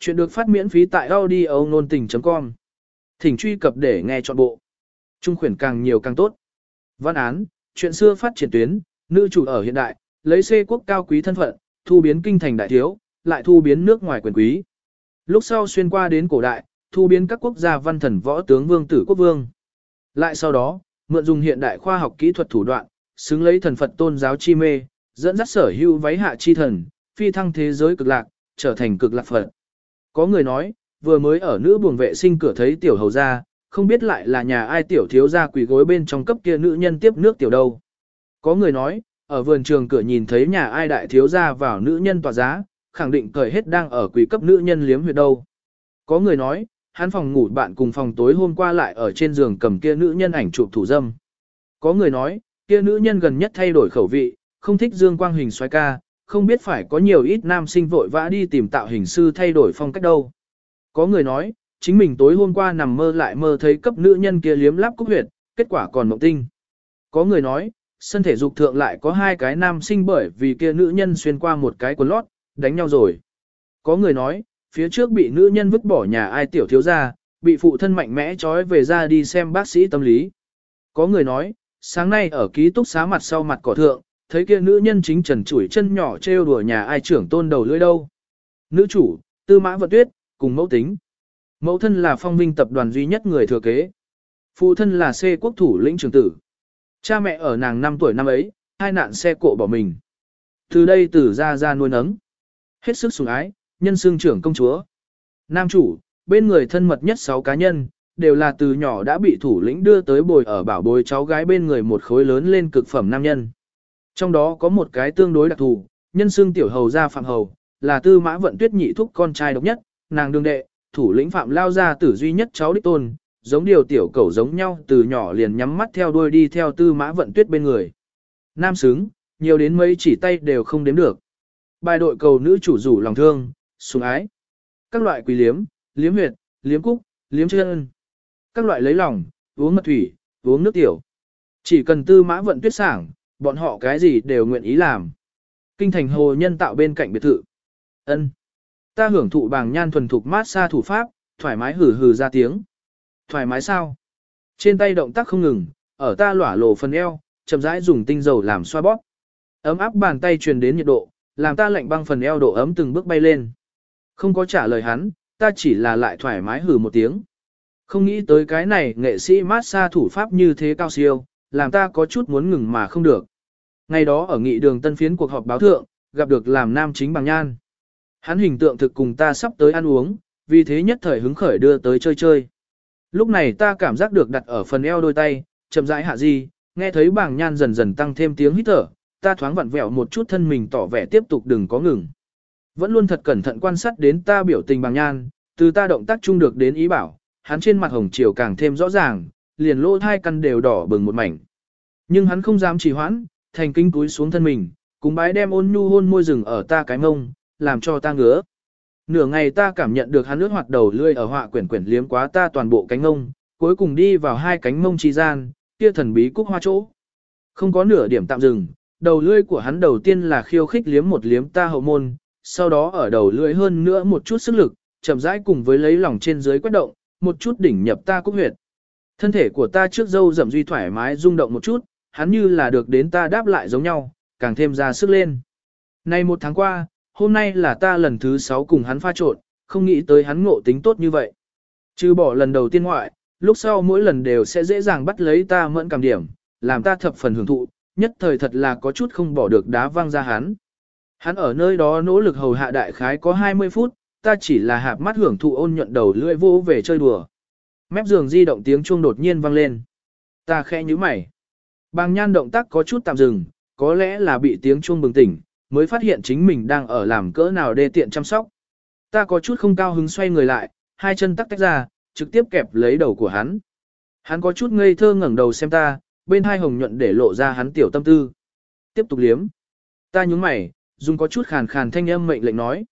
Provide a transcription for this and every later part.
Chuyện được phát miễn phí tại audio nôn tình.com. Thỉnh truy cập để nghe trọn bộ. Trung khuyển càng nhiều càng tốt. Văn án, chuyện xưa phát triển tuyến, nữ chủ ở hiện đại, lấy xê quốc cao quý thân phận, thu biến kinh thành đại thiếu, lại thu biến nước ngoài quyền quý. Lúc sau xuyên qua đến cổ đại, thu biến các quốc gia văn thần võ tướng vương tử quốc vương. Lại sau đó, mượn dùng hiện đại khoa học kỹ thuật thủ đoạn, xứng lấy thần Phật tôn giáo chi mê, dẫn dắt sở hữu váy hạ chi thần, phi thăng thế giới cực lạc, trở thành cực lạc Phật. Có người nói, vừa mới ở nữ buồng vệ sinh cửa thấy tiểu hầu ra, không biết lại là nhà ai tiểu thiếu ra quỷ gối bên trong cấp kia nữ nhân tiếp nước tiểu đâu. Có người nói, ở vườn trường cửa nhìn thấy nhà ai đại thiếu ra vào nữ nhân tỏa giá, khẳng định cởi hết đang ở quỷ cấp nữ nhân liếm huyệt đâu. Có người nói, hắn phòng ngủ bạn cùng phòng tối hôm qua lại ở trên giường cầm kia nữ nhân ảnh chụp thủ dâm. Có người nói, kia nữ nhân gần nhất thay đổi khẩu vị, không thích dương quang hình xoay ca, không biết phải có nhiều ít nam sinh vội vã đi tìm tạo hình sư thay đổi phong cách đâu. Có người nói, chính mình tối hôm qua nằm mơ lại mơ thấy cấp nữ nhân kia liếm láp cúc huyệt, kết quả còn mộng tinh. Có người nói, sân thể dục thượng lại có hai cái nam sinh bởi vì kia nữ nhân xuyên qua một cái quần lót, đánh nhau rồi. Có người nói, phía trước bị nữ nhân vứt bỏ nhà ai tiểu thiếu ra, bị phụ thân mạnh mẽ trói về ra đi xem bác sĩ tâm lý. Có người nói, sáng nay ở ký túc xá mặt sau mặt cỏ thượng, thấy kia nữ nhân chính trần chủi chân nhỏ trêu đùa nhà ai trưởng tôn đầu lưỡi đâu. Nữ chủ, tư mã vận tuyết, cùng mẫu tính. Mẫu thân là phong vinh tập đoàn duy nhất người thừa kế. Phụ thân là xê quốc thủ lĩnh trưởng tử. Cha mẹ ở nàng 5 tuổi năm ấy, hai nạn xe cộ bỏ mình. Từ đây tử ra ra nuôi nấng. Hết sức sủng ái, nhân xương trưởng công chúa. Nam chủ, bên người thân mật nhất 6 cá nhân, đều là từ nhỏ đã bị thủ lĩnh đưa tới bồi ở bảo bồi cháu gái bên người một khối lớn lên cực phẩm nam nhân. Trong đó có một cái tương đối đặc thù, nhân xương tiểu hầu gia phạm hầu, là tư mã vận tuyết nhị thúc con trai độc nhất, nàng đương đệ, thủ lĩnh phạm lao gia tử duy nhất cháu đích tôn, giống điều tiểu cẩu giống nhau từ nhỏ liền nhắm mắt theo đuôi đi theo tư mã vận tuyết bên người. Nam xứng, nhiều đến mấy chỉ tay đều không đếm được. Bài đội cầu nữ chủ rủ lòng thương, sùng ái. Các loại quỳ liếm, liếm huyệt, liếm cúc, liếm chân. Các loại lấy lòng, uống mật thủy, uống nước tiểu. Chỉ cần tư mã vận tuyết sảng, bọn họ cái gì đều nguyện ý làm. Kinh thành hồ nhân tạo bên cạnh biệt thự. ân Ta hưởng thụ bàng nhan thuần thục mát xa thủ pháp, thoải mái hử hử ra tiếng. Thoải mái sao? Trên tay động tác không ngừng, ở ta lỏa lộ phần eo, chậm rãi dùng tinh dầu làm xoa bóp. Ấm áp bàn tay truyền đến nhiệt độ, làm ta lạnh băng phần eo độ ấm từng bước bay lên. Không có trả lời hắn, ta chỉ là lại thoải mái hử một tiếng. Không nghĩ tới cái này nghệ sĩ mát xa thủ pháp như thế cao siêu, làm ta có chút muốn ngừng mà không được. Ngày đó ở nghị đường tân phiến cuộc họp báo thượng, gặp được làm nam chính bằng nhan. Hắn hình tượng thực cùng ta sắp tới ăn uống, vì thế nhất thời hứng khởi đưa tới chơi chơi. Lúc này ta cảm giác được đặt ở phần eo đôi tay, chậm rãi hạ di, nghe thấy bảng nhan dần dần tăng thêm tiếng hít thở, ta thoáng vặn vẹo một chút thân mình tỏ vẻ tiếp tục đừng có ngừng. Vẫn luôn thật cẩn thận quan sát đến ta biểu tình bảng nhan, từ ta động tác chung được đến ý bảo, hắn trên mặt hồng chiều càng thêm rõ ràng, liền lỗ thai căn đều đỏ bừng một mảnh. Nhưng hắn không dám trì hoãn, thành kinh túi xuống thân mình, cùng bái đem ôn nhu hôn môi rừng ở ta cái mông, làm cho ta ngứa. Nửa ngày ta cảm nhận được hắn lướt hoạt đầu lươi ở họa quyển quyển liếm quá ta toàn bộ cánh mông, cuối cùng đi vào hai cánh mông chi gian, kia thần bí cúc hoa chỗ. Không có nửa điểm tạm dừng, đầu lươi của hắn đầu tiên là khiêu khích liếm một liếm ta hậu môn, sau đó ở đầu lưỡi hơn nữa một chút sức lực, chậm rãi cùng với lấy lòng trên dưới quét động, một chút đỉnh nhập ta cúc huyệt. Thân thể của ta trước dâu dậm duy thoải mái rung động một chút, hắn như là được đến ta đáp lại giống nhau, càng thêm ra sức lên. Nay một tháng qua, hôm nay là ta lần thứ sáu cùng hắn pha trộn, không nghĩ tới hắn ngộ tính tốt như vậy. Chứ bỏ lần đầu tiên ngoại, lúc sau mỗi lần đều sẽ dễ dàng bắt lấy ta mẫn cảm điểm, làm ta thập phần hưởng thụ, nhất thời thật là có chút không bỏ được đá văng ra hắn. Hắn ở nơi đó nỗ lực hầu hạ đại khái có 20 phút, ta chỉ là hạp mắt hưởng thụ ôn nhuận đầu lưỡi vô về chơi đùa. Mép giường di động tiếng chuông đột nhiên vang lên. Ta khẽ nhíu mày. Bàng nhan động tác có chút tạm dừng, có lẽ là bị tiếng chuông bừng tỉnh, mới phát hiện chính mình đang ở làm cỡ nào đê tiện chăm sóc. Ta có chút không cao hứng xoay người lại, hai chân tắc tách ra, trực tiếp kẹp lấy đầu của hắn. Hắn có chút ngây thơ ngẩng đầu xem ta, bên hai hồng nhuận để lộ ra hắn tiểu tâm tư. Tiếp tục liếm. Ta nhúng mày, dùng có chút khàn khàn thanh âm mệnh lệnh nói.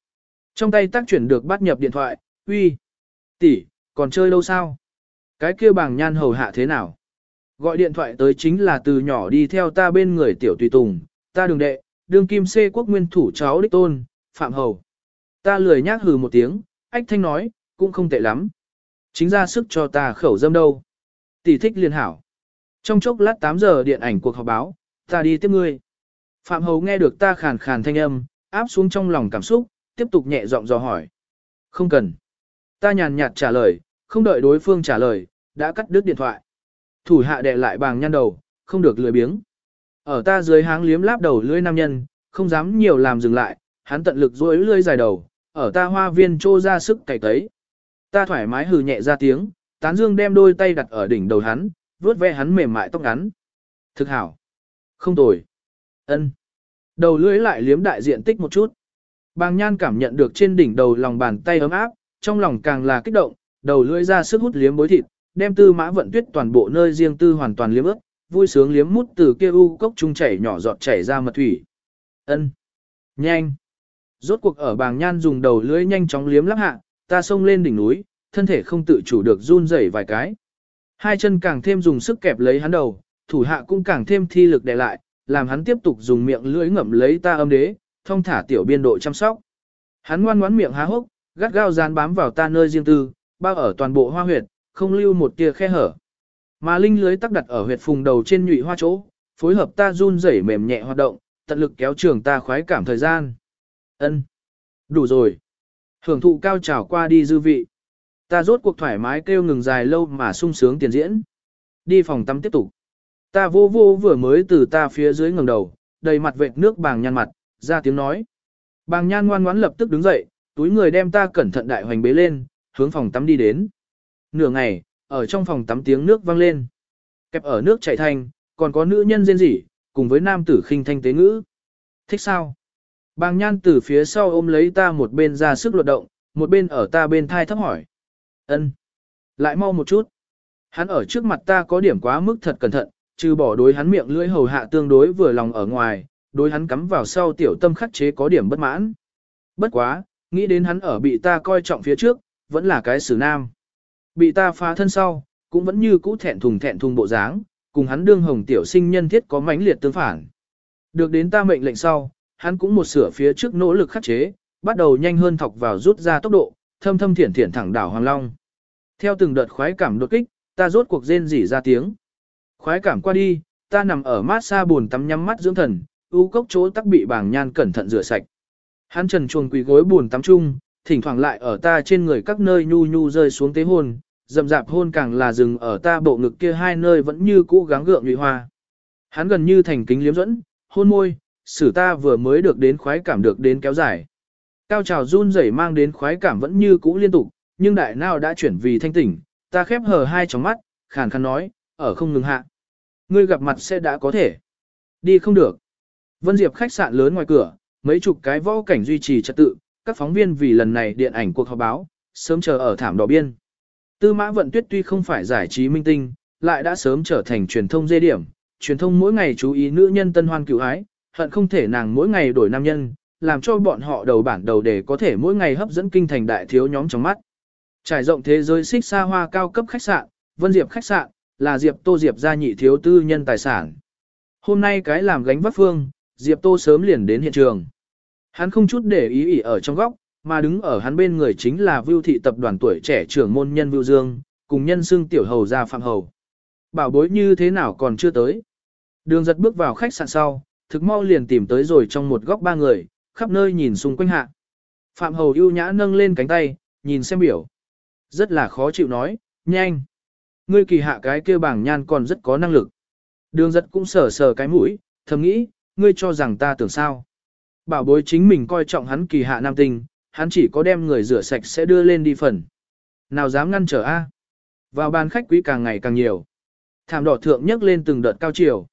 Trong tay tác chuyển được bắt nhập điện thoại, uy, tỷ, còn chơi lâu sao? Cái kia bàng nhan hầu hạ thế nào? Gọi điện thoại tới chính là từ nhỏ đi theo ta bên người tiểu tùy tùng, ta đường đệ, đường kim xê quốc nguyên thủ cháu đích tôn, phạm hầu. Ta lười nhác hừ một tiếng, ách thanh nói, cũng không tệ lắm. Chính ra sức cho ta khẩu dâm đâu. Tỷ thích liên hảo. Trong chốc lát 8 giờ điện ảnh cuộc họp báo, ta đi tiếp ngươi. Phạm Hầu nghe được ta khàn khàn thanh âm, áp xuống trong lòng cảm xúc, tiếp tục nhẹ giọng dò hỏi. Không cần. Ta nhàn nhạt trả lời, không đợi đối phương trả lời, đã cắt đứt điện thoại. Thủ hạ đệ lại bàng nhăn đầu, không được lười biếng. Ở ta dưới háng liếm láp đầu lưỡi nam nhân, không dám nhiều làm dừng lại, hắn tận lực duỗi lưỡi dài đầu, ở ta hoa viên trô ra sức cày tấy. Ta thoải mái hừ nhẹ ra tiếng, tán dương đem đôi tay đặt ở đỉnh đầu hắn, vuốt ve hắn mềm mại tóc ngắn. Thực hảo. Không tồi. ân Đầu lưỡi lại liếm đại diện tích một chút. Bàng nhan cảm nhận được trên đỉnh đầu lòng bàn tay ấm áp, trong lòng càng là kích động, đầu lưỡi ra sức hút liếm bối thịt, đem tư mã vận tuyết toàn bộ nơi riêng tư hoàn toàn liếm ướt, vui sướng liếm mút từ kia u cốc trung chảy nhỏ giọt chảy ra mật thủy. Ân, Nhanh! Rốt cuộc ở bàng nhan dùng đầu lưỡi nhanh chóng liếm lắp hạ, ta xông lên đỉnh núi, thân thể không tự chủ được run rẩy vài cái. Hai chân càng thêm dùng sức kẹp lấy hắn đầu, thủ hạ cũng càng thêm thi lực đè lại, làm hắn tiếp tục dùng miệng lưỡi ngậm lấy ta âm đế, thông thả tiểu biên độ chăm sóc. Hắn ngoan ngoãn miệng há hốc, gắt gao dán bám vào ta nơi riêng tư, bao ở toàn bộ hoa huyệt, không lưu một tia khe hở. Mà linh lưới tắc đặt ở huyệt phùng đầu trên nhụy hoa chỗ, phối hợp ta run rẩy mềm nhẹ hoạt động, tận lực kéo trường ta khoái cảm thời gian. Ân, Đủ rồi. Hưởng thụ cao trào qua đi dư vị. Ta rốt cuộc thoải mái kêu ngừng dài lâu mà sung sướng tiền diễn. Đi phòng tắm tiếp tục. Ta vô vô vừa mới từ ta phía dưới ngẩng đầu, đầy mặt vệt nước bàng nhăn mặt, ra tiếng nói. Bàng nhan ngoan ngoãn lập tức đứng dậy, túi người đem ta cẩn thận đại hoành bế lên, hướng phòng tắm đi đến. Nửa ngày, ở trong phòng tắm tiếng nước vang lên. Kẹp ở nước chảy thanh, còn có nữ nhân rên rỉ, cùng với nam tử khinh thanh tế ngữ. Thích sao? Bàng nhan từ phía sau ôm lấy ta một bên ra sức luật động, một bên ở ta bên thai thấp hỏi. ân Lại mau một chút. Hắn ở trước mặt ta có điểm quá mức thật cẩn thận, trừ bỏ đối hắn miệng lưỡi hầu hạ tương đối vừa lòng ở ngoài, đối hắn cắm vào sau tiểu tâm khắc chế có điểm bất mãn. Bất quá, nghĩ đến hắn ở bị ta coi trọng phía trước, vẫn là cái xử nam. Bị ta phá thân sau, cũng vẫn như cũ thẹn thùng thẹn thùng bộ dáng, cùng hắn đương hồng tiểu sinh nhân thiết có mãnh liệt tương phản. Được đến ta mệnh lệnh sau, hắn cũng một sửa phía trước nỗ lực khắc chế, bắt đầu nhanh hơn thọc vào rút ra tốc độ, thâm thâm thiển thiển thẳng đảo Hoàng Long. Theo từng đợt khoái cảm đột kích, ta rốt cuộc rên rỉ ra tiếng. Khoái cảm qua đi, ta nằm ở mát xa buồn tắm nhắm mắt dưỡng thần, u cốc chỗ tắc bị bảng nhan cẩn thận rửa sạch. Hắn trần chuồng quỳ gối buồn tắm chung, thỉnh thoảng lại ở ta trên người các nơi nhu nhu rơi xuống tế hôn, dầm dạp hôn càng là dừng ở ta bộ ngực kia hai nơi vẫn như cũ gắng gượng nhụy hoa. Hắn gần như thành kính liếm dẫn, hôn môi, xử ta vừa mới được đến khoái cảm được đến kéo dài. Cao trào run rẩy mang đến khoái cảm vẫn như cũ liên tục, nhưng đại nào đã chuyển vì thanh tỉnh, ta khép hờ hai tròng mắt, khàn khàn nói, ở không ngừng hạ. Ngươi gặp mặt sẽ đã có thể. Đi không được. Vân Diệp khách sạn lớn ngoài cửa, mấy chục cái võ cảnh duy trì trật tự, các phóng viên vì lần này điện ảnh cuộc họp báo, sớm chờ ở thảm đỏ biên. Tư mã vận tuyết tuy không phải giải trí minh tinh, lại đã sớm trở thành truyền thông dê điểm, truyền thông mỗi ngày chú ý nữ nhân tân hoan cựu ái, hận không thể nàng mỗi ngày đổi nam nhân, làm cho bọn họ đầu bản đầu để có thể mỗi ngày hấp dẫn kinh thành đại thiếu nhóm trong mắt. Trải rộng thế giới xích xa hoa cao cấp khách sạn, Vân Diệp khách sạn, là Diệp Tô Diệp gia nhị thiếu tư nhân tài sản. Hôm nay cái làm gánh vác phương, Diệp Tô sớm liền đến hiện trường. Hắn không chút để ý ý ở trong góc, mà đứng ở hắn bên người chính là Vưu thị tập đoàn tuổi trẻ trưởng môn nhân Vưu Dương, cùng nhân xương tiểu hầu gia Phạm Hầu. Bảo bối như thế nào còn chưa tới. Đường giật bước vào khách sạn sau, thực mau liền tìm tới rồi trong một góc ba người, khắp nơi nhìn xung quanh hạ. Phạm Hầu ưu nhã nâng lên cánh tay, nhìn xem biểu. Rất là khó chịu nói, nhanh. Ngươi kỳ hạ cái kia bảng nhan còn rất có năng lực. Đường giật cũng sờ sờ cái mũi, thầm nghĩ, ngươi cho rằng ta tưởng sao. Bảo bối chính mình coi trọng hắn kỳ hạ nam tinh, hắn chỉ có đem người rửa sạch sẽ đưa lên đi phần. Nào dám ngăn trở A. Vào bàn khách quý càng ngày càng nhiều. Thảm đỏ thượng nhấc lên từng đợt cao chiều.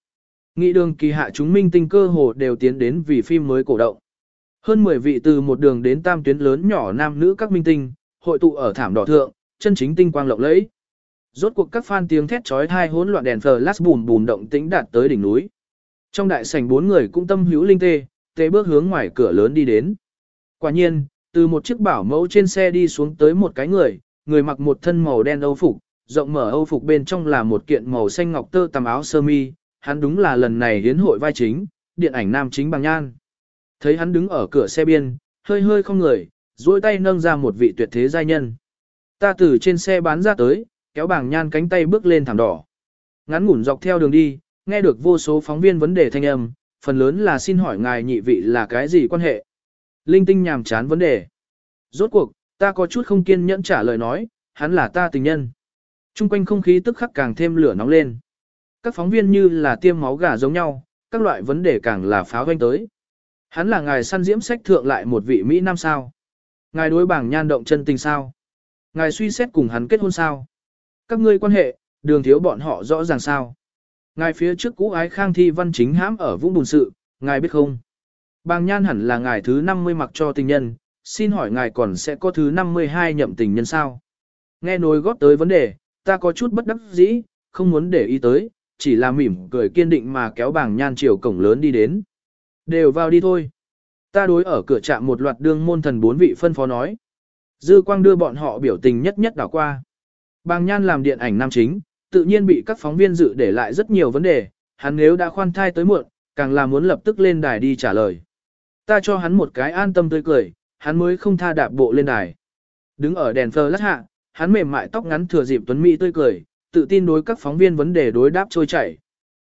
Nghị đường kỳ hạ chúng minh tinh cơ hồ đều tiến đến vì phim mới cổ động. Hơn 10 vị từ một đường đến tam tuyến lớn nhỏ nam nữ các minh tinh, hội tụ ở thảm đỏ thượng, chân chính tinh quang lộng lẫy. Rốt cuộc các fan tiếng thét chói tai hỗn loạn đèn flash bùm bùm động tĩnh đạt tới đỉnh núi. Trong đại sảnh bốn người cũng tâm hữu linh tê, tê bước hướng ngoài cửa lớn đi đến. Quả nhiên, từ một chiếc bảo mẫu trên xe đi xuống tới một cái người, người mặc một thân màu đen âu phục, rộng mở âu phục bên trong là một kiện màu xanh ngọc tơ tầm áo sơ mi, hắn đúng là lần này hiến hội vai chính, điện ảnh nam chính bằng nhan. Thấy hắn đứng ở cửa xe biên, hơi hơi không người, duỗi tay nâng ra một vị tuyệt thế giai nhân. Ta từ trên xe bán ra tới, kéo bảng nhan cánh tay bước lên thảm đỏ. Ngắn ngủn dọc theo đường đi, nghe được vô số phóng viên vấn đề thanh âm, phần lớn là xin hỏi ngài nhị vị là cái gì quan hệ. Linh tinh nhàm chán vấn đề. Rốt cuộc, ta có chút không kiên nhẫn trả lời nói, hắn là ta tình nhân. Trung quanh không khí tức khắc càng thêm lửa nóng lên. Các phóng viên như là tiêm máu gà giống nhau, các loại vấn đề càng là pháo doanh tới. Hắn là ngài săn diễm sách thượng lại một vị Mỹ Nam sao. Ngài đối bảng nhan động chân tình sao. Ngài suy xét cùng hắn kết hôn sao. Các ngươi quan hệ, đường thiếu bọn họ rõ ràng sao. Ngài phía trước cũ ái khang thi văn chính hãm ở vũng bùn sự, ngài biết không? Bàng nhan hẳn là ngài thứ 50 mặc cho tình nhân, xin hỏi ngài còn sẽ có thứ 52 nhậm tình nhân sao? Nghe nối góp tới vấn đề, ta có chút bất đắc dĩ, không muốn để ý tới, chỉ là mỉm cười kiên định mà kéo bàng nhan chiều cổng lớn đi đến. Đều vào đi thôi. Ta đối ở cửa trạm một loạt đương môn thần bốn vị phân phó nói. Dư quang đưa bọn họ biểu tình nhất nhất đảo qua. Bàng nhan làm điện ảnh nam chính, tự nhiên bị các phóng viên dự để lại rất nhiều vấn đề, hắn nếu đã khoan thai tới muộn, càng là muốn lập tức lên đài đi trả lời. Ta cho hắn một cái an tâm tươi cười, hắn mới không tha đạp bộ lên đài. Đứng ở đèn flash hạ, hắn mềm mại tóc ngắn thừa dịp tuấn mỹ tươi cười, tự tin đối các phóng viên vấn đề đối đáp trôi chảy.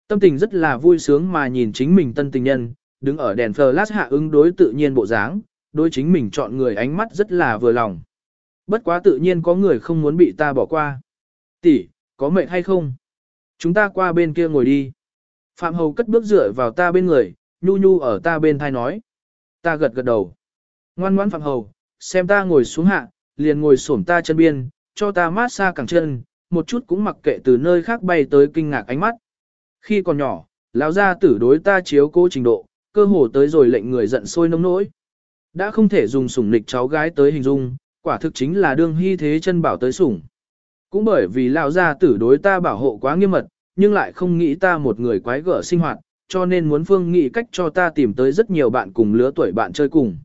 Tâm tình rất là vui sướng mà nhìn chính mình tân tình nhân, đứng ở đèn flash hạ ứng đối tự nhiên bộ dáng, đối chính mình chọn người ánh mắt rất là vừa lòng. Bất quá tự nhiên có người không muốn bị ta bỏ qua. Tỷ, có mệt hay không? Chúng ta qua bên kia ngồi đi. Phạm Hầu cất bước dựa vào ta bên người, nhu nhu ở ta bên thai nói. Ta gật gật đầu. Ngoan ngoãn Phạm Hầu, xem ta ngồi xuống hạ, liền ngồi xổm ta chân biên, cho ta mát xa cẳng chân, một chút cũng mặc kệ từ nơi khác bay tới kinh ngạc ánh mắt. Khi còn nhỏ, lão gia tử đối ta chiếu cố trình độ, cơ hồ tới rồi lệnh người giận sôi nông nỗi. Đã không thể dùng sủng nịch cháu gái tới hình dung, quả thực chính là đương hy thế chân bảo tới sủng. Cũng bởi vì lão gia tử đối ta bảo hộ quá nghiêm mật, nhưng lại không nghĩ ta một người quái gở sinh hoạt, cho nên muốn phương nghĩ cách cho ta tìm tới rất nhiều bạn cùng lứa tuổi bạn chơi cùng.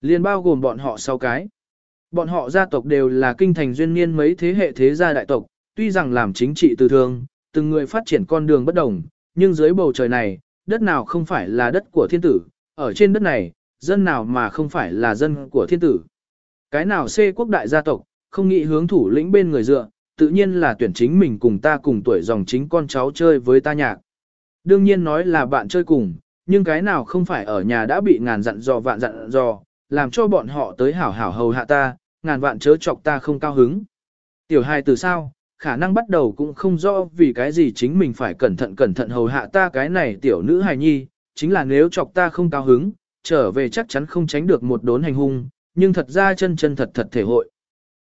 Liên bao gồm bọn họ sau cái. Bọn họ gia tộc đều là kinh thành duyên niên mấy thế hệ thế gia đại tộc, tuy rằng làm chính trị từ thường, từng người phát triển con đường bất đồng, nhưng dưới bầu trời này, đất nào không phải là đất của thiên tử, ở trên đất này, dân nào mà không phải là dân của thiên tử. Cái nào xê quốc đại gia tộc, không nghĩ hướng thủ lĩnh bên người dựa, tự nhiên là tuyển chính mình cùng ta cùng tuổi dòng chính con cháu chơi với ta nhạc. Đương nhiên nói là bạn chơi cùng, nhưng cái nào không phải ở nhà đã bị ngàn dặn dò vạn dặn dò, làm cho bọn họ tới hảo hảo hầu hạ ta, ngàn vạn chớ chọc ta không cao hứng. Tiểu hài từ sao, khả năng bắt đầu cũng không rõ vì cái gì chính mình phải cẩn thận cẩn thận hầu hạ ta cái này tiểu nữ hài nhi, chính là nếu chọc ta không cao hứng, trở về chắc chắn không tránh được một đốn hành hung, nhưng thật ra chân chân thật thật thể hội.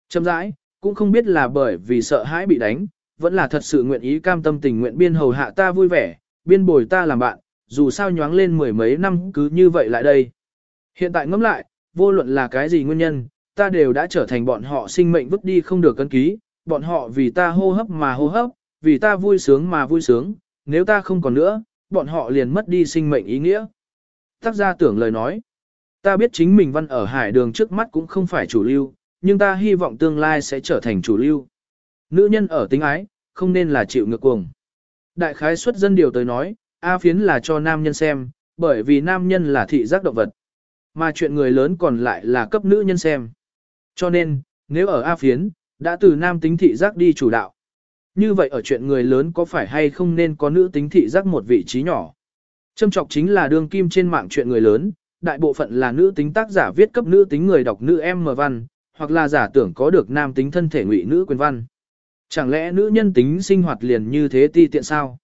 Châm rãi, cũng không biết là bởi vì sợ hãi bị đánh, vẫn là thật sự nguyện ý cam tâm tình nguyện biên hầu hạ ta vui vẻ, biên bồi ta làm bạn, dù sao nhoáng lên mười mấy năm cứ như vậy lại đây. Hiện tại ngẫm lại, vô luận là cái gì nguyên nhân, ta đều đã trở thành bọn họ sinh mệnh vứt đi không được cân ký, bọn họ vì ta hô hấp mà hô hấp, vì ta vui sướng mà vui sướng, nếu ta không còn nữa, bọn họ liền mất đi sinh mệnh ý nghĩa. Tác gia tưởng lời nói, ta biết chính mình văn ở hải đường trước mắt cũng không phải chủ lưu, nhưng ta hy vọng tương lai sẽ trở thành chủ lưu. Nữ nhân ở tính ái, không nên là chịu ngược cuồng. Đại khái xuất dân điều tới nói, A phiến là cho nam nhân xem, bởi vì nam nhân là thị giác động vật. Mà chuyện người lớn còn lại là cấp nữ nhân xem. Cho nên, nếu ở A phiến, đã từ nam tính thị giác đi chủ đạo. Như vậy ở chuyện người lớn có phải hay không nên có nữ tính thị giác một vị trí nhỏ? Châm trọc chính là đương kim trên mạng chuyện người lớn, đại bộ phận là nữ tính tác giả viết cấp nữ tính người đọc nữ em mờ văn, hoặc là giả tưởng có được nam tính thân thể ngụy nữ quyền văn. Chẳng lẽ nữ nhân tính sinh hoạt liền như thế ti tiện sao?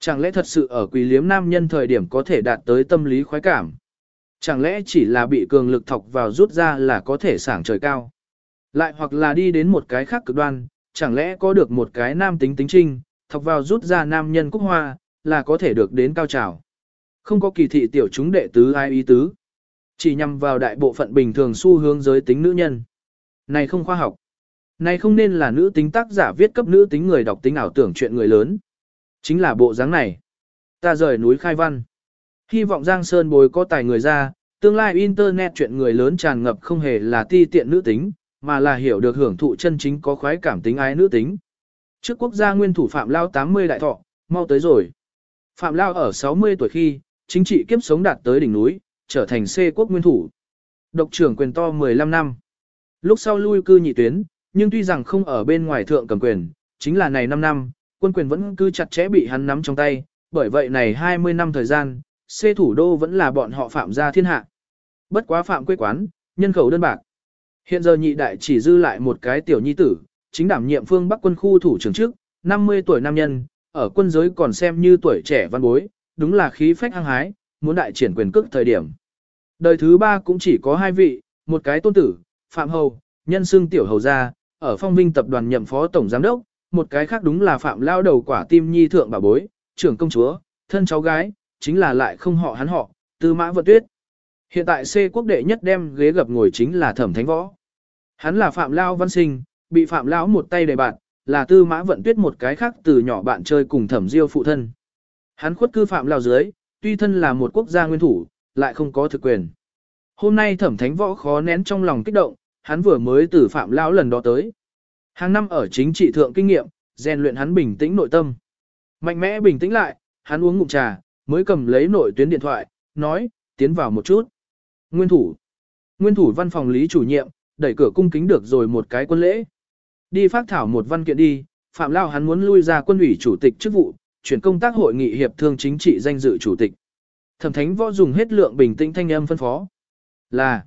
Chẳng lẽ thật sự ở quỳ liếm nam nhân thời điểm có thể đạt tới tâm lý khoái cảm? Chẳng lẽ chỉ là bị cường lực thọc vào rút ra là có thể sảng trời cao? Lại hoặc là đi đến một cái khác cực đoan, chẳng lẽ có được một cái nam tính tính trinh, thọc vào rút ra nam nhân cúc hoa, là có thể được đến cao trào. Không có kỳ thị tiểu chúng đệ tứ ai ý tứ. Chỉ nhằm vào đại bộ phận bình thường xu hướng giới tính nữ nhân. Này không khoa học. Này không nên là nữ tính tác giả viết cấp nữ tính người đọc tính ảo tưởng chuyện người lớn. Chính là bộ dáng này. Ta rời núi khai văn. Hy vọng Giang Sơn bồi có tài người ra, tương lai Internet chuyện người lớn tràn ngập không hề là ti tiện nữ tính, mà là hiểu được hưởng thụ chân chính có khoái cảm tính ái nữ tính. Trước quốc gia nguyên thủ Phạm Lao 80 đại thọ, mau tới rồi. Phạm Lao ở 60 tuổi khi, chính trị kiếp sống đạt tới đỉnh núi, trở thành C quốc nguyên thủ. Độc trưởng quyền to 15 năm. Lúc sau lui cư nhị tuyến, nhưng tuy rằng không ở bên ngoài thượng cầm quyền, chính là này 5 năm, quân quyền vẫn cứ chặt chẽ bị hắn nắm trong tay, bởi vậy này 20 năm thời gian, xê thủ đô vẫn là bọn họ phạm gia thiên hạ. Bất quá phạm quê quán, nhân khẩu đơn bạc. Hiện giờ nhị đại chỉ dư lại một cái tiểu nhi tử, chính đảm nhiệm phương Bắc quân khu thủ trưởng trước, 50 tuổi nam nhân, ở quân giới còn xem như tuổi trẻ văn bối, đúng là khí phách hăng hái, muốn đại triển quyền cước thời điểm. Đời thứ ba cũng chỉ có hai vị, một cái tôn tử, Phạm Hầu, nhân xương tiểu hầu gia, ở phong vinh tập đoàn nhậm phó tổng giám đốc, một cái khác đúng là Phạm lao đầu quả tim nhi thượng bà bối, trưởng công chúa, thân cháu gái, chính là lại không họ hắn họ, tư mã vận tuyết. Hiện tại C quốc đệ nhất đem ghế gập ngồi chính là thẩm thánh võ. Hắn là Phạm Lao Văn Sinh, bị Phạm Lão một tay đầy bạn, là tư mã vận tuyết một cái khác từ nhỏ bạn chơi cùng thẩm diêu phụ thân. Hắn khuất cư Phạm Lao dưới, tuy thân là một quốc gia nguyên thủ, lại không có thực quyền. Hôm nay thẩm thánh võ khó nén trong lòng kích động, hắn vừa mới từ Phạm Lão lần đó tới. Hàng năm ở chính trị thượng kinh nghiệm, rèn luyện hắn bình tĩnh nội tâm. Mạnh mẽ bình tĩnh lại, hắn uống ngụm trà, mới cầm lấy nội tuyến điện thoại, nói, tiến vào một chút. Nguyên thủ. Nguyên thủ văn phòng lý chủ nhiệm, đẩy cửa cung kính được rồi một cái quân lễ. Đi phát thảo một văn kiện đi, Phạm Lao hắn muốn lui ra quân ủy chủ tịch chức vụ, chuyển công tác hội nghị hiệp thương chính trị danh dự chủ tịch. Thẩm Thánh Võ dùng hết lượng bình tĩnh thanh âm phân phó. Là.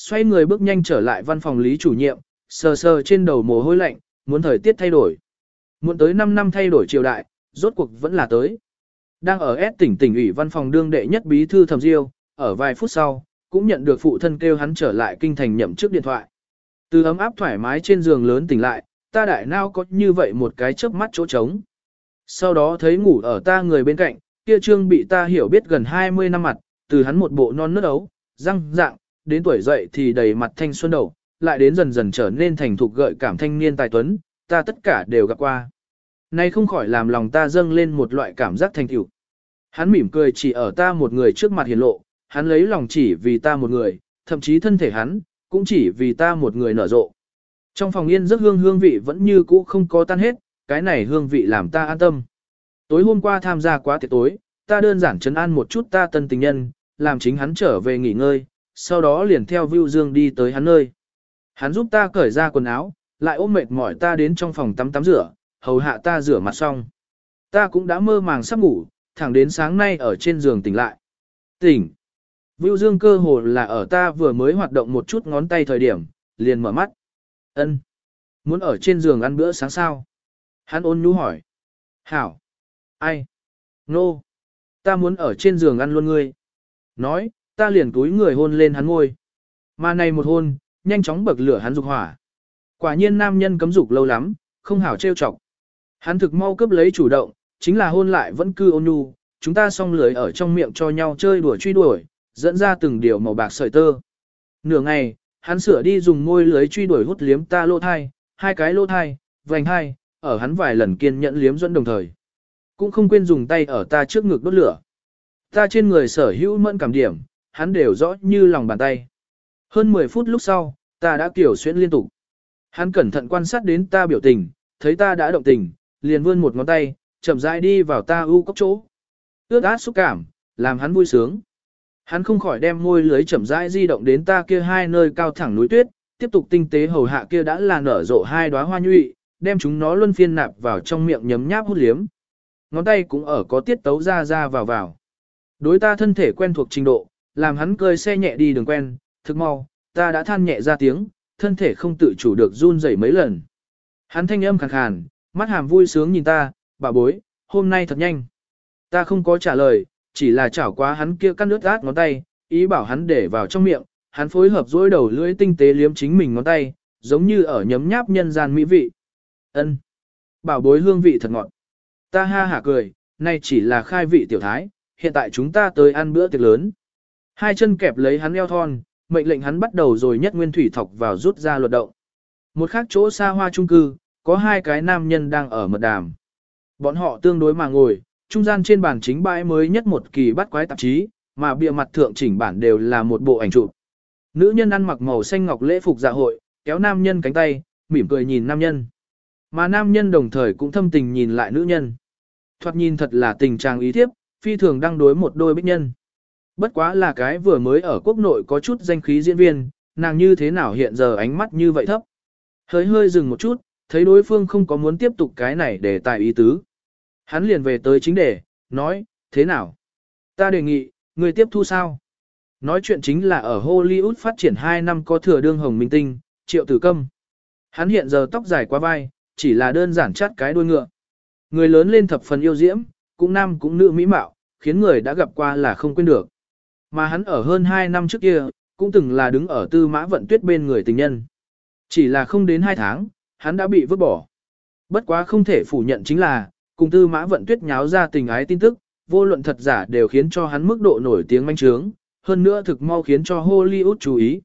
Xoay người bước nhanh trở lại văn phòng lý chủ nhiệm, sờ sờ trên đầu mồ hôi lạnh, muốn thời tiết thay đổi. Muốn tới 5 năm thay đổi triều đại, rốt cuộc vẫn là tới. Đang ở S tỉnh tỉnh ủy văn phòng đương đệ nhất bí thư thẩm diêu, ở vài phút sau, cũng nhận được phụ thân kêu hắn trở lại kinh thành nhậm chức điện thoại. Từ ấm áp thoải mái trên giường lớn tỉnh lại, ta đại nao có như vậy một cái chớp mắt chỗ trống. Sau đó thấy ngủ ở ta người bên cạnh, kia trương bị ta hiểu biết gần 20 năm mặt, từ hắn một bộ non nớt ấu, răng dạng, đến tuổi dậy thì đầy mặt thanh xuân đầu, lại đến dần dần trở nên thành thục gợi cảm thanh niên tài tuấn, ta tất cả đều gặp qua. Nay không khỏi làm lòng ta dâng lên một loại cảm giác thành tựu. Hắn mỉm cười chỉ ở ta một người trước mặt hiển lộ, hắn lấy lòng chỉ vì ta một người, thậm chí thân thể hắn, cũng chỉ vì ta một người nở rộ. Trong phòng yên giấc hương hương vị vẫn như cũ không có tan hết, cái này hương vị làm ta an tâm. Tối hôm qua tham gia quá tiệc tối, ta đơn giản chấn an một chút ta tân tình nhân, làm chính hắn trở về nghỉ ngơi, sau đó liền theo Vưu Dương đi tới hắn nơi. Hắn giúp ta cởi ra quần áo, lại ôm mệt mỏi ta đến trong phòng tắm tắm rửa, hầu hạ ta rửa mặt xong. Ta cũng đã mơ màng sắp ngủ, thẳng đến sáng nay ở trên giường tỉnh lại. Tỉnh. Vưu Dương cơ hồ là ở ta vừa mới hoạt động một chút ngón tay thời điểm, liền mở mắt. Ân, Muốn ở trên giường ăn bữa sáng sao? Hắn ôn nhu hỏi. Hảo. Ai? Nô. No. Ta muốn ở trên giường ăn luôn ngươi. Nói, ta liền túi người hôn lên hắn ngôi. Mà này một hôn, nhanh chóng bậc lửa hắn dục hỏa. Quả nhiên nam nhân cấm dục lâu lắm, không hảo trêu chọc. Hắn thực mau cướp lấy chủ động, chính là hôn lại vẫn cư ôn nhu, chúng ta song lưới ở trong miệng cho nhau chơi đùa truy đuổi, dẫn ra từng điều màu bạc sợi tơ. Nửa ngày, hắn sửa đi dùng môi lưới truy đuổi hút liếm ta lô thai, hai cái lô thai, vành hai, ở hắn vài lần kiên nhẫn liếm dẫn đồng thời. Cũng không quên dùng tay ở ta trước ngực đốt lửa. Ta trên người sở hữu mẫn cảm điểm, hắn đều rõ như lòng bàn tay. Hơn 10 phút lúc sau, ta đã kiểu xuyên liên tục. Hắn cẩn thận quan sát đến ta biểu tình, thấy ta đã động tình, liền vươn một ngón tay, chậm rãi đi vào ta u cốc chỗ. Ước át xúc cảm, làm hắn vui sướng. Hắn không khỏi đem môi lưới chậm rãi di động đến ta kia hai nơi cao thẳng núi tuyết, tiếp tục tinh tế hầu hạ kia đã là nở rộ hai đóa hoa nhụy, đem chúng nó luân phiên nạp vào trong miệng nhấm nháp hút liếm. Ngón tay cũng ở có tiết tấu ra ra vào vào. Đối ta thân thể quen thuộc trình độ, làm hắn cơi xe nhẹ đi đường quen, thực mau, ta đã than nhẹ ra tiếng, thân thể không tự chủ được run rẩy mấy lần. Hắn thanh âm khàn khàn, mắt hàm vui sướng nhìn ta, bà bối, hôm nay thật nhanh. Ta không có trả lời, chỉ là chảo quá hắn kia cắt nước át ngón tay, ý bảo hắn để vào trong miệng, hắn phối hợp dối đầu lưỡi tinh tế liếm chính mình ngón tay, giống như ở nhấm nháp nhân gian mỹ vị. Ân, Bảo bối hương vị thật ngọt. Ta ha hả cười, nay chỉ là khai vị tiểu thái, hiện tại chúng ta tới ăn bữa tiệc lớn. Hai chân kẹp lấy hắn eo thon, mệnh lệnh hắn bắt đầu rồi nhất nguyên thủy thọc vào rút ra luật động. Một khác chỗ xa hoa trung cư, có hai cái nam nhân đang ở mật đàm. Bọn họ tương đối mà ngồi, trung gian trên bàn chính bãi mới nhất một kỳ bắt quái tạp chí, mà bìa mặt thượng chỉnh bản đều là một bộ ảnh chụp. Nữ nhân ăn mặc màu xanh ngọc lễ phục dạ hội, kéo nam nhân cánh tay, mỉm cười nhìn nam nhân. Mà nam nhân đồng thời cũng thâm tình nhìn lại nữ nhân. Thoạt nhìn thật là tình trạng ý thiếp, phi thường đang đối một đôi bích nhân. Bất quá là cái vừa mới ở quốc nội có chút danh khí diễn viên, nàng như thế nào hiện giờ ánh mắt như vậy thấp. Hơi hơi dừng một chút, thấy đối phương không có muốn tiếp tục cái này để tài ý tứ. Hắn liền về tới chính đề, nói, thế nào? Ta đề nghị, người tiếp thu sao? Nói chuyện chính là ở Hollywood phát triển 2 năm có thừa đương hồng minh tinh, triệu tử câm. Hắn hiện giờ tóc dài qua vai, chỉ là đơn giản chát cái đuôi ngựa. Người lớn lên thập phần yêu diễm, cũng nam cũng nữ mỹ mạo, khiến người đã gặp qua là không quên được. Mà hắn ở hơn 2 năm trước kia, cũng từng là đứng ở tư mã vận tuyết bên người tình nhân. Chỉ là không đến 2 tháng, hắn đã bị vứt bỏ. Bất quá không thể phủ nhận chính là, cùng tư mã vận tuyết nháo ra tình ái tin tức, vô luận thật giả đều khiến cho hắn mức độ nổi tiếng manh trướng, hơn nữa thực mau khiến cho Hollywood chú ý.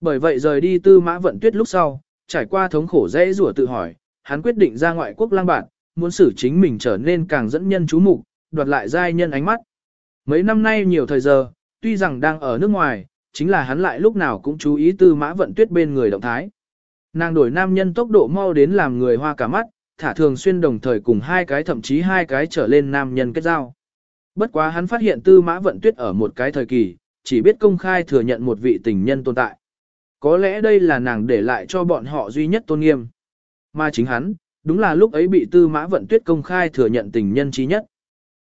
Bởi vậy rời đi tư mã vận tuyết lúc sau, trải qua thống khổ dễ rủa tự hỏi, hắn quyết định ra ngoại quốc lang bạn, muốn xử chính mình trở nên càng dẫn nhân chú mục, đoạt lại giai nhân ánh mắt. Mấy năm nay nhiều thời giờ, tuy rằng đang ở nước ngoài, chính là hắn lại lúc nào cũng chú ý tư mã vận tuyết bên người động thái. Nàng đổi nam nhân tốc độ mau đến làm người hoa cả mắt, thả thường xuyên đồng thời cùng hai cái thậm chí hai cái trở lên nam nhân kết giao. Bất quá hắn phát hiện tư mã vận tuyết ở một cái thời kỳ, chỉ biết công khai thừa nhận một vị tình nhân tồn tại. Có lẽ đây là nàng để lại cho bọn họ duy nhất tôn nghiêm. Mà chính hắn, đúng là lúc ấy bị tư mã vận tuyết công khai thừa nhận tình nhân trí nhất.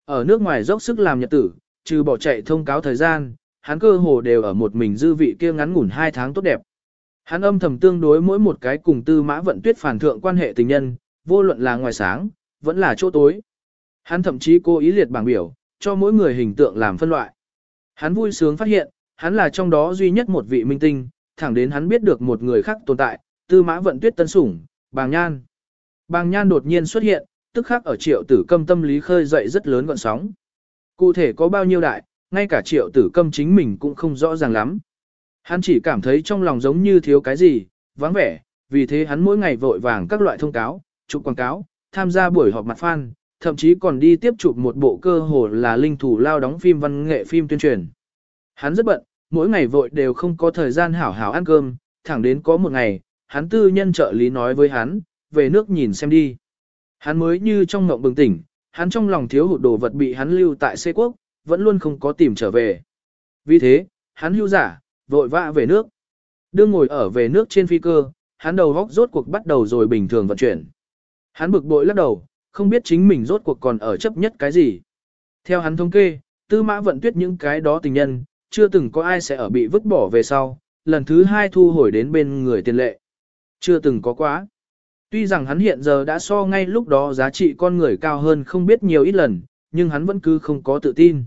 Ở nước ngoài dốc sức làm nhật tử, trừ bỏ chạy thông cáo thời gian, hắn cơ hồ đều ở một mình dư vị kia ngắn ngủn hai tháng tốt đẹp. Hắn âm thầm tương đối mỗi một cái cùng tư mã vận tuyết phản thượng quan hệ tình nhân, vô luận là ngoài sáng, vẫn là chỗ tối. Hắn thậm chí cố ý liệt bảng biểu, cho mỗi người hình tượng làm phân loại. Hắn vui sướng phát hiện, hắn là trong đó duy nhất một vị minh tinh, thẳng đến hắn biết được một người khác tồn tại, tư mã vận tuyết tân sủng, bàng nhan. Bàng nhan đột nhiên xuất hiện, tức khắc ở triệu tử câm tâm lý khơi dậy rất lớn gọn sóng. Cụ thể có bao nhiêu đại, ngay cả triệu tử câm chính mình cũng không rõ ràng lắm. Hắn chỉ cảm thấy trong lòng giống như thiếu cái gì, vắng vẻ, vì thế hắn mỗi ngày vội vàng các loại thông cáo, chụp quảng cáo, tham gia buổi họp mặt fan, thậm chí còn đi tiếp chụp một bộ cơ hồ là linh thủ lao đóng phim văn nghệ phim tuyên truyền. Hắn rất bận, mỗi ngày vội đều không có thời gian hảo hảo ăn cơm, thẳng đến có một ngày, hắn tư nhân trợ lý nói với hắn, về nước nhìn xem đi. Hắn mới như trong ngộng bừng tỉnh, hắn trong lòng thiếu hụt đồ vật bị hắn lưu tại xê quốc, vẫn luôn không có tìm trở về. Vì thế, hắn hưu giả, vội vã về nước. Đương ngồi ở về nước trên phi cơ, hắn đầu góc rốt cuộc bắt đầu rồi bình thường vận chuyển. Hắn bực bội lắc đầu, không biết chính mình rốt cuộc còn ở chấp nhất cái gì. Theo hắn thống kê, tư mã vận tuyết những cái đó tình nhân, chưa từng có ai sẽ ở bị vứt bỏ về sau, lần thứ hai thu hồi đến bên người tiền lệ. Chưa từng có quá. Tuy rằng hắn hiện giờ đã so ngay lúc đó giá trị con người cao hơn không biết nhiều ít lần, nhưng hắn vẫn cứ không có tự tin.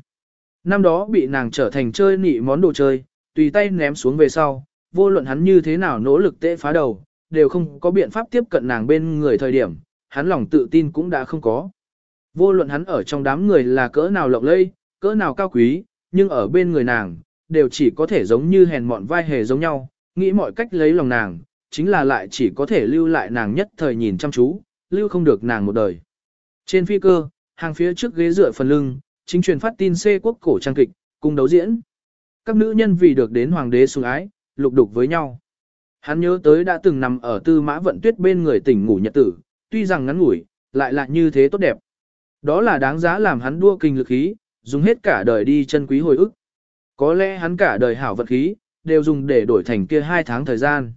Năm đó bị nàng trở thành chơi nị món đồ chơi, tùy tay ném xuống về sau, vô luận hắn như thế nào nỗ lực tệ phá đầu, đều không có biện pháp tiếp cận nàng bên người thời điểm, hắn lòng tự tin cũng đã không có. Vô luận hắn ở trong đám người là cỡ nào lộng lẫy, cỡ nào cao quý, nhưng ở bên người nàng, đều chỉ có thể giống như hèn mọn vai hề giống nhau, nghĩ mọi cách lấy lòng nàng, chính là lại chỉ có thể lưu lại nàng nhất thời nhìn chăm chú, lưu không được nàng một đời. Trên phi cơ, hàng phía trước ghế dựa phần lưng, chính truyền phát tin C quốc cổ trang kịch, cùng đấu diễn. Các nữ nhân vì được đến hoàng đế sủng ái, lục đục với nhau. Hắn nhớ tới đã từng nằm ở tư mã vận tuyết bên người tỉnh ngủ nhật tử, tuy rằng ngắn ngủi, lại là như thế tốt đẹp. Đó là đáng giá làm hắn đua kinh lực khí, dùng hết cả đời đi chân quý hồi ức. Có lẽ hắn cả đời hảo vật khí, đều dùng để đổi thành kia hai tháng thời gian.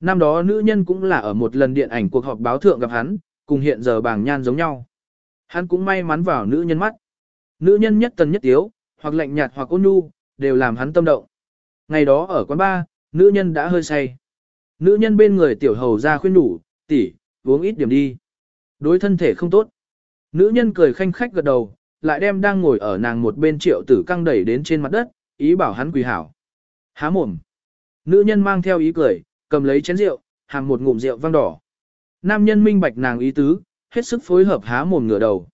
Năm đó nữ nhân cũng là ở một lần điện ảnh cuộc họp báo thượng gặp hắn, cùng hiện giờ bàng nhan giống nhau. Hắn cũng may mắn vào nữ nhân mắt. Nữ nhân nhất tần nhất tiếu, hoặc lạnh nhạt hoặc ôn nhu, đều làm hắn tâm động. Ngày đó ở quán bar, nữ nhân đã hơi say. Nữ nhân bên người tiểu hầu ra khuyên đủ, tỷ, uống ít điểm đi. Đối thân thể không tốt. Nữ nhân cười khanh khách gật đầu, lại đem đang ngồi ở nàng một bên triệu tử căng đẩy đến trên mặt đất, ý bảo hắn quỳ hảo. Há mồm. Nữ nhân mang theo ý cười, cầm lấy chén rượu, hàng một ngụm rượu vang đỏ. Nam nhân minh bạch nàng ý tứ, hết sức phối hợp há mồm ngửa đầu.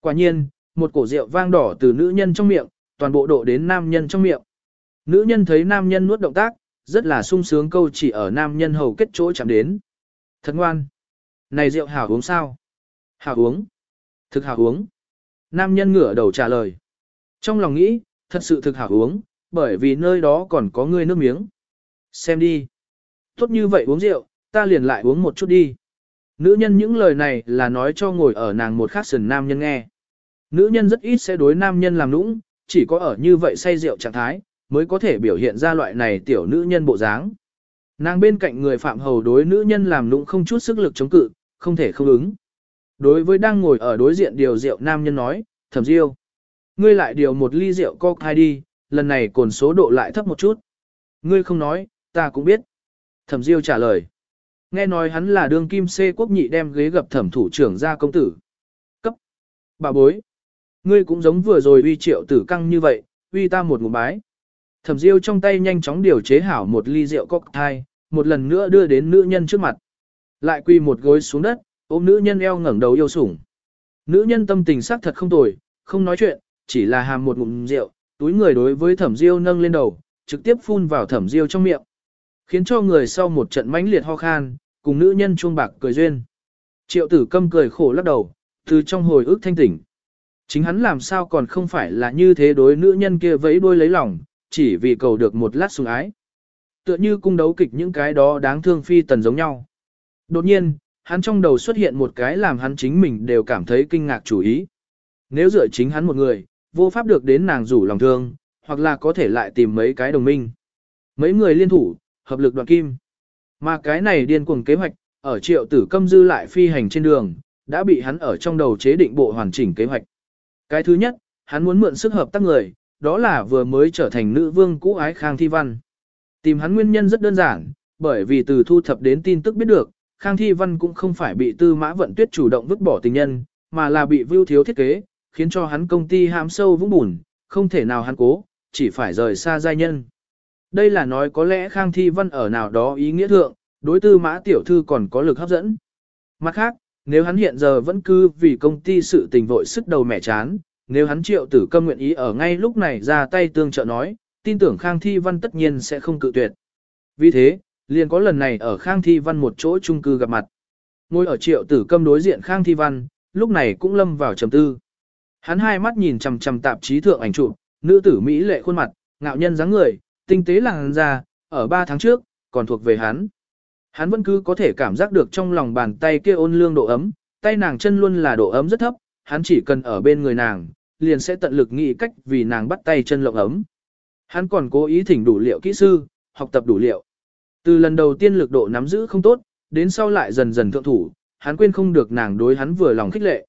Quả nhiên, một cổ rượu vang đỏ từ nữ nhân trong miệng, toàn bộ độ đến nam nhân trong miệng. Nữ nhân thấy nam nhân nuốt động tác, rất là sung sướng câu chỉ ở nam nhân hầu kết chỗ chạm đến. Thật ngoan. Này rượu hảo uống sao? Hảo uống. Thực hảo uống. Nam nhân ngửa đầu trả lời. Trong lòng nghĩ, thật sự thực hảo uống, bởi vì nơi đó còn có người nước miếng. Xem đi. Tốt như vậy uống rượu, ta liền lại uống một chút đi. Nữ nhân những lời này là nói cho ngồi ở nàng một khắc sần nam nhân nghe. Nữ nhân rất ít sẽ đối nam nhân làm nũng, chỉ có ở như vậy say rượu trạng thái, mới có thể biểu hiện ra loại này tiểu nữ nhân bộ dáng. Nàng bên cạnh người phạm hầu đối nữ nhân làm lũng không chút sức lực chống cự, không thể không ứng. Đối với đang ngồi ở đối diện điều rượu nam nhân nói, thẩm diêu. Ngươi lại điều một ly rượu cocktail đi, lần này cồn số độ lại thấp một chút. Ngươi không nói, ta cũng biết. Thẩm diêu trả lời. Nghe nói hắn là đương kim xê quốc nhị đem ghế gặp thẩm thủ trưởng ra công tử. Cấp. Bà bối. Ngươi cũng giống vừa rồi uy triệu tử căng như vậy, uy ta một ngụm bái. Thẩm diêu trong tay nhanh chóng điều chế hảo một ly rượu cocktail, một lần nữa đưa đến nữ nhân trước mặt. Lại quỳ một gối xuống đất, ôm nữ nhân eo ngẩng đầu yêu sủng. Nữ nhân tâm tình sắc thật không tồi, không nói chuyện, chỉ là hàm một ngụm rượu, túi người đối với thẩm diêu nâng lên đầu, trực tiếp phun vào thẩm diêu trong miệng. Khiến cho người sau một trận mãnh liệt ho khan, cùng nữ nhân chuông bạc cười duyên. Triệu tử câm cười khổ lắc đầu, từ trong hồi ức thanh tỉnh. Chính hắn làm sao còn không phải là như thế đối nữ nhân kia vẫy đuôi lấy lòng, chỉ vì cầu được một lát sủng ái. Tựa như cung đấu kịch những cái đó đáng thương phi tần giống nhau. Đột nhiên, hắn trong đầu xuất hiện một cái làm hắn chính mình đều cảm thấy kinh ngạc chủ ý. Nếu dựa chính hắn một người, vô pháp được đến nàng rủ lòng thương, hoặc là có thể lại tìm mấy cái đồng minh. Mấy người liên thủ, hợp lực đoạn kim. Mà cái này điên cuồng kế hoạch, ở triệu tử câm dư lại phi hành trên đường, đã bị hắn ở trong đầu chế định bộ hoàn chỉnh kế hoạch. Cái thứ nhất, hắn muốn mượn sức hợp tác người, đó là vừa mới trở thành nữ vương cũ ái Khang Thi Văn. Tìm hắn nguyên nhân rất đơn giản, bởi vì từ thu thập đến tin tức biết được, Khang Thi Văn cũng không phải bị tư mã vận tuyết chủ động vứt bỏ tình nhân, mà là bị vưu thiếu thiết kế, khiến cho hắn công ty hãm sâu vũng bùn, không thể nào hắn cố, chỉ phải rời xa giai nhân. Đây là nói có lẽ Khang Thi Văn ở nào đó ý nghĩa thượng, đối tư mã tiểu thư còn có lực hấp dẫn. Mặt khác, nếu hắn hiện giờ vẫn cứ vì công ty sự tình vội sức đầu mẻ chán, nếu hắn triệu tử câm nguyện ý ở ngay lúc này ra tay tương trợ nói, tin tưởng Khang Thi Văn tất nhiên sẽ không cự tuyệt. Vì thế, liền có lần này ở Khang Thi Văn một chỗ chung cư gặp mặt. Ngồi ở triệu tử câm đối diện Khang Thi Văn, lúc này cũng lâm vào trầm tư. Hắn hai mắt nhìn chằm chằm tạp chí thượng ảnh chụp, nữ tử mỹ lệ khuôn mặt, ngạo nhân dáng người, tinh tế làng già, ở ba tháng trước, còn thuộc về hắn. Hắn vẫn cứ có thể cảm giác được trong lòng bàn tay kia ôn lương độ ấm, tay nàng chân luôn là độ ấm rất thấp, hắn chỉ cần ở bên người nàng, liền sẽ tận lực nghĩ cách vì nàng bắt tay chân lộng ấm. Hắn còn cố ý thỉnh đủ liệu kỹ sư, học tập đủ liệu. Từ lần đầu tiên lực độ nắm giữ không tốt, đến sau lại dần dần thượng thủ, hắn quên không được nàng đối hắn vừa lòng khích lệ.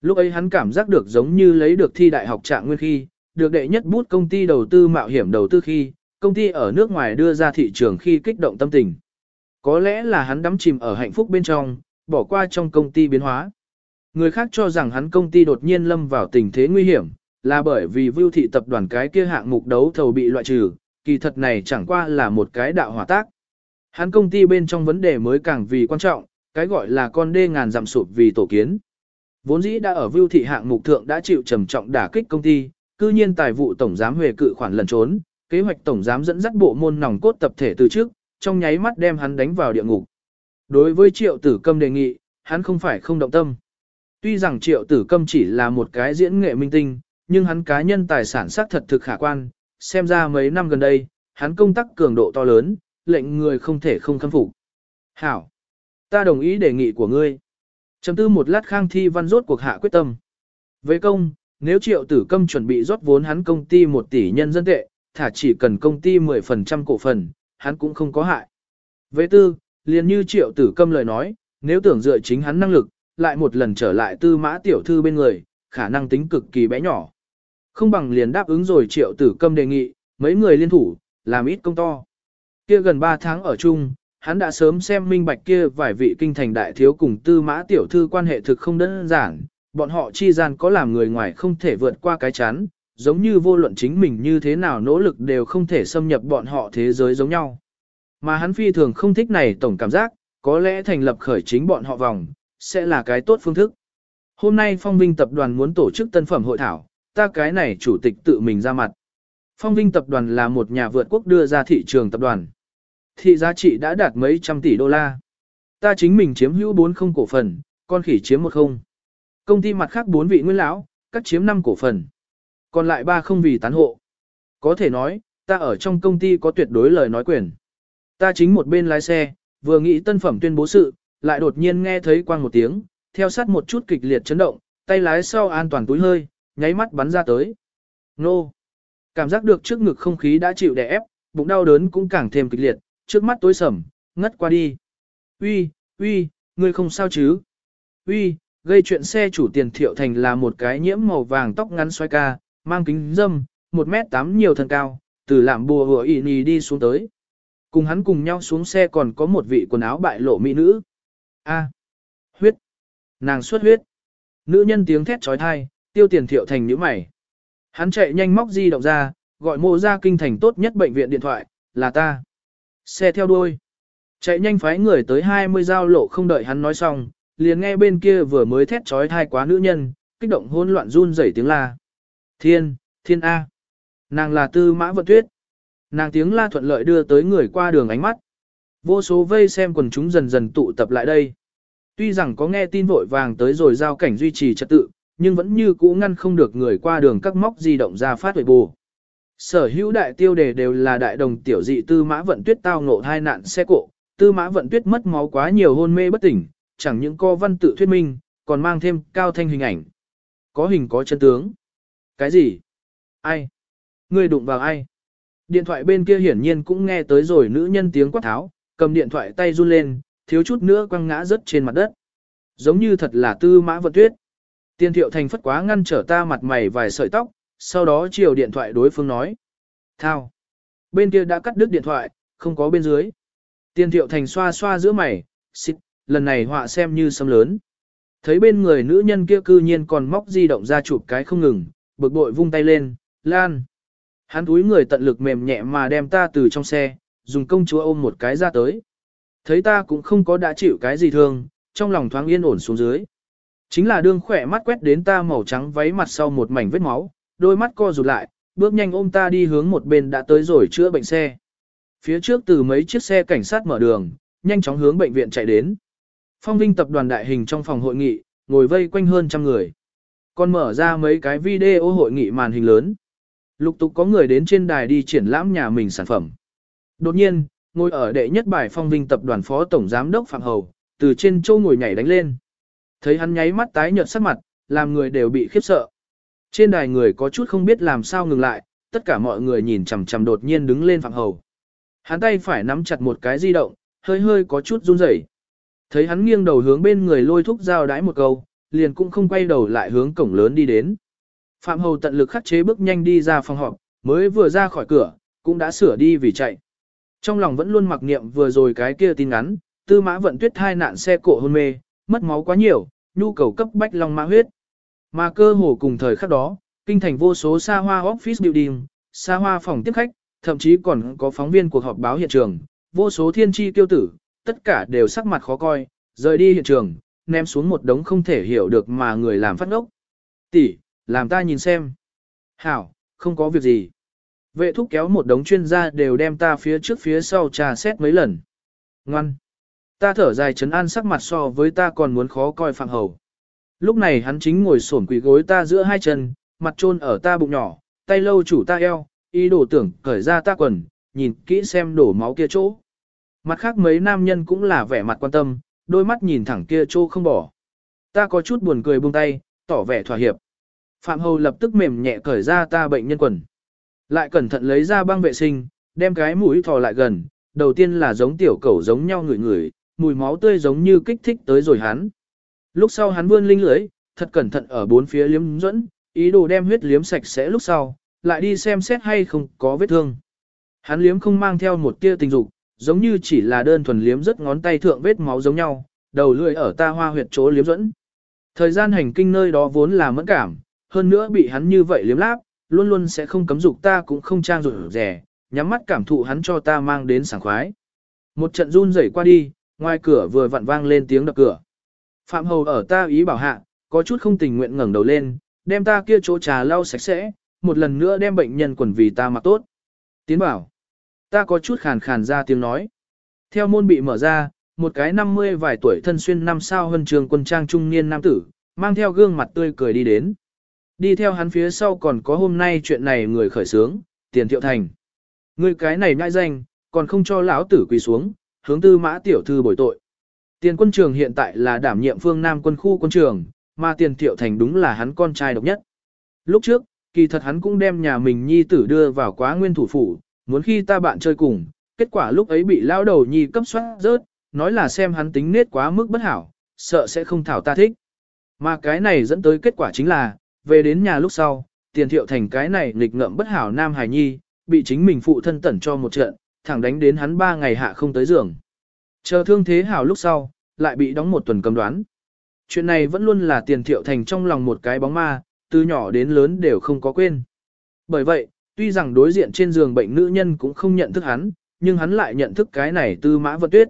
Lúc ấy hắn cảm giác được giống như lấy được thi đại học trạng nguyên khi, được đệ nhất bút công ty đầu tư mạo hiểm đầu tư khi, công ty ở nước ngoài đưa ra thị trường khi kích động tâm tình. Có lẽ là hắn đắm chìm ở hạnh phúc bên trong, bỏ qua trong công ty biến hóa. Người khác cho rằng hắn công ty đột nhiên lâm vào tình thế nguy hiểm, là bởi vì vưu thị tập đoàn cái kia hạng mục đấu thầu bị loại trừ, kỳ thật này chẳng qua là một cái đạo hỏa tác. Hắn công ty bên trong vấn đề mới càng vì quan trọng, cái gọi là con đê ngàn dặm sụp vì tổ kiến. Vốn dĩ đã ở vưu thị hạng mục thượng đã chịu trầm trọng đả kích công ty, cư nhiên tài vụ tổng giám huề cự khoản lần trốn, kế hoạch tổng giám dẫn dắt bộ môn nòng cốt tập thể từ trước, trong nháy mắt đem hắn đánh vào địa ngục. Đối với triệu tử câm đề nghị, hắn không phải không động tâm. Tuy rằng triệu tử câm chỉ là một cái diễn nghệ minh tinh, nhưng hắn cá nhân tài sản xác thật thực khả quan, xem ra mấy năm gần đây, hắn công tác cường độ to lớn, lệnh người không thể không khâm phục. Hảo! Ta đồng ý đề nghị của ngươi. Chấm tư một lát khang thi văn rốt cuộc hạ quyết tâm. Với công, nếu triệu tử câm chuẩn bị rót vốn hắn công ty một tỷ nhân dân tệ, thả chỉ cần công ty 10% cổ phần, hắn cũng không có hại. Vệ tư, liền như triệu tử câm lời nói, nếu tưởng dựa chính hắn năng lực, lại một lần trở lại tư mã tiểu thư bên người, khả năng tính cực kỳ bé nhỏ. Không bằng liền đáp ứng rồi triệu tử câm đề nghị, mấy người liên thủ, làm ít công to. Kia gần 3 tháng ở chung, hắn đã sớm xem minh bạch kia vài vị kinh thành đại thiếu cùng tư mã tiểu thư quan hệ thực không đơn giản, bọn họ chi gian có làm người ngoài không thể vượt qua cái chán, giống như vô luận chính mình như thế nào nỗ lực đều không thể xâm nhập bọn họ thế giới giống nhau. Mà hắn phi thường không thích này tổng cảm giác, có lẽ thành lập khởi chính bọn họ vòng, sẽ là cái tốt phương thức. Hôm nay Phong Vinh tập đoàn muốn tổ chức tân phẩm hội thảo, ta cái này chủ tịch tự mình ra mặt. Phong Vinh tập đoàn là một nhà vượt quốc đưa ra thị trường tập đoàn. Thị giá trị đã đạt mấy trăm tỷ đô la. Ta chính mình chiếm hữu 40 cổ phần, con khỉ chiếm một không. Công ty mặt khác bốn vị nguyên lão, cắt chiếm 5 cổ phần. Còn lại ba không vì tán hộ. Có thể nói, ta ở trong công ty có tuyệt đối lời nói quyền. Ta chính một bên lái xe, vừa nghĩ tân phẩm tuyên bố sự, lại đột nhiên nghe thấy quang một tiếng, theo sát một chút kịch liệt chấn động, tay lái sau an toàn túi hơi, nháy mắt bắn ra tới. Nô. Cảm giác được trước ngực không khí đã chịu đè ép, bụng đau đớn cũng càng thêm kịch liệt, trước mắt tối sầm, ngất qua đi. Uy, uy, ngươi không sao chứ? Uy, gây chuyện xe chủ tiền thiệu thành là một cái nhiễm màu vàng tóc ngắn xoay ca, mang kính dâm, 1 mét 8 nhiều thân cao, từ làm bùa vừa ị nì đi xuống tới. Cùng hắn cùng nhau xuống xe còn có một vị quần áo bại lộ mỹ nữ. A. huyết. Nàng xuất huyết. Nữ nhân tiếng thét trói thai, tiêu tiền thiệu thành nhíu mày. Hắn chạy nhanh móc di động ra, gọi mộ ra kinh thành tốt nhất bệnh viện điện thoại, là ta. Xe theo đuôi. Chạy nhanh phái người tới 20 giao lộ không đợi hắn nói xong, liền nghe bên kia vừa mới thét trói thai quá nữ nhân, kích động hỗn loạn run rẩy tiếng la. Thiên, thiên A. Nàng là tư mã vận tuyết. Nàng tiếng la thuận lợi đưa tới người qua đường ánh mắt. Vô số vây xem quần chúng dần dần tụ tập lại đây. Tuy rằng có nghe tin vội vàng tới rồi giao cảnh duy trì trật tự, nhưng vẫn như cũ ngăn không được người qua đường các móc di động ra phát huệ bù. Sở hữu đại tiêu đề đều là đại đồng tiểu dị tư mã vận tuyết tao ngộ hai nạn xe cộ, tư mã vận tuyết mất máu quá nhiều hôn mê bất tỉnh, chẳng những co văn tự thuyết minh, còn mang thêm cao thanh hình ảnh. Có hình có chân tướng. Cái gì? Ai? Người đụng vào ai? Điện thoại bên kia hiển nhiên cũng nghe tới rồi nữ nhân tiếng quát tháo, cầm điện thoại tay run lên, thiếu chút nữa quăng ngã rớt trên mặt đất. Giống như thật là tư mã vật tuyết. Tiên thiệu thành phất quá ngăn trở ta mặt mày vài sợi tóc, sau đó chiều điện thoại đối phương nói. Thao. Bên kia đã cắt đứt điện thoại, không có bên dưới. Tiên thiệu thành xoa xoa giữa mày, xịt, lần này họa xem như sâm lớn. Thấy bên người nữ nhân kia cư nhiên còn móc di động ra chụp cái không ngừng, bực bội vung tay lên, lan. Hắn túi người tận lực mềm nhẹ mà đem ta từ trong xe, dùng công chúa ôm một cái ra tới. Thấy ta cũng không có đã chịu cái gì thương, trong lòng thoáng yên ổn xuống dưới. Chính là đương khỏe mắt quét đến ta màu trắng váy mặt sau một mảnh vết máu, đôi mắt co rụt lại, bước nhanh ôm ta đi hướng một bên đã tới rồi chữa bệnh xe. Phía trước từ mấy chiếc xe cảnh sát mở đường, nhanh chóng hướng bệnh viện chạy đến. Phong Vinh tập đoàn đại hình trong phòng hội nghị, ngồi vây quanh hơn trăm người. Còn mở ra mấy cái video hội nghị màn hình lớn. Lục tục có người đến trên đài đi triển lãm nhà mình sản phẩm. Đột nhiên, ngồi ở đệ nhất bài Phong Vinh tập đoàn phó tổng giám đốc Phạm Hầu, từ trên châu ngồi nhảy đánh lên. Thấy hắn nháy mắt tái nhợt sắc mặt, làm người đều bị khiếp sợ. Trên đài người có chút không biết làm sao ngừng lại, tất cả mọi người nhìn chằm chằm đột nhiên đứng lên Phạm Hầu. Hắn tay phải nắm chặt một cái di động, hơi hơi có chút run rẩy. Thấy hắn nghiêng đầu hướng bên người lôi thúc giao đái một câu, liền cũng không quay đầu lại hướng cổng lớn đi đến. Phạm Hầu tận lực khắc chế bước nhanh đi ra phòng họp, mới vừa ra khỏi cửa, cũng đã sửa đi vì chạy. Trong lòng vẫn luôn mặc niệm vừa rồi cái kia tin ngắn, tư mã vận tuyết thai nạn xe cộ hôn mê, mất máu quá nhiều, nhu cầu cấp bách long mã huyết. Mà cơ hồ cùng thời khắc đó, kinh thành vô số xa hoa office building, xa hoa phòng tiếp khách, thậm chí còn có phóng viên cuộc họp báo hiện trường, vô số thiên tri tiêu tử, tất cả đều sắc mặt khó coi, rời đi hiện trường, ném xuống một đống không thể hiểu được mà người làm phát ngốc. Tỷ, làm ta nhìn xem. Hảo, không có việc gì. Vệ thúc kéo một đống chuyên gia đều đem ta phía trước phía sau trà xét mấy lần. Ngoan. Ta thở dài chấn an sắc mặt so với ta còn muốn khó coi phạm hầu. Lúc này hắn chính ngồi sổn quỳ gối ta giữa hai chân, mặt trôn ở ta bụng nhỏ, tay lâu chủ ta eo, ý đồ tưởng cởi ra ta quần, nhìn kỹ xem đổ máu kia chỗ. Mặt khác mấy nam nhân cũng là vẻ mặt quan tâm, đôi mắt nhìn thẳng kia trô không bỏ. Ta có chút buồn cười buông tay, tỏ vẻ thỏa hiệp. Phạm Hầu lập tức mềm nhẹ cởi ra ta bệnh nhân quần. Lại cẩn thận lấy ra băng vệ sinh, đem cái mũi thò lại gần, đầu tiên là giống tiểu cẩu giống nhau ngửi ngửi, mùi máu tươi giống như kích thích tới rồi hắn. Lúc sau hắn vươn linh lưới, thật cẩn thận ở bốn phía liếm dẫn, ý đồ đem huyết liếm sạch sẽ lúc sau, lại đi xem xét hay không có vết thương. Hắn liếm không mang theo một tia tình dục, giống như chỉ là đơn thuần liếm rất ngón tay thượng vết máu giống nhau, đầu lưỡi ở ta hoa huyệt chỗ liếm dẫn. Thời gian hành kinh nơi đó vốn là mẫn cảm, hơn nữa bị hắn như vậy liếm láp, luôn luôn sẽ không cấm dục ta cũng không trang rồi rẻ, nhắm mắt cảm thụ hắn cho ta mang đến sảng khoái. Một trận run rẩy qua đi, ngoài cửa vừa vặn vang lên tiếng đập cửa. Phạm Hầu ở ta ý bảo hạ, có chút không tình nguyện ngẩng đầu lên, đem ta kia chỗ trà lau sạch sẽ, một lần nữa đem bệnh nhân quần vì ta mặc tốt. Tiến bảo, ta có chút khàn khàn ra tiếng nói. Theo môn bị mở ra, một cái năm mươi vài tuổi thân xuyên năm sao hơn trường quân trang trung niên nam tử, mang theo gương mặt tươi cười đi đến. Đi theo hắn phía sau còn có hôm nay chuyện này người khởi sướng, tiền thiệu thành. Người cái này nhãi danh, còn không cho lão tử quỳ xuống, hướng tư mã tiểu thư bồi tội. Tiền quân trường hiện tại là đảm nhiệm phương Nam quân khu quân trường, mà tiền thiệu thành đúng là hắn con trai độc nhất. Lúc trước, kỳ thật hắn cũng đem nhà mình nhi tử đưa vào quá nguyên thủ phủ, muốn khi ta bạn chơi cùng, kết quả lúc ấy bị lao đầu nhi cấp soát rớt, nói là xem hắn tính nết quá mức bất hảo, sợ sẽ không thảo ta thích. Mà cái này dẫn tới kết quả chính là, về đến nhà lúc sau, tiền thiệu thành cái này nghịch ngợm bất hảo nam hài nhi, bị chính mình phụ thân tẩn cho một trận, thẳng đánh đến hắn ba ngày hạ không tới giường. Chờ thương thế hảo lúc sau, lại bị đóng một tuần cầm đoán. Chuyện này vẫn luôn là tiền thiệu thành trong lòng một cái bóng ma, từ nhỏ đến lớn đều không có quên. Bởi vậy, tuy rằng đối diện trên giường bệnh nữ nhân cũng không nhận thức hắn, nhưng hắn lại nhận thức cái này tư mã vận tuyết.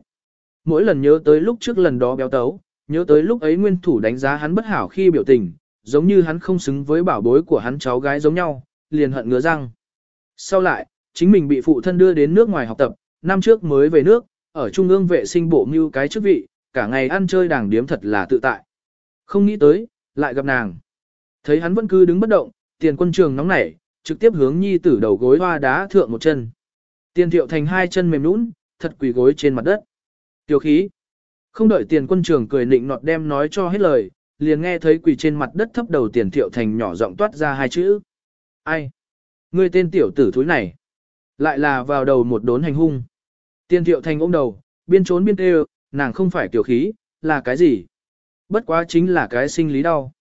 Mỗi lần nhớ tới lúc trước lần đó béo tấu, nhớ tới lúc ấy nguyên thủ đánh giá hắn bất hảo khi biểu tình, giống như hắn không xứng với bảo bối của hắn cháu gái giống nhau, liền hận ngứa răng. Sau lại, chính mình bị phụ thân đưa đến nước ngoài học tập, năm trước mới về nước, ở trung ương vệ sinh bộ mưu cái chức vị, cả ngày ăn chơi đàng điếm thật là tự tại. Không nghĩ tới, lại gặp nàng. Thấy hắn vẫn cứ đứng bất động, tiền quân trường nóng nảy, trực tiếp hướng nhi tử đầu gối hoa đá thượng một chân. Tiền thiệu thành hai chân mềm nũng, thật quỳ gối trên mặt đất. Tiểu khí. Không đợi tiền quân trường cười nịnh nọt đem nói cho hết lời, liền nghe thấy quỳ trên mặt đất thấp đầu tiền thiệu thành nhỏ giọng toát ra hai chữ. Ai? Ngươi tên tiểu tử thúi này. Lại là vào đầu một đốn hành hung. Tiền thiệu thành ôm đầu, biên trốn biên tê nàng không phải tiểu khí, là cái gì? Bất quá chính là cái sinh lý đau.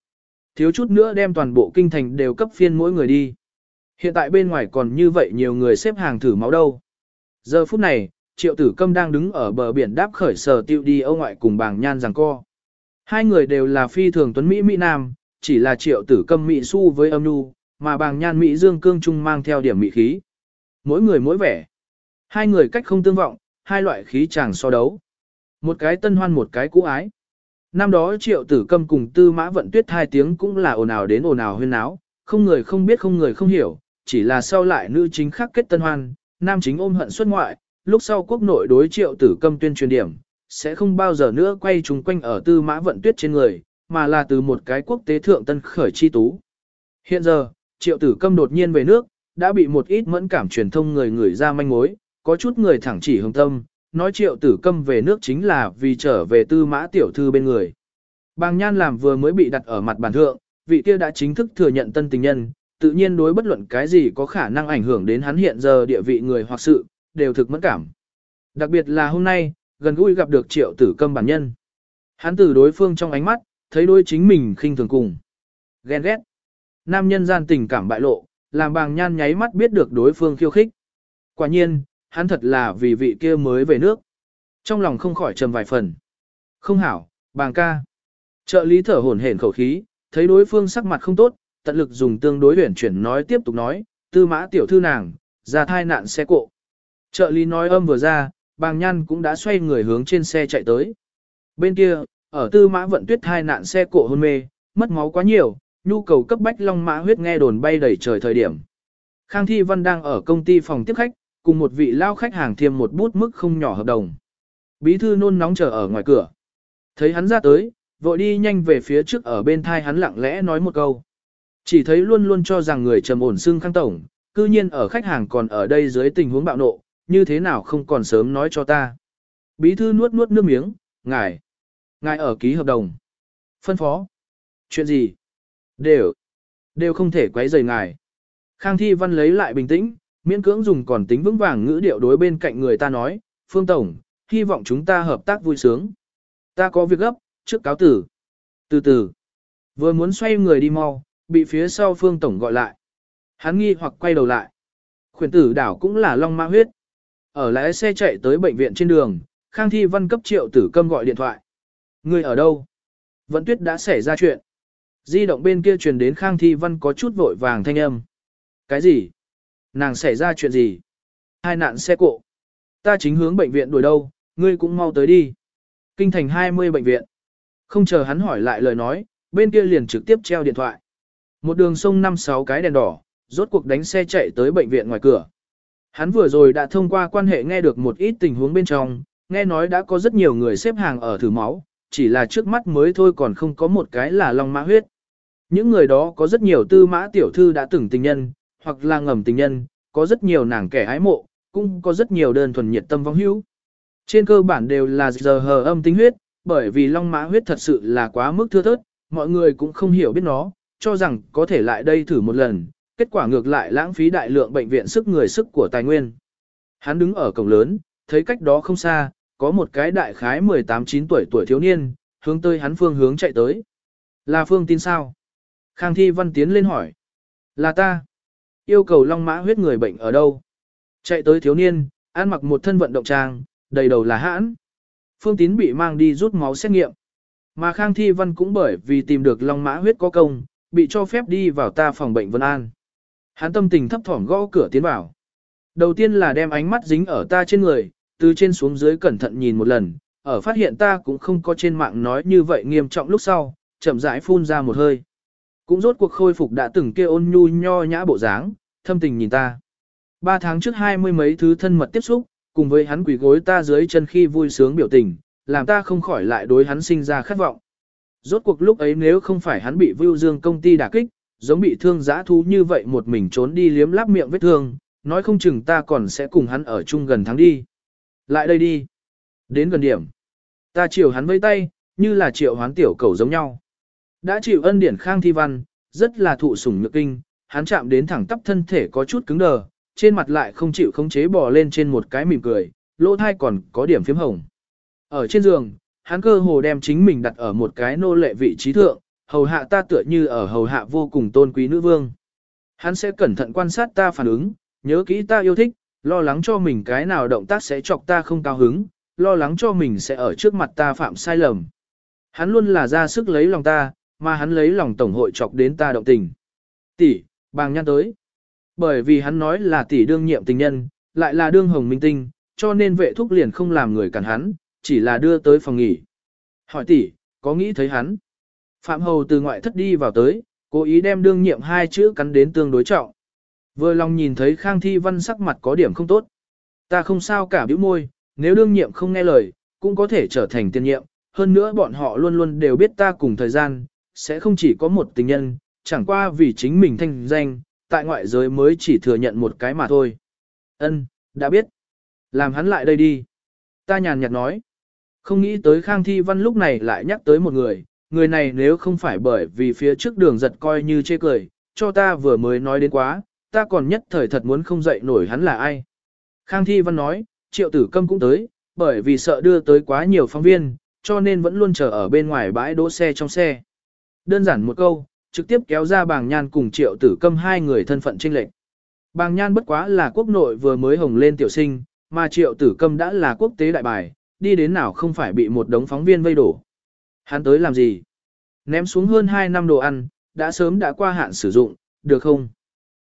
Thiếu chút nữa đem toàn bộ kinh thành đều cấp phiên mỗi người đi. Hiện tại bên ngoài còn như vậy nhiều người xếp hàng thử máu đâu. Giờ phút này, triệu tử câm đang đứng ở bờ biển đáp khởi sở tiêu đi ông ngoại cùng bàng nhan rằng co. Hai người đều là phi thường tuấn Mỹ Mỹ Nam, chỉ là triệu tử câm Mỹ su với âm nu, mà bàng nhan Mỹ dương cương trung mang theo điểm Mỹ khí. Mỗi người mỗi vẻ. Hai người cách không tương vọng, hai loại khí chàng so đấu. Một cái tân hoan một cái cũ ái. Năm đó triệu tử câm cùng tư mã vận tuyết hai tiếng cũng là ồn ào đến ồn ào huyên náo, không người không biết không người không hiểu, chỉ là sau lại nữ chính khắc kết tân hoan, nam chính ôm hận xuất ngoại, lúc sau quốc nội đối triệu tử câm tuyên truyền điểm, sẽ không bao giờ nữa quay trùng quanh ở tư mã vận tuyết trên người, mà là từ một cái quốc tế thượng tân khởi chi tú. Hiện giờ, triệu tử câm đột nhiên về nước, đã bị một ít mẫn cảm truyền thông người người ra manh mối, có chút người thẳng chỉ hồng tâm, nói triệu tử câm về nước chính là vì trở về tư mã tiểu thư bên người. Bàng nhan làm vừa mới bị đặt ở mặt bàn thượng, vị kia đã chính thức thừa nhận tân tình nhân, tự nhiên đối bất luận cái gì có khả năng ảnh hưởng đến hắn hiện giờ địa vị người hoặc sự, đều thực mẫn cảm. Đặc biệt là hôm nay, gần gũi gặp được triệu tử câm bản nhân. Hắn từ đối phương trong ánh mắt, thấy đôi chính mình khinh thường cùng. Ghen ghét. Nam nhân gian tình cảm bại lộ, làm bàng nhan nháy mắt biết được đối phương khiêu khích. Quả nhiên, hắn thật là vì vị kia mới về nước. Trong lòng không khỏi trầm vài phần. Không hảo, bàng ca. Trợ lý thở hổn hển khẩu khí, thấy đối phương sắc mặt không tốt, tận lực dùng tương đối huyển chuyển nói tiếp tục nói, tư mã tiểu thư nàng, ra thai nạn xe cộ. Trợ lý nói âm vừa ra, bàng nhan cũng đã xoay người hướng trên xe chạy tới. Bên kia, ở tư mã vận tuyết thai nạn xe cộ hôn mê, mất máu quá nhiều, nhu cầu cấp bách long mã huyết nghe đồn bay đầy trời thời điểm. Khang Thi Văn đang ở công ty phòng tiếp khách, cùng một vị lao khách hàng thiêm một bút mức không nhỏ hợp đồng. Bí thư nôn nóng chờ ở ngoài cửa. Thấy hắn ra tới, vội đi nhanh về phía trước ở bên thai hắn lặng lẽ nói một câu. Chỉ thấy luôn luôn cho rằng người trầm ổn xưng khang tổng, cư nhiên ở khách hàng còn ở đây dưới tình huống bạo nộ, như thế nào không còn sớm nói cho ta. Bí thư nuốt nuốt nước miếng, ngài, ngài ở ký hợp đồng. Phân phó. Chuyện gì? Đều, đều không thể quấy rầy ngài. Khang Thi Văn lấy lại bình tĩnh, miễn cưỡng dùng còn tính vững vàng ngữ điệu đối bên cạnh người ta nói, Phương Tổng, hy vọng chúng ta hợp tác vui sướng. Ta có việc gấp, trước cáo tử. Từ từ, vừa muốn xoay người đi mau, bị phía sau Phương Tổng gọi lại. Hắn nghi hoặc quay đầu lại. Khuyển tử đảo cũng là long mã huyết. Ở lái xe chạy tới bệnh viện trên đường, Khang Thi Văn cấp triệu tử câm gọi điện thoại. Người ở đâu? Vẫn tuyết đã xảy ra chuyện. Di động bên kia truyền đến Khang Thi Văn có chút vội vàng thanh âm. Cái gì? Nàng xảy ra chuyện gì? Hai nạn xe cộ. Ta chính hướng bệnh viện đuổi đâu, ngươi cũng mau tới đi. Kinh thành 20 bệnh viện. Không chờ hắn hỏi lại lời nói, bên kia liền trực tiếp treo điện thoại. Một đường sông năm sáu cái đèn đỏ, rốt cuộc đánh xe chạy tới bệnh viện ngoài cửa. Hắn vừa rồi đã thông qua quan hệ nghe được một ít tình huống bên trong, nghe nói đã có rất nhiều người xếp hàng ở thử máu, chỉ là trước mắt mới thôi còn không có một cái là long mã huyết. Những người đó có rất nhiều tư mã tiểu thư đã từng tình nhân, hoặc là ngầm tình nhân, có rất nhiều nàng kẻ ái mộ, cũng có rất nhiều đơn thuần nhiệt tâm vong hữu. Trên cơ bản đều là giờ hờ âm tính huyết, bởi vì long mã huyết thật sự là quá mức thưa thớt, mọi người cũng không hiểu biết nó, cho rằng có thể lại đây thử một lần, kết quả ngược lại lãng phí đại lượng bệnh viện sức người sức của tài nguyên. Hắn đứng ở cổng lớn, thấy cách đó không xa, có một cái đại khái 18-9 tuổi tuổi thiếu niên, hướng tới hắn phương hướng chạy tới. Là phương tin sao? Khang Thi Văn tiến lên hỏi. Là ta. Yêu cầu long mã huyết người bệnh ở đâu? Chạy tới thiếu niên, ăn mặc một thân vận động trang, đầy đầu là hãn. Phương tín bị mang đi rút máu xét nghiệm. Mà Khang Thi Văn cũng bởi vì tìm được long mã huyết có công, bị cho phép đi vào ta phòng bệnh Vân An. Hắn tâm tình thấp thỏm gõ cửa tiến vào. Đầu tiên là đem ánh mắt dính ở ta trên người, từ trên xuống dưới cẩn thận nhìn một lần, ở phát hiện ta cũng không có trên mạng nói như vậy nghiêm trọng lúc sau, chậm rãi phun ra một hơi. Cũng rốt cuộc khôi phục đã từng kia ôn nhu nho nhã bộ dáng, thâm tình nhìn ta. Ba tháng trước hai mươi mấy thứ thân mật tiếp xúc, cùng với hắn quỳ gối ta dưới chân khi vui sướng biểu tình, làm ta không khỏi lại đối hắn sinh ra khát vọng. Rốt cuộc lúc ấy nếu không phải hắn bị Vưu Dương công ty đả kích, giống bị thương giã thú như vậy một mình trốn đi liếm láp miệng vết thương, nói không chừng ta còn sẽ cùng hắn ở chung gần tháng đi. Lại đây đi. Đến gần điểm. Ta chiều hắn vây tay, như là triệu hoán tiểu cầu giống nhau. Đã chịu ân điển khang thi văn, rất là thụ sủng nhược kinh, hắn chạm đến thẳng tắp thân thể có chút cứng đờ, trên mặt lại không chịu khống chế bò lên trên một cái mỉm cười, lỗ thai còn có điểm phím hồng. Ở trên giường, hắn cơ hồ đem chính mình đặt ở một cái nô lệ vị trí thượng, hầu hạ ta tựa như ở hầu hạ vô cùng tôn quý nữ vương. Hắn sẽ cẩn thận quan sát ta phản ứng, nhớ kỹ ta yêu thích, lo lắng cho mình cái nào động tác sẽ chọc ta không cao hứng, lo lắng cho mình sẽ ở trước mặt ta phạm sai lầm. Hắn luôn là ra sức lấy lòng ta, mà hắn lấy lòng tổng hội chọc đến ta động tình. Tỷ, bàng nhăn tới. Bởi vì hắn nói là tỷ đương nhiệm tình nhân, lại là đương hồng minh tinh, cho nên vệ thúc liền không làm người cản hắn, chỉ là đưa tới phòng nghỉ. Hỏi tỷ, có nghĩ thấy hắn? Phạm Hầu từ ngoại thất đi vào tới, cố ý đem đương nhiệm hai chữ cắn đến tương đối trọng. Vừa lòng nhìn thấy Khang Thi Văn sắc mặt có điểm không tốt. Ta không sao cả bĩu môi, nếu đương nhiệm không nghe lời, cũng có thể trở thành tiên nhiệm. Hơn nữa bọn họ luôn luôn đều biết ta cùng thời gian, sẽ không chỉ có một tình nhân, chẳng qua vì chính mình thanh danh, tại ngoại giới mới chỉ thừa nhận một cái mà thôi. Ân, đã biết. Làm hắn lại đây đi. Ta nhàn nhạt nói. Không nghĩ tới Khang Thi Văn lúc này lại nhắc tới một người, người này nếu không phải bởi vì phía trước đường giật coi như chê cười, cho ta vừa mới nói đến quá, ta còn nhất thời thật muốn không dậy nổi hắn là ai. Khang Thi Văn nói, triệu tử câm cũng tới, bởi vì sợ đưa tới quá nhiều phóng viên, cho nên vẫn luôn chờ ở bên ngoài bãi đỗ xe trong xe. Đơn giản một câu, trực tiếp kéo ra bàng nhan cùng triệu tử câm hai người thân phận trinh lệnh. Bàng nhan bất quá là quốc nội vừa mới hồng lên tiểu sinh, mà triệu tử câm đã là quốc tế đại bài, đi đến nào không phải bị một đống phóng viên vây đổ. Hắn tới làm gì? Ném xuống hơn 2 năm đồ ăn, đã sớm đã qua hạn sử dụng, được không?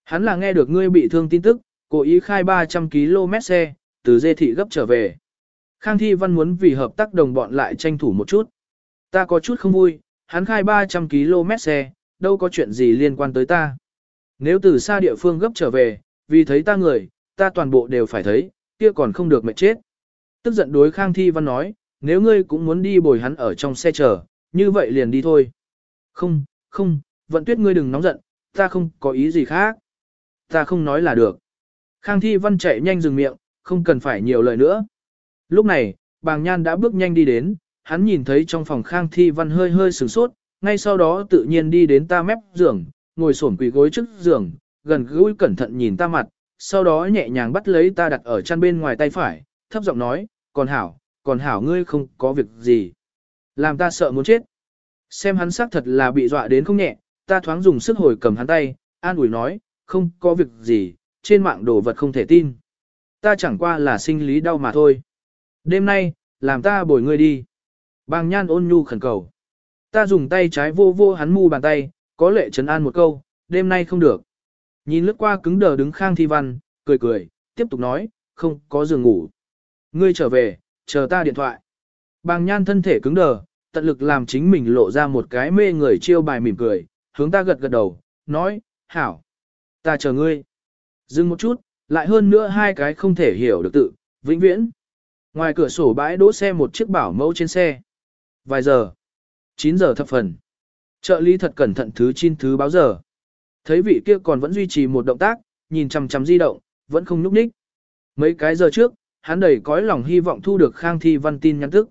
Hắn là nghe được ngươi bị thương tin tức, cố ý khai 300 km xe, từ dê thị gấp trở về. Khang Thi Văn muốn vì hợp tác đồng bọn lại tranh thủ một chút. Ta có chút không vui, hắn khai 300 km xe, đâu có chuyện gì liên quan tới ta. Nếu từ xa địa phương gấp trở về, vì thấy ta người, ta toàn bộ đều phải thấy, kia còn không được mệt chết. Tức giận đối Khang Thi Văn nói, nếu ngươi cũng muốn đi bồi hắn ở trong xe chờ, như vậy liền đi thôi. Không, không, vận tuyết ngươi đừng nóng giận, ta không có ý gì khác. Ta không nói là được. Khang Thi Văn chạy nhanh dừng miệng, không cần phải nhiều lời nữa. Lúc này, bàng nhan đã bước nhanh đi đến, hắn nhìn thấy trong phòng Khang Thi Văn hơi hơi sửng sốt, ngay sau đó tự nhiên đi đến ta mép giường, ngồi xổm quỳ gối trước giường, gần gũi cẩn thận nhìn ta mặt, sau đó nhẹ nhàng bắt lấy ta đặt ở chăn bên ngoài tay phải, thấp giọng nói, còn hảo, còn hảo ngươi không có việc gì. Làm ta sợ muốn chết. Xem hắn xác thật là bị dọa đến không nhẹ, ta thoáng dùng sức hồi cầm hắn tay, an ủi nói, không có việc gì, trên mạng đồ vật không thể tin. Ta chẳng qua là sinh lý đau mà thôi. Đêm nay, làm ta bồi ngươi đi. Bàng nhan ôn nhu khẩn cầu. Ta dùng tay trái vô vô hắn mu bàn tay, có lệ trấn an một câu, đêm nay không được. Nhìn lướt qua cứng đờ đứng khang thi văn, cười cười, tiếp tục nói, không có giường ngủ. Ngươi trở về, chờ ta điện thoại. Bàng nhan thân thể cứng đờ, tận lực làm chính mình lộ ra một cái mê người chiêu bài mỉm cười, hướng ta gật gật đầu, nói, hảo, ta chờ ngươi. Dừng một chút, lại hơn nữa hai cái không thể hiểu được tự, vĩnh viễn. Ngoài cửa sổ bãi đỗ xe một chiếc bảo mẫu trên xe. Vài giờ. 9 giờ thập phần. Trợ lý thật cẩn thận thứ chín thứ báo giờ. Thấy vị kia còn vẫn duy trì một động tác, nhìn chằm chằm di động, vẫn không nhúc nhích. Mấy cái giờ trước, hắn đầy cõi lòng hy vọng thu được Khang Thi Văn tin nhắn tức.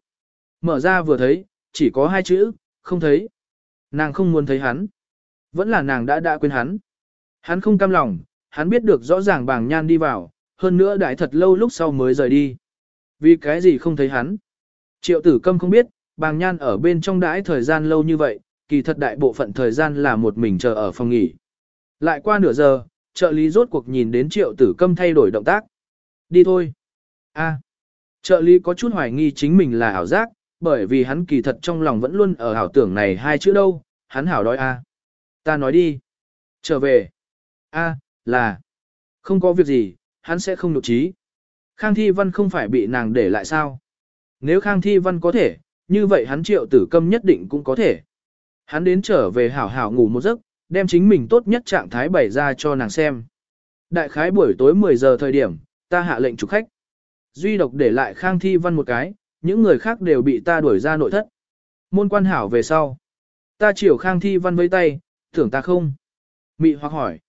Mở ra vừa thấy, chỉ có hai chữ, không thấy. Nàng không muốn thấy hắn. Vẫn là nàng đã đã quên hắn. Hắn không cam lòng, hắn biết được rõ ràng bàng nhan đi vào, hơn nữa đại thật lâu lúc sau mới rời đi. Vì cái gì không thấy hắn? Triệu tử câm không biết, bàng nhan ở bên trong đãi thời gian lâu như vậy, kỳ thật đại bộ phận thời gian là một mình chờ ở phòng nghỉ. Lại qua nửa giờ, trợ lý rốt cuộc nhìn đến triệu tử câm thay đổi động tác. Đi thôi a trợ lý có chút hoài nghi chính mình là ảo giác, bởi vì hắn kỳ thật trong lòng vẫn luôn ở ảo tưởng này hai chữ đâu, hắn hảo đói a Ta nói đi. Trở về. a là. Không có việc gì, hắn sẽ không nhục trí. Khang Thi Văn không phải bị nàng để lại sao? Nếu Khang Thi Văn có thể, như vậy hắn triệu tử câm nhất định cũng có thể. Hắn đến trở về hảo hảo ngủ một giấc, đem chính mình tốt nhất trạng thái bày ra cho nàng xem. Đại khái buổi tối 10 giờ thời điểm, ta hạ lệnh chủ khách. Duy độc để lại Khang Thi Văn một cái, những người khác đều bị ta đuổi ra nội thất. Môn quan hảo về sau. Ta chiều Khang Thi Văn với tay, tưởng ta không? Mị hoặc hỏi.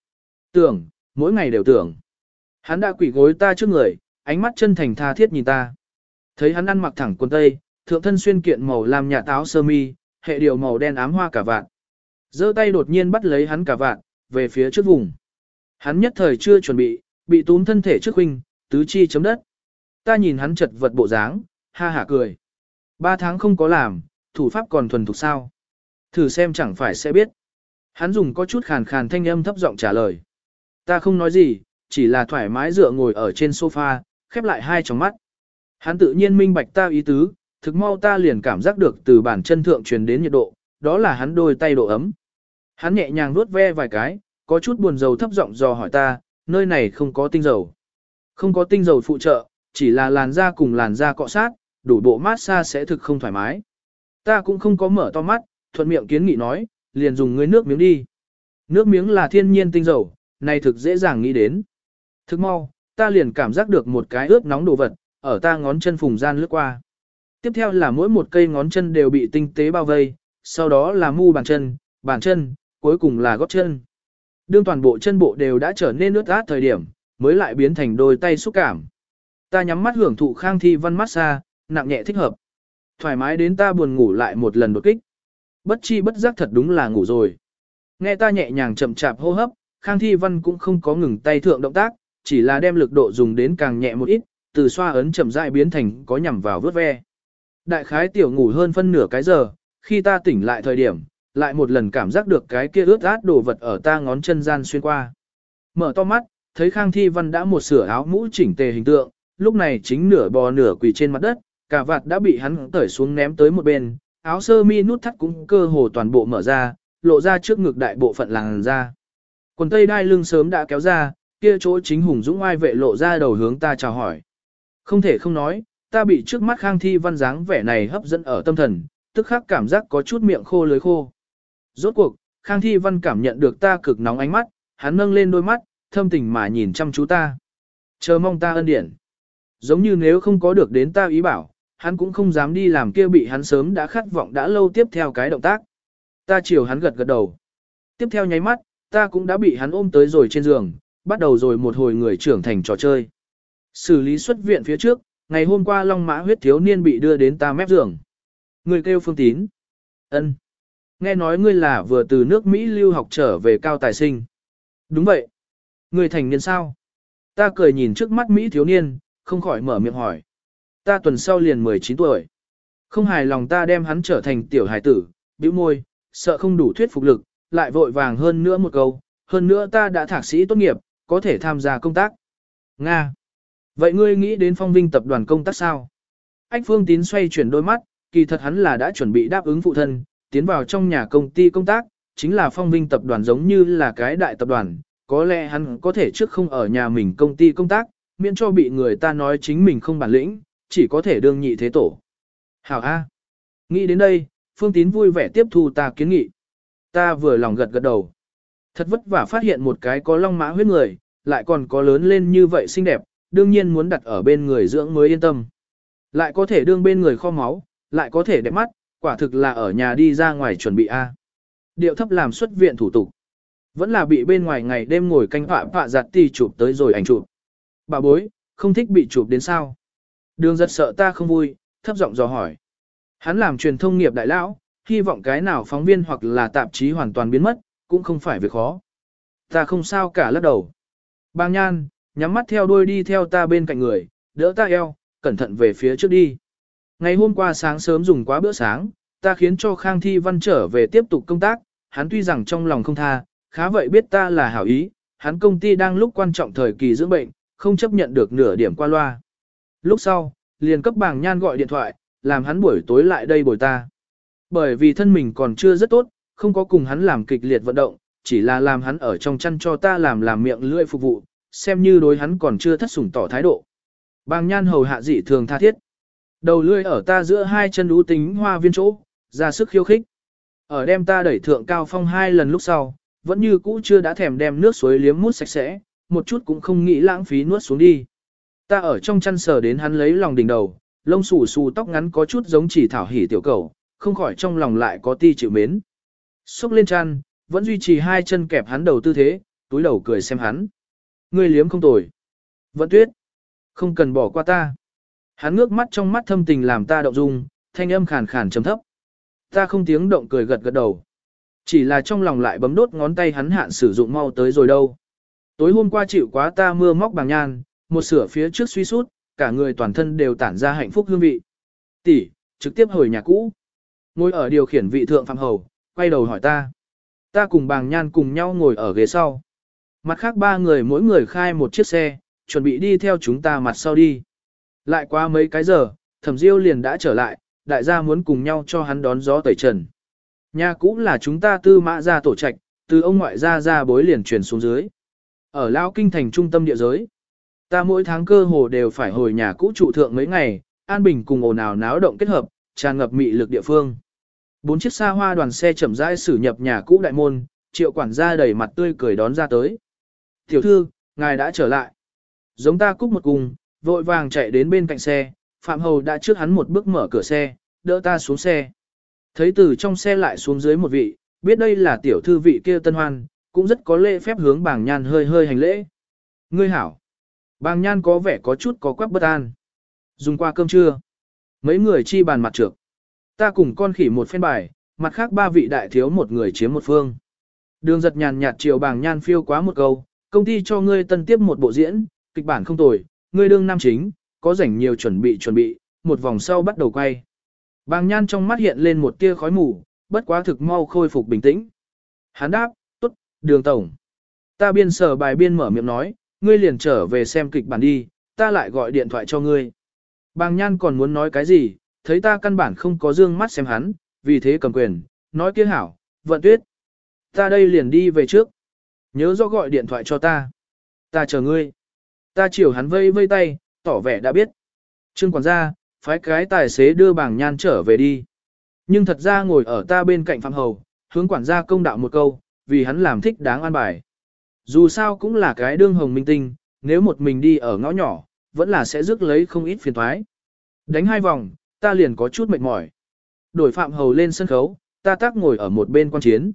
Tưởng, mỗi ngày đều tưởng. Hắn đã quỷ gối ta trước người, ánh mắt chân thành tha thiết nhìn ta. Thấy hắn ăn mặc thẳng quần tây, thượng thân xuyên kiện màu làm nhà táo sơ mi, hệ điều màu đen ám hoa cả vạn. giơ tay đột nhiên bắt lấy hắn cả vạn, về phía trước vùng. Hắn nhất thời chưa chuẩn bị, bị túm thân thể trước huynh, tứ chi chấm đất. Ta nhìn hắn chật vật bộ dáng, ha hả cười. Ba tháng không có làm, thủ pháp còn thuần thục sao. Thử xem chẳng phải sẽ biết. Hắn dùng có chút khàn khàn thanh âm thấp giọng trả lời. Ta không nói gì, chỉ là thoải mái dựa ngồi ở trên sofa, khép lại hai tròng mắt. Hắn tự nhiên minh bạch ta ý tứ, thực mau ta liền cảm giác được từ bản chân thượng truyền đến nhiệt độ, đó là hắn đôi tay độ ấm. Hắn nhẹ nhàng nuốt ve vài cái, có chút buồn dầu thấp giọng dò hỏi ta, nơi này không có tinh dầu. Không có tinh dầu phụ trợ, chỉ là làn da cùng làn da cọ sát, đủ bộ mát xa sẽ thực không thoải mái. Ta cũng không có mở to mắt, thuận miệng kiến nghị nói, liền dùng ngươi nước miếng đi. Nước miếng là thiên nhiên tinh dầu, này thực dễ dàng nghĩ đến. Thức mau, ta liền cảm giác được một cái ướt nóng đồ vật, ở ta ngón chân phùng gian lướt qua. Tiếp theo là mỗi một cây ngón chân đều bị tinh tế bao vây, sau đó là mu bàn chân, bàn chân, cuối cùng là gót chân. Đương toàn bộ chân bộ đều đã trở nên ướt át thời điểm, mới lại biến thành đôi tay xúc cảm. Ta nhắm mắt hưởng thụ khang thi văn massage, nặng nhẹ thích hợp. Thoải mái đến ta buồn ngủ lại một lần đột kích. Bất chi bất giác thật đúng là ngủ rồi. Nghe ta nhẹ nhàng chậm chạp hô hấp, khang thi văn cũng không có ngừng tay thượng động tác, chỉ là đem lực độ dùng đến càng nhẹ một ít, từ xoa ấn chậm rãi biến thành có nhằm vào vớt ve. Đại khái tiểu ngủ hơn phân nửa cái giờ, khi ta tỉnh lại thời điểm, lại một lần cảm giác được cái kia ướt át đồ vật ở ta ngón chân gian xuyên qua. Mở to mắt, thấy Khang Thi Văn đã một sửa áo mũ chỉnh tề hình tượng, lúc này chính nửa bò nửa quỳ trên mặt đất, cả vạt đã bị hắn tởi xuống ném tới một bên, áo sơ mi nút thắt cũng cơ hồ toàn bộ mở ra, lộ ra trước ngực đại bộ phận làn da. Quần tây đai lưng sớm đã kéo ra, kia chỗ chính hùng dũng ai vệ lộ ra đầu hướng ta chào hỏi. Không thể không nói, ta bị trước mắt khang thi văn dáng vẻ này hấp dẫn ở tâm thần, tức khắc cảm giác có chút miệng khô lưới khô. Rốt cuộc, khang thi văn cảm nhận được ta cực nóng ánh mắt, hắn nâng lên đôi mắt, thâm tình mà nhìn chăm chú ta. Chờ mong ta ân điển. Giống như nếu không có được đến ta ý bảo, hắn cũng không dám đi làm kia bị hắn sớm đã khát vọng đã lâu tiếp theo cái động tác. Ta chiều hắn gật gật đầu. Tiếp theo nháy mắt, ta cũng đã bị hắn ôm tới rồi trên giường, bắt đầu rồi một hồi người trưởng thành trò chơi. Xử lý xuất viện phía trước, ngày hôm qua Long Mã huyết thiếu niên bị đưa đến ta mép giường. Người kêu Phương Tín. ân Nghe nói ngươi là vừa từ nước Mỹ lưu học trở về cao tài sinh. Đúng vậy. Người thành niên sao? Ta cười nhìn trước mắt Mỹ thiếu niên, không khỏi mở miệng hỏi. Ta tuần sau liền 19 tuổi. Không hài lòng ta đem hắn trở thành tiểu hài tử, bĩu môi, sợ không đủ thuyết phục lực, lại vội vàng hơn nữa một câu, hơn nữa ta đã thạc sĩ tốt nghiệp, có thể tham gia công tác. Nga. Vậy ngươi nghĩ đến phong vinh tập đoàn công tác sao? Ách Phương Tín xoay chuyển đôi mắt, kỳ thật hắn là đã chuẩn bị đáp ứng phụ thân, tiến vào trong nhà công ty công tác, chính là phong vinh tập đoàn giống như là cái đại tập đoàn, có lẽ hắn có thể trước không ở nhà mình công ty công tác, miễn cho bị người ta nói chính mình không bản lĩnh, chỉ có thể đương nhị thế tổ. Hảo A. Nghĩ đến đây, Phương Tín vui vẻ tiếp thu ta kiến nghị. Ta vừa lòng gật gật đầu. Thật vất vả phát hiện một cái có long mã huyết người, lại còn có lớn lên như vậy xinh đẹp, đương nhiên muốn đặt ở bên người dưỡng mới yên tâm. Lại có thể đương bên người kho máu, lại có thể đẹp mắt, quả thực là ở nhà đi ra ngoài chuẩn bị A. Điệu thấp làm xuất viện thủ tục. Vẫn là bị bên ngoài ngày đêm ngồi canh họa họa giặt ti chụp tới rồi ảnh chụp. Bà bối, không thích bị chụp đến sao? Đường giật sợ ta không vui, thấp giọng dò hỏi. Hắn làm truyền thông nghiệp đại lão, hy vọng cái nào phóng viên hoặc là tạp chí hoàn toàn biến mất, cũng không phải việc khó. Ta không sao cả lắc đầu. Bang nhan, nhắm mắt theo đuôi đi theo ta bên cạnh người, đỡ ta eo, cẩn thận về phía trước đi. Ngày hôm qua sáng sớm dùng quá bữa sáng, ta khiến cho Khang Thi Văn trở về tiếp tục công tác, hắn tuy rằng trong lòng không tha, khá vậy biết ta là hảo ý, hắn công ty đang lúc quan trọng thời kỳ dưỡng bệnh, không chấp nhận được nửa điểm qua loa. Lúc sau, liền cấp bàng nhan gọi điện thoại, làm hắn buổi tối lại đây bồi ta. Bởi vì thân mình còn chưa rất tốt, không có cùng hắn làm kịch liệt vận động, chỉ là làm hắn ở trong chăn cho ta làm làm miệng lưỡi phục vụ, xem như đối hắn còn chưa thất sủng tỏ thái độ. Bàng nhan hầu hạ dị thường tha thiết. Đầu lưỡi ở ta giữa hai chân đú tính hoa viên chỗ, ra sức khiêu khích. Ở đem ta đẩy thượng cao phong hai lần lúc sau, vẫn như cũ chưa đã thèm đem nước suối liếm mút sạch sẽ, một chút cũng không nghĩ lãng phí nuốt xuống đi. Ta ở trong chăn sờ đến hắn lấy lòng đỉnh đầu, lông xù xù tóc ngắn có chút giống chỉ thảo hỉ tiểu cầu, không khỏi trong lòng lại có ti chịu mến. Xúc lên chăn, vẫn duy trì hai chân kẹp hắn đầu tư thế, túi đầu cười xem hắn. Ngươi liếm không tồi. Vẫn tuyết. Không cần bỏ qua ta. Hắn ngước mắt trong mắt thâm tình làm ta động dung, thanh âm khàn khàn trầm thấp. Ta không tiếng động cười gật gật đầu. Chỉ là trong lòng lại bấm đốt ngón tay hắn hạn sử dụng mau tới rồi đâu. Tối hôm qua chịu quá ta mưa móc bằng nhan, một sửa phía trước suy sút, cả người toàn thân đều tản ra hạnh phúc hương vị. Tỷ, trực tiếp hồi nhà cũ. Ngồi ở điều khiển vị thượng phạm hầu, quay đầu hỏi ta. Ta cùng bàng nhan cùng nhau ngồi ở ghế sau. Mặt khác ba người mỗi người khai một chiếc xe, chuẩn bị đi theo chúng ta mặt sau đi. Lại qua mấy cái giờ, thẩm diêu liền đã trở lại, đại gia muốn cùng nhau cho hắn đón gió tẩy trần. Nhà cũ là chúng ta tư mã ra tổ trạch, từ ông ngoại gia ra bối liền truyền xuống dưới. Ở Lao Kinh thành trung tâm địa giới, ta mỗi tháng cơ hồ đều phải hồi nhà cũ trụ thượng mấy ngày, an bình cùng ồn ào náo động kết hợp, tràn ngập mị lực địa phương. Bốn chiếc xa hoa đoàn xe chậm rãi xử nhập nhà cũ đại môn, triệu quản gia đầy mặt tươi cười đón ra tới. Tiểu thư, ngài đã trở lại. Giống ta cúc một cùng, vội vàng chạy đến bên cạnh xe, Phạm Hầu đã trước hắn một bước mở cửa xe, đỡ ta xuống xe. Thấy từ trong xe lại xuống dưới một vị, biết đây là tiểu thư vị kia tân hoan, cũng rất có lễ phép hướng bàng nhan hơi hơi hành lễ. Ngươi hảo. Bàng nhan có vẻ có chút có quắc bất an. Dùng qua cơm trưa. Mấy người chi bàn mặt trược. Ta cùng con khỉ một phen bài, mặt khác ba vị đại thiếu một người chiếm một phương. Đường giật nhàn nhạt chiều bàng nhan phiêu quá một câu, công ty cho ngươi tân tiếp một bộ diễn, kịch bản không tồi, ngươi đương nam chính, có rảnh nhiều chuẩn bị chuẩn bị, một vòng sau bắt đầu quay. Bàng nhan trong mắt hiện lên một tia khói mù, bất quá thực mau khôi phục bình tĩnh. Hắn đáp, đường tổng. Ta biên sở bài biên mở miệng nói, ngươi liền trở về xem kịch bản đi, ta lại gọi điện thoại cho ngươi. Bàng nhan còn muốn nói cái gì, thấy ta căn bản không có dương mắt xem hắn, vì thế cầm quyền, nói kia hảo, vận tuyết. Ta đây liền đi về trước. Nhớ rõ gọi điện thoại cho ta. Ta chờ ngươi. Ta chiều hắn vây vây tay, tỏ vẻ đã biết. Trương quản gia, phái cái tài xế đưa bảng nhan trở về đi. Nhưng thật ra ngồi ở ta bên cạnh phạm hầu, hướng quản gia công đạo một câu, vì hắn làm thích đáng an bài. Dù sao cũng là cái đương hồng minh tinh, nếu một mình đi ở ngõ nhỏ, vẫn là sẽ rước lấy không ít phiền thoái. Đánh hai vòng, ta liền có chút mệt mỏi. Đổi phạm hầu lên sân khấu, ta tác ngồi ở một bên quan chiến.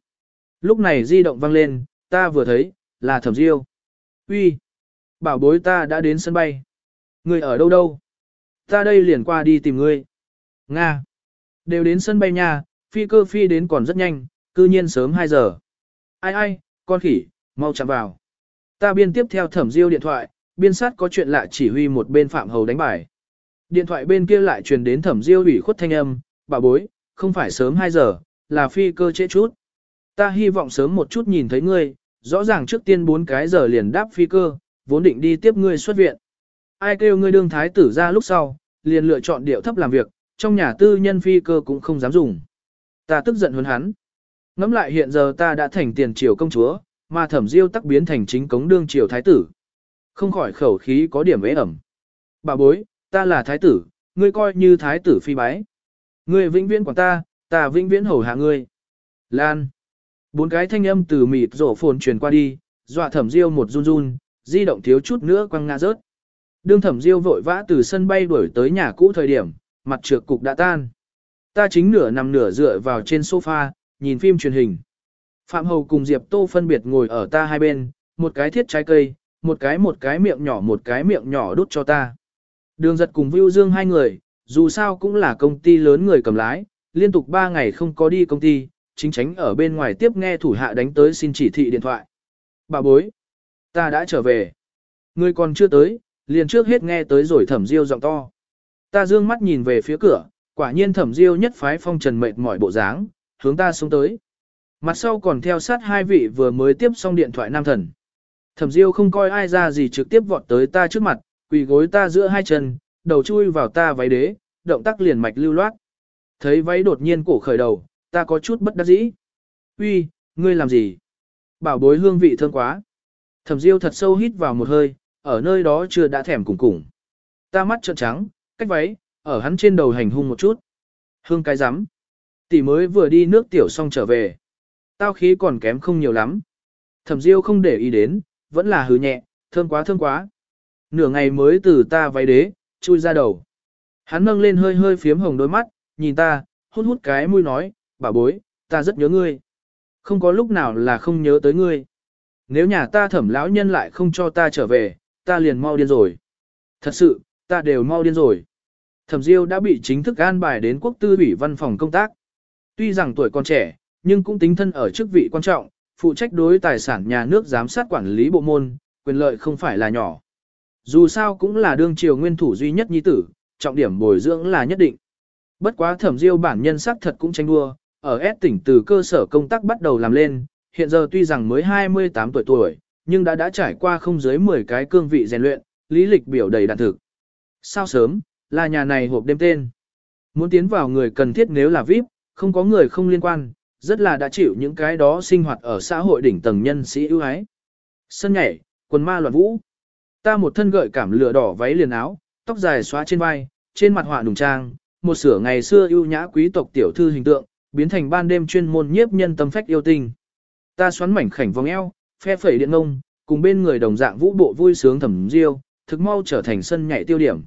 Lúc này di động vang lên, ta vừa thấy, là thẩm diêu. Uy, Bảo bối ta đã đến sân bay. Người ở đâu đâu? Ta đây liền qua đi tìm ngươi. Nga. Đều đến sân bay nha, phi cơ phi đến còn rất nhanh, cư nhiên sớm 2 giờ. Ai ai, con khỉ, mau chạm vào. Ta biên tiếp theo thẩm diêu điện thoại, biên sát có chuyện lạ chỉ huy một bên phạm hầu đánh bài. Điện thoại bên kia lại truyền đến thẩm diêu ủy khuất thanh âm, bà bối, không phải sớm 2 giờ, là phi cơ trễ chút. Ta hy vọng sớm một chút nhìn thấy ngươi, rõ ràng trước tiên 4 cái giờ liền đáp phi cơ, vốn định đi tiếp ngươi xuất viện. Ai kêu ngươi đương thái tử ra lúc sau, liền lựa chọn điệu thấp làm việc, trong nhà tư nhân phi cơ cũng không dám dùng. Ta tức giận hơn hắn. Ngắm lại hiện giờ ta đã thành tiền triều công chúa, mà thẩm diêu tắc biến thành chính cống đương triều thái tử. Không khỏi khẩu khí có điểm ế ẩm. Bà bối, ta là thái tử, ngươi coi như thái tử phi bái. Ngươi vĩnh viễn quản ta, ta vĩnh viễn hầu hạ ngươi. Lan. Bốn cái thanh âm từ mịt rổ phồn truyền qua đi, dọa thẩm diêu một run run, di động thiếu chút nữa quăng ngã rớt. Đương thẩm diêu vội vã từ sân bay đuổi tới nhà cũ thời điểm, mặt trược cục đã tan. Ta chính nửa nằm nửa dựa vào trên sofa, nhìn phim truyền hình. Phạm Hầu cùng Diệp Tô phân biệt ngồi ở ta hai bên, một cái thiết trái cây, một cái một cái miệng nhỏ một cái miệng nhỏ đút cho ta. Đường giật cùng Vưu Dương hai người, dù sao cũng là công ty lớn người cầm lái, liên tục ba ngày không có đi công ty, chính tránh ở bên ngoài tiếp nghe thủ hạ đánh tới xin chỉ thị điện thoại. Bà bối, ta đã trở về. Người còn chưa tới, liền trước hết nghe tới rồi thẩm diêu giọng to. Ta dương mắt nhìn về phía cửa, quả nhiên thẩm diêu nhất phái phong trần mệt mỏi bộ dáng, hướng ta xuống tới. Mặt sau còn theo sát hai vị vừa mới tiếp xong điện thoại nam thần. Thẩm diêu không coi ai ra gì trực tiếp vọt tới ta trước mặt, quỳ gối ta giữa hai chân, đầu chui vào ta váy đế, động tác liền mạch lưu loát. Thấy váy đột nhiên cổ khởi đầu, ta có chút bất đắc dĩ. Uy, ngươi làm gì? Bảo bối hương vị thơm quá. Thẩm Diêu thật sâu hít vào một hơi, ở nơi đó chưa đã thèm cùng cùng. Ta mắt trợn trắng, cách váy, ở hắn trên đầu hành hung một chút. Hương cái rắm Tỷ mới vừa đi nước tiểu xong trở về. Tao khí còn kém không nhiều lắm. Thẩm Diêu không để ý đến, vẫn là hứ nhẹ, thơm quá thơm quá. Nửa ngày mới từ ta váy đế, chui ra đầu. Hắn nâng lên hơi hơi phiếm hồng đôi mắt, nhìn ta, hút hút cái mũi nói, bà bối, ta rất nhớ ngươi. Không có lúc nào là không nhớ tới ngươi. Nếu nhà ta thẩm lão nhân lại không cho ta trở về, ta liền mau điên rồi. Thật sự, ta đều mau điên rồi. Thẩm Diêu đã bị chính thức an bài đến quốc tư ủy văn phòng công tác. Tuy rằng tuổi còn trẻ, nhưng cũng tính thân ở chức vị quan trọng, phụ trách đối tài sản nhà nước giám sát quản lý bộ môn, quyền lợi không phải là nhỏ. Dù sao cũng là đương triều nguyên thủ duy nhất nhi tử, trọng điểm bồi dưỡng là nhất định. Bất quá thẩm diêu bản nhân sắc thật cũng tranh đua, ở S tỉnh từ cơ sở công tác bắt đầu làm lên, hiện giờ tuy rằng mới 28 tuổi tuổi, nhưng đã đã trải qua không dưới 10 cái cương vị rèn luyện, lý lịch biểu đầy đạn thực. Sao sớm, là nhà này hộp đêm tên. Muốn tiến vào người cần thiết nếu là VIP, không có người không liên quan, rất là đã chịu những cái đó sinh hoạt ở xã hội đỉnh tầng nhân sĩ ưu ái. Sân nhảy, quần ma loạn vũ. Ta một thân gợi cảm lửa đỏ váy liền áo, tóc dài xóa trên vai, trên mặt họa nùng trang, một sửa ngày xưa ưu nhã quý tộc tiểu thư hình tượng, biến thành ban đêm chuyên môn nhiếp nhân tâm phách yêu tình. Ta xoắn mảnh khảnh vòng eo, phe phẩy điện ngông, cùng bên người đồng dạng vũ bộ vui sướng thẩm diêu, thực mau trở thành sân nhảy tiêu điểm.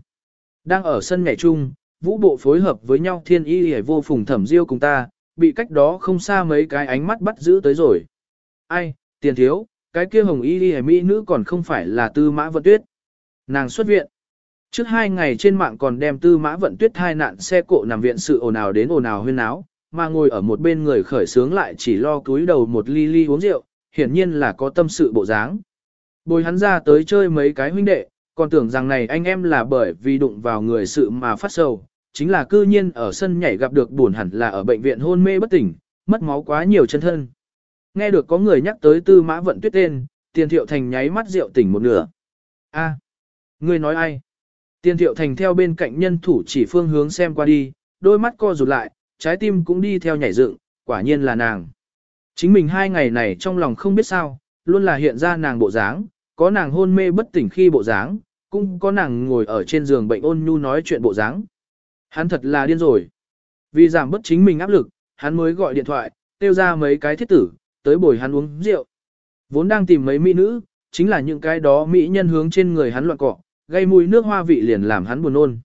Đang ở sân nhảy chung, vũ bộ phối hợp với nhau thiên y hề vô phùng thẩm diêu cùng ta, bị cách đó không xa mấy cái ánh mắt bắt giữ tới rồi. Ai, tiền thiếu, cái kia hồng y hề mỹ nữ còn không phải là tư mã vận tuyết. Nàng xuất viện. Trước hai ngày trên mạng còn đem tư mã vận tuyết hai nạn xe cộ nằm viện sự ồn ào đến ồn ào huyên áo, mà ngồi ở một bên người khởi sướng lại chỉ lo cúi đầu một ly ly uống rượu, hiển nhiên là có tâm sự bộ dáng. Bồi hắn ra tới chơi mấy cái huynh đệ, còn tưởng rằng này anh em là bởi vì đụng vào người sự mà phát sầu, chính là cư nhiên ở sân nhảy gặp được buồn hẳn là ở bệnh viện hôn mê bất tỉnh, mất máu quá nhiều chân thân. Nghe được có người nhắc tới tư mã vận tuyết tên, tiền thiệu thành nháy mắt rượu tỉnh một nửa. a à, ngươi nói ai? Tiền thiệu thành theo bên cạnh nhân thủ chỉ phương hướng xem qua đi, đôi mắt co rụt lại, trái tim cũng đi theo nhảy dựng, quả nhiên là nàng. Chính mình hai ngày này trong lòng không biết sao, luôn là hiện ra nàng bộ dáng, có nàng hôn mê bất tỉnh khi bộ dáng, cũng có nàng ngồi ở trên giường bệnh ôn nhu nói chuyện bộ dáng. Hắn thật là điên rồi. Vì giảm bất chính mình áp lực, hắn mới gọi điện thoại, tiêu ra mấy cái thiết tử, tới bồi hắn uống rượu. Vốn đang tìm mấy mỹ nữ, chính là những cái đó mỹ nhân hướng trên người hắn loạn cọ, gây mùi nước hoa vị liền làm hắn buồn nôn.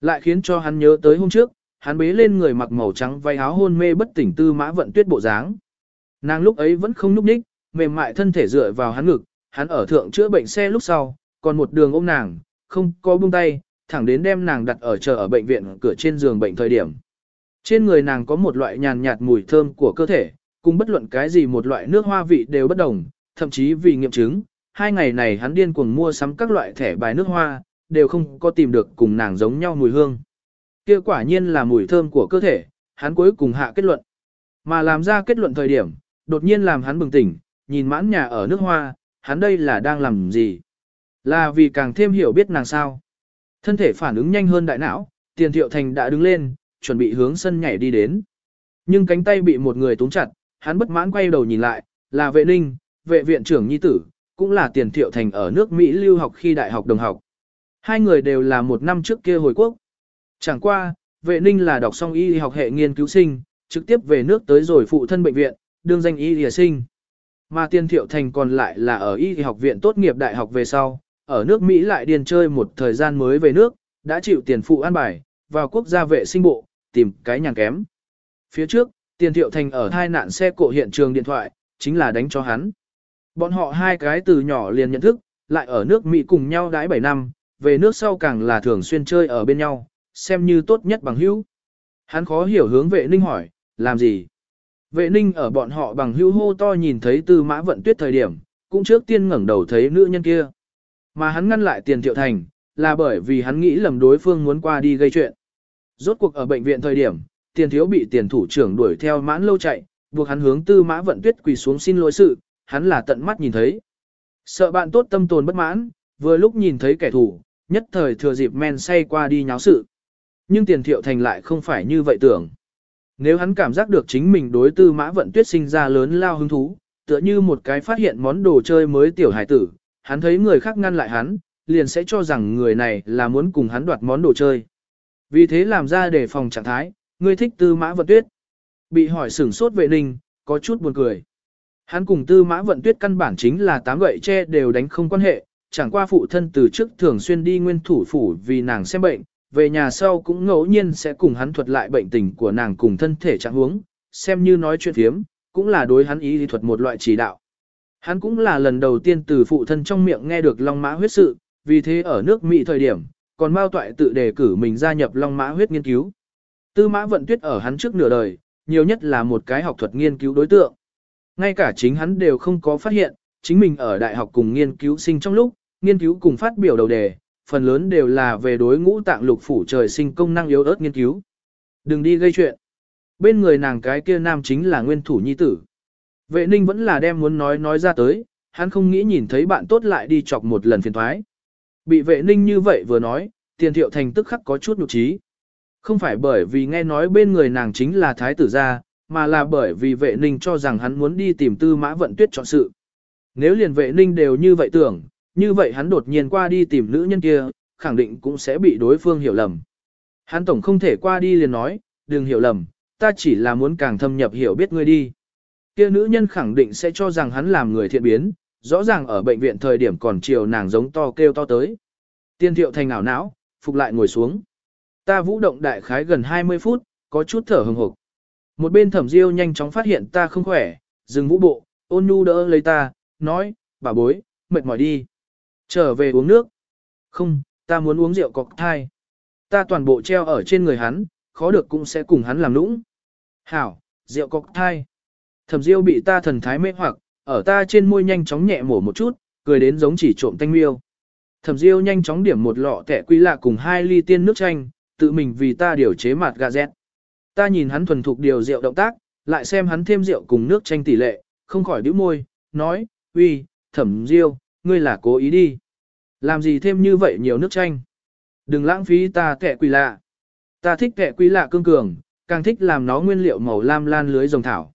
Lại khiến cho hắn nhớ tới hôm trước, hắn bế lên người mặc màu trắng váy áo hôn mê bất tỉnh tư mã vận tuyết bộ dáng. Nàng lúc ấy vẫn không nhúc nhích, mềm mại thân thể dựa vào hắn ngực, hắn ở thượng chữa bệnh xe lúc sau, còn một đường ôm nàng, không có buông tay, thẳng đến đem nàng đặt ở chờ ở bệnh viện cửa trên giường bệnh thời điểm. Trên người nàng có một loại nhàn nhạt mùi thơm của cơ thể, cùng bất luận cái gì một loại nước hoa vị đều bất đồng, thậm chí vì nghiệm chứng, hai ngày này hắn điên cuồng mua sắm các loại thẻ bài nước hoa, đều không có tìm được cùng nàng giống nhau mùi hương. Kia quả nhiên là mùi thơm của cơ thể, hắn cuối cùng hạ kết luận. Mà làm ra kết luận thời điểm, đột nhiên làm hắn bừng tỉnh, nhìn mãn nhà ở nước hoa, hắn đây là đang làm gì? Là vì càng thêm hiểu biết nàng sao. Thân thể phản ứng nhanh hơn đại não, tiền thiệu thành đã đứng lên, chuẩn bị hướng sân nhảy đi đến. Nhưng cánh tay bị một người túm chặt, hắn bất mãn quay đầu nhìn lại, là vệ ninh, vệ viện trưởng nhi tử, cũng là tiền thiệu thành ở nước Mỹ lưu học khi đại học đồng học. Hai người đều là một năm trước kia hồi quốc. Chẳng qua, vệ ninh là đọc xong y học hệ nghiên cứu sinh, trực tiếp về nước tới rồi phụ thân bệnh viện, đương danh y y sinh. Mà tiền thiệu thành còn lại là ở y học viện tốt nghiệp đại học về sau, ở nước Mỹ lại điền chơi một thời gian mới về nước, đã chịu tiền phụ an bài, vào quốc gia vệ sinh bộ, tìm cái nhàng kém. Phía trước, tiền thiệu thành ở hai nạn xe cộ hiện trường điện thoại, chính là đánh cho hắn. Bọn họ hai cái từ nhỏ liền nhận thức, lại ở nước Mỹ cùng nhau đãi 7 năm, về nước sau càng là thường xuyên chơi ở bên nhau, xem như tốt nhất bằng hữu. Hắn khó hiểu hướng vệ ninh hỏi, làm gì? Vệ ninh ở bọn họ bằng hữu hô to nhìn thấy tư mã vận tuyết thời điểm, cũng trước tiên ngẩng đầu thấy nữ nhân kia. Mà hắn ngăn lại tiền thiệu thành, là bởi vì hắn nghĩ lầm đối phương muốn qua đi gây chuyện. Rốt cuộc ở bệnh viện thời điểm, tiền thiếu bị tiền thủ trưởng đuổi theo mãn lâu chạy, buộc hắn hướng tư mã vận tuyết quỳ xuống xin lỗi sự, hắn là tận mắt nhìn thấy. Sợ bạn tốt tâm tồn bất mãn, vừa lúc nhìn thấy kẻ thù, nhất thời thừa dịp men say qua đi nháo sự. Nhưng tiền thiệu thành lại không phải như vậy tưởng. Nếu hắn cảm giác được chính mình đối tư mã vận tuyết sinh ra lớn lao hứng thú, tựa như một cái phát hiện món đồ chơi mới tiểu hải tử, hắn thấy người khác ngăn lại hắn, liền sẽ cho rằng người này là muốn cùng hắn đoạt món đồ chơi. Vì thế làm ra để phòng trạng thái, ngươi thích tư mã vận tuyết. Bị hỏi sửng sốt vệ ninh, có chút buồn cười. Hắn cùng tư mã vận tuyết căn bản chính là tám gậy tre đều đánh không quan hệ, chẳng qua phụ thân từ trước thường xuyên đi nguyên thủ phủ vì nàng xem bệnh, về nhà sau cũng ngẫu nhiên sẽ cùng hắn thuật lại bệnh tình của nàng cùng thân thể trạng huống, xem như nói chuyện thiếm, cũng là đối hắn ý lý thuật một loại chỉ đạo. Hắn cũng là lần đầu tiên từ phụ thân trong miệng nghe được long mã huyết sự, vì thế ở nước Mỹ thời điểm, còn Mao Toại tự đề cử mình gia nhập long mã huyết nghiên cứu. Tư mã vận tuyết ở hắn trước nửa đời, nhiều nhất là một cái học thuật nghiên cứu đối tượng. Ngay cả chính hắn đều không có phát hiện, chính mình ở đại học cùng nghiên cứu sinh trong lúc, nghiên cứu cùng phát biểu đầu đề, phần lớn đều là về đối ngũ tạng lục phủ trời sinh công năng yếu ớt nghiên cứu. Đừng đi gây chuyện. Bên người nàng cái kia nam chính là nguyên thủ nhi tử. Vệ ninh vẫn là đem muốn nói nói ra tới, hắn không nghĩ nhìn thấy bạn tốt lại đi chọc một lần phiền thoái. Bị vệ ninh như vậy vừa nói, tiền thiệu thành tức khắc có chút nhục trí. Không phải bởi vì nghe nói bên người nàng chính là thái tử gia, mà là bởi vì vệ ninh cho rằng hắn muốn đi tìm tư mã vận tuyết chọn sự. Nếu liền vệ ninh đều như vậy tưởng, như vậy hắn đột nhiên qua đi tìm nữ nhân kia, khẳng định cũng sẽ bị đối phương hiểu lầm. Hắn tổng không thể qua đi liền nói, đừng hiểu lầm, ta chỉ là muốn càng thâm nhập hiểu biết ngươi đi. Kia nữ nhân khẳng định sẽ cho rằng hắn làm người thiện biến, rõ ràng ở bệnh viện thời điểm còn chiều nàng giống to kêu to tới. Tiên thiệu thành ảo não, phục lại ngồi xuống. Ta vũ động đại khái gần 20 phút, có chút thở hừng hực. Một bên thẩm diêu nhanh chóng phát hiện ta không khỏe, dừng vũ bộ, ôn nhu đỡ lấy ta, nói, bà bối, mệt mỏi đi. Trở về uống nước. Không, ta muốn uống rượu cọc thai. Ta toàn bộ treo ở trên người hắn, khó được cũng sẽ cùng hắn làm lũng. Hảo, rượu cọc thai. Thẩm diêu bị ta thần thái mê hoặc, ở ta trên môi nhanh chóng nhẹ mổ một chút, cười đến giống chỉ trộm thanh miêu. Thẩm diêu nhanh chóng điểm một lọ tẻ quy lạ cùng hai ly tiên nước chanh, tự mình vì ta điều chế mặt gà dẹt. Ta nhìn hắn thuần thục điều rượu động tác, lại xem hắn thêm rượu cùng nước chanh tỷ lệ, không khỏi đứa môi, nói, uy, thẩm diêu, ngươi là cố ý đi. Làm gì thêm như vậy nhiều nước chanh? Đừng lãng phí ta kẹ quỷ lạ. Ta thích kẹ quỷ lạ cương cường, càng thích làm nó nguyên liệu màu lam lan lưới rồng thảo.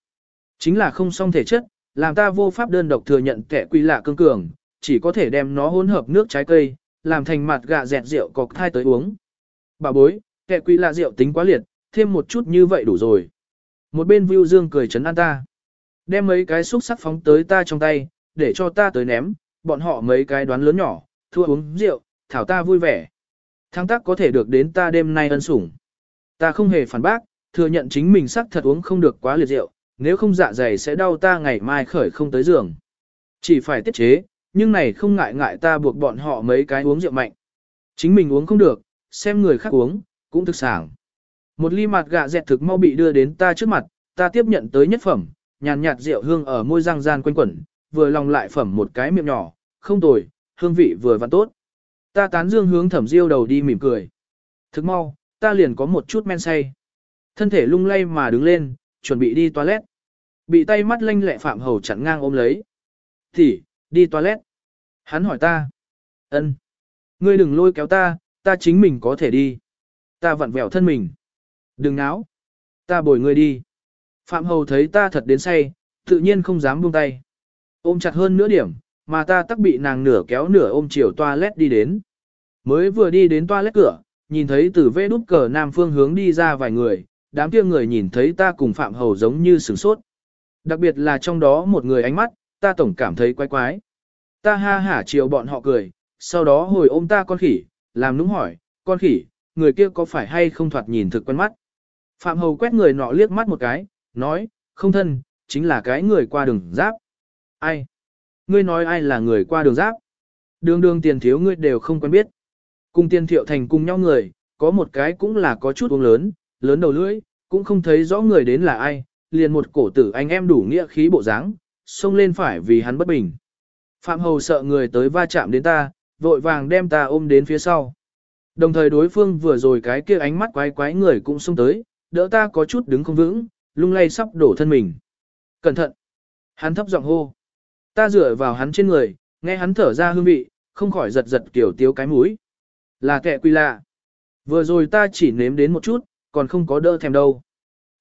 Chính là không song thể chất, làm ta vô pháp đơn độc thừa nhận kẹ quỷ lạ cương cường, chỉ có thể đem nó hỗn hợp nước trái cây, làm thành mặt gạ dẹt rượu cọc thai tới uống. Bà bối, kẹ quỷ lạ rượu tính quá liệt, thêm một chút như vậy đủ rồi. Một bên Vưu Dương cười chấn an ta. Đem mấy cái xúc sắc phóng tới ta trong tay, để cho ta tới ném, bọn họ mấy cái đoán lớn nhỏ, thua uống rượu, thảo ta vui vẻ. Thăng tác có thể được đến ta đêm nay ân sủng. Ta không hề phản bác, thừa nhận chính mình sắc thật uống không được quá liệt rượu, nếu không dạ dày sẽ đau ta ngày mai khởi không tới giường. Chỉ phải tiết chế, nhưng này không ngại ngại ta buộc bọn họ mấy cái uống rượu mạnh. Chính mình uống không được, xem người khác uống, cũng thực sảng. Một ly mặt gạ dẹt thực mau bị đưa đến ta trước mặt, ta tiếp nhận tới nhất phẩm, nhàn nhạt rượu hương ở môi răng gian quanh quẩn, vừa lòng lại phẩm một cái miệng nhỏ, không tồi, hương vị vừa vặn tốt. Ta tán dương hướng thẩm diêu đầu đi mỉm cười. thực mau, ta liền có một chút men say. Thân thể lung lay mà đứng lên, chuẩn bị đi toilet. Bị tay mắt lanh lẹ phạm hầu chặn ngang ôm lấy. Thì, đi toilet. Hắn hỏi ta. ân, Ngươi đừng lôi kéo ta, ta chính mình có thể đi. Ta vặn vẹo thân mình. Đừng náo. Ta bồi ngươi đi. Phạm hầu thấy ta thật đến say, tự nhiên không dám buông tay. Ôm chặt hơn nửa điểm, mà ta tắc bị nàng nửa kéo nửa ôm chiều toilet đi đến. Mới vừa đi đến toilet cửa, nhìn thấy từ vê đút cờ nam phương hướng đi ra vài người, đám kia người nhìn thấy ta cùng Phạm Hầu giống như sửng sốt. Đặc biệt là trong đó một người ánh mắt, ta tổng cảm thấy quái quái. Ta ha hả chiều bọn họ cười, sau đó hồi ôm ta con khỉ, làm nũng hỏi, con khỉ, người kia có phải hay không thoạt nhìn thực quen mắt. Phạm Hầu quét người nọ liếc mắt một cái, nói, không thân, chính là cái người qua đường giáp. Ai? Ngươi nói ai là người qua đường giáp? Đường đường tiền thiếu ngươi đều không quen biết. Cùng tiền thiệu thành cùng nhau người, có một cái cũng là có chút uống lớn, lớn đầu lưỡi, cũng không thấy rõ người đến là ai, liền một cổ tử anh em đủ nghĩa khí bộ dáng, xông lên phải vì hắn bất bình. Phạm Hầu sợ người tới va chạm đến ta, vội vàng đem ta ôm đến phía sau. Đồng thời đối phương vừa rồi cái kia ánh mắt quái quái người cũng xông tới, đỡ ta có chút đứng không vững, lung lay sắp đổ thân mình. Cẩn thận! Hắn thấp giọng hô. Ta dựa vào hắn trên người, nghe hắn thở ra hương vị, không khỏi giật giật kiểu tiếu cái mũi. Là kẻ quy lạ. Vừa rồi ta chỉ nếm đến một chút, còn không có đỡ thèm đâu.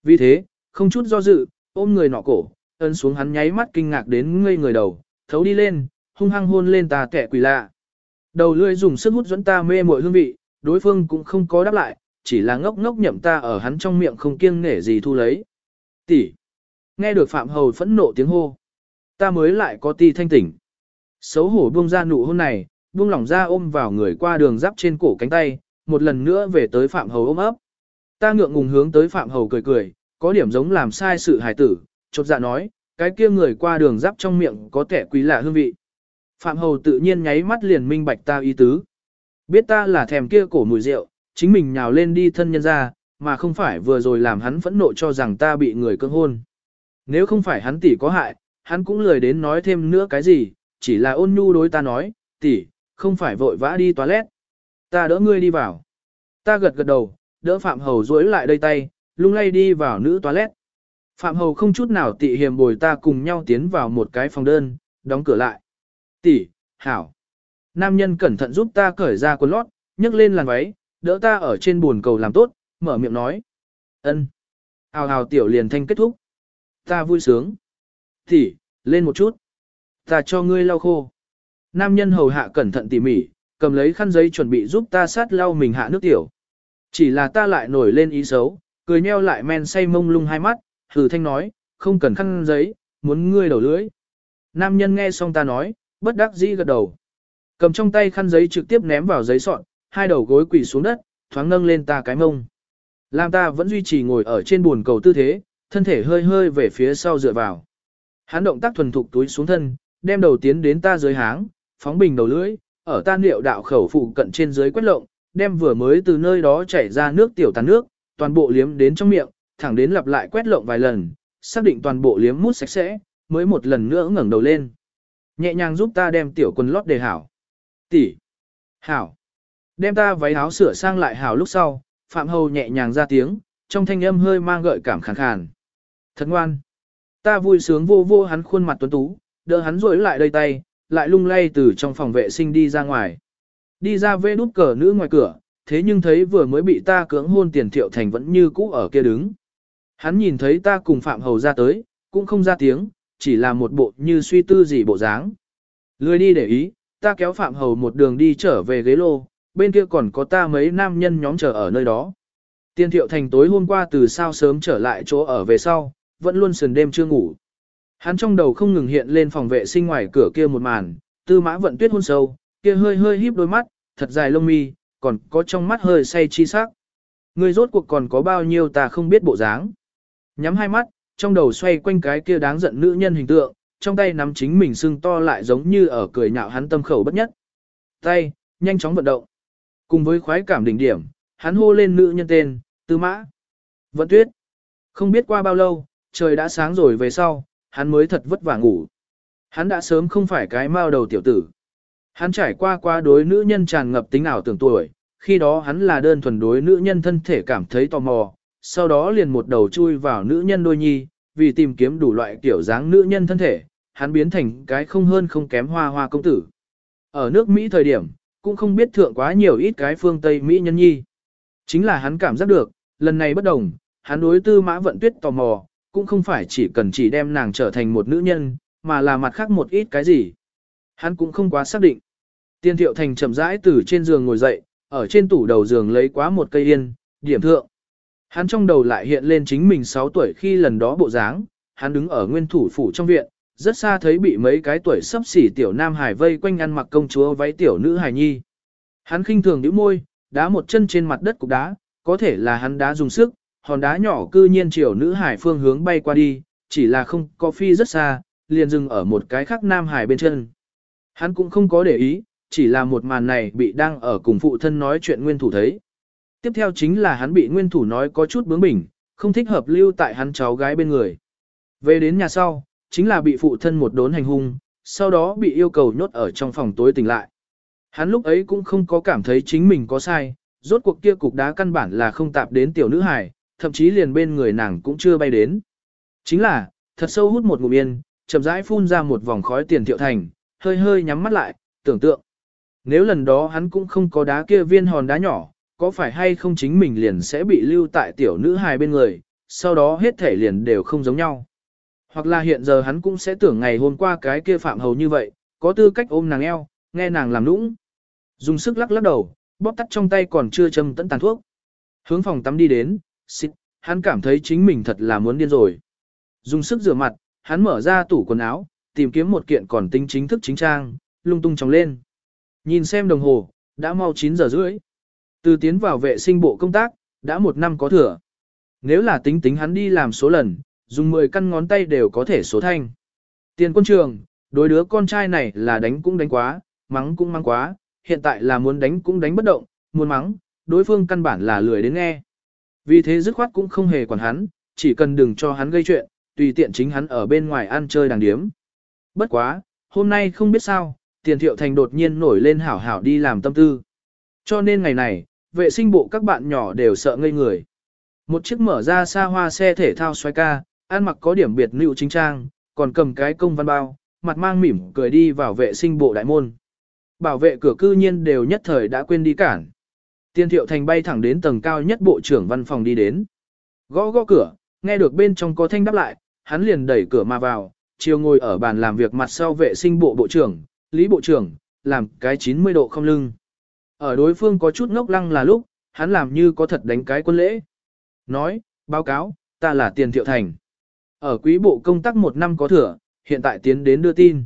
Vì thế, không chút do dự, ôm người nọ cổ, ấn xuống hắn nháy mắt kinh ngạc đến ngây người đầu, thấu đi lên, hung hăng hôn lên ta kẻ quỷ lạ. Đầu lưỡi dùng sức hút dẫn ta mê muội hương vị, đối phương cũng không có đáp lại, chỉ là ngốc ngốc nhậm ta ở hắn trong miệng không kiêng nể gì thu lấy. Tỷ. Nghe được Phạm Hầu phẫn nộ tiếng hô. Ta mới lại có ti thanh tỉnh. Xấu hổ buông ra nụ hôn này, buông lỏng ra ôm vào người qua đường giáp trên cổ cánh tay, một lần nữa về tới Phạm Hầu ôm ấp. Ta ngượng ngùng hướng tới Phạm Hầu cười cười, có điểm giống làm sai sự hài tử, chột dạ nói, cái kia người qua đường giáp trong miệng có kẻ quý lạ hương vị. Phạm Hầu tự nhiên nháy mắt liền minh bạch ta ý tứ. Biết ta là thèm kia cổ mùi rượu, chính mình nhào lên đi thân nhân ra, mà không phải vừa rồi làm hắn phẫn nộ cho rằng ta bị người cưỡng hôn. Nếu không phải hắn tỷ có hại, hắn cũng lười đến nói thêm nữa cái gì, chỉ là ôn nhu đối ta nói, tỷ, không phải vội vã đi toilet. Ta đỡ ngươi đi vào. Ta gật gật đầu, đỡ Phạm Hầu duỗi lại đây tay, lung lay đi vào nữ toilet. Phạm Hầu không chút nào tị hiềm bồi ta cùng nhau tiến vào một cái phòng đơn, đóng cửa lại. Tỷ, hảo. Nam nhân cẩn thận giúp ta cởi ra quần lót, nhấc lên làn váy, đỡ ta ở trên buồn cầu làm tốt, mở miệng nói. ân. Hào hào tiểu liền thanh kết thúc. Ta vui sướng. Tỷ, lên một chút. Ta cho ngươi lau khô. Nam nhân hầu hạ cẩn thận tỉ mỉ, cầm lấy khăn giấy chuẩn bị giúp ta sát lau mình hạ nước tiểu. Chỉ là ta lại nổi lên ý xấu, cười nheo lại men say mông lung hai mắt, hừ thanh nói, không cần khăn giấy, muốn ngươi đầu lưỡi. Nam nhân nghe xong ta nói, bất đắc dĩ gật đầu. Cầm trong tay khăn giấy trực tiếp ném vào giấy sọn, hai đầu gối quỳ xuống đất, thoáng nâng lên ta cái mông. Làm ta vẫn duy trì ngồi ở trên buồn cầu tư thế, thân thể hơi hơi về phía sau dựa vào. Hắn động tác thuần thục túi xuống thân, đem đầu tiến đến ta dưới háng, phóng bình đầu lưỡi, ở ta niệu đạo khẩu phụ cận trên dưới quét lộng, đem vừa mới từ nơi đó chảy ra nước tiểu tàn nước, toàn bộ liếm đến trong miệng, thẳng đến lặp lại quét lộng vài lần, xác định toàn bộ liếm mút sạch sẽ, mới một lần nữa ngẩng đầu lên. Nhẹ nhàng giúp ta đem tiểu quần lót đề hảo. Tỷ. Hảo. Đem ta váy áo sửa sang lại hảo lúc sau, Phạm Hầu nhẹ nhàng ra tiếng, trong thanh âm hơi mang gợi cảm khàn khàn. Thật ngoan. Ta vui sướng vô vô hắn khuôn mặt tuấn tú, đỡ hắn rối lại đầy tay, lại lung lay từ trong phòng vệ sinh đi ra ngoài. Đi ra vê đút cờ nữ ngoài cửa, thế nhưng thấy vừa mới bị ta cưỡng hôn tiền thiệu thành vẫn như cũ ở kia đứng. Hắn nhìn thấy ta cùng Phạm Hầu ra tới, cũng không ra tiếng, chỉ là một bộ như suy tư gì bộ dáng. Lười đi để ý, ta kéo Phạm Hầu một đường đi trở về ghế lô, bên kia còn có ta mấy nam nhân nhóm chờ ở nơi đó. tiền thiệu thành tối hôm qua từ sao sớm trở lại chỗ ở về sau, vẫn luôn sườn đêm chưa ngủ. Hắn trong đầu không ngừng hiện lên phòng vệ sinh ngoài cửa kia một màn, tư mã vận tuyết hôn sâu, kia hơi hơi híp đôi mắt, thật dài lông mi, còn có trong mắt hơi say chi sắc. Người rốt cuộc còn có bao nhiêu ta không biết bộ dáng. Nhắm hai mắt, trong đầu xoay quanh cái kia đáng giận nữ nhân hình tượng, trong tay nắm chính mình sưng to lại giống như ở cười nhạo hắn tâm khẩu bất nhất. Tay, nhanh chóng vận động. Cùng với khoái cảm đỉnh điểm, hắn hô lên nữ nhân tên, tư mã. Vận tuyết. Không biết qua bao lâu, trời đã sáng rồi về sau, hắn mới thật vất vả ngủ. Hắn đã sớm không phải cái mao đầu tiểu tử. Hắn trải qua qua đối nữ nhân tràn ngập tính ảo tưởng tuổi, khi đó hắn là đơn thuần đối nữ nhân thân thể cảm thấy tò mò, sau đó liền một đầu chui vào nữ nhân đôi nhi, vì tìm kiếm đủ loại kiểu dáng nữ nhân thân thể, hắn biến thành cái không hơn không kém hoa hoa công tử. Ở nước Mỹ thời điểm, cũng không biết thượng quá nhiều ít cái phương Tây Mỹ nhân nhi. Chính là hắn cảm giác được, lần này bất đồng, hắn đối tư mã vận tuyết tò mò, cũng không phải chỉ cần chỉ đem nàng trở thành một nữ nhân, mà là mặt khác một ít cái gì. Hắn cũng không quá xác định. Tiên thiệu thành chậm rãi từ trên giường ngồi dậy, ở trên tủ đầu giường lấy quá một cây yên, điểm thượng. Hắn trong đầu lại hiện lên chính mình 6 tuổi khi lần đó bộ dáng, hắn đứng ở nguyên thủ phủ trong viện, rất xa thấy bị mấy cái tuổi sắp xỉ tiểu nam hải vây quanh ăn mặc công chúa váy tiểu nữ hải nhi. Hắn khinh thường nhíu môi, đá một chân trên mặt đất cục đá, có thể là hắn đá dùng sức, hòn đá nhỏ cư nhiên chiều nữ hải phương hướng bay qua đi, chỉ là không có phi rất xa, liền dừng ở một cái khác nam hải bên chân. Hắn cũng không có để ý, chỉ là một màn này bị đang ở cùng phụ thân nói chuyện nguyên thủ thấy. Tiếp theo chính là hắn bị nguyên thủ nói có chút bướng bỉnh, không thích hợp lưu tại hắn cháu gái bên người. Về đến nhà sau, chính là bị phụ thân một đốn hành hung, sau đó bị yêu cầu nhốt ở trong phòng tối tỉnh lại. Hắn lúc ấy cũng không có cảm thấy chính mình có sai, rốt cuộc kia cục đá căn bản là không tạp đến tiểu nữ hài, thậm chí liền bên người nàng cũng chưa bay đến. Chính là, thật sâu hút một ngụm yên, chậm rãi phun ra một vòng khói tiền thiệu thành, hơi hơi nhắm mắt lại, tưởng tượng. Nếu lần đó hắn cũng không có đá kia viên hòn đá nhỏ, có phải hay không chính mình liền sẽ bị lưu tại tiểu nữ hài bên người, sau đó hết thể liền đều không giống nhau. Hoặc là hiện giờ hắn cũng sẽ tưởng ngày hôm qua cái kia phạm hầu như vậy, có tư cách ôm nàng eo, nghe nàng làm nũng. Dùng sức lắc lắc đầu, bóp tắt trong tay còn chưa châm tận tàn thuốc. Hướng phòng tắm đi đến, xịt, hắn cảm thấy chính mình thật là muốn điên rồi. Dùng sức rửa mặt, hắn mở ra tủ quần áo, tìm kiếm một kiện còn tinh chính thức chính trang, lung tung tròng lên. Nhìn xem đồng hồ, đã mau 9 giờ rưỡi. Từ tiến vào vệ sinh bộ công tác, đã một năm có thừa. Nếu là tính tính hắn đi làm số lần, dùng 10 căn ngón tay đều có thể số thanh. Tiền quân trường, đối đứa con trai này là đánh cũng đánh quá, mắng cũng mắng quá, hiện tại là muốn đánh cũng đánh bất động, muốn mắng, đối phương căn bản là lười đến nghe. Vì thế dứt khoát cũng không hề quản hắn, chỉ cần đừng cho hắn gây chuyện, tùy tiện chính hắn ở bên ngoài ăn chơi đàng điếm. Bất quá, hôm nay không biết sao, tiền thiệu thành đột nhiên nổi lên hảo hảo đi làm tâm tư. Cho nên ngày này, vệ sinh bộ các bạn nhỏ đều sợ ngây người. Một chiếc mở ra xa hoa xe thể thao xoay ca, ăn mặc có điểm biệt nữ chính trang, còn cầm cái công văn bao, mặt mang mỉm cười đi vào vệ sinh bộ đại môn. Bảo vệ cửa cư nhiên đều nhất thời đã quên đi cản. Tiên thiệu thành bay thẳng đến tầng cao nhất bộ trưởng văn phòng đi đến. Gõ gõ cửa, nghe được bên trong có thanh đáp lại, hắn liền đẩy cửa mà vào, chiều ngồi ở bàn làm việc mặt sau vệ sinh bộ bộ trưởng, lý bộ trưởng, làm cái 90 độ không lưng. Ở đối phương có chút ngốc lăng là lúc, hắn làm như có thật đánh cái quân lễ. Nói, báo cáo, ta là tiền thiệu thành. Ở quý bộ công tác một năm có thừa, hiện tại tiến đến đưa tin.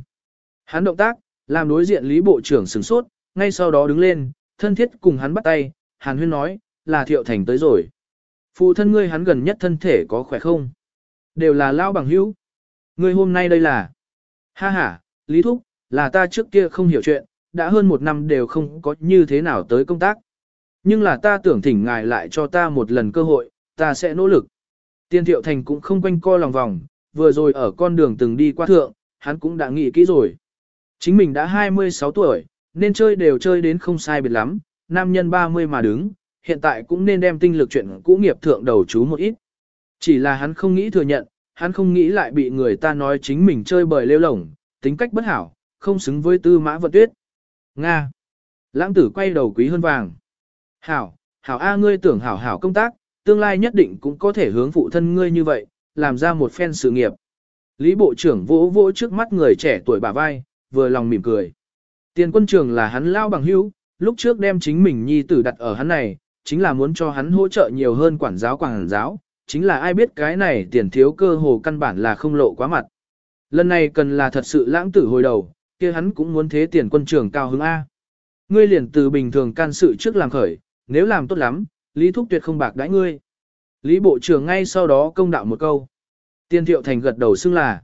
Hắn động tác, làm đối diện lý bộ trưởng sửng sốt, ngay sau đó đứng lên, thân thiết cùng hắn bắt tay, hàn huyên nói, là thiệu thành tới rồi. Phụ thân ngươi hắn gần nhất thân thể có khỏe không? Đều là lao bằng hữu. Ngươi hôm nay đây là... Ha ha, Lý Thúc, là ta trước kia không hiểu chuyện, đã hơn một năm đều không có như thế nào tới công tác. Nhưng là ta tưởng thỉnh ngài lại cho ta một lần cơ hội, ta sẽ nỗ lực. Tiên thiệu thành cũng không quanh co lòng vòng, vừa rồi ở con đường từng đi qua thượng, hắn cũng đã nghĩ kỹ rồi. Chính mình đã 26 tuổi, nên chơi đều chơi đến không sai biệt lắm, nam nhân 30 mà đứng, hiện tại cũng nên đem tinh lực chuyện cũ nghiệp thượng đầu chú một ít. Chỉ là hắn không nghĩ thừa nhận, hắn không nghĩ lại bị người ta nói chính mình chơi bời lêu lổng, tính cách bất hảo, không xứng với tư mã vận tuyết. Nga. Lãng tử quay đầu quý hơn vàng. Hảo, hảo A ngươi tưởng hảo hảo công tác, tương lai nhất định cũng có thể hướng phụ thân ngươi như vậy, làm ra một phen sự nghiệp. Lý Bộ trưởng vỗ vỗ trước mắt người trẻ tuổi bà vai, vừa lòng mỉm cười. Tiền quân trường là hắn lao bằng hữu, lúc trước đem chính mình nhi tử đặt ở hắn này, chính là muốn cho hắn hỗ trợ nhiều hơn quản giáo quản giáo, chính là ai biết cái này tiền thiếu cơ hồ căn bản là không lộ quá mặt. Lần này cần là thật sự lãng tử hồi đầu, kia hắn cũng muốn thế tiền quân trường cao hứng A. Ngươi liền từ bình thường can sự trước làm khởi, nếu làm tốt lắm, Lý Thúc tuyệt không bạc đãi ngươi. Lý Bộ trưởng ngay sau đó công đạo một câu. Tiên Thiệu Thành gật đầu xưng là.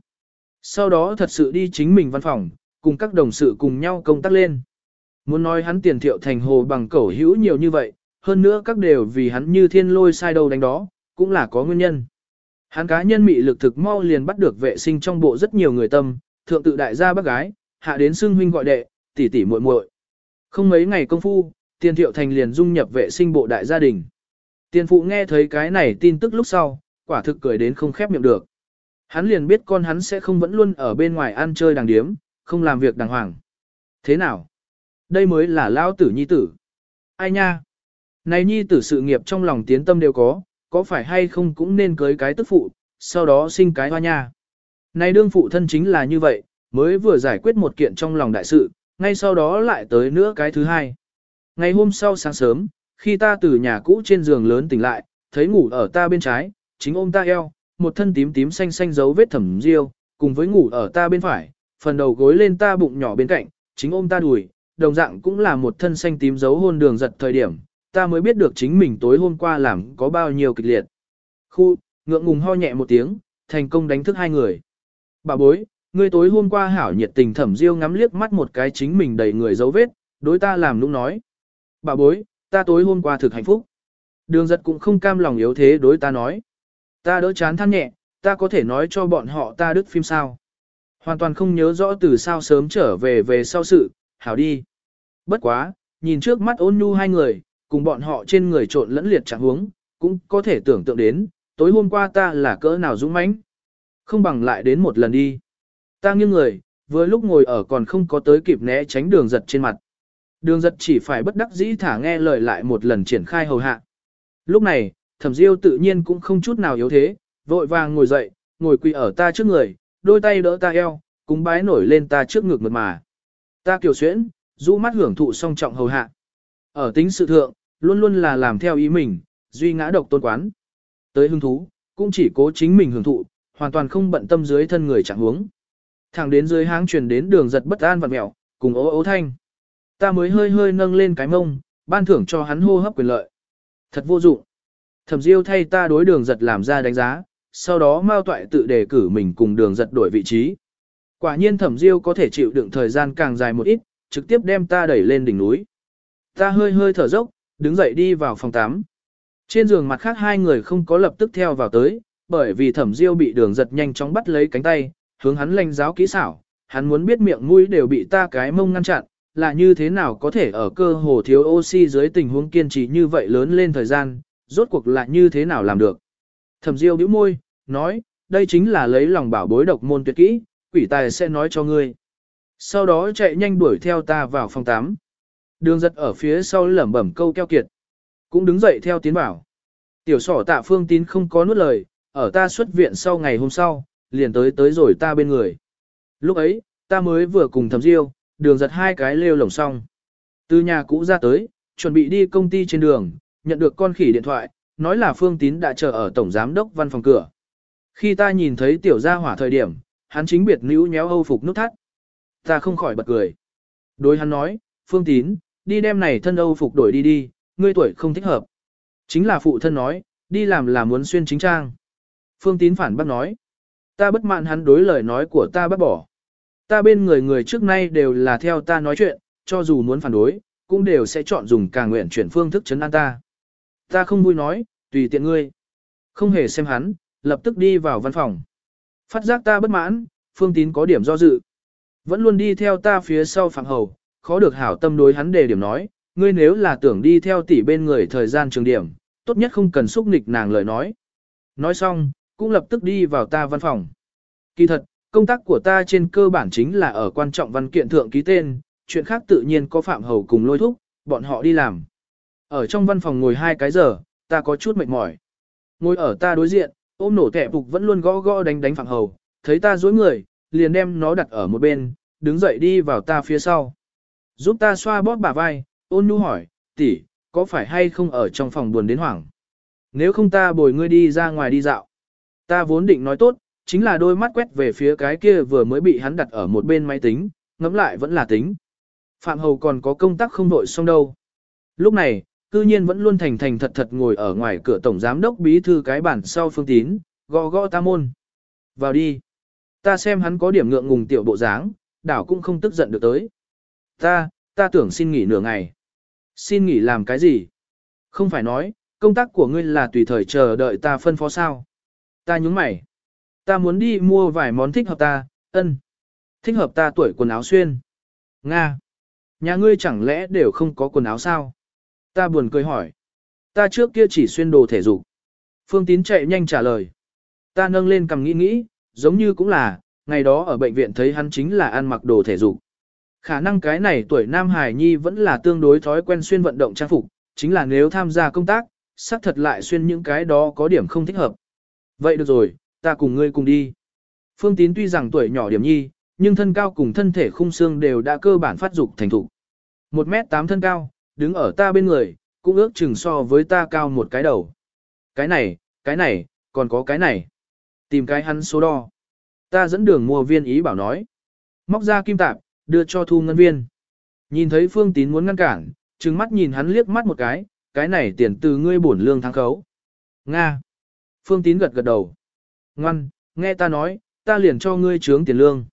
Sau đó thật sự đi chính mình văn phòng, cùng các đồng sự cùng nhau công tác lên. Muốn nói hắn tiền thiệu thành hồ bằng cẩu hữu nhiều như vậy, hơn nữa các đều vì hắn như thiên lôi sai đầu đánh đó, cũng là có nguyên nhân. Hắn cá nhân mị lực thực mau liền bắt được vệ sinh trong bộ rất nhiều người tâm, thượng tự đại gia bác gái, hạ đến xưng huynh gọi đệ, tỷ tỷ muội muội. Không mấy ngày công phu, tiền thiệu thành liền dung nhập vệ sinh bộ đại gia đình. Tiền phụ nghe thấy cái này tin tức lúc sau, quả thực cười đến không khép miệng được. Hắn liền biết con hắn sẽ không vẫn luôn ở bên ngoài ăn chơi đàng điếm, không làm việc đàng hoàng. Thế nào? Đây mới là lao tử nhi tử. Ai nha? Này nhi tử sự nghiệp trong lòng tiến tâm đều có, có phải hay không cũng nên cưới cái tức phụ, sau đó sinh cái hoa nha. Này đương phụ thân chính là như vậy, mới vừa giải quyết một kiện trong lòng đại sự, ngay sau đó lại tới nữa cái thứ hai. Ngày hôm sau sáng sớm, khi ta từ nhà cũ trên giường lớn tỉnh lại, thấy ngủ ở ta bên trái, chính ôm ta eo, một thân tím tím xanh xanh dấu vết thẩm diêu, cùng với ngủ ở ta bên phải, phần đầu gối lên ta bụng nhỏ bên cạnh, chính ôm ta đùi, đồng dạng cũng là một thân xanh tím dấu hôn đường giật thời điểm, ta mới biết được chính mình tối hôm qua làm có bao nhiêu kịch liệt. Khu, ngượng ngùng ho nhẹ một tiếng, thành công đánh thức hai người. Bà bối, ngươi tối hôm qua hảo nhiệt tình thẩm diêu ngắm liếc mắt một cái chính mình đầy người dấu vết, đối ta làm nũng nói. Bà bối, ta tối hôm qua thực hạnh phúc. Đường giật cũng không cam lòng yếu thế đối ta nói. Ta đỡ chán than nhẹ, ta có thể nói cho bọn họ ta đứt phim sao. Hoàn toàn không nhớ rõ từ sao sớm trở về về sau sự, hảo đi. Bất quá, nhìn trước mắt ôn nhu hai người, cùng bọn họ trên người trộn lẫn liệt trạng huống, cũng có thể tưởng tượng đến, tối hôm qua ta là cỡ nào dũng mãnh. Không bằng lại đến một lần đi. Ta nghiêng người, vừa lúc ngồi ở còn không có tới kịp né tránh đường giật trên mặt. Đường giật chỉ phải bất đắc dĩ thả nghe lời lại một lần triển khai hầu hạ. Lúc này, thẩm diêu tự nhiên cũng không chút nào yếu thế, vội vàng ngồi dậy, ngồi quỳ ở ta trước người, đôi tay đỡ ta eo, cúng bái nổi lên ta trước ngực mượt mà. Ta kiều xuyễn, rũ mắt hưởng thụ song trọng hầu hạ. Ở tính sự thượng, luôn luôn là làm theo ý mình, duy ngã độc tôn quán. Tới hứng thú, cũng chỉ cố chính mình hưởng thụ, hoàn toàn không bận tâm dưới thân người chẳng huống. Thẳng đến dưới háng truyền đến đường giật bất an và mẹo, cùng ố ố thanh. Ta mới hơi hơi nâng lên cái mông, ban thưởng cho hắn hô hấp quyền lợi. Thật vô dụng. Thẩm Diêu thay ta đối đường giật làm ra đánh giá, sau đó Mao Toại tự đề cử mình cùng đường giật đổi vị trí. Quả nhiên Thẩm Diêu có thể chịu đựng thời gian càng dài một ít, trực tiếp đem ta đẩy lên đỉnh núi. Ta hơi hơi thở dốc, đứng dậy đi vào phòng 8. Trên giường mặt khác hai người không có lập tức theo vào tới, bởi vì Thẩm Diêu bị đường giật nhanh chóng bắt lấy cánh tay, hướng hắn lanh giáo kỹ xảo, hắn muốn biết miệng mũi đều bị ta cái mông ngăn chặn, là như thế nào có thể ở cơ hồ thiếu oxy dưới tình huống kiên trì như vậy lớn lên thời gian, rốt cuộc là như thế nào làm được. Thẩm Diêu bĩu môi, nói, đây chính là lấy lòng bảo bối độc môn tuyệt kỹ, quỷ tài sẽ nói cho ngươi. Sau đó chạy nhanh đuổi theo ta vào phòng 8. Đường giật ở phía sau lẩm bẩm câu keo kiệt. Cũng đứng dậy theo tiến bảo. Tiểu sỏ tạ phương tín không có nuốt lời, ở ta xuất viện sau ngày hôm sau, liền tới tới rồi ta bên người. Lúc ấy, ta mới vừa cùng thầm diêu, đường giật hai cái lêu lồng xong. Từ nhà cũ ra tới, chuẩn bị đi công ty trên đường, nhận được con khỉ điện thoại, nói là Phương Tín đã chờ ở tổng giám đốc văn phòng cửa. Khi ta nhìn thấy tiểu gia hỏa thời điểm, hắn chính biệt nữ nhéo âu phục nút thắt. Ta không khỏi bật cười. Đối hắn nói, Phương Tín, đi đem này thân âu phục đổi đi đi, ngươi tuổi không thích hợp. Chính là phụ thân nói, đi làm là muốn xuyên chính trang. Phương Tín phản bác nói, ta bất mãn hắn đối lời nói của ta bác bỏ. Ta bên người người trước nay đều là theo ta nói chuyện, cho dù muốn phản đối, cũng đều sẽ chọn dùng càng nguyện chuyển phương thức chấn an ta. Ta không vui nói, tùy tiện ngươi. Không hề xem hắn, lập tức đi vào văn phòng. Phát giác ta bất mãn, phương tín có điểm do dự. Vẫn luôn đi theo ta phía sau phạm hầu, khó được hảo tâm đối hắn đề điểm nói, ngươi nếu là tưởng đi theo tỷ bên người thời gian trường điểm, tốt nhất không cần xúc nghịch nàng lời nói. Nói xong, cũng lập tức đi vào ta văn phòng. Kỳ thật, công tác của ta trên cơ bản chính là ở quan trọng văn kiện thượng ký tên, chuyện khác tự nhiên có phạm hầu cùng lôi thúc, bọn họ đi làm. Ở trong văn phòng ngồi hai cái giờ, ta có chút mệt mỏi. Ngồi ở ta đối diện, ôm nổ kẻ phục vẫn luôn gõ gõ đánh đánh phạm hầu, thấy ta dối người, liền đem nó đặt ở một bên, đứng dậy đi vào ta phía sau. Giúp ta xoa bóp bả vai, ôn nhu hỏi, tỷ, có phải hay không ở trong phòng buồn đến hoảng? Nếu không ta bồi ngươi đi ra ngoài đi dạo. Ta vốn định nói tốt, chính là đôi mắt quét về phía cái kia vừa mới bị hắn đặt ở một bên máy tính, ngẫm lại vẫn là tính. Phạm Hầu còn có công tác không đội xong đâu. Lúc này, cư nhiên vẫn luôn thành thành thật thật ngồi ở ngoài cửa tổng giám đốc bí thư cái bản sau phương tín, gõ gõ ta môn. Vào đi. Ta xem hắn có điểm ngượng ngùng tiểu bộ dáng, đảo cũng không tức giận được tới. Ta, ta tưởng xin nghỉ nửa ngày. Xin nghỉ làm cái gì? Không phải nói, công tác của ngươi là tùy thời chờ đợi ta phân phó sao. Ta nhúng mày. Ta muốn đi mua vài món thích hợp ta, ân. Thích hợp ta tuổi quần áo xuyên. Nga. Nhà ngươi chẳng lẽ đều không có quần áo sao? Ta buồn cười hỏi. Ta trước kia chỉ xuyên đồ thể dục. Phương Tín chạy nhanh trả lời. Ta nâng lên cầm nghĩ nghĩ, giống như cũng là, ngày đó ở bệnh viện thấy hắn chính là ăn mặc đồ thể dục. Khả năng cái này tuổi Nam Hải Nhi vẫn là tương đối thói quen xuyên vận động trang phục, chính là nếu tham gia công tác, xác thật lại xuyên những cái đó có điểm không thích hợp. Vậy được rồi, ta cùng ngươi cùng đi. Phương Tín tuy rằng tuổi nhỏ điểm nhi, nhưng thân cao cùng thân thể khung xương đều đã cơ bản phát dục thành thục. Một mét tám thân cao, đứng ở ta bên người, cũng ước chừng so với ta cao một cái đầu. Cái này, cái này, còn có cái này. Tìm cái hắn số đo. Ta dẫn đường mua viên ý bảo nói. Móc ra kim tạp, đưa cho thu ngân viên. Nhìn thấy Phương Tín muốn ngăn cản, trừng mắt nhìn hắn liếc mắt một cái, cái này tiền từ ngươi bổn lương tháng khấu. Nga. Phương Tín gật gật đầu. Ngoan, nghe ta nói, ta liền cho ngươi trướng tiền lương.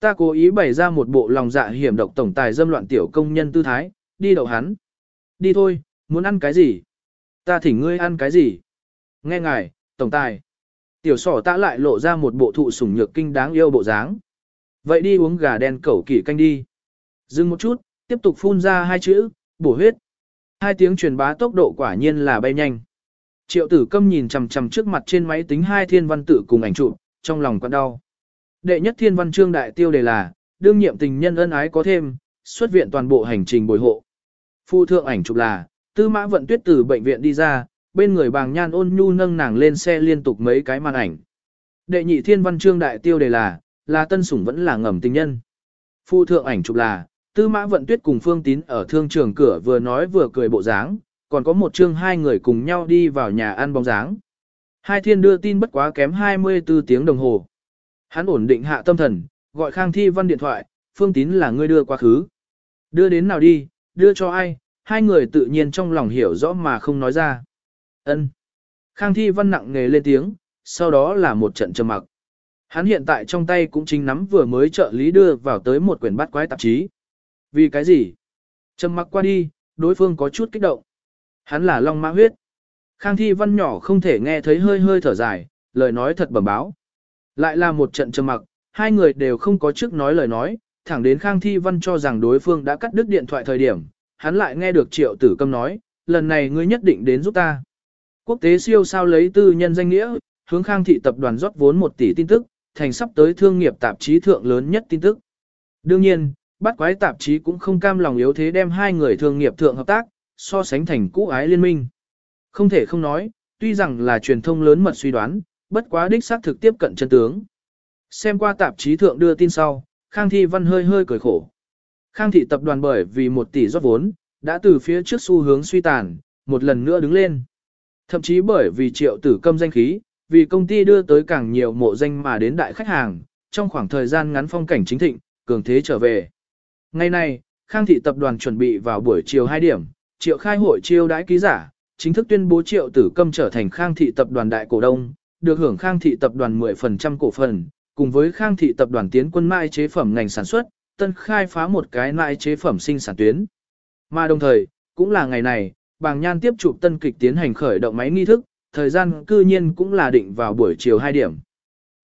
Ta cố ý bày ra một bộ lòng dạ hiểm độc tổng tài dâm loạn tiểu công nhân tư thái, đi đậu hắn. Đi thôi, muốn ăn cái gì? Ta thỉnh ngươi ăn cái gì? Nghe ngài, tổng tài. Tiểu sỏ ta lại lộ ra một bộ thụ sủng nhược kinh đáng yêu bộ dáng. Vậy đi uống gà đen cẩu kỷ canh đi. Dừng một chút, tiếp tục phun ra hai chữ, bổ huyết. Hai tiếng truyền bá tốc độ quả nhiên là bay nhanh. Triệu tử câm nhìn chằm chằm trước mặt trên máy tính hai thiên văn Tử cùng ảnh chụp, trong lòng quặn đau. Đệ nhất thiên văn chương đại tiêu đề là, đương nhiệm tình nhân ân ái có thêm, xuất viện toàn bộ hành trình bồi hộ. Phu thượng ảnh chụp là, tư mã vận tuyết từ bệnh viện đi ra, bên người bàng nhan ôn nhu nâng nàng lên xe liên tục mấy cái màn ảnh. Đệ nhị thiên văn chương đại tiêu đề là, là tân sủng vẫn là ngầm tình nhân. Phu thượng ảnh chụp là, tư mã vận tuyết cùng phương tín ở thương trường cửa vừa nói vừa cười bộ dáng, còn có một chương hai người cùng nhau đi vào nhà ăn bóng dáng. Hai thiên đưa tin bất quá kém 24 tiếng đồng hồ. Hắn ổn định hạ tâm thần, gọi Khang Thi Văn điện thoại, phương tín là người đưa quá khứ. Đưa đến nào đi, đưa cho ai, hai người tự nhiên trong lòng hiểu rõ mà không nói ra. Ân. Khang Thi Văn nặng nghề lên tiếng, sau đó là một trận trầm mặc. Hắn hiện tại trong tay cũng chính nắm vừa mới trợ lý đưa vào tới một quyển bát quái tạp chí. Vì cái gì? Trầm mặc qua đi, đối phương có chút kích động. Hắn là Long Mã Huyết. Khang Thi Văn nhỏ không thể nghe thấy hơi hơi thở dài, lời nói thật bẩm báo. Lại là một trận trầm mặc, hai người đều không có trước nói lời nói, thẳng đến Khang Thi Văn cho rằng đối phương đã cắt đứt điện thoại thời điểm, hắn lại nghe được triệu tử câm nói, lần này ngươi nhất định đến giúp ta. Quốc tế siêu sao lấy tư nhân danh nghĩa, hướng Khang thị tập đoàn rót vốn 1 tỷ tin tức, thành sắp tới thương nghiệp tạp chí thượng lớn nhất tin tức. Đương nhiên, bắt quái tạp chí cũng không cam lòng yếu thế đem hai người thương nghiệp thượng hợp tác, so sánh thành cũ ái liên minh. Không thể không nói, tuy rằng là truyền thông lớn mật suy đoán, bất quá đích xác thực tiếp cận chân tướng. Xem qua tạp chí thượng đưa tin sau, Khang Thi Văn hơi hơi cười khổ. Khang thị tập đoàn bởi vì một tỷ rót vốn, đã từ phía trước xu hướng suy tàn, một lần nữa đứng lên. Thậm chí bởi vì triệu tử câm danh khí, vì công ty đưa tới càng nhiều mộ danh mà đến đại khách hàng, trong khoảng thời gian ngắn phong cảnh chính thịnh, cường thế trở về. Ngày nay, Khang thị tập đoàn chuẩn bị vào buổi chiều 2 điểm, triệu khai hội chiêu đãi ký giả, chính thức tuyên bố triệu tử câm trở thành Khang thị tập đoàn đại cổ đông, được hưởng Khang thị tập đoàn 10% cổ phần, cùng với Khang thị tập đoàn tiến quân mai chế phẩm ngành sản xuất, tân khai phá một cái mai chế phẩm sinh sản tuyến. Mà đồng thời, cũng là ngày này, bàng nhan tiếp chụp tân kịch tiến hành khởi động máy nghi thức, thời gian cư nhiên cũng là định vào buổi chiều 2 điểm.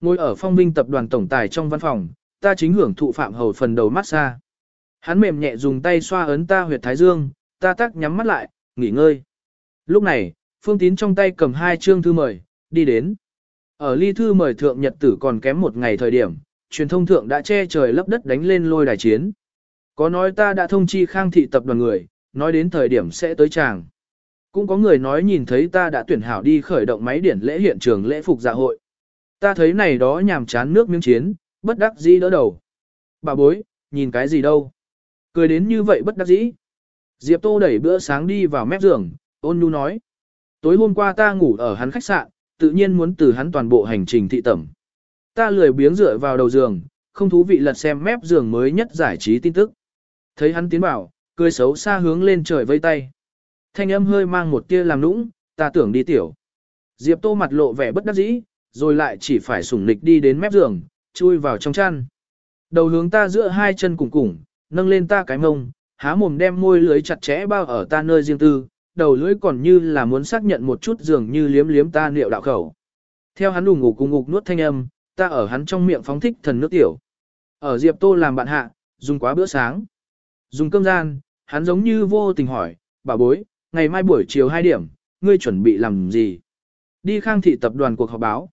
Ngồi ở phong vinh tập đoàn tổng tài trong văn phòng, ta chính hưởng thụ phạm hầu phần đầu massage. Hắn mềm nhẹ dùng tay xoa ấn ta huyệt thái dương, ta tắc nhắm mắt lại, nghỉ ngơi. Lúc này, Phương Tín trong tay cầm hai chương thư mời, đi đến. Ở ly thư mời thượng nhật tử còn kém một ngày thời điểm, truyền thông thượng đã che trời lấp đất đánh lên lôi đài chiến. Có nói ta đã thông chi khang thị tập đoàn người, nói đến thời điểm sẽ tới chàng. Cũng có người nói nhìn thấy ta đã tuyển hảo đi khởi động máy điển lễ hiện trường lễ phục dạ hội. Ta thấy này đó nhàm chán nước miếng chiến, bất đắc dĩ đỡ đầu. Bà bối, nhìn cái gì đâu. Cười đến như vậy bất đắc dĩ. Diệp Tô đẩy bữa sáng đi vào mép giường, ôn nhu nói. Tối hôm qua ta ngủ ở hắn khách sạn, tự nhiên muốn từ hắn toàn bộ hành trình thị tẩm. Ta lười biếng dựa vào đầu giường, không thú vị lật xem mép giường mới nhất giải trí tin tức. Thấy hắn tiến bảo, cười xấu xa hướng lên trời vây tay. Thanh âm hơi mang một tia làm nũng, ta tưởng đi tiểu. Diệp Tô mặt lộ vẻ bất đắc dĩ, rồi lại chỉ phải sủng nịch đi đến mép giường, chui vào trong chăn. Đầu hướng ta giữa hai chân cùng cùng, nâng lên ta cái mông, há mồm đem môi lưới chặt chẽ bao ở ta nơi riêng tư, đầu lưỡi còn như là muốn xác nhận một chút dường như liếm liếm ta niệu đạo khẩu. Theo hắn đủ ngủ cùng ngục nuốt thanh âm, ta ở hắn trong miệng phóng thích thần nước tiểu. Ở Diệp Tô làm bạn hạ, dùng quá bữa sáng. Dùng cơm gian, hắn giống như vô tình hỏi, bà bối, ngày mai buổi chiều 2 điểm, ngươi chuẩn bị làm gì? Đi khang thị tập đoàn cuộc họp báo.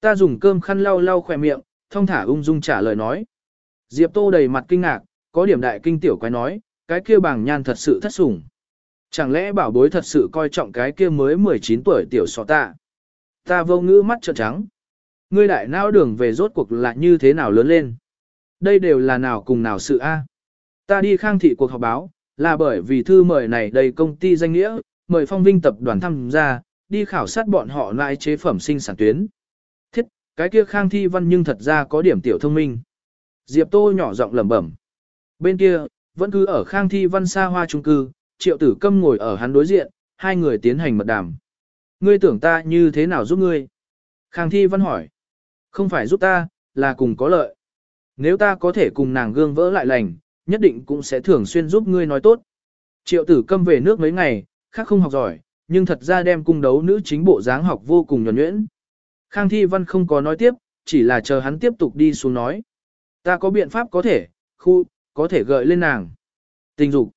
Ta dùng cơm khăn lau lau khỏe miệng, thông thả ung dung trả lời nói. Diệp Tô đầy mặt kinh ngạc, có điểm đại kinh tiểu quái nói, cái kia bảng nhan thật sự thất sủng. Chẳng lẽ bảo bối thật sự coi trọng cái kia mới 19 tuổi tiểu sọ ta? Ta vô ngữ mắt trợn trắng. Ngươi đại não đường về rốt cuộc là như thế nào lớn lên? Đây đều là nào cùng nào sự a? Ta đi khang thị cuộc họp báo, là bởi vì thư mời này đầy công ty danh nghĩa, mời phong vinh tập đoàn tham gia, đi khảo sát bọn họ lại chế phẩm sinh sản tuyến. Thiết, cái kia khang thi văn nhưng thật ra có điểm tiểu thông minh. Diệp Tô nhỏ giọng lẩm bẩm. Bên kia, vẫn cứ ở khang thi văn xa hoa trung cư, triệu tử câm ngồi ở hắn đối diện, hai người tiến hành mật đàm. Ngươi tưởng ta như thế nào giúp ngươi? Khang thi văn hỏi. Không phải giúp ta, là cùng có lợi. Nếu ta có thể cùng nàng gương vỡ lại lành, nhất định cũng sẽ thường xuyên giúp ngươi nói tốt. Triệu tử câm về nước mấy ngày, khác không học giỏi, nhưng thật ra đem cung đấu nữ chính bộ dáng học vô cùng nhuẩn nhuyễn. Khang thi văn không có nói tiếp, chỉ là chờ hắn tiếp tục đi xuống nói. Ta có biện pháp có thể, khu, có thể gợi lên nàng. Tình dục.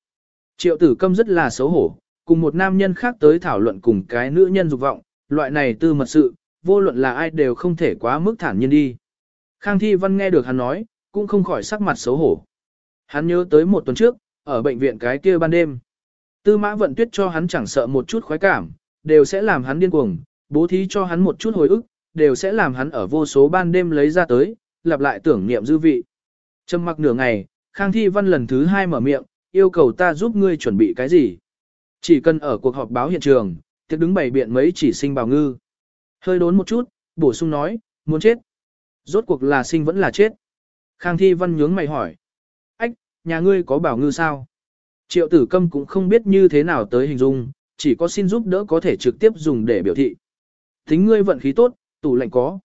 Triệu tử câm rất là xấu hổ, cùng một nam nhân khác tới thảo luận cùng cái nữ nhân dục vọng, loại này tư mật sự, vô luận là ai đều không thể quá mức thản nhiên đi. Khang Thi Văn nghe được hắn nói, cũng không khỏi sắc mặt xấu hổ. Hắn nhớ tới một tuần trước, ở bệnh viện cái kia ban đêm. Tư mã vận tuyết cho hắn chẳng sợ một chút khoái cảm, đều sẽ làm hắn điên cuồng, bố thí cho hắn một chút hồi ức, đều sẽ làm hắn ở vô số ban đêm lấy ra tới, lặp lại tưởng niệm dư vị. Trầm mặc nửa ngày, Khang Thi Văn lần thứ hai mở miệng, yêu cầu ta giúp ngươi chuẩn bị cái gì. Chỉ cần ở cuộc họp báo hiện trường, tiệc đứng bày biện mấy chỉ sinh bào ngư. Hơi đốn một chút, bổ sung nói, muốn chết. Rốt cuộc là sinh vẫn là chết. Khang Thi Văn nhướng mày hỏi. Ách, nhà ngươi có bảo ngư sao? Triệu tử câm cũng không biết như thế nào tới hình dung, chỉ có xin giúp đỡ có thể trực tiếp dùng để biểu thị. Tính ngươi vận khí tốt, tủ lạnh có.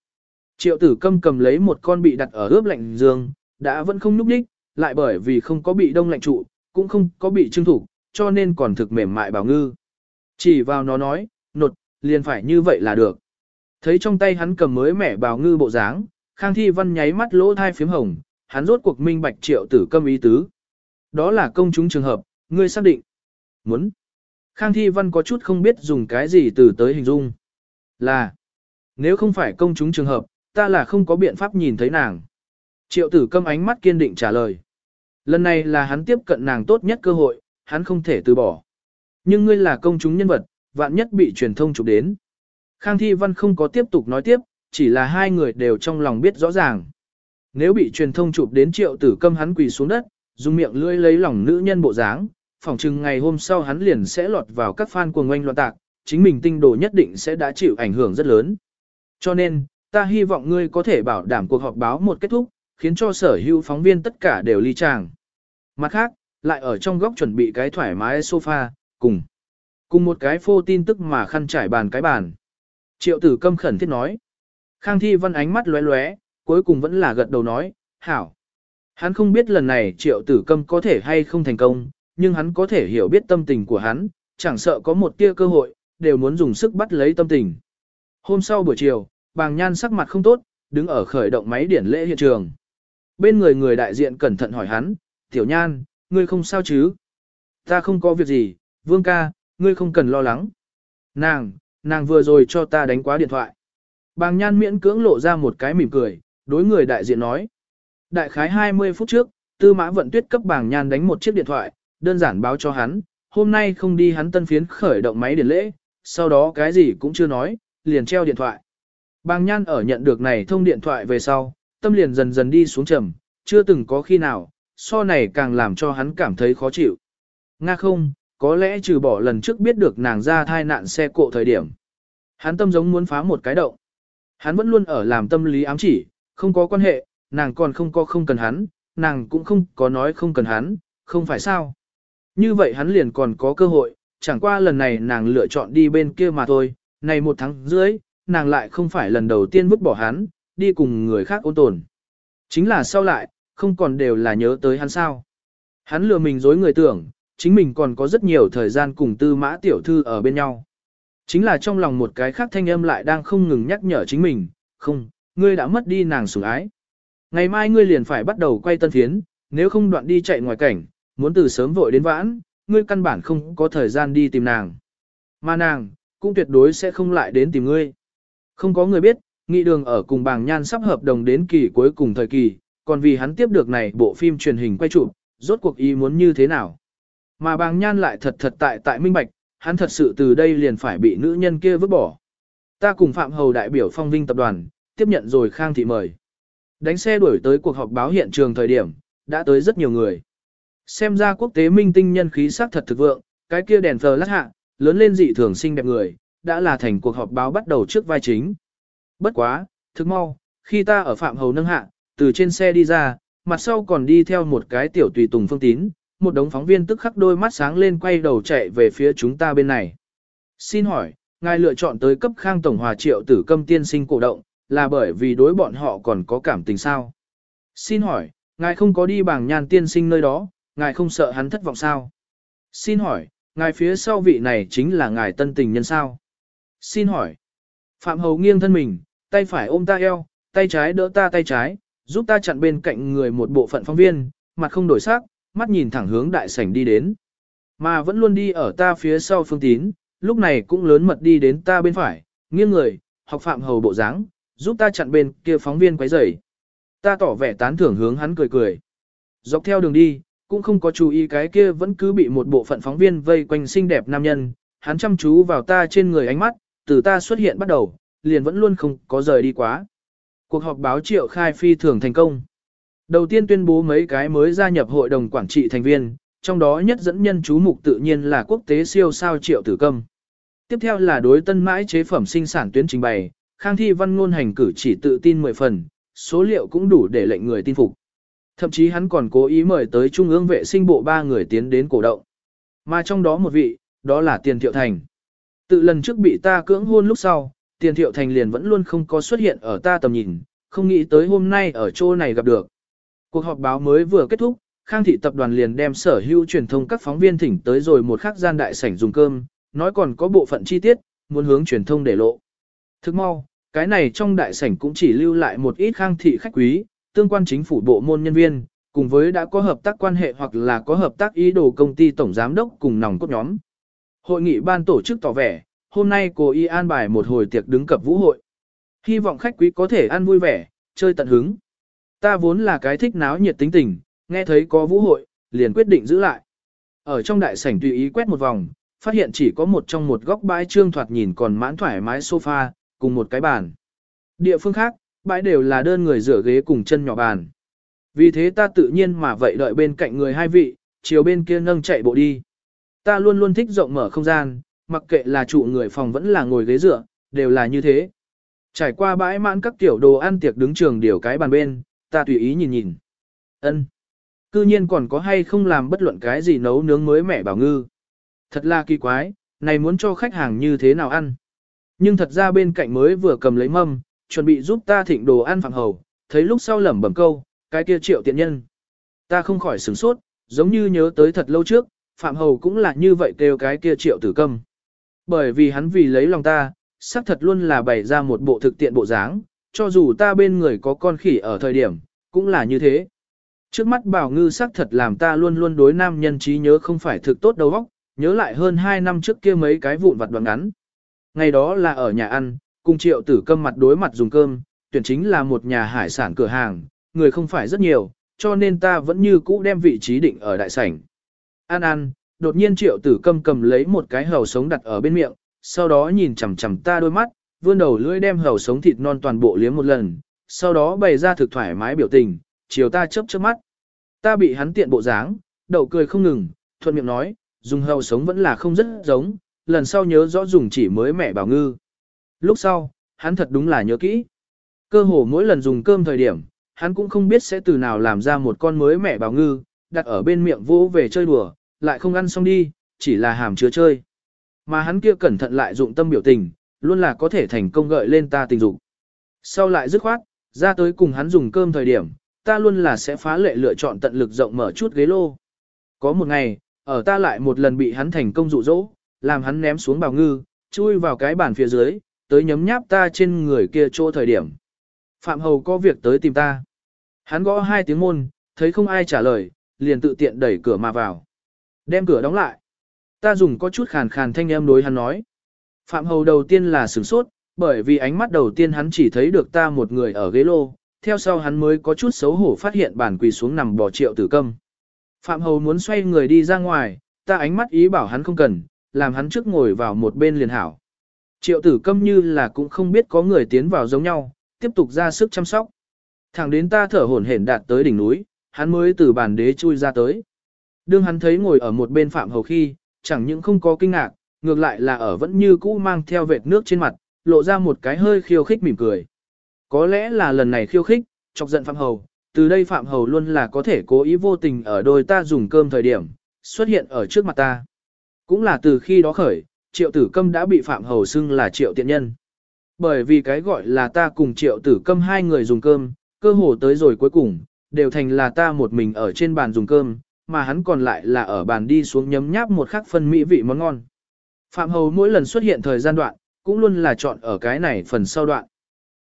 Triệu tử câm cầm lấy một con bị đặt ở ướp lạnh giường, đã vẫn không núp đích, lại bởi vì không có bị đông lạnh trụ, cũng không có bị trưng thủ, cho nên còn thực mềm mại bảo ngư. Chỉ vào nó nói, nột, liền phải như vậy là được. Thấy trong tay hắn cầm mới mẻ bảo ngư bộ dáng, Khang Thi Văn nháy mắt lỗ thai phím hồng, hắn rốt cuộc minh bạch triệu tử câm ý tứ. Đó là công chúng trường hợp, ngươi xác định. Muốn. Khang Thi Văn có chút không biết dùng cái gì từ tới hình dung. Là. Nếu không phải công chúng trường hợp, ta là không có biện pháp nhìn thấy nàng. Triệu tử câm ánh mắt kiên định trả lời. Lần này là hắn tiếp cận nàng tốt nhất cơ hội, hắn không thể từ bỏ. Nhưng ngươi là công chúng nhân vật, vạn nhất bị truyền thông chụp đến. Khang Thi Văn không có tiếp tục nói tiếp, chỉ là hai người đều trong lòng biết rõ ràng. Nếu bị truyền thông chụp đến triệu tử câm hắn quỳ xuống đất, dùng miệng lưỡi lấy lòng nữ nhân bộ dáng, phỏng chừng ngày hôm sau hắn liền sẽ lọt vào các fan cuồng oanh loạn tạc, chính mình tinh đồ nhất định sẽ đã chịu ảnh hưởng rất lớn. Cho nên, ta hy vọng ngươi có thể bảo đảm cuộc họp báo một kết thúc, khiến cho sở hữu phóng viên tất cả đều ly tràng. Mặt khác, lại ở trong góc chuẩn bị cái thoải mái sofa, cùng cùng một cái phô tin tức mà khăn trải bàn cái bàn. Triệu tử câm khẩn thiết nói. Khang thi văn ánh mắt lóe lóe, cuối cùng vẫn là gật đầu nói, hảo. Hắn không biết lần này triệu tử câm có thể hay không thành công, nhưng hắn có thể hiểu biết tâm tình của hắn, chẳng sợ có một tia cơ hội, đều muốn dùng sức bắt lấy tâm tình. Hôm sau buổi chiều, bàng nhan sắc mặt không tốt, đứng ở khởi động máy điển lễ hiện trường. Bên người người đại diện cẩn thận hỏi hắn, tiểu nhan, ngươi không sao chứ? Ta không có việc gì, vương ca, ngươi không cần lo lắng. Nàng, nàng vừa rồi cho ta đánh quá điện thoại. Bàng nhan miễn cưỡng lộ ra một cái mỉm cười, đối người đại diện nói. Đại khái 20 phút trước, tư mã vận tuyết cấp bàng nhan đánh một chiếc điện thoại, đơn giản báo cho hắn, hôm nay không đi hắn tân phiến khởi động máy điện lễ, sau đó cái gì cũng chưa nói, liền treo điện thoại. Bàng nhan ở nhận được này thông điện thoại về sau, tâm liền dần dần đi xuống trầm, chưa từng có khi nào, so này càng làm cho hắn cảm thấy khó chịu. Nga không, có lẽ trừ bỏ lần trước biết được nàng ra thai nạn xe cộ thời điểm. Hắn tâm giống muốn phá một cái động. Hắn vẫn luôn ở làm tâm lý ám chỉ, không có quan hệ, nàng còn không có không cần hắn, nàng cũng không có nói không cần hắn, không phải sao. Như vậy hắn liền còn có cơ hội, chẳng qua lần này nàng lựa chọn đi bên kia mà thôi, này một tháng dưới, nàng lại không phải lần đầu tiên vứt bỏ hắn, đi cùng người khác ôn tồn. Chính là sau lại, không còn đều là nhớ tới hắn sao. Hắn lừa mình dối người tưởng, chính mình còn có rất nhiều thời gian cùng tư mã tiểu thư ở bên nhau. Chính là trong lòng một cái khác thanh âm lại đang không ngừng nhắc nhở chính mình, không, ngươi đã mất đi nàng sủng ái. Ngày mai ngươi liền phải bắt đầu quay tân Thiến, nếu không đoạn đi chạy ngoài cảnh, muốn từ sớm vội đến vãn, ngươi căn bản không có thời gian đi tìm nàng. Mà nàng, cũng tuyệt đối sẽ không lại đến tìm ngươi. Không có người biết, nghị đường ở cùng bàng nhan sắp hợp đồng đến kỳ cuối cùng thời kỳ, còn vì hắn tiếp được này bộ phim truyền hình quay chụp, rốt cuộc ý muốn như thế nào. Mà bàng nhan lại thật thật tại tại minh bạch, hắn thật sự từ đây liền phải bị nữ nhân kia vứt bỏ. Ta cùng Phạm Hầu đại biểu phong vinh tập đoàn, tiếp nhận rồi Khang Thị mời. Đánh xe đuổi tới cuộc họp báo hiện trường thời điểm, đã tới rất nhiều người. Xem ra quốc tế minh tinh nhân khí sắc thật thực vượng, cái kia đèn phờ lát hạ, lớn lên dị thường xinh đẹp người, đã là thành cuộc họp báo bắt đầu trước vai chính. Bất quá, thực mau, khi ta ở Phạm Hầu nâng hạ, từ trên xe đi ra, mặt sau còn đi theo một cái tiểu tùy tùng phương tín, một đống phóng viên tức khắc đôi mắt sáng lên quay đầu chạy về phía chúng ta bên này. Xin hỏi, ngài lựa chọn tới cấp khang tổng hòa triệu tử câm tiên sinh cổ động, là bởi vì đối bọn họ còn có cảm tình sao? Xin hỏi, ngài không có đi bảng nhan tiên sinh nơi đó, ngài không sợ hắn thất vọng sao? Xin hỏi, ngài phía sau vị này chính là ngài tân tình nhân sao? Xin hỏi, Phạm Hầu nghiêng thân mình, tay phải ôm ta eo, tay trái đỡ ta tay trái, giúp ta chặn bên cạnh người một bộ phận phóng viên, mặt không đổi sắc, mắt nhìn thẳng hướng đại sảnh đi đến. Mà vẫn luôn đi ở ta phía sau phương tín, lúc này cũng lớn mật đi đến ta bên phải, nghiêng người, học phạm hầu bộ dáng, giúp ta chặn bên kia phóng viên quấy rầy. Ta tỏ vẻ tán thưởng hướng hắn cười cười. Dọc theo đường đi, cũng không có chú ý cái kia vẫn cứ bị một bộ phận phóng viên vây quanh xinh đẹp nam nhân, hắn chăm chú vào ta trên người ánh mắt, từ ta xuất hiện bắt đầu, liền vẫn luôn không có rời đi quá. Cuộc họp báo triệu khai phi thường thành công. Đầu tiên tuyên bố mấy cái mới gia nhập hội đồng quản trị thành viên, trong đó nhất dẫn nhân chú mục tự nhiên là quốc tế siêu sao triệu tử câm. Tiếp theo là đối tân mãi chế phẩm sinh sản tuyến trình bày, khang thi văn ngôn hành cử chỉ tự tin 10 phần, số liệu cũng đủ để lệnh người tin phục. Thậm chí hắn còn cố ý mời tới Trung ương vệ sinh bộ ba người tiến đến cổ động. Mà trong đó một vị, đó là Tiền Thiệu Thành. Tự lần trước bị ta cưỡng hôn lúc sau, Tiền Thiệu Thành liền vẫn luôn không có xuất hiện ở ta tầm nhìn, không nghĩ tới hôm nay ở chỗ này gặp được. Cuộc họp báo mới vừa kết thúc, Khang thị tập đoàn liền đem sở hữu truyền thông các phóng viên thỉnh tới rồi một khắc gian đại sảnh dùng cơm, nói còn có bộ phận chi tiết, muốn hướng truyền thông để lộ. Thức mau, cái này trong đại sảnh cũng chỉ lưu lại một ít Khang thị khách quý, tương quan chính phủ bộ môn nhân viên, cùng với đã có hợp tác quan hệ hoặc là có hợp tác ý đồ công ty tổng giám đốc cùng nòng cốt nhóm. Hội nghị ban tổ chức tỏ vẻ, hôm nay cô y an bài một hồi tiệc đứng cập vũ hội. Hy vọng khách quý có thể ăn vui vẻ, chơi tận hứng. Ta vốn là cái thích náo nhiệt tính tình, nghe thấy có vũ hội, liền quyết định giữ lại. Ở trong đại sảnh tùy ý quét một vòng, phát hiện chỉ có một trong một góc bãi trương thoạt nhìn còn mãn thoải mái sofa, cùng một cái bàn. Địa phương khác, bãi đều là đơn người rửa ghế cùng chân nhỏ bàn. Vì thế ta tự nhiên mà vậy đợi bên cạnh người hai vị, chiều bên kia nâng chạy bộ đi. Ta luôn luôn thích rộng mở không gian, mặc kệ là trụ người phòng vẫn là ngồi ghế dựa, đều là như thế. Trải qua bãi mãn các tiểu đồ ăn tiệc đứng trường điều cái bàn bên, ta tùy ý nhìn nhìn. ân Cư nhiên còn có hay không làm bất luận cái gì nấu nướng mới mẻ bảo ngư. Thật là kỳ quái, này muốn cho khách hàng như thế nào ăn. Nhưng thật ra bên cạnh mới vừa cầm lấy mâm, chuẩn bị giúp ta thịnh đồ ăn phạm hầu, thấy lúc sau lẩm bẩm câu, cái kia triệu tiện nhân. Ta không khỏi sửng sốt, giống như nhớ tới thật lâu trước, phạm hầu cũng là như vậy kêu cái kia triệu tử câm. Bởi vì hắn vì lấy lòng ta, xác thật luôn là bày ra một bộ thực tiện bộ dáng, cho dù ta bên người có con khỉ ở thời điểm, cũng là như thế. Trước mắt bảo ngư xác thật làm ta luôn luôn đối nam nhân trí nhớ không phải thực tốt đầu óc, nhớ lại hơn 2 năm trước kia mấy cái vụn vặt đoạn ngắn. Ngày đó là ở nhà ăn, cùng triệu tử câm mặt đối mặt dùng cơm, tuyển chính là một nhà hải sản cửa hàng, người không phải rất nhiều, cho nên ta vẫn như cũ đem vị trí định ở đại sảnh. An ăn, đột nhiên triệu tử câm cầm lấy một cái hầu sống đặt ở bên miệng, sau đó nhìn chằm chằm ta đôi mắt, vươn đầu lưỡi đem hầu sống thịt non toàn bộ liếm một lần, sau đó bày ra thực thoải mái biểu tình, chiều ta chớp chớp mắt. Ta bị hắn tiện bộ dáng, đầu cười không ngừng, thuận miệng nói, dùng hầu sống vẫn là không rất giống, lần sau nhớ rõ dùng chỉ mới mẹ bảo ngư. Lúc sau, hắn thật đúng là nhớ kỹ. Cơ hồ mỗi lần dùng cơm thời điểm, hắn cũng không biết sẽ từ nào làm ra một con mới mẹ bảo ngư, đặt ở bên miệng vỗ về chơi đùa, lại không ăn xong đi, chỉ là hàm chứa chơi. Mà hắn kia cẩn thận lại dụng tâm biểu tình, luôn là có thể thành công gợi lên ta tình dục. Sau lại dứt khoát, ra tới cùng hắn dùng cơm thời điểm, ta luôn là sẽ phá lệ lựa chọn tận lực rộng mở chút ghế lô. Có một ngày, ở ta lại một lần bị hắn thành công dụ dỗ, làm hắn ném xuống bào ngư, chui vào cái bàn phía dưới, tới nhấm nháp ta trên người kia chỗ thời điểm. Phạm Hầu có việc tới tìm ta. Hắn gõ hai tiếng môn, thấy không ai trả lời, liền tự tiện đẩy cửa mà vào. Đem cửa đóng lại. Ta dùng có chút khàn khàn thanh âm đối hắn nói. Phạm Hầu đầu tiên là sửng sốt, bởi vì ánh mắt đầu tiên hắn chỉ thấy được ta một người ở ghế lô, theo sau hắn mới có chút xấu hổ phát hiện bản quỳ xuống nằm bỏ triệu tử câm. Phạm Hầu muốn xoay người đi ra ngoài, ta ánh mắt ý bảo hắn không cần, làm hắn trước ngồi vào một bên liền hảo. Triệu tử câm như là cũng không biết có người tiến vào giống nhau, tiếp tục ra sức chăm sóc. Thẳng đến ta thở hổn hển đạt tới đỉnh núi, hắn mới từ bàn đế chui ra tới. Đương hắn thấy ngồi ở một bên phạm hầu khi, chẳng những không có kinh ngạc, ngược lại là ở vẫn như cũ mang theo vệt nước trên mặt, lộ ra một cái hơi khiêu khích mỉm cười. Có lẽ là lần này khiêu khích, chọc giận phạm hầu, từ đây phạm hầu luôn là có thể cố ý vô tình ở đôi ta dùng cơm thời điểm, xuất hiện ở trước mặt ta. Cũng là từ khi đó khởi, triệu tử câm đã bị phạm hầu xưng là triệu tiện nhân. Bởi vì cái gọi là ta cùng triệu tử câm hai người dùng cơm, cơ hồ tới rồi cuối cùng, đều thành là ta một mình ở trên bàn dùng cơm, mà hắn còn lại là ở bàn đi xuống nhấm nháp một khắc phân mỹ vị món ngon. Phạm hầu mỗi lần xuất hiện thời gian đoạn, cũng luôn là chọn ở cái này phần sau đoạn.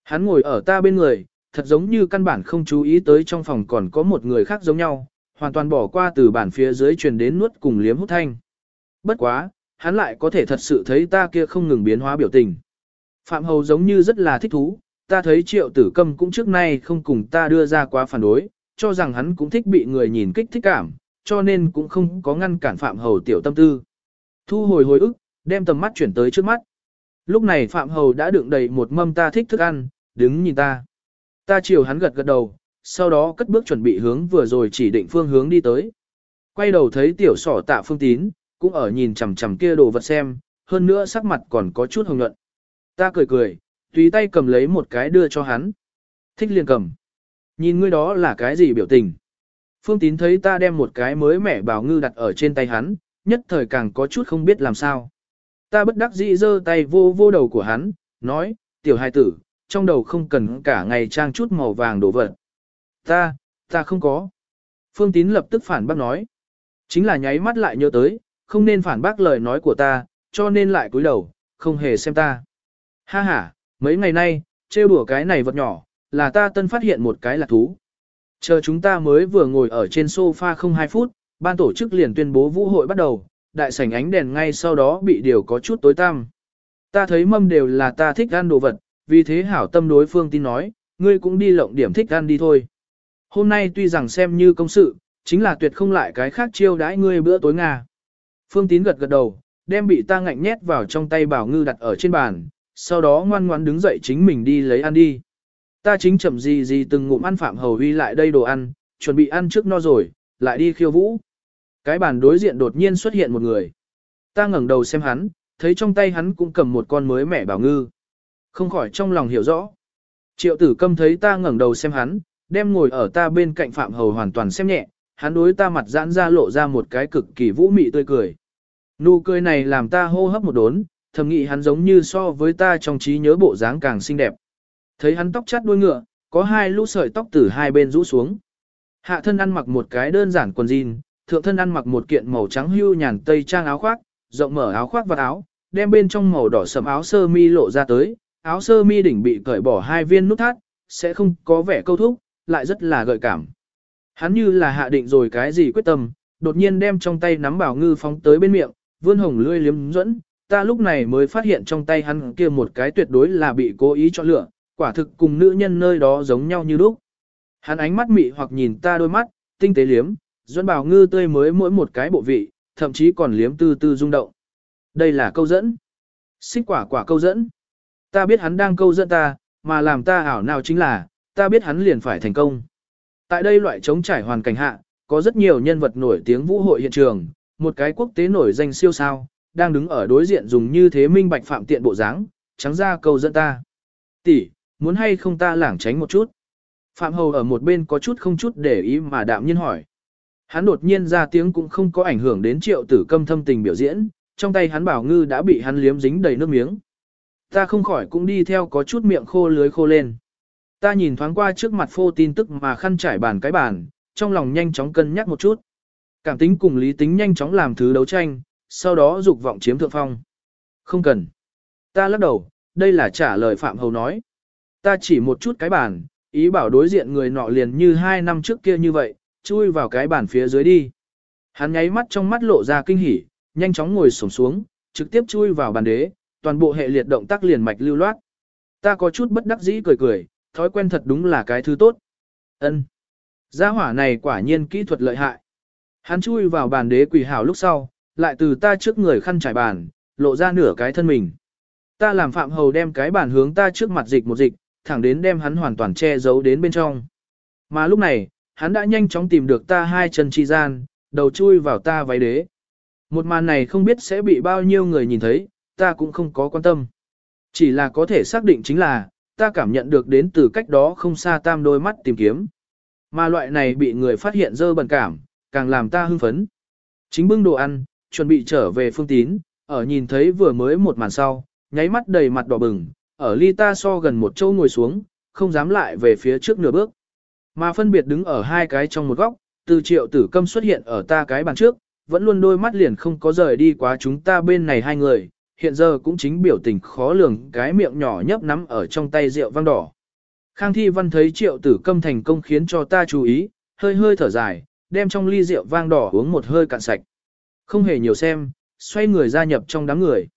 Hắn ngồi ở ta bên người, thật giống như căn bản không chú ý tới trong phòng còn có một người khác giống nhau, hoàn toàn bỏ qua từ bản phía dưới truyền đến nuốt cùng liếm hút thanh. Bất quá, hắn lại có thể thật sự thấy ta kia không ngừng biến hóa biểu tình. Phạm Hầu giống như rất là thích thú, ta thấy triệu tử câm cũng trước nay không cùng ta đưa ra quá phản đối, cho rằng hắn cũng thích bị người nhìn kích thích cảm, cho nên cũng không có ngăn cản Phạm Hầu tiểu tâm tư. Thu hồi hồi ức, đem tầm mắt chuyển tới trước mắt. Lúc này Phạm Hầu đã đựng đầy một mâm ta thích thức ăn, đứng nhìn ta. Ta chiều hắn gật gật đầu, sau đó cất bước chuẩn bị hướng vừa rồi chỉ định phương hướng đi tới. Quay đầu thấy tiểu sỏ tạ phương tín, cũng ở nhìn chằm chằm kia đồ vật xem, hơn nữa sắc mặt còn có chút hồng nhuận. Ta cười cười, tùy tay cầm lấy một cái đưa cho hắn. Thích liền cầm. Nhìn ngươi đó là cái gì biểu tình. Phương tín thấy ta đem một cái mới mẻ bào ngư đặt ở trên tay hắn, nhất thời càng có chút không biết làm sao. Ta bất đắc dĩ giơ tay vô vô đầu của hắn, nói, tiểu hài tử, trong đầu không cần cả ngày trang chút màu vàng đổ vật. Ta, ta không có. Phương tín lập tức phản bác nói. Chính là nháy mắt lại nhớ tới, không nên phản bác lời nói của ta, cho nên lại cúi đầu, không hề xem ta. Ha ha, mấy ngày nay, trêu đùa cái này vật nhỏ, là ta tân phát hiện một cái là thú. Chờ chúng ta mới vừa ngồi ở trên sofa không hai phút, ban tổ chức liền tuyên bố vũ hội bắt đầu, đại sảnh ánh đèn ngay sau đó bị điều có chút tối tăm. Ta thấy mâm đều là ta thích ăn đồ vật, vì thế hảo tâm đối phương tin nói, ngươi cũng đi lộng điểm thích ăn đi thôi. Hôm nay tuy rằng xem như công sự, chính là tuyệt không lại cái khác chiêu đãi ngươi bữa tối Nga. Phương tín gật gật đầu, đem bị ta ngạnh nhét vào trong tay bảo ngư đặt ở trên bàn, sau đó ngoan ngoan đứng dậy chính mình đi lấy ăn đi. Ta chính chậm gì gì từng ngụm ăn phạm hầu huy lại đây đồ ăn, chuẩn bị ăn trước no rồi, lại đi khiêu vũ. Cái bàn đối diện đột nhiên xuất hiện một người. Ta ngẩng đầu xem hắn, thấy trong tay hắn cũng cầm một con mới mẻ bảo ngư. Không khỏi trong lòng hiểu rõ. Triệu tử câm thấy ta ngẩng đầu xem hắn, đem ngồi ở ta bên cạnh phạm hầu hoàn toàn xem nhẹ, hắn đối ta mặt giãn ra lộ ra một cái cực kỳ vũ mị tươi cười. Nụ cười này làm ta hô hấp một đốn, thầm nghĩ hắn giống như so với ta trong trí nhớ bộ dáng càng xinh đẹp. Thấy hắn tóc chát đuôi ngựa, có hai lũ sợi tóc từ hai bên rũ xuống. Hạ thân ăn mặc một cái đơn giản quần jean, thượng thân ăn mặc một kiện màu trắng hưu nhàn tây trang áo khoác, rộng mở áo khoác và áo, đem bên trong màu đỏ sẫm áo sơ mi lộ ra tới, áo sơ mi đỉnh bị cởi bỏ hai viên nút thắt, sẽ không có vẻ câu thúc, lại rất là gợi cảm. Hắn như là hạ định rồi cái gì quyết tâm, đột nhiên đem trong tay nắm bảo ngư phóng tới bên miệng, vươn hồng lươi liếm dẫn, ta lúc này mới phát hiện trong tay hắn kia một cái tuyệt đối là bị cố ý chọn lựa, quả thực cùng nữ nhân nơi đó giống nhau như lúc. Hắn ánh mắt mị hoặc nhìn ta đôi mắt, tinh tế liếm, Duẫn bảo ngư tươi mới mỗi một cái bộ vị, thậm chí còn liếm tư tư rung động. Đây là câu dẫn. Xích quả quả câu dẫn. Ta biết hắn đang câu dẫn ta, mà làm ta ảo nào chính là, ta biết hắn liền phải thành công. Tại đây loại chống trải hoàn cảnh hạ, có rất nhiều nhân vật nổi tiếng vũ hội hiện trường, một cái quốc tế nổi danh siêu sao, đang đứng ở đối diện dùng như thế minh bạch phạm tiện bộ dáng, trắng ra câu dẫn ta. Tỷ, muốn hay không ta lảng tránh một chút. Phạm Hầu ở một bên có chút không chút để ý mà đạm nhiên hỏi. Hắn đột nhiên ra tiếng cũng không có ảnh hưởng đến triệu tử câm thâm tình biểu diễn, trong tay hắn bảo ngư đã bị hắn liếm dính đầy nước miếng. Ta không khỏi cũng đi theo có chút miệng khô lưới khô lên. Ta nhìn thoáng qua trước mặt phô tin tức mà khăn trải bàn cái bàn, trong lòng nhanh chóng cân nhắc một chút. Cảm tính cùng lý tính nhanh chóng làm thứ đấu tranh, sau đó dục vọng chiếm thượng phong. Không cần. Ta lắc đầu, đây là trả lời Phạm Hầu nói. Ta chỉ một chút cái bàn, ý bảo đối diện người nọ liền như hai năm trước kia như vậy, chui vào cái bàn phía dưới đi. Hắn nháy mắt trong mắt lộ ra kinh hỉ, nhanh chóng ngồi xổm xuống, trực tiếp chui vào bàn đế, toàn bộ hệ liệt động tác liền mạch lưu loát. Ta có chút bất đắc dĩ cười cười, thói quen thật đúng là cái thứ tốt. Ân. Gia hỏa này quả nhiên kỹ thuật lợi hại. Hắn chui vào bàn đế quỷ hảo lúc sau, lại từ ta trước người khăn trải bàn, lộ ra nửa cái thân mình. Ta làm phạm hầu đem cái bàn hướng ta trước mặt dịch một dịch, thẳng đến đem hắn hoàn toàn che giấu đến bên trong. Mà lúc này, hắn đã nhanh chóng tìm được ta hai chân chi gian, đầu chui vào ta váy đế. Một màn này không biết sẽ bị bao nhiêu người nhìn thấy, ta cũng không có quan tâm. Chỉ là có thể xác định chính là, ta cảm nhận được đến từ cách đó không xa tam đôi mắt tìm kiếm. Mà loại này bị người phát hiện dơ bẩn cảm, càng làm ta hưng phấn. Chính bưng đồ ăn, chuẩn bị trở về phương tín, ở nhìn thấy vừa mới một màn sau, nháy mắt đầy mặt đỏ bừng, ở ly ta so gần một châu ngồi xuống, không dám lại về phía trước nửa bước. Mà phân biệt đứng ở hai cái trong một góc, từ triệu tử câm xuất hiện ở ta cái bàn trước, vẫn luôn đôi mắt liền không có rời đi quá chúng ta bên này hai người, hiện giờ cũng chính biểu tình khó lường cái miệng nhỏ nhấp nắm ở trong tay rượu vang đỏ. Khang Thi Văn thấy triệu tử câm thành công khiến cho ta chú ý, hơi hơi thở dài, đem trong ly rượu vang đỏ uống một hơi cạn sạch. Không hề nhiều xem, xoay người gia nhập trong đám người.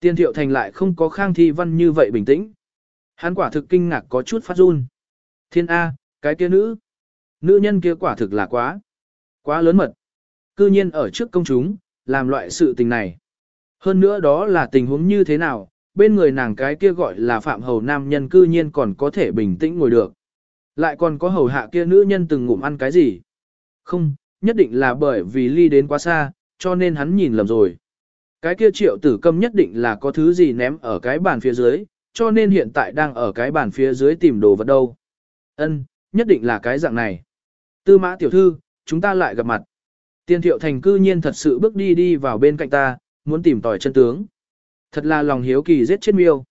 Tiên thiệu thành lại không có Khang Thi Văn như vậy bình tĩnh. Hắn quả thực kinh ngạc có chút phát run. Thiên A, cái kia nữ. Nữ nhân kia quả thực là quá. Quá lớn mật. Cư nhiên ở trước công chúng, làm loại sự tình này. Hơn nữa đó là tình huống như thế nào, bên người nàng cái kia gọi là phạm hầu nam nhân cư nhiên còn có thể bình tĩnh ngồi được. Lại còn có hầu hạ kia nữ nhân từng ngụm ăn cái gì. Không, nhất định là bởi vì ly đến quá xa, cho nên hắn nhìn lầm rồi. Cái kia triệu tử câm nhất định là có thứ gì ném ở cái bàn phía dưới, cho nên hiện tại đang ở cái bàn phía dưới tìm đồ vật đâu. Ân, nhất định là cái dạng này. Tư mã tiểu thư, chúng ta lại gặp mặt. Tiên thiệu thành cư nhiên thật sự bước đi đi vào bên cạnh ta, muốn tìm tòi chân tướng. Thật là lòng hiếu kỳ giết chết miêu.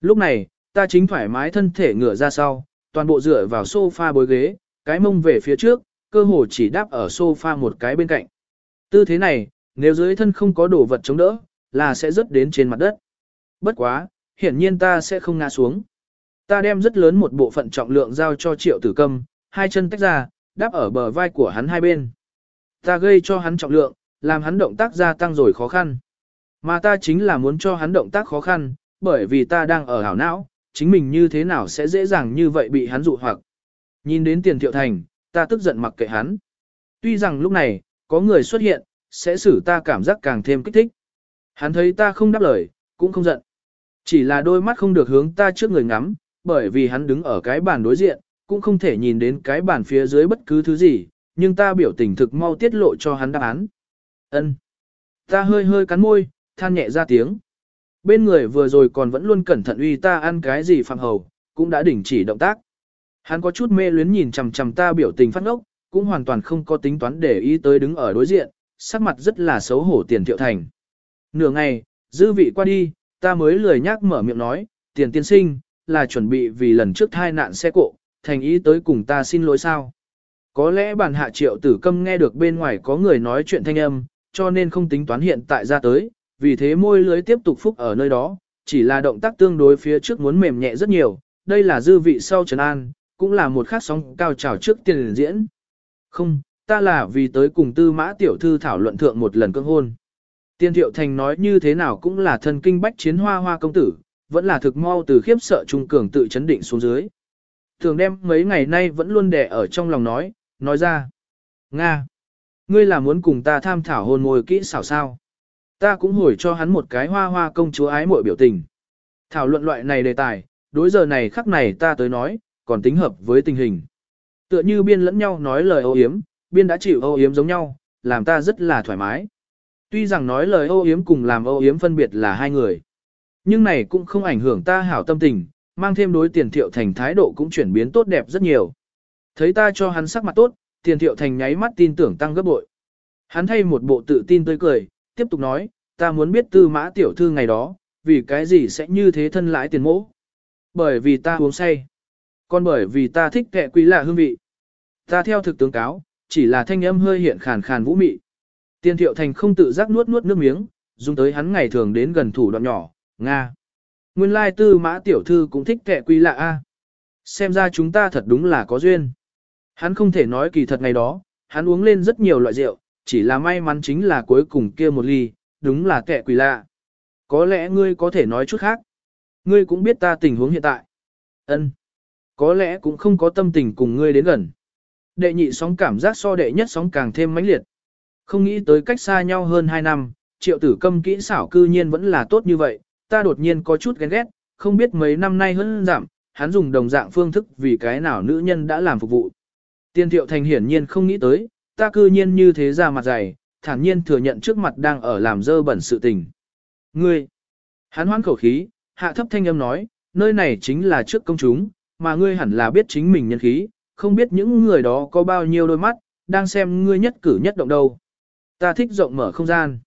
Lúc này, ta chính thoải mái thân thể ngửa ra sau, toàn bộ dựa vào sofa bối ghế, cái mông về phía trước, cơ hồ chỉ đáp ở sofa một cái bên cạnh. Tư thế này, nếu dưới thân không có đồ vật chống đỡ, là sẽ rớt đến trên mặt đất. Bất quá, hiển nhiên ta sẽ không ngã xuống. Ta đem rất lớn một bộ phận trọng lượng giao cho triệu tử câm, hai chân tách ra, đáp ở bờ vai của hắn hai bên. Ta gây cho hắn trọng lượng, làm hắn động tác gia tăng rồi khó khăn. Mà ta chính là muốn cho hắn động tác khó khăn, bởi vì ta đang ở hảo não, chính mình như thế nào sẽ dễ dàng như vậy bị hắn dụ hoặc. Nhìn đến tiền thiệu thành, ta tức giận mặc kệ hắn. Tuy rằng lúc này, có người xuất hiện, sẽ xử ta cảm giác càng thêm kích thích. Hắn thấy ta không đáp lời, cũng không giận. Chỉ là đôi mắt không được hướng ta trước người ngắm, bởi vì hắn đứng ở cái bàn đối diện, cũng không thể nhìn đến cái bàn phía dưới bất cứ thứ gì, nhưng ta biểu tình thực mau tiết lộ cho hắn đáp án. Ân. Ta hơi hơi cắn môi, than nhẹ ra tiếng. Bên người vừa rồi còn vẫn luôn cẩn thận uy ta ăn cái gì phạm hầu, cũng đã đình chỉ động tác. Hắn có chút mê luyến nhìn chằm chằm ta biểu tình phát ngốc, cũng hoàn toàn không có tính toán để ý tới đứng ở đối diện, sắc mặt rất là xấu hổ tiền thiệu thành. Nửa ngày, dư vị qua đi, ta mới lười nhắc mở miệng nói, tiền tiên sinh, là chuẩn bị vì lần trước thai nạn xe cộ, thành ý tới cùng ta xin lỗi sao. Có lẽ bản hạ triệu tử câm nghe được bên ngoài có người nói chuyện thanh âm, cho nên không tính toán hiện tại ra tới, vì thế môi lưới tiếp tục phúc ở nơi đó, chỉ là động tác tương đối phía trước muốn mềm nhẹ rất nhiều, đây là dư vị sau trần an, cũng là một khát sóng cao trào trước tiền diễn. Không, ta là vì tới cùng tư mã tiểu thư thảo luận thượng một lần cưỡng hôn. Tiên thiệu thành nói như thế nào cũng là thân kinh bách chiến hoa hoa công tử, vẫn là thực mau từ khiếp sợ trung cường tự chấn định xuống dưới. Thường đem mấy ngày nay vẫn luôn đè ở trong lòng nói, nói ra. Nga! Ngươi là muốn cùng ta tham thảo hôn môi kỹ xảo sao? Ta cũng hồi cho hắn một cái hoa hoa công chúa ái muội biểu tình. Thảo luận loại này đề tài, đối giờ này khắc này ta tới nói, còn tính hợp với tình hình. Tựa như biên lẫn nhau nói lời ô hiếm, biên đã chịu ô yếm giống nhau, làm ta rất là thoải mái. Tuy rằng nói lời ô yếm cùng làm ô yếm phân biệt là hai người. Nhưng này cũng không ảnh hưởng ta hảo tâm tình, mang thêm đối tiền thiệu thành thái độ cũng chuyển biến tốt đẹp rất nhiều. Thấy ta cho hắn sắc mặt tốt, tiền thiệu thành nháy mắt tin tưởng tăng gấp bội. Hắn thay một bộ tự tin tươi cười, tiếp tục nói, ta muốn biết tư mã tiểu thư ngày đó, vì cái gì sẽ như thế thân lãi tiền mỗ. Bởi vì ta uống say. Còn bởi vì ta thích kẹ quý lạ hương vị. Ta theo thực tướng cáo, chỉ là thanh âm hơi hiện khàn khàn vũ mị. tiên thiệu thành không tự giác nuốt nuốt nước miếng, dùng tới hắn ngày thường đến gần thủ đoạn nhỏ, Nga. Nguyên lai tư mã tiểu thư cũng thích kẻ quy lạ a. Xem ra chúng ta thật đúng là có duyên. Hắn không thể nói kỳ thật ngày đó, hắn uống lên rất nhiều loại rượu, chỉ là may mắn chính là cuối cùng kia một ly, đúng là kẻ quỷ lạ. Có lẽ ngươi có thể nói chút khác. Ngươi cũng biết ta tình huống hiện tại. Ân, Có lẽ cũng không có tâm tình cùng ngươi đến gần. Đệ nhị sóng cảm giác so đệ nhất sóng càng thêm mãnh liệt. Không nghĩ tới cách xa nhau hơn 2 năm, triệu tử câm kỹ xảo cư nhiên vẫn là tốt như vậy, ta đột nhiên có chút ghen ghét, không biết mấy năm nay hơn giảm, hắn dùng đồng dạng phương thức vì cái nào nữ nhân đã làm phục vụ. Tiên thiệu thành hiển nhiên không nghĩ tới, ta cư nhiên như thế ra mặt dày, thản nhiên thừa nhận trước mặt đang ở làm dơ bẩn sự tình. Ngươi, hắn hoán khẩu khí, hạ thấp thanh âm nói, nơi này chính là trước công chúng, mà ngươi hẳn là biết chính mình nhân khí, không biết những người đó có bao nhiêu đôi mắt, đang xem ngươi nhất cử nhất động đâu. Ta thích rộng mở không gian.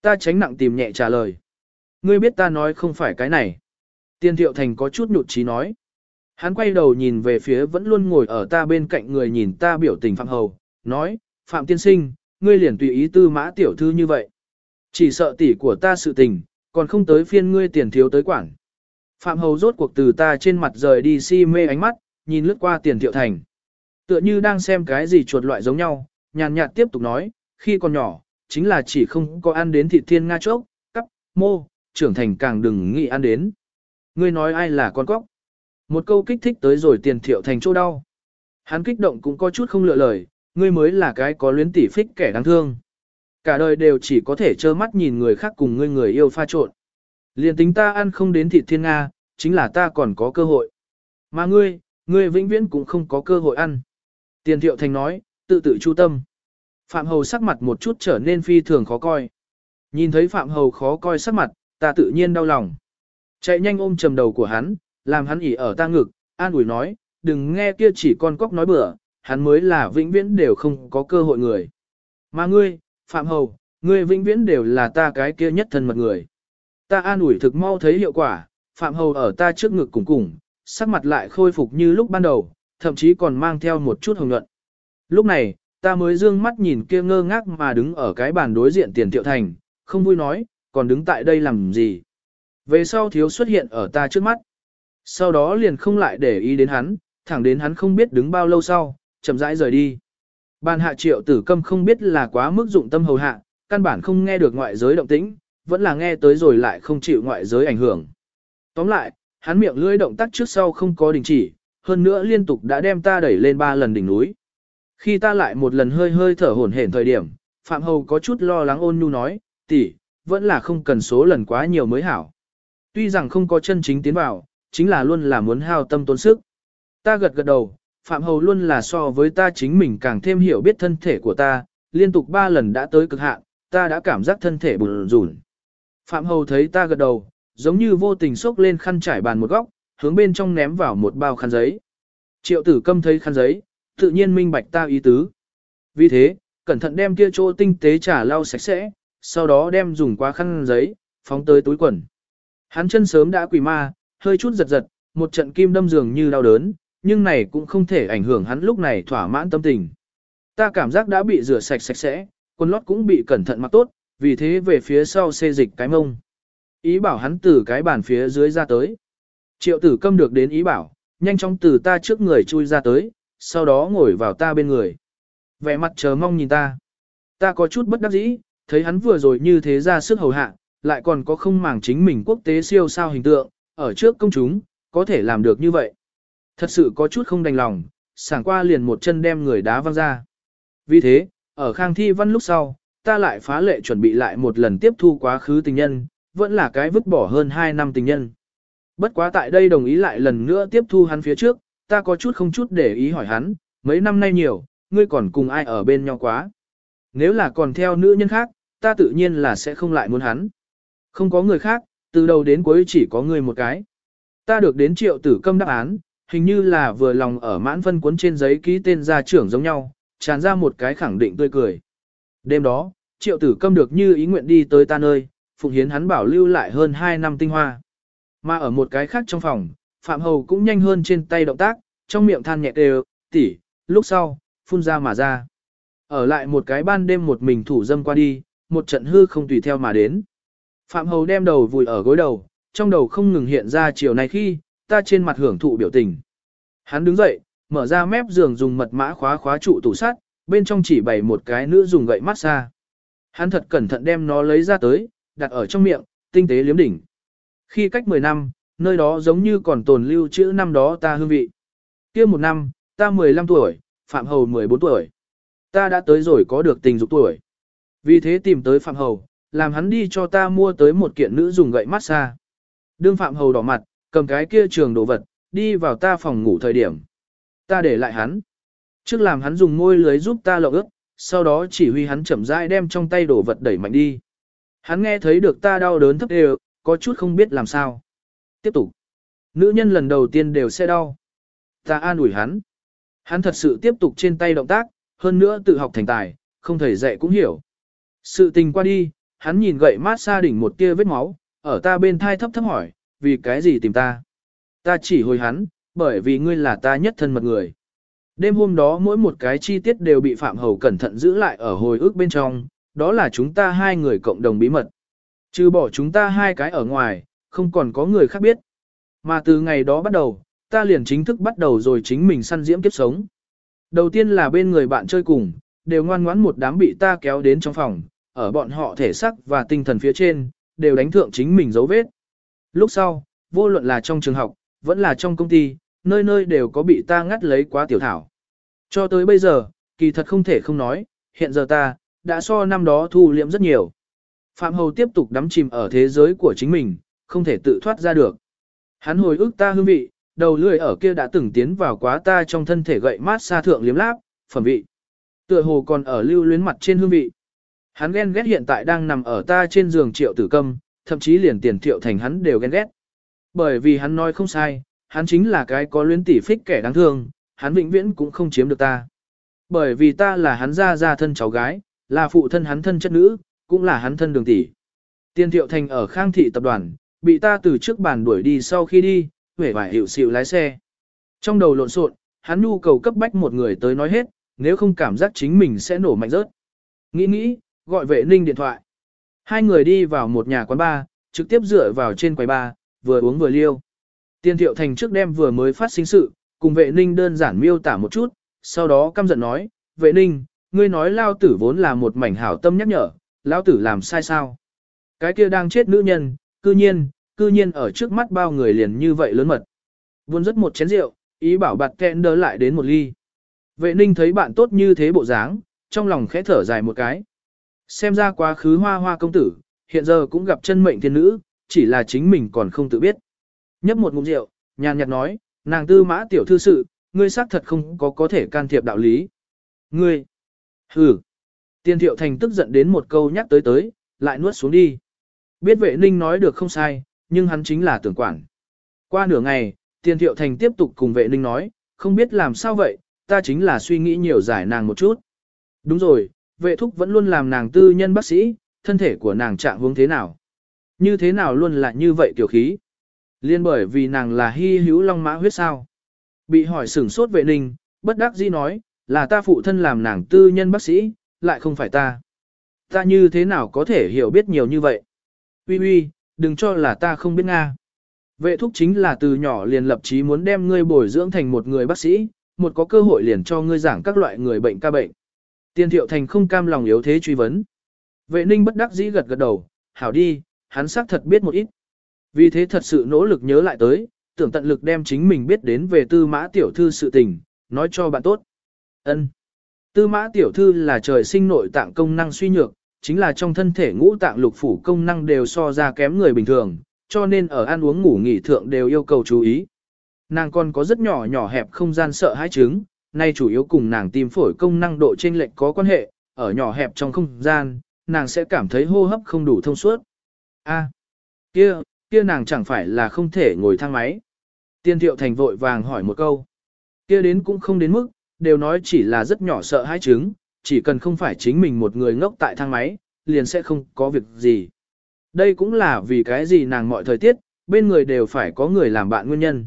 Ta tránh nặng tìm nhẹ trả lời. Ngươi biết ta nói không phải cái này. Tiên thiệu thành có chút nhụt chí nói. Hắn quay đầu nhìn về phía vẫn luôn ngồi ở ta bên cạnh người nhìn ta biểu tình Phạm Hầu, nói, Phạm Tiên Sinh, ngươi liền tùy ý tư mã tiểu thư như vậy. Chỉ sợ tỷ của ta sự tình, còn không tới phiên ngươi tiền thiếu tới quản. Phạm Hầu rốt cuộc từ ta trên mặt rời đi si mê ánh mắt, nhìn lướt qua tiền thiệu thành. Tựa như đang xem cái gì chuột loại giống nhau, nhàn nhạt tiếp tục nói, khi còn nhỏ, chính là chỉ không có ăn đến thịt thiên nga chốc, cắp, mô, trưởng thành càng đừng nghĩ ăn đến. Ngươi nói ai là con cóc? Một câu kích thích tới rồi tiền thiệu thành chỗ đau. Hắn kích động cũng có chút không lựa lời, ngươi mới là cái có luyến tỉ phích kẻ đáng thương. Cả đời đều chỉ có thể trơ mắt nhìn người khác cùng ngươi người yêu pha trộn. Liền tính ta ăn không đến thịt thiên Nga, chính là ta còn có cơ hội. Mà ngươi, ngươi vĩnh viễn cũng không có cơ hội ăn. Tiền thiệu thành nói, tự tự chu tâm. Phạm Hầu sắc mặt một chút trở nên phi thường khó coi. Nhìn thấy Phạm Hầu khó coi sắc mặt, ta tự nhiên đau lòng. Chạy nhanh ôm trầm đầu của hắn, làm hắn ỉ ở ta ngực, an ủi nói, đừng nghe kia chỉ con cóc nói bừa, hắn mới là vĩnh viễn đều không có cơ hội người. Mà ngươi, Phạm Hầu, ngươi vĩnh viễn đều là ta cái kia nhất thân mật người. Ta an ủi thực mau thấy hiệu quả, Phạm Hầu ở ta trước ngực cùng cùng, sắc mặt lại khôi phục như lúc ban đầu, thậm chí còn mang theo một chút hồng nhuận. Lúc này, ta mới dương mắt nhìn kia ngơ ngác mà đứng ở cái bàn đối diện tiền tiệu thành, không vui nói, còn đứng tại đây làm gì. Về sau thiếu xuất hiện ở ta trước mắt. Sau đó liền không lại để ý đến hắn, thẳng đến hắn không biết đứng bao lâu sau, chậm rãi rời đi. Bàn hạ triệu tử câm không biết là quá mức dụng tâm hầu hạ, căn bản không nghe được ngoại giới động tĩnh, vẫn là nghe tới rồi lại không chịu ngoại giới ảnh hưởng. Tóm lại, hắn miệng lưỡi động tác trước sau không có đình chỉ, hơn nữa liên tục đã đem ta đẩy lên ba lần đỉnh núi. Khi ta lại một lần hơi hơi thở hổn hển thời điểm, Phạm Hầu có chút lo lắng ôn nhu nói, tỷ, vẫn là không cần số lần quá nhiều mới hảo. Tuy rằng không có chân chính tiến vào, chính là luôn là muốn hao tâm tốn sức. Ta gật gật đầu, Phạm Hầu luôn là so với ta chính mình càng thêm hiểu biết thân thể của ta, liên tục ba lần đã tới cực hạn, ta đã cảm giác thân thể bùn rùn. Phạm Hầu thấy ta gật đầu, giống như vô tình xốc lên khăn trải bàn một góc, hướng bên trong ném vào một bao khăn giấy. Triệu tử câm thấy khăn giấy, tự nhiên minh bạch ta ý tứ. Vì thế, cẩn thận đem kia chỗ tinh tế trả lau sạch sẽ, sau đó đem dùng qua khăn giấy, phóng tới túi quần. Hắn chân sớm đã quỳ ma, hơi chút giật giật, một trận kim đâm dường như đau đớn, nhưng này cũng không thể ảnh hưởng hắn lúc này thỏa mãn tâm tình. Ta cảm giác đã bị rửa sạch sạch sẽ, quần lót cũng bị cẩn thận mặc tốt, vì thế về phía sau xê dịch cái mông. Ý bảo hắn từ cái bàn phía dưới ra tới. Triệu tử câm được đến ý bảo, nhanh chóng từ ta trước người chui ra tới, sau đó ngồi vào ta bên người. Vẻ mặt chờ mong nhìn ta. Ta có chút bất đắc dĩ, thấy hắn vừa rồi như thế ra sức hầu hạ, lại còn có không màng chính mình quốc tế siêu sao hình tượng, ở trước công chúng, có thể làm được như vậy. Thật sự có chút không đành lòng, sảng qua liền một chân đem người đá văng ra. Vì thế, ở khang thi văn lúc sau, ta lại phá lệ chuẩn bị lại một lần tiếp thu quá khứ tình nhân, vẫn là cái vứt bỏ hơn 2 năm tình nhân. Bất quá tại đây đồng ý lại lần nữa tiếp thu hắn phía trước, ta có chút không chút để ý hỏi hắn, mấy năm nay nhiều, ngươi còn cùng ai ở bên nhau quá. Nếu là còn theo nữ nhân khác, ta tự nhiên là sẽ không lại muốn hắn. Không có người khác, từ đầu đến cuối chỉ có ngươi một cái. Ta được đến triệu tử câm đáp án, hình như là vừa lòng ở mãn phân cuốn trên giấy ký tên gia trưởng giống nhau, tràn ra một cái khẳng định tươi cười. Đêm đó, triệu tử câm được như ý nguyện đi tới ta nơi, phụng hiến hắn bảo lưu lại hơn 2 năm tinh hoa. Mà ở một cái khác trong phòng, Phạm Hầu cũng nhanh hơn trên tay động tác, trong miệng than nhẹ đều, tỉ, lúc sau, phun ra mà ra. Ở lại một cái ban đêm một mình thủ dâm qua đi, một trận hư không tùy theo mà đến. Phạm Hầu đem đầu vùi ở gối đầu, trong đầu không ngừng hiện ra chiều này khi, ta trên mặt hưởng thụ biểu tình. Hắn đứng dậy, mở ra mép giường dùng mật mã khóa khóa trụ tủ sắt, bên trong chỉ bày một cái nữ dùng gậy massage. Hắn thật cẩn thận đem nó lấy ra tới, đặt ở trong miệng, tinh tế liếm đỉnh. Khi cách 10 năm, nơi đó giống như còn tồn lưu chữ năm đó ta hương vị. kia một năm, ta 15 tuổi, Phạm Hầu 14 tuổi. Ta đã tới rồi có được tình dục tuổi. Vì thế tìm tới Phạm Hầu, làm hắn đi cho ta mua tới một kiện nữ dùng gậy massage. Đương Phạm Hầu đỏ mặt, cầm cái kia trường đồ vật, đi vào ta phòng ngủ thời điểm. Ta để lại hắn. Trước làm hắn dùng môi lưới giúp ta lộng ướt, sau đó chỉ huy hắn chậm rãi đem trong tay đồ vật đẩy mạnh đi. Hắn nghe thấy được ta đau đớn thấp đều, có chút không biết làm sao. Tiếp tục. Nữ nhân lần đầu tiên đều sẽ đau. Ta an ủi hắn. Hắn thật sự tiếp tục trên tay động tác, hơn nữa tự học thành tài, không thầy dạy cũng hiểu. Sự tình qua đi, hắn nhìn gậy mát xa đỉnh một tia vết máu, ở ta bên thai thấp thấp hỏi, vì cái gì tìm ta? Ta chỉ hồi hắn, bởi vì ngươi là ta nhất thân mật người. Đêm hôm đó mỗi một cái chi tiết đều bị Phạm Hầu cẩn thận giữ lại ở hồi ức bên trong, đó là chúng ta hai người cộng đồng bí mật. Trừ bỏ chúng ta hai cái ở ngoài, không còn có người khác biết. Mà từ ngày đó bắt đầu, ta liền chính thức bắt đầu rồi chính mình săn diễm kiếp sống. Đầu tiên là bên người bạn chơi cùng, đều ngoan ngoãn một đám bị ta kéo đến trong phòng, ở bọn họ thể sắc và tinh thần phía trên, đều đánh thượng chính mình dấu vết. Lúc sau, vô luận là trong trường học, vẫn là trong công ty, nơi nơi đều có bị ta ngắt lấy quá tiểu thảo. Cho tới bây giờ, kỳ thật không thể không nói, hiện giờ ta, đã so năm đó thu liệm rất nhiều. Phạm Hầu tiếp tục đắm chìm ở thế giới của chính mình, không thể tự thoát ra được. Hắn hồi ức ta hương vị, đầu lưỡi ở kia đã từng tiến vào quá ta trong thân thể gậy mát xa thượng liếm láp, phẩm vị. Tựa hồ còn ở lưu luyến mặt trên hương vị. Hắn ghen ghét hiện tại đang nằm ở ta trên giường triệu tử câm, thậm chí liền tiền triệu thành hắn đều ghen ghét. Bởi vì hắn nói không sai, hắn chính là cái có luyến tỉ phích kẻ đáng thương, hắn vĩnh viễn cũng không chiếm được ta. Bởi vì ta là hắn ra ra thân cháu gái, là phụ thân hắn thân chất nữ, cũng là hắn thân đường tỷ. Tiên thiệu thành ở khang thị tập đoàn, bị ta từ trước bàn đuổi đi sau khi đi, vẻ vải hiệu xịu lái xe. Trong đầu lộn xộn, hắn nhu cầu cấp bách một người tới nói hết, nếu không cảm giác chính mình sẽ nổ mạnh rớt. Nghĩ nghĩ, gọi vệ ninh điện thoại. Hai người đi vào một nhà quán bar, trực tiếp dựa vào trên quầy bar, vừa uống vừa liêu. Tiên thiệu thành trước đêm vừa mới phát sinh sự, cùng vệ ninh đơn giản miêu tả một chút, sau đó căm giận nói, vệ ninh, ngươi nói lao tử vốn là một mảnh hảo tâm nhắc nhở, lao tử làm sai sao. Cái kia đang chết nữ nhân, cư nhiên, cư nhiên ở trước mắt bao người liền như vậy lớn mật. Buôn rất một chén rượu, ý bảo bạt kẹn đỡ lại đến một ly. Vệ ninh thấy bạn tốt như thế bộ dáng, trong lòng khẽ thở dài một cái. Xem ra quá khứ hoa hoa công tử, hiện giờ cũng gặp chân mệnh thiên nữ, chỉ là chính mình còn không tự biết. Nhấp một ngụm rượu, nhàn nhạt nói, nàng tư mã tiểu thư sự, ngươi xác thật không có có thể can thiệp đạo lý. Ngươi, hừ. Tiên thiệu thành tức giận đến một câu nhắc tới tới, lại nuốt xuống đi. Biết vệ ninh nói được không sai, nhưng hắn chính là tưởng quản. Qua nửa ngày, tiên thiệu thành tiếp tục cùng vệ ninh nói, không biết làm sao vậy, ta chính là suy nghĩ nhiều giải nàng một chút. Đúng rồi, vệ thúc vẫn luôn làm nàng tư nhân bác sĩ, thân thể của nàng trạng hướng thế nào. Như thế nào luôn là như vậy tiểu khí. Liên bởi vì nàng là hy hữu long mã huyết sao. Bị hỏi sửng sốt vệ ninh, bất đắc dĩ nói, là ta phụ thân làm nàng tư nhân bác sĩ, lại không phải ta. Ta như thế nào có thể hiểu biết nhiều như vậy? Uy uy, đừng cho là ta không biết Nga. Vệ thúc chính là từ nhỏ liền lập chí muốn đem ngươi bồi dưỡng thành một người bác sĩ, một có cơ hội liền cho ngươi giảng các loại người bệnh ca bệnh. Tiên thiệu thành không cam lòng yếu thế truy vấn. Vệ ninh bất đắc dĩ gật gật đầu, hảo đi, hắn xác thật biết một ít. Vì thế thật sự nỗ lực nhớ lại tới, tưởng tận lực đem chính mình biết đến về tư mã tiểu thư sự tình, nói cho bạn tốt ân Tư mã tiểu thư là trời sinh nội tạng công năng suy nhược, chính là trong thân thể ngũ tạng lục phủ công năng đều so ra kém người bình thường, cho nên ở ăn uống ngủ nghỉ thượng đều yêu cầu chú ý. Nàng còn có rất nhỏ nhỏ hẹp không gian sợ hãi trứng, nay chủ yếu cùng nàng tim phổi công năng độ chênh lệch có quan hệ, ở nhỏ hẹp trong không gian, nàng sẽ cảm thấy hô hấp không đủ thông suốt. A, kia, kia nàng chẳng phải là không thể ngồi thang máy. Tiên thiệu thành vội vàng hỏi một câu. Kia đến cũng không đến mức, đều nói chỉ là rất nhỏ sợ hãi trứng, chỉ cần không phải chính mình một người ngốc tại thang máy, liền sẽ không có việc gì. Đây cũng là vì cái gì nàng mọi thời tiết, bên người đều phải có người làm bạn nguyên nhân.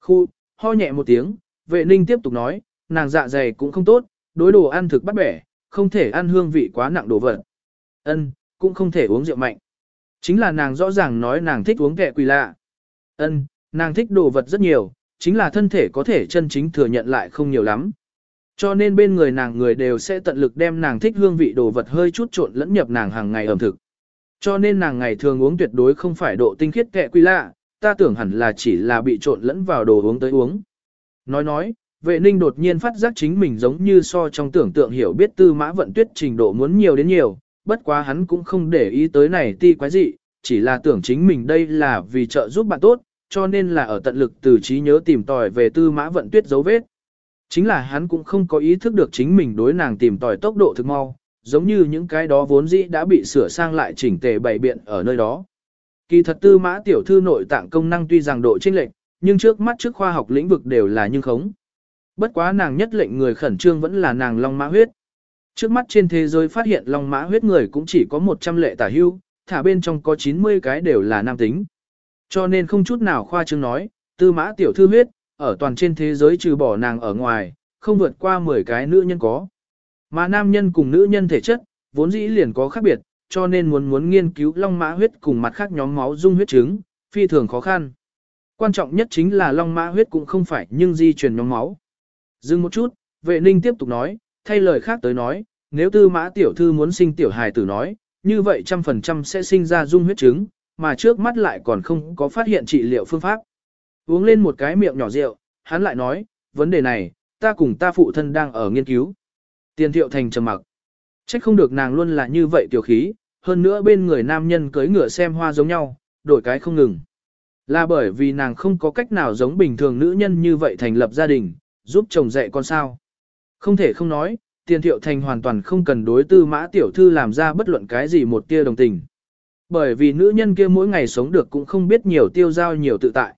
Khu, ho nhẹ một tiếng, vệ ninh tiếp tục nói, nàng dạ dày cũng không tốt, đối đồ ăn thực bắt bẻ, không thể ăn hương vị quá nặng đồ vật. Ân, cũng không thể uống rượu mạnh. Chính là nàng rõ ràng nói nàng thích uống kẹ quỳ lạ. Ân, nàng thích đồ vật rất nhiều, chính là thân thể có thể chân chính thừa nhận lại không nhiều lắm. Cho nên bên người nàng người đều sẽ tận lực đem nàng thích hương vị đồ vật hơi chút trộn lẫn nhập nàng hàng ngày ẩm thực. Cho nên nàng ngày thường uống tuyệt đối không phải độ tinh khiết kẹ quy lạ, ta tưởng hẳn là chỉ là bị trộn lẫn vào đồ uống tới uống. Nói nói, vệ ninh đột nhiên phát giác chính mình giống như so trong tưởng tượng hiểu biết tư mã vận tuyết trình độ muốn nhiều đến nhiều, bất quá hắn cũng không để ý tới này ti quái gì, chỉ là tưởng chính mình đây là vì trợ giúp bạn tốt, cho nên là ở tận lực từ trí nhớ tìm tòi về tư mã vận tuyết dấu vết. Chính là hắn cũng không có ý thức được chính mình đối nàng tìm tòi tốc độ thực mau, giống như những cái đó vốn dĩ đã bị sửa sang lại chỉnh tề bày biện ở nơi đó. Kỳ thật tư mã tiểu thư nội tạng công năng tuy rằng độ chênh lệch, nhưng trước mắt trước khoa học lĩnh vực đều là nhưng khống. Bất quá nàng nhất lệnh người khẩn trương vẫn là nàng long mã huyết. Trước mắt trên thế giới phát hiện long mã huyết người cũng chỉ có 100 lệ tả hưu, thả bên trong có 90 cái đều là nam tính. Cho nên không chút nào khoa trương nói, tư mã tiểu thư huyết, ở toàn trên thế giới trừ bỏ nàng ở ngoài, không vượt qua 10 cái nữ nhân có. Mà nam nhân cùng nữ nhân thể chất, vốn dĩ liền có khác biệt, cho nên muốn muốn nghiên cứu long mã huyết cùng mặt khác nhóm máu dung huyết trứng, phi thường khó khăn. Quan trọng nhất chính là long mã huyết cũng không phải nhưng di truyền nhóm máu. Dừng một chút, vệ ninh tiếp tục nói, thay lời khác tới nói, nếu tư mã tiểu thư muốn sinh tiểu hài tử nói, như vậy trăm phần trăm sẽ sinh ra dung huyết trứng, mà trước mắt lại còn không có phát hiện trị liệu phương pháp. Uống lên một cái miệng nhỏ rượu, hắn lại nói, vấn đề này, ta cùng ta phụ thân đang ở nghiên cứu. Tiền thiệu thành trầm mặc. Trách không được nàng luôn là như vậy tiểu khí, hơn nữa bên người nam nhân cưới ngựa xem hoa giống nhau, đổi cái không ngừng. Là bởi vì nàng không có cách nào giống bình thường nữ nhân như vậy thành lập gia đình, giúp chồng dạy con sao. Không thể không nói, tiền thiệu thành hoàn toàn không cần đối tư mã tiểu thư làm ra bất luận cái gì một tia đồng tình. Bởi vì nữ nhân kia mỗi ngày sống được cũng không biết nhiều tiêu giao nhiều tự tại.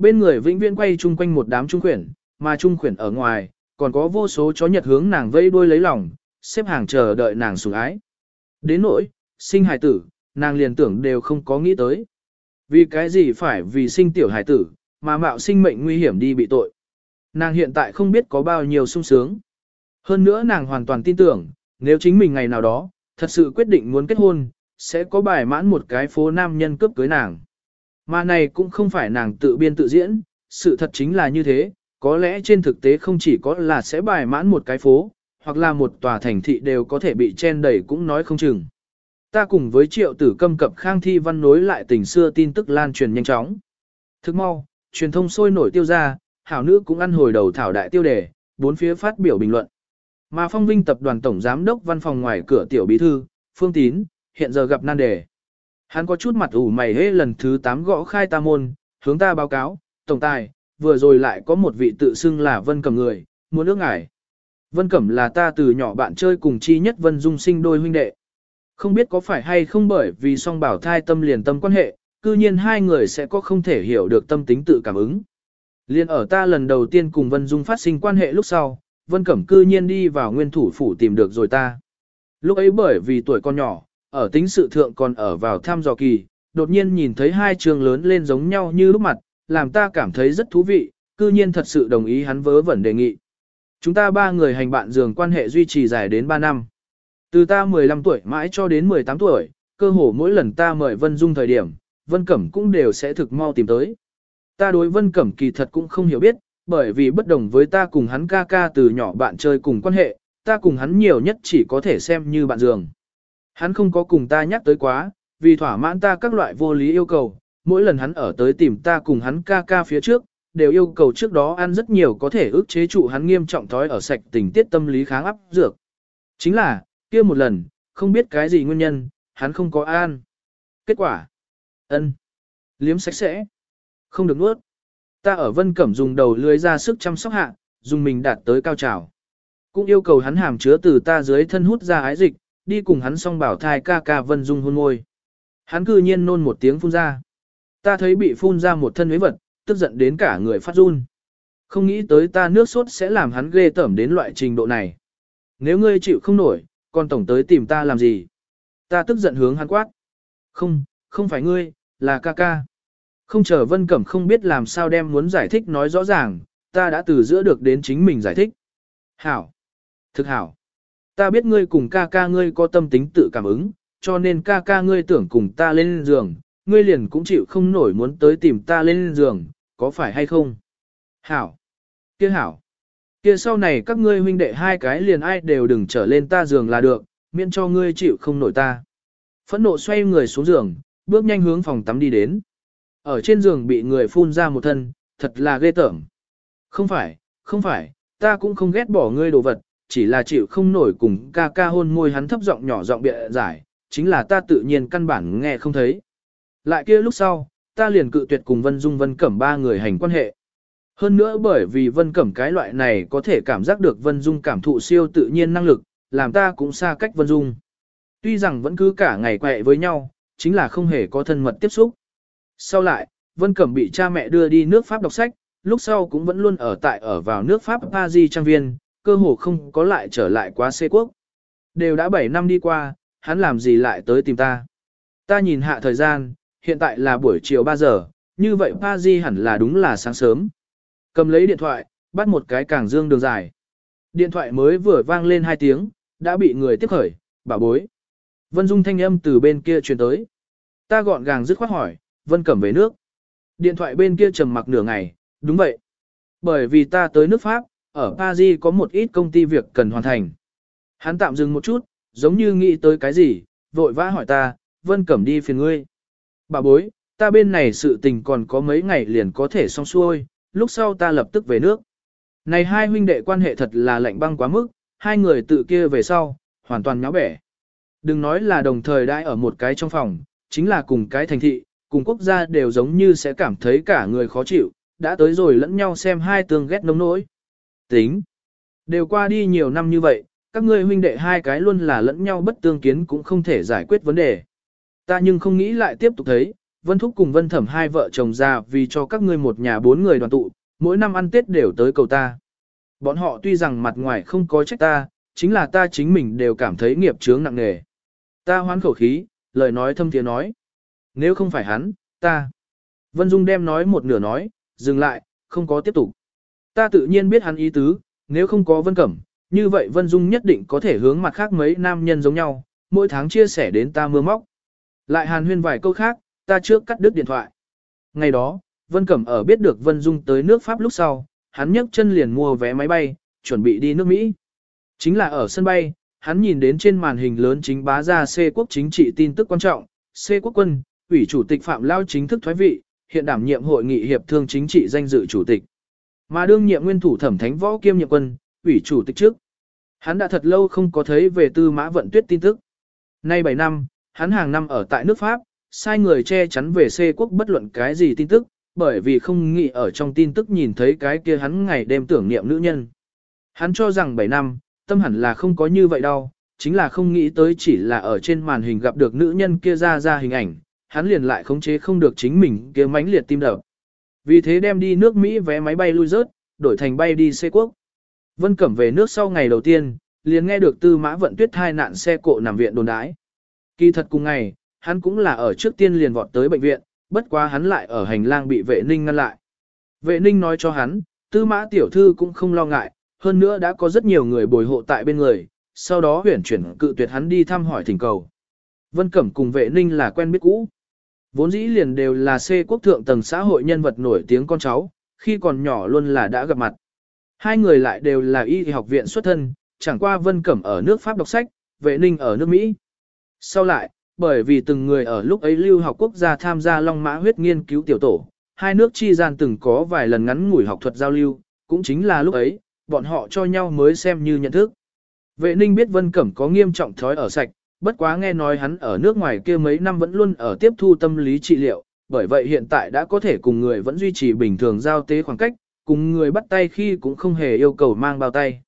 Bên người vĩnh viễn quay chung quanh một đám trung khuyển, mà trung khuyển ở ngoài, còn có vô số chó nhật hướng nàng vây đuôi lấy lòng, xếp hàng chờ đợi nàng sủng ái. Đến nỗi, sinh hài tử, nàng liền tưởng đều không có nghĩ tới. Vì cái gì phải vì sinh tiểu hài tử, mà mạo sinh mệnh nguy hiểm đi bị tội. Nàng hiện tại không biết có bao nhiêu sung sướng. Hơn nữa nàng hoàn toàn tin tưởng, nếu chính mình ngày nào đó, thật sự quyết định muốn kết hôn, sẽ có bài mãn một cái phố nam nhân cướp cưới nàng. Mà này cũng không phải nàng tự biên tự diễn, sự thật chính là như thế, có lẽ trên thực tế không chỉ có là sẽ bài mãn một cái phố, hoặc là một tòa thành thị đều có thể bị chen đầy cũng nói không chừng. Ta cùng với triệu tử câm cập khang thi văn nối lại tình xưa tin tức lan truyền nhanh chóng. Thức mau, truyền thông sôi nổi tiêu ra, hảo nữ cũng ăn hồi đầu thảo đại tiêu đề, bốn phía phát biểu bình luận. Mà phong vinh tập đoàn tổng giám đốc văn phòng ngoài cửa tiểu bí thư, phương tín, hiện giờ gặp nan đề. Hắn có chút mặt ủ mày hế lần thứ 8 gõ khai ta môn, hướng ta báo cáo, tổng tài, vừa rồi lại có một vị tự xưng là Vân Cẩm người, muốn nước ngải. Vân Cẩm là ta từ nhỏ bạn chơi cùng chi nhất Vân Dung sinh đôi huynh đệ. Không biết có phải hay không bởi vì song bảo thai tâm liền tâm quan hệ, cư nhiên hai người sẽ có không thể hiểu được tâm tính tự cảm ứng. Liên ở ta lần đầu tiên cùng Vân Dung phát sinh quan hệ lúc sau, Vân Cẩm cư nhiên đi vào nguyên thủ phủ tìm được rồi ta. Lúc ấy bởi vì tuổi con nhỏ, ở tính sự thượng còn ở vào thăm dò kỳ, đột nhiên nhìn thấy hai trường lớn lên giống nhau như lúc mặt, làm ta cảm thấy rất thú vị, cư nhiên thật sự đồng ý hắn vớ vẩn đề nghị. Chúng ta ba người hành bạn giường quan hệ duy trì dài đến 3 năm. Từ ta 15 tuổi mãi cho đến 18 tuổi, cơ hồ mỗi lần ta mời Vân Dung thời điểm, Vân Cẩm cũng đều sẽ thực mau tìm tới. Ta đối Vân Cẩm kỳ thật cũng không hiểu biết, bởi vì bất đồng với ta cùng hắn ca ca từ nhỏ bạn chơi cùng quan hệ, ta cùng hắn nhiều nhất chỉ có thể xem như bạn giường. Hắn không có cùng ta nhắc tới quá, vì thỏa mãn ta các loại vô lý yêu cầu, mỗi lần hắn ở tới tìm ta cùng hắn ca ca phía trước, đều yêu cầu trước đó ăn rất nhiều có thể ức chế trụ hắn nghiêm trọng thói ở sạch tình tiết tâm lý kháng áp dược. Chính là, kia một lần, không biết cái gì nguyên nhân, hắn không có ăn. Kết quả, ân, liếm sạch sẽ, không được nuốt. Ta ở Vân Cẩm dùng đầu lưới ra sức chăm sóc hạ, dùng mình đạt tới cao trào. Cũng yêu cầu hắn hàm chứa từ ta dưới thân hút ra ái dịch, đi cùng hắn song bảo thai ca ca Vân Dung hôn môi. Hắn cư nhiên nôn một tiếng phun ra. Ta thấy bị phun ra một thân mấy vật, tức giận đến cả người phát run. Không nghĩ tới ta nước sốt sẽ làm hắn ghê tởm đến loại trình độ này. Nếu ngươi chịu không nổi, còn tổng tới tìm ta làm gì? Ta tức giận hướng hắn quát. Không, không phải ngươi, là ca ca. Không chờ Vân Cẩm không biết làm sao đem muốn giải thích nói rõ ràng, ta đã từ giữa được đến chính mình giải thích. Hảo. Thực hảo. Ta biết ngươi cùng ca ca ngươi có tâm tính tự cảm ứng, cho nên ca ca ngươi tưởng cùng ta lên giường, ngươi liền cũng chịu không nổi muốn tới tìm ta lên giường, có phải hay không? Hảo. Kia hảo. Kia sau này các ngươi huynh đệ hai cái liền ai đều đừng trở lên ta giường là được, miễn cho ngươi chịu không nổi ta. Phẫn nộ xoay người xuống giường, bước nhanh hướng phòng tắm đi đến. Ở trên giường bị người phun ra một thân, thật là ghê tởm. Không phải, không phải, ta cũng không ghét bỏ ngươi đồ vật, chỉ là chịu không nổi cùng ca ca hôn môi hắn thấp giọng nhỏ giọng bịa giải, chính là ta tự nhiên căn bản nghe không thấy. Lại kia lúc sau, ta liền cự tuyệt cùng Vân Dung Vân Cẩm ba người hành quan hệ. Hơn nữa bởi vì Vân Cẩm cái loại này có thể cảm giác được Vân Dung cảm thụ siêu tự nhiên năng lực, làm ta cũng xa cách Vân Dung. Tuy rằng vẫn cứ cả ngày quẹ với nhau, chính là không hề có thân mật tiếp xúc. Sau lại, Vân Cẩm bị cha mẹ đưa đi nước Pháp đọc sách, lúc sau cũng vẫn luôn ở tại ở vào nước Pháp Paris trang viên, cơ hồ không có lại trở lại quá xê quốc. Đều đã 7 năm đi qua, hắn làm gì lại tới tìm ta. Ta nhìn hạ thời gian, hiện tại là buổi chiều 3 giờ, như vậy Paris hẳn là đúng là sáng sớm. Cầm lấy điện thoại, bắt một cái càng dương đường dài. Điện thoại mới vừa vang lên 2 tiếng, đã bị người tiếp khởi, bảo bối. Vân Dung thanh âm từ bên kia truyền tới. Ta gọn gàng dứt khoát hỏi, Vân Cẩm về nước. Điện thoại bên kia trầm mặc nửa ngày, đúng vậy. Bởi vì ta tới nước Pháp, ở Paris có một ít công ty việc cần hoàn thành. Hắn tạm dừng một chút, giống như nghĩ tới cái gì, vội vã hỏi ta, Vân Cẩm đi phiền ngươi. Bà bối, ta bên này sự tình còn có mấy ngày liền có thể xong xuôi, lúc sau ta lập tức về nước. Này hai huynh đệ quan hệ thật là lạnh băng quá mức, hai người tự kia về sau, hoàn toàn nháo bẻ. Đừng nói là đồng thời đãi ở một cái trong phòng, chính là cùng cái thành thị, cùng quốc gia đều giống như sẽ cảm thấy cả người khó chịu, đã tới rồi lẫn nhau xem hai tương ghét nông nỗi. Tính. Đều qua đi nhiều năm như vậy, các ngươi huynh đệ hai cái luôn là lẫn nhau bất tương kiến cũng không thể giải quyết vấn đề. Ta nhưng không nghĩ lại tiếp tục thấy, Vân Thúc cùng Vân Thẩm hai vợ chồng già vì cho các ngươi một nhà bốn người đoàn tụ, mỗi năm ăn Tết đều tới cầu ta. Bọn họ tuy rằng mặt ngoài không có trách ta, chính là ta chính mình đều cảm thấy nghiệp chướng nặng nề. Ta hoán khẩu khí, lời nói thâm tiếng nói. Nếu không phải hắn, ta. Vân Dung đem nói một nửa nói, dừng lại, không có tiếp tục. Ta tự nhiên biết hắn ý tứ, nếu không có Vân Cẩm, như vậy Vân Dung nhất định có thể hướng mặt khác mấy nam nhân giống nhau, mỗi tháng chia sẻ đến ta mưa móc. Lại hàn huyên vài câu khác, ta trước cắt đứt điện thoại. Ngày đó, Vân Cẩm ở biết được Vân Dung tới nước Pháp lúc sau, hắn nhấc chân liền mua vé máy bay, chuẩn bị đi nước Mỹ. Chính là ở sân bay, hắn nhìn đến trên màn hình lớn chính bá ra C quốc chính trị tin tức quan trọng, C quốc quân, ủy chủ tịch Phạm Lao chính thức thoái vị, hiện đảm nhiệm hội nghị hiệp thương chính trị danh dự chủ tịch. Mà đương nhiệm nguyên thủ thẩm thánh võ kiêm nhiệm quân, ủy chủ tịch trước. Hắn đã thật lâu không có thấy về tư mã vận tuyết tin tức. Nay 7 năm, hắn hàng năm ở tại nước Pháp, sai người che chắn về xê quốc bất luận cái gì tin tức, bởi vì không nghĩ ở trong tin tức nhìn thấy cái kia hắn ngày đêm tưởng niệm nữ nhân. Hắn cho rằng 7 năm, tâm hẳn là không có như vậy đâu, chính là không nghĩ tới chỉ là ở trên màn hình gặp được nữ nhân kia ra ra hình ảnh, hắn liền lại khống chế không được chính mình kia mãnh liệt tim đập. Vì thế đem đi nước Mỹ vé máy bay lui rớt, đổi thành bay đi xe quốc. Vân Cẩm về nước sau ngày đầu tiên, liền nghe được tư mã vận tuyết hai nạn xe cộ nằm viện đồn đái. Kỳ thật cùng ngày, hắn cũng là ở trước tiên liền vọt tới bệnh viện, bất quá hắn lại ở hành lang bị vệ ninh ngăn lại. Vệ ninh nói cho hắn, tư mã tiểu thư cũng không lo ngại, hơn nữa đã có rất nhiều người bồi hộ tại bên người, sau đó huyển chuyển cự tuyệt hắn đi thăm hỏi thỉnh cầu. Vân Cẩm cùng vệ ninh là quen biết cũ. Vốn dĩ liền đều là C quốc thượng tầng xã hội nhân vật nổi tiếng con cháu, khi còn nhỏ luôn là đã gặp mặt. Hai người lại đều là y học viện xuất thân, chẳng qua Vân Cẩm ở nước Pháp đọc sách, vệ ninh ở nước Mỹ. Sau lại, bởi vì từng người ở lúc ấy lưu học quốc gia tham gia Long Mã huyết nghiên cứu tiểu tổ, hai nước chi gian từng có vài lần ngắn ngủi học thuật giao lưu, cũng chính là lúc ấy, bọn họ cho nhau mới xem như nhận thức. Vệ ninh biết Vân Cẩm có nghiêm trọng thói ở sạch, bất quá nghe nói hắn ở nước ngoài kia mấy năm vẫn luôn ở tiếp thu tâm lý trị liệu, bởi vậy hiện tại đã có thể cùng người vẫn duy trì bình thường giao tế khoảng cách, cùng người bắt tay khi cũng không hề yêu cầu mang bao tay.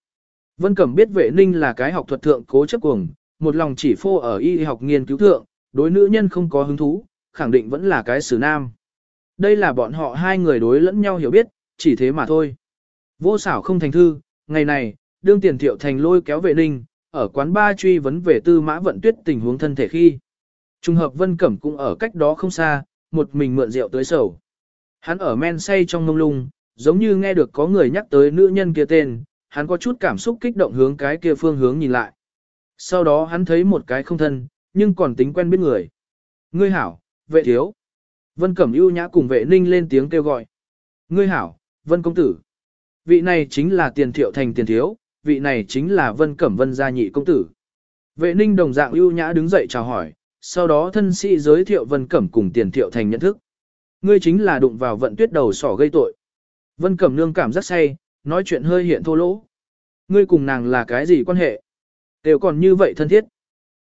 Vân Cẩm biết vệ ninh là cái học thuật thượng cố chấp cuồng, một lòng chỉ phô ở y học nghiên cứu thượng, đối nữ nhân không có hứng thú, khẳng định vẫn là cái xử nam. Đây là bọn họ hai người đối lẫn nhau hiểu biết, chỉ thế mà thôi. Vô xảo không thành thư, ngày này, đương tiền thiệu thành lôi kéo vệ ninh, ở quán ba truy vấn về tư mã vận tuyết tình huống thân thể khi. Trùng hợp Vân Cẩm cũng ở cách đó không xa, một mình mượn rượu tới sầu. Hắn ở men say trong mông lung, giống như nghe được có người nhắc tới nữ nhân kia tên, hắn có chút cảm xúc kích động hướng cái kia phương hướng nhìn lại. Sau đó hắn thấy một cái không thân, nhưng còn tính quen biết người. Ngươi hảo, vệ thiếu. Vân Cẩm ưu nhã cùng vệ ninh lên tiếng kêu gọi. Ngươi hảo, Vân Công Tử. Vị này chính là tiền thiệu thành tiền thiếu, vị này chính là Vân Cẩm Vân gia nhị công tử. Vệ ninh đồng dạng ưu nhã đứng dậy chào hỏi, sau đó thân sĩ giới thiệu Vân Cẩm cùng tiền thiệu thành nhận thức. Ngươi chính là đụng vào vận tuyết đầu sỏ gây tội. Vân Cẩm nương cảm rất say, nói chuyện hơi hiện thô lỗ. Ngươi cùng nàng là cái gì quan hệ? Đều còn như vậy thân thiết.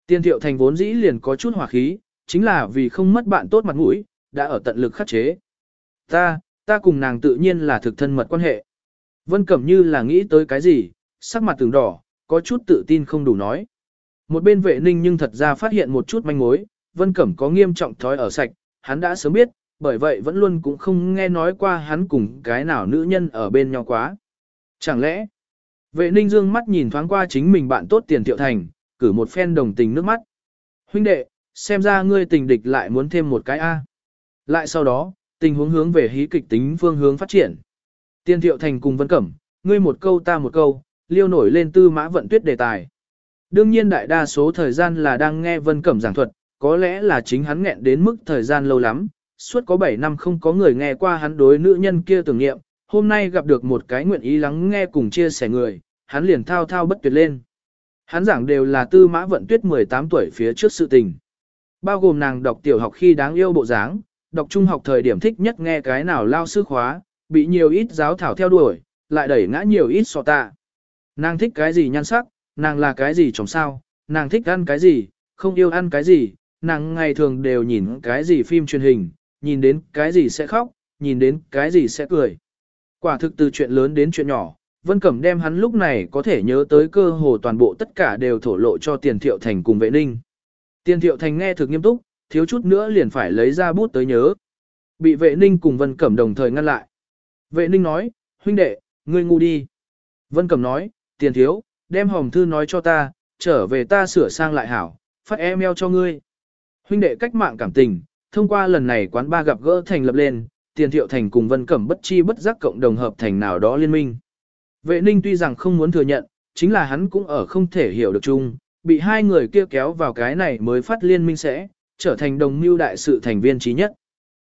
Tiền thiệu thành vốn dĩ liền có chút hỏa khí, chính là vì không mất bạn tốt mặt mũi, đã ở tận lực khắc chế. Ta, ta cùng nàng tự nhiên là thực thân mật quan hệ. Vân Cẩm như là nghĩ tới cái gì, sắc mặt từng đỏ, có chút tự tin không đủ nói. Một bên vệ ninh nhưng thật ra phát hiện một chút manh mối, Vân Cẩm có nghiêm trọng thói ở sạch, hắn đã sớm biết, bởi vậy vẫn luôn cũng không nghe nói qua hắn cùng cái nào nữ nhân ở bên nhau quá. Chẳng lẽ, vệ ninh dương mắt nhìn thoáng qua chính mình bạn tốt tiền thiệu thành, cử một phen đồng tình nước mắt. Huynh đệ, xem ra ngươi tình địch lại muốn thêm một cái A. Lại sau đó, tình huống hướng về hí kịch tính phương hướng phát triển. Tiền thiệu thành cùng Vân Cẩm, ngươi một câu ta một câu, liêu nổi lên tư mã vận tuyết đề tài. Đương nhiên đại đa số thời gian là đang nghe Vân Cẩm giảng thuật, có lẽ là chính hắn nghẹn đến mức thời gian lâu lắm, suốt có 7 năm không có người nghe qua hắn đối nữ nhân kia tưởng nghiệm, hôm nay gặp được một cái nguyện ý lắng nghe cùng chia sẻ người, hắn liền thao thao bất tuyệt lên. Hắn giảng đều là tư mã vận tuyết 18 tuổi phía trước sự tình. Bao gồm nàng đọc tiểu học khi đáng yêu bộ dáng, đọc trung học thời điểm thích nhất nghe cái nào lao sư khóa, bị nhiều ít giáo thảo theo đuổi, lại đẩy ngã nhiều ít sọ tạ. Nàng thích cái gì nhan sắc, nàng là cái gì trong sao, nàng thích ăn cái gì, không yêu ăn cái gì, nàng ngày thường đều nhìn cái gì phim truyền hình, nhìn đến cái gì sẽ khóc, nhìn đến cái gì sẽ cười. Quả thực từ chuyện lớn đến chuyện nhỏ, Vân Cẩm đem hắn lúc này có thể nhớ tới cơ hồ toàn bộ tất cả đều thổ lộ cho tiền thiệu thành cùng vệ ninh. Tiền thiệu thành nghe thực nghiêm túc, thiếu chút nữa liền phải lấy ra bút tới nhớ. Bị vệ ninh cùng Vân Cẩm đồng thời ngăn lại. Vệ ninh nói, huynh đệ, ngươi ngu đi. Vân Cẩm nói, tiền thiếu, đem hồng thư nói cho ta, trở về ta sửa sang lại hảo, phát email cho ngươi. Huynh đệ cách mạng cảm tình, thông qua lần này quán ba gặp gỡ thành lập lên, tiền thiệu thành cùng Vân Cẩm bất chi bất giác cộng đồng hợp thành nào đó liên minh. Vệ ninh tuy rằng không muốn thừa nhận, chính là hắn cũng ở không thể hiểu được chung, bị hai người kia kéo vào cái này mới phát liên minh sẽ, trở thành đồng mưu đại sự thành viên trí nhất.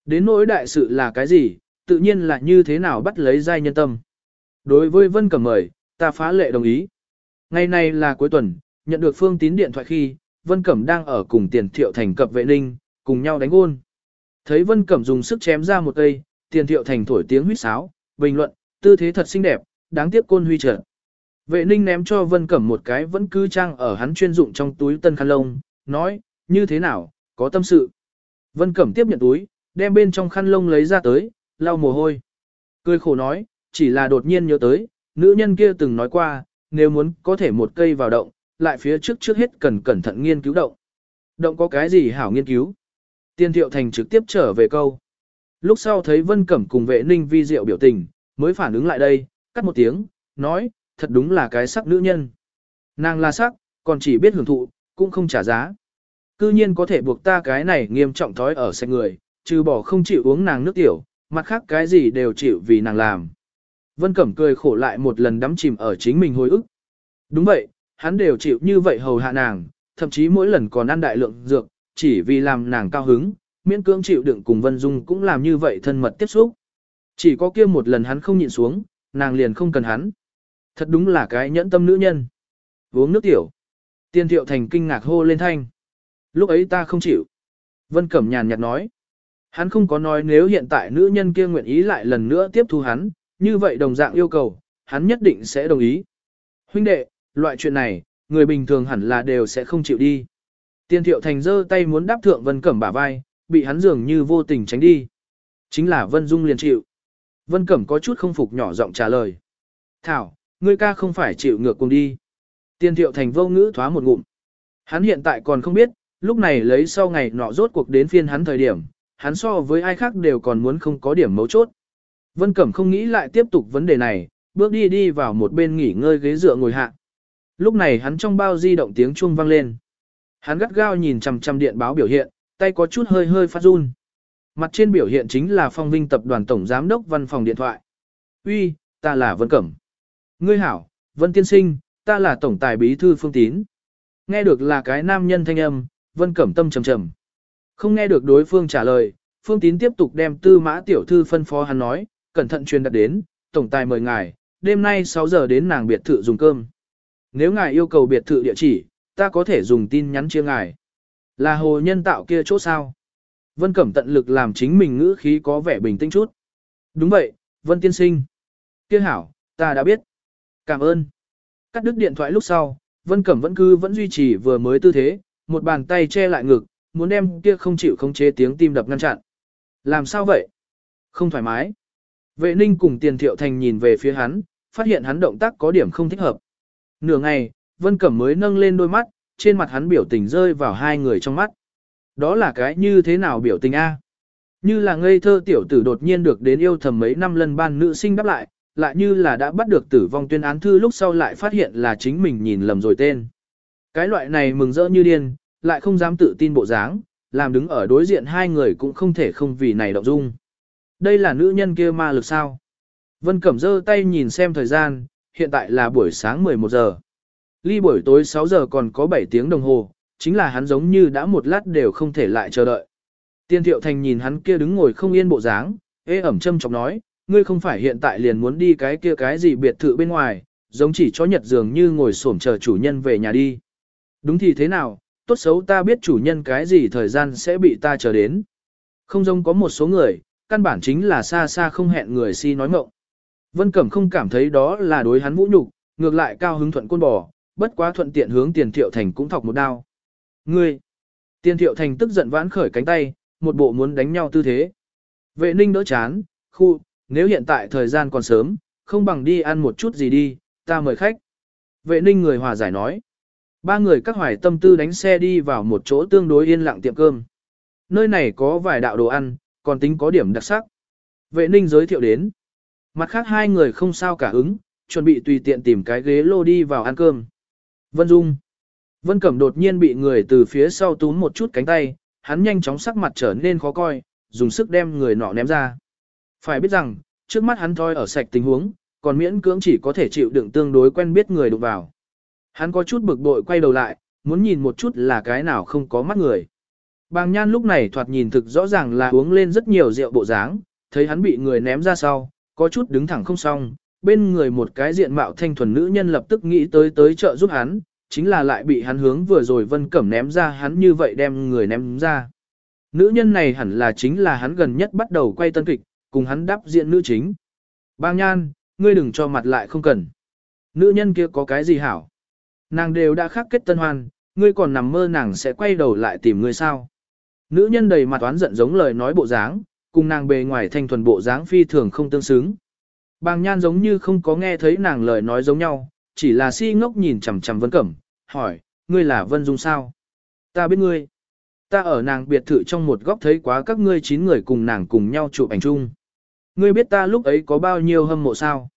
Đến nỗi đại sự là cái gì, tự nhiên là như thế nào bắt lấy giai nhân tâm. Đối với Vân Cẩm mời, ta phá lệ đồng ý. Ngày nay là cuối tuần, nhận được phương tín điện thoại khi, Vân Cẩm đang ở cùng tiền thiệu thành cập vệ ninh, cùng nhau đánh gôn. Thấy Vân Cẩm dùng sức chém ra một cây, tiền thiệu thành thổi tiếng huýt sáo, bình luận, tư thế thật xinh đẹp, đáng tiếc côn huy trở. Vệ ninh ném cho Vân Cẩm một cái vẫn cứ trang ở hắn chuyên dụng trong túi tân khăn lông, nói, như thế nào, có tâm sự. Vân Cẩm tiếp nhận túi, đem bên trong khăn lông lấy ra tới, lau mồ hôi. Cười khổ nói, chỉ là đột nhiên nhớ tới, nữ nhân kia từng nói qua, nếu muốn có thể một cây vào động, lại phía trước trước hết cần cẩn thận nghiên cứu động. Động có cái gì hảo nghiên cứu? Tiên Thiệu Thành trực tiếp trở về câu. Lúc sau thấy Vân Cẩm cùng vệ ninh vi diệu biểu tình, mới phản ứng lại đây, cắt một tiếng, nói, thật đúng là cái sắc nữ nhân. Nàng là sắc, còn chỉ biết hưởng thụ, cũng không trả giá. Cư nhiên có thể buộc ta cái này nghiêm trọng thói ở xe người, trừ bỏ không chịu uống nàng nước tiểu, mặt khác cái gì đều chịu vì nàng làm. Vân Cẩm cười khổ lại một lần đắm chìm ở chính mình hồi ức. Đúng vậy, hắn đều chịu như vậy hầu hạ nàng, thậm chí mỗi lần còn ăn đại lượng dược, chỉ vì làm nàng cao hứng, miễn cưỡng chịu đựng cùng Vân Dung cũng làm như vậy thân mật tiếp xúc. Chỉ có kia một lần hắn không nhịn xuống, nàng liền không cần hắn. Thật đúng là cái nhẫn tâm nữ nhân. Uống nước tiểu. Tiên thiệu thành kinh ngạc hô lên thanh. Lúc ấy ta không chịu. Vân Cẩm nhàn nhạt nói. Hắn không có nói nếu hiện tại nữ nhân kia nguyện ý lại lần nữa tiếp thu hắn, như vậy đồng dạng yêu cầu, hắn nhất định sẽ đồng ý. Huynh đệ, loại chuyện này, người bình thường hẳn là đều sẽ không chịu đi. Tiên thiệu thành giơ tay muốn đáp thượng Vân Cẩm bả vai, bị hắn dường như vô tình tránh đi. Chính là Vân Dung liền chịu. Vân Cẩm có chút không phục nhỏ giọng trả lời. Thảo, ngươi ca không phải chịu ngược cùng đi. Tiên thiệu thành vô ngữ thoá một ngụm. Hắn hiện tại còn không biết, lúc này lấy sau ngày nọ rốt cuộc đến phiên hắn thời điểm, hắn so với ai khác đều còn muốn không có điểm mấu chốt. Vân Cẩm không nghĩ lại tiếp tục vấn đề này, bước đi đi vào một bên nghỉ ngơi ghế dựa ngồi hạ. Lúc này hắn trong bao di động tiếng chuông vang lên. Hắn gắt gao nhìn chằm chằm điện báo biểu hiện, tay có chút hơi hơi phát run. Mặt trên biểu hiện chính là phong vinh tập đoàn tổng giám đốc văn phòng điện thoại. Uy, ta là Vân Cẩm. Ngươi hảo, Vân Tiên Sinh, ta là tổng tài bí thư Phương Tín. Nghe được là cái nam nhân thanh âm, Vân Cẩm tâm trầm trầm. Không nghe được đối phương trả lời, Phương Tín tiếp tục đem tư mã tiểu thư phân phó hắn nói, cẩn thận truyền đặt đến, tổng tài mời ngài, đêm nay 6 giờ đến nàng biệt thự dùng cơm. Nếu ngài yêu cầu biệt thự địa chỉ, ta có thể dùng tin nhắn chia ngài. Là hồ nhân tạo kia chỗ sao? Vân Cẩm tận lực làm chính mình ngữ khí có vẻ bình tĩnh chút. Đúng vậy, Vân Tiên Sinh. Kia hảo, ta đã biết. Cảm ơn. Cắt đứt điện thoại lúc sau, Vân Cẩm vẫn cứ vẫn duy trì vừa mới tư thế, một bàn tay che lại ngực, muốn đem kia không chịu không chế tiếng tim đập ngăn chặn. Làm sao vậy? Không thoải mái. Vệ ninh cùng tiền thiệu thành nhìn về phía hắn, phát hiện hắn động tác có điểm không thích hợp. Nửa ngày, Vân Cẩm mới nâng lên đôi mắt, trên mặt hắn biểu tình rơi vào hai người trong mắt. Đó là cái như thế nào biểu tình A? Như là ngây thơ tiểu tử đột nhiên được đến yêu thầm mấy năm lần ban nữ sinh đáp lại, lại như là đã bắt được tử vong tuyên án thư lúc sau lại phát hiện là chính mình nhìn lầm rồi tên. Cái loại này mừng rỡ như điên, lại không dám tự tin bộ dáng, làm đứng ở đối diện hai người cũng không thể không vì này động dung. Đây là nữ nhân kia ma lực sao? Vân Cẩm giơ tay nhìn xem thời gian, hiện tại là buổi sáng 11 giờ. Ly buổi tối 6 giờ còn có 7 tiếng đồng hồ, chính là hắn giống như đã một lát đều không thể lại chờ đợi. Tiên thiệu thành nhìn hắn kia đứng ngồi không yên bộ dáng, ê ẩm châm chọc nói, ngươi không phải hiện tại liền muốn đi cái kia cái gì biệt thự bên ngoài, giống chỉ chó nhật dường như ngồi xổm chờ chủ nhân về nhà đi. Đúng thì thế nào, tốt xấu ta biết chủ nhân cái gì thời gian sẽ bị ta chờ đến. Không giống có một số người, căn bản chính là xa xa không hẹn người si nói mộng. Vân Cẩm không cảm thấy đó là đối hắn vũ nhục, ngược lại cao hứng thuận côn bò, bất quá thuận tiện hướng tiền thiệu thành cũng thọc một đao. Ngươi! Tiền thiệu thành tức giận vãn khởi cánh tay, một bộ muốn đánh nhau tư thế. Vệ ninh đỡ chán, khu, nếu hiện tại thời gian còn sớm, không bằng đi ăn một chút gì đi, ta mời khách. Vệ ninh người hòa giải nói. Ba người các hoài tâm tư đánh xe đi vào một chỗ tương đối yên lặng tiệm cơm. Nơi này có vài đạo đồ ăn, còn tính có điểm đặc sắc. Vệ ninh giới thiệu đến. Mặt khác hai người không sao cả ứng, chuẩn bị tùy tiện tìm cái ghế lô đi vào ăn cơm. Vân Dung. Vân Cẩm đột nhiên bị người từ phía sau túm một chút cánh tay, hắn nhanh chóng sắc mặt trở nên khó coi, dùng sức đem người nọ ném ra. Phải biết rằng, trước mắt hắn thôi ở sạch tình huống, còn miễn cưỡng chỉ có thể chịu đựng tương đối quen biết người đụng vào. Hắn có chút bực bội quay đầu lại, muốn nhìn một chút là cái nào không có mắt người. Bàng nhan lúc này thoạt nhìn thực rõ ràng là uống lên rất nhiều rượu bộ dáng, thấy hắn bị người ném ra sau, có chút đứng thẳng không xong, bên người một cái diện mạo thanh thuần nữ nhân lập tức nghĩ tới tới trợ giúp hắn, chính là lại bị hắn hướng vừa rồi vân cẩm ném ra hắn như vậy đem người ném ra. Nữ nhân này hẳn là chính là hắn gần nhất bắt đầu quay tân kịch, cùng hắn đáp diện nữ chính. Bang nhan, ngươi đừng cho mặt lại không cần. Nữ nhân kia có cái gì hảo? Nàng đều đã khắc kết tân hoan, ngươi còn nằm mơ nàng sẽ quay đầu lại tìm ngươi sao? Nữ nhân đầy mặt oán giận giống lời nói bộ dáng, cùng nàng bề ngoài thanh thuần bộ dáng phi thường không tương xứng. Bàng nhan giống như không có nghe thấy nàng lời nói giống nhau, chỉ là si ngốc nhìn chằm chằm Vân Cẩm, hỏi, ngươi là Vân Dung sao? Ta biết ngươi. Ta ở nàng biệt thự trong một góc thấy quá các ngươi chín người cùng nàng cùng nhau chụp ảnh chung. Ngươi biết ta lúc ấy có bao nhiêu hâm mộ sao?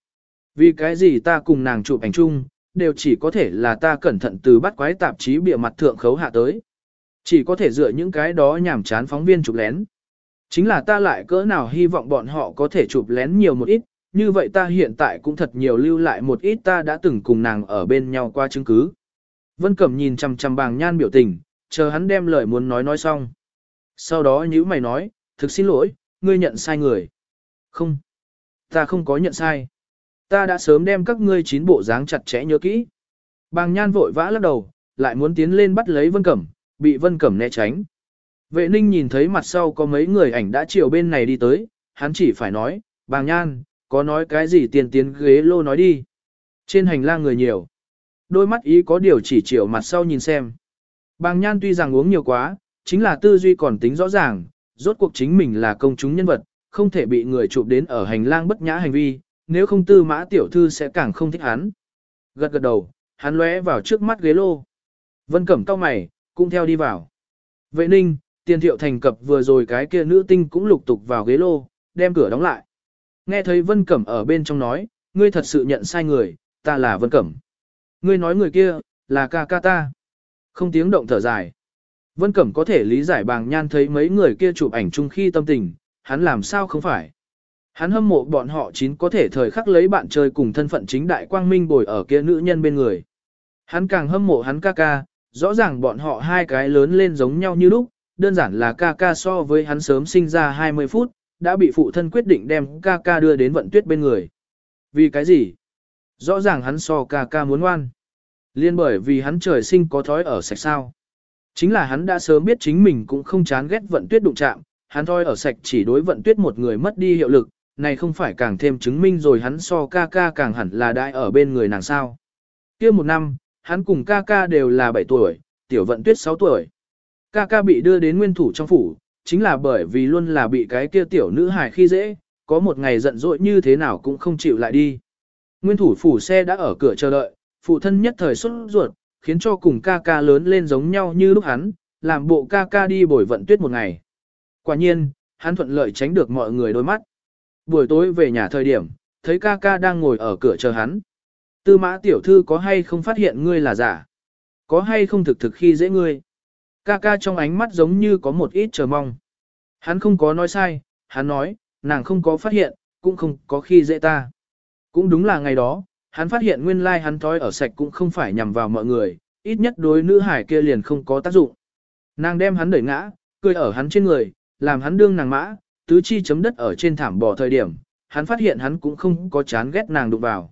Vì cái gì ta cùng nàng chụp ảnh chung, đều chỉ có thể là ta cẩn thận từ bắt quái tạp chí bịa mặt thượng khấu hạ tới. Chỉ có thể dựa những cái đó nhảm chán phóng viên chụp lén. Chính là ta lại cỡ nào hy vọng bọn họ có thể chụp lén nhiều một ít, như vậy ta hiện tại cũng thật nhiều lưu lại một ít ta đã từng cùng nàng ở bên nhau qua chứng cứ. Vân Cẩm nhìn chằm chằm bàng nhan biểu tình, chờ hắn đem lời muốn nói nói xong. Sau đó nhữ mày nói, thực xin lỗi, ngươi nhận sai người. Không, ta không có nhận sai. Ta đã sớm đem các ngươi chín bộ dáng chặt chẽ nhớ kỹ. Bàng nhan vội vã lắc đầu, lại muốn tiến lên bắt lấy Vân Cẩm, bị Vân Cẩm né tránh. Vệ ninh nhìn thấy mặt sau có mấy người ảnh đã chiều bên này đi tới, hắn chỉ phải nói, bàng nhan, có nói cái gì tiền tiến ghế lô nói đi. Trên hành lang người nhiều. Đôi mắt ý có điều chỉ chiều mặt sau nhìn xem. Bàng nhan tuy rằng uống nhiều quá, chính là tư duy còn tính rõ ràng, rốt cuộc chính mình là công chúng nhân vật, không thể bị người chụp đến ở hành lang bất nhã hành vi, nếu không tư mã tiểu thư sẽ càng không thích hắn. Gật gật đầu, hắn lóe vào trước mắt ghế lô. Vân cẩm cao mày, cũng theo đi vào. Vệ ninh, tiền thiệu thành cập vừa rồi cái kia nữ tinh cũng lục tục vào ghế lô, đem cửa đóng lại. Nghe thấy Vân Cẩm ở bên trong nói, ngươi thật sự nhận sai người, ta là Vân Cẩm. Ngươi nói người kia, là ca ca ta. Không tiếng động thở dài. Vân Cẩm có thể lý giải bàng nhan thấy mấy người kia chụp ảnh chung khi tâm tình, hắn làm sao không phải. Hắn hâm mộ bọn họ chín có thể thời khắc lấy bạn chơi cùng thân phận chính đại quang minh bồi ở kia nữ nhân bên người. Hắn càng hâm mộ hắn ca ca, rõ ràng bọn họ hai cái lớn lên giống nhau như lúc, đơn giản là ca ca so với hắn sớm sinh ra 20 phút, đã bị phụ thân quyết định đem ca ca đưa đến vận tuyết bên người. Vì cái gì? Rõ ràng hắn so ca ca muốn ngoan. Liên bởi vì hắn trời sinh có thói ở sạch sao. Chính là hắn đã sớm biết chính mình cũng không chán ghét vận tuyết đụng chạm, hắn thói ở sạch chỉ đối vận tuyết một người mất đi hiệu lực, này không phải càng thêm chứng minh rồi hắn so ca ca càng hẳn là đại ở bên người nàng sao. kia một năm, hắn cùng ca ca đều là 7 tuổi, tiểu vận tuyết 6 tuổi. Ca ca bị đưa đến nguyên thủ trong phủ, chính là bởi vì luôn là bị cái kia tiểu nữ hài khi dễ, có một ngày giận dỗi như thế nào cũng không chịu lại đi. Nguyên thủ phủ xe đã ở cửa chờ đợi, phụ thân nhất thời xuất ruột, khiến cho cùng ca ca lớn lên giống nhau như lúc hắn, làm bộ ca ca đi bồi vận tuyết một ngày. Quả nhiên, hắn thuận lợi tránh được mọi người đôi mắt. Buổi tối về nhà thời điểm, thấy ca ca đang ngồi ở cửa chờ hắn. Tư mã tiểu thư có hay không phát hiện ngươi là giả? Có hay không thực thực khi dễ ngươi? Ca ca trong ánh mắt giống như có một ít chờ mong. Hắn không có nói sai, hắn nói, nàng không có phát hiện, cũng không có khi dễ ta. Cũng đúng là ngày đó, hắn phát hiện nguyên lai like hắn thói ở sạch cũng không phải nhằm vào mọi người, ít nhất đối nữ hải kia liền không có tác dụng. Nàng đem hắn đẩy ngã, cười ở hắn trên người, làm hắn đương nàng mã, tứ chi chấm đất ở trên thảm bò thời điểm, hắn phát hiện hắn cũng không có chán ghét nàng đụng vào.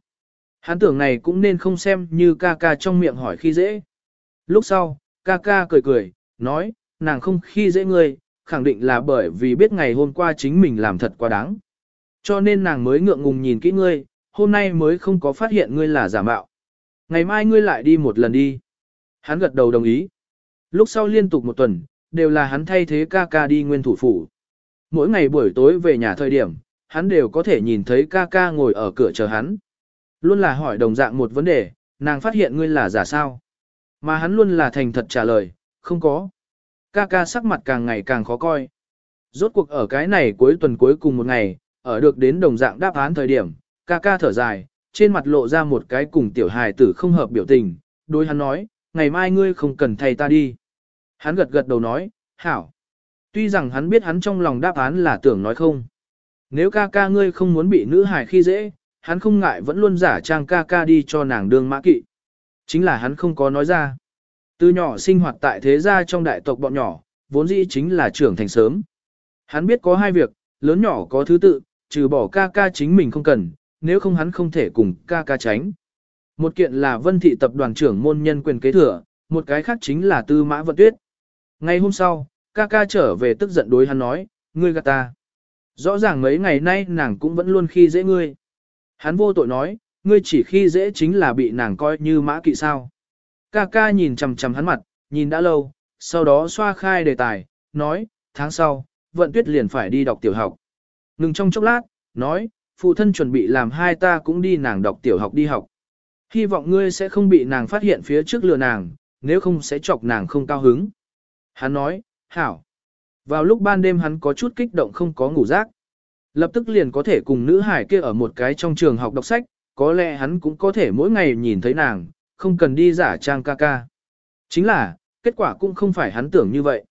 Hắn tưởng này cũng nên không xem như ca ca trong miệng hỏi khi dễ. Lúc sau, ca ca cười cười, nói, nàng không khi dễ ngươi, khẳng định là bởi vì biết ngày hôm qua chính mình làm thật quá đáng. Cho nên nàng mới ngượng ngùng nhìn kỹ ngươi, hôm nay mới không có phát hiện ngươi là giả mạo. Ngày mai ngươi lại đi một lần đi. Hắn gật đầu đồng ý. Lúc sau liên tục một tuần, đều là hắn thay thế ca ca đi nguyên thủ phủ. Mỗi ngày buổi tối về nhà thời điểm, hắn đều có thể nhìn thấy ca ca ngồi ở cửa chờ hắn. Luôn là hỏi đồng dạng một vấn đề, nàng phát hiện ngươi là giả sao. Mà hắn luôn là thành thật trả lời, không có. Ca ca sắc mặt càng ngày càng khó coi. Rốt cuộc ở cái này cuối tuần cuối cùng một ngày, ở được đến đồng dạng đáp án thời điểm, ca ca thở dài, trên mặt lộ ra một cái cùng tiểu hài tử không hợp biểu tình, đối hắn nói, ngày mai ngươi không cần thầy ta đi. Hắn gật gật đầu nói, hảo. Tuy rằng hắn biết hắn trong lòng đáp án là tưởng nói không. Nếu ca ca ngươi không muốn bị nữ hài khi dễ, hắn không ngại vẫn luôn giả trang ca ca đi cho nàng đương mã kỵ. Chính là hắn không có nói ra. Từ nhỏ sinh hoạt tại thế gia trong đại tộc bọn nhỏ, vốn dĩ chính là trưởng thành sớm. Hắn biết có hai việc, lớn nhỏ có thứ tự, trừ bỏ ca ca chính mình không cần, nếu không hắn không thể cùng ca ca tránh. Một kiện là vân thị tập đoàn trưởng môn nhân quyền kế thừa, một cái khác chính là tư mã vận tuyết. Ngày hôm sau, ca ca trở về tức giận đối hắn nói, ngươi gạt ta. Rõ ràng mấy ngày nay nàng cũng vẫn luôn khi dễ ngươi. Hắn vô tội nói, ngươi chỉ khi dễ chính là bị nàng coi như mã kỵ sao. Ca ca nhìn chằm chằm hắn mặt, nhìn đã lâu, sau đó xoa khai đề tài, nói, tháng sau, vận tuyết liền phải đi đọc tiểu học. Ngừng trong chốc lát, nói, phụ thân chuẩn bị làm hai ta cũng đi nàng đọc tiểu học đi học. Hy vọng ngươi sẽ không bị nàng phát hiện phía trước lừa nàng, nếu không sẽ chọc nàng không cao hứng. Hắn nói, hảo. Vào lúc ban đêm hắn có chút kích động không có ngủ giấc. Lập tức liền có thể cùng nữ hải kia ở một cái trong trường học đọc sách, có lẽ hắn cũng có thể mỗi ngày nhìn thấy nàng, không cần đi giả trang ca ca. Chính là, kết quả cũng không phải hắn tưởng như vậy.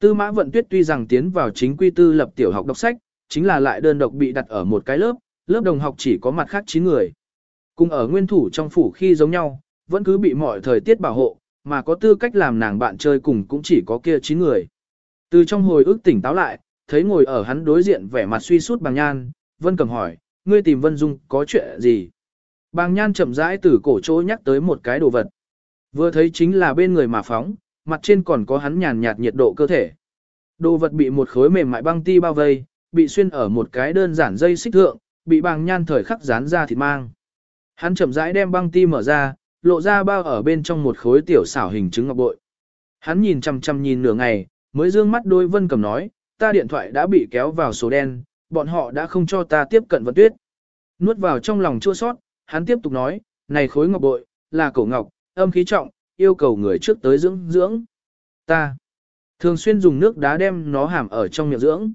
Tư mã vận tuyết tuy rằng tiến vào chính quy tư lập tiểu học đọc sách, chính là lại đơn độc bị đặt ở một cái lớp, lớp đồng học chỉ có mặt khác 9 người. Cùng ở nguyên thủ trong phủ khi giống nhau, vẫn cứ bị mọi thời tiết bảo hộ, mà có tư cách làm nàng bạn chơi cùng cũng chỉ có kia 9 người. Từ trong hồi ức tỉnh táo lại, thấy ngồi ở hắn đối diện vẻ mặt suy sút bằng nhan, Vân Cầm hỏi, ngươi tìm Vân Dung có chuyện gì? Bàng nhan chậm rãi từ cổ chỗ nhắc tới một cái đồ vật. Vừa thấy chính là bên người mà phóng, mặt trên còn có hắn nhàn nhạt nhiệt độ cơ thể. Đồ vật bị một khối mềm mại băng ti bao vây, bị xuyên ở một cái đơn giản dây xích thượng, bị bàng nhan thời khắc dán ra thịt mang. Hắn chậm rãi đem băng ti mở ra, lộ ra bao ở bên trong một khối tiểu xảo hình trứng ngọc bội. Hắn nhìn chăm chăm nhìn nửa ngày, mới dương mắt đôi vân cầm nói, ta điện thoại đã bị kéo vào số đen, bọn họ đã không cho ta tiếp cận vật tuyết. Nuốt vào trong lòng chua sót, hắn tiếp tục nói, này khối ngọc bội, là cổ ngọc, âm khí trọng, yêu cầu người trước tới dưỡng dưỡng. Ta thường xuyên dùng nước đá đem nó hàm ở trong miệng dưỡng.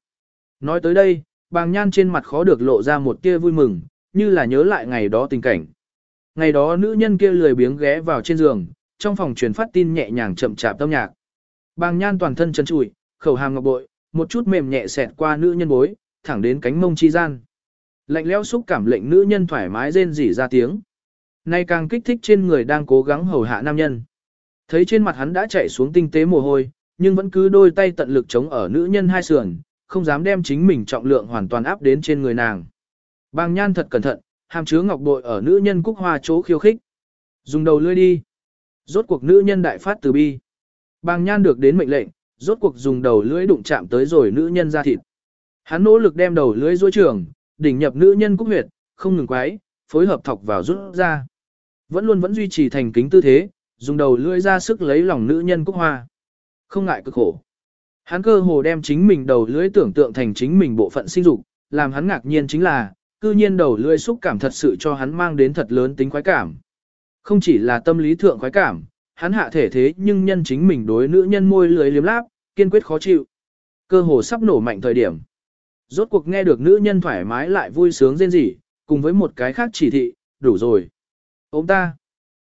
Nói tới đây, bàng nhan trên mặt khó được lộ ra một tia vui mừng, như là nhớ lại ngày đó tình cảnh. Ngày đó nữ nhân kia lười biếng ghé vào trên giường, trong phòng truyền phát tin nhẹ nhàng chậm chạp tâm nhạc. Bàng nhan toàn thân chân trụi, khẩu hàm ngọc bội, một chút mềm nhẹ xẹt qua nữ nhân bối, thẳng đến cánh mông chi gian. Lạnh lẽo xúc cảm lệnh nữ nhân thoải mái rên rỉ ra tiếng. Nay càng kích thích trên người đang cố gắng hầu hạ nam nhân. Thấy trên mặt hắn đã chạy xuống tinh tế mồ hôi, nhưng vẫn cứ đôi tay tận lực chống ở nữ nhân hai sườn, không dám đem chính mình trọng lượng hoàn toàn áp đến trên người nàng. Bàng nhan thật cẩn thận, hàm chứa ngọc bội ở nữ nhân cúc hoa chỗ khiêu khích. Dùng đầu lươi đi. Rốt cuộc nữ nhân đại phát từ bi. Bàng nhan được đến mệnh lệnh, rốt cuộc dùng đầu lưỡi đụng chạm tới rồi nữ nhân ra thịt. Hắn nỗ lực đem đầu lưỡi duỗi trường, đỉnh nhập nữ nhân cúc huyệt, không ngừng quái, phối hợp thọc vào rút ra. Vẫn luôn vẫn duy trì thành kính tư thế, dùng đầu lưỡi ra sức lấy lòng nữ nhân cúc hoa. Không ngại cực khổ. Hắn cơ hồ đem chính mình đầu lưỡi tưởng tượng thành chính mình bộ phận sinh dục, làm hắn ngạc nhiên chính là, cư nhiên đầu lưỡi xúc cảm thật sự cho hắn mang đến thật lớn tính khoái cảm. Không chỉ là tâm lý thượng khoái cảm, hắn hạ thể thế nhưng nhân chính mình đối nữ nhân môi lưỡi liếm láp, kiên quyết khó chịu. Cơ hồ sắp nổ mạnh thời điểm. Rốt cuộc nghe được nữ nhân thoải mái lại vui sướng rên rỉ, cùng với một cái khác chỉ thị, đủ rồi. Ôm ta.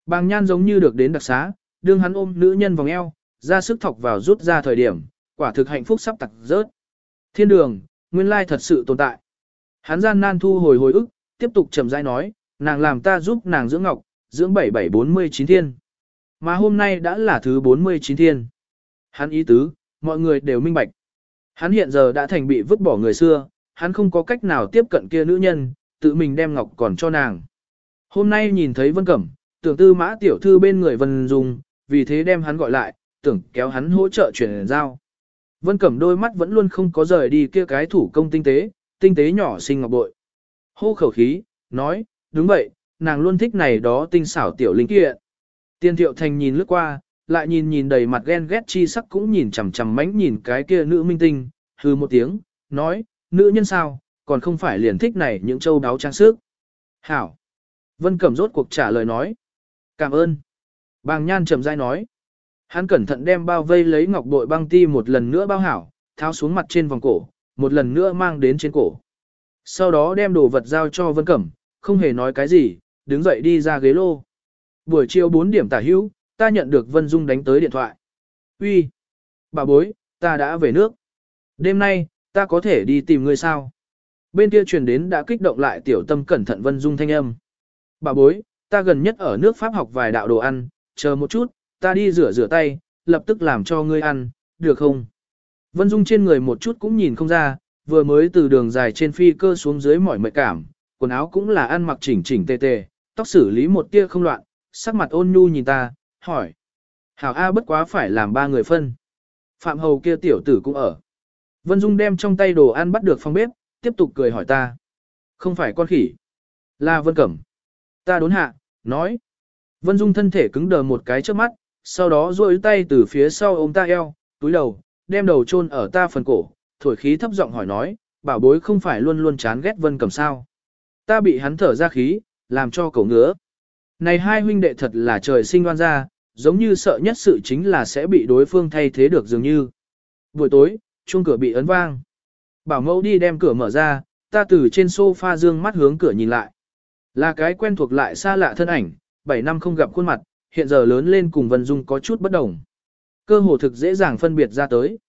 Bàng nhan giống như được đến đặc xá, đương hắn ôm nữ nhân vòng eo, ra sức thọc vào rút ra thời điểm, quả thực hạnh phúc sắp tặc rớt. Thiên đường, nguyên lai thật sự tồn tại. Hắn gian nan thu hồi hồi ức, tiếp tục chậm rãi nói, nàng làm ta giúp nàng dưỡng ngọc, dưỡng 7749 thiên. Mà hôm nay đã là thứ 49 thiên. Hắn ý tứ, mọi người đều minh bạch. Hắn hiện giờ đã thành bị vứt bỏ người xưa, hắn không có cách nào tiếp cận kia nữ nhân, tự mình đem ngọc còn cho nàng. Hôm nay nhìn thấy Vân Cẩm, tưởng tư mã tiểu thư bên người Vân Dung, vì thế đem hắn gọi lại, tưởng kéo hắn hỗ trợ chuyển giao. Vân Cẩm đôi mắt vẫn luôn không có rời đi kia cái thủ công tinh tế, tinh tế nhỏ xinh ngọc bội. Hô khẩu khí, nói, đúng vậy, nàng luôn thích này đó tinh xảo tiểu linh kiện. Tiên thiệu thành nhìn lướt qua, lại nhìn nhìn đầy mặt ghen ghét chi sắc cũng nhìn chằm chằm mánh nhìn cái kia nữ minh tinh, hư một tiếng, nói, nữ nhân sao, còn không phải liền thích này những châu đáo trang sức. Hảo. Vân Cẩm rốt cuộc trả lời nói. Cảm ơn. Bàng nhan trầm dai nói. Hắn cẩn thận đem bao vây lấy ngọc bội băng ti một lần nữa bao hảo, tháo xuống mặt trên vòng cổ, một lần nữa mang đến trên cổ. Sau đó đem đồ vật giao cho Vân Cẩm, không hề nói cái gì, đứng dậy đi ra ghế lô. Buổi chiều 4 điểm tả hữu, ta nhận được Vân Dung đánh tới điện thoại. Uy, Bà bối, ta đã về nước. Đêm nay, ta có thể đi tìm ngươi sao? Bên kia truyền đến đã kích động lại tiểu tâm cẩn thận Vân Dung thanh âm. Bà bối, ta gần nhất ở nước Pháp học vài đạo đồ ăn, chờ một chút, ta đi rửa rửa tay, lập tức làm cho ngươi ăn, được không? Vân Dung trên người một chút cũng nhìn không ra, vừa mới từ đường dài trên phi cơ xuống dưới mỏi mệt cảm, quần áo cũng là ăn mặc chỉnh chỉnh tề tề, tóc xử lý một tia không loạn, sắc mặt ôn nhu nhìn ta, hỏi. Hảo A bất quá phải làm ba người phân. Phạm Hầu kia tiểu tử cũng ở. Vân Dung đem trong tay đồ ăn bắt được phòng bếp, tiếp tục cười hỏi ta. Không phải con khỉ. Là Vân Cẩm. Ta đốn hạ, nói. Vân Dung thân thể cứng đờ một cái trước mắt, sau đó duỗi tay từ phía sau ôm ta eo, túi đầu, đem đầu chôn ở ta phần cổ, thổi khí thấp giọng hỏi nói, bảo bối không phải luôn luôn chán ghét Vân Cẩm sao. Ta bị hắn thở ra khí, làm cho cậu ngứa. Này hai huynh đệ thật là trời sinh đoan ra, giống như sợ nhất sự chính là sẽ bị đối phương thay thế được dường như. Buổi tối, chuông cửa bị ấn vang. Bảo mẫu đi đem cửa mở ra, ta từ trên sofa dương mắt hướng cửa nhìn lại. Là cái quen thuộc lại xa lạ thân ảnh, 7 năm không gặp khuôn mặt, hiện giờ lớn lên cùng Vân Dung có chút bất đồng. Cơ hồ thực dễ dàng phân biệt ra tới.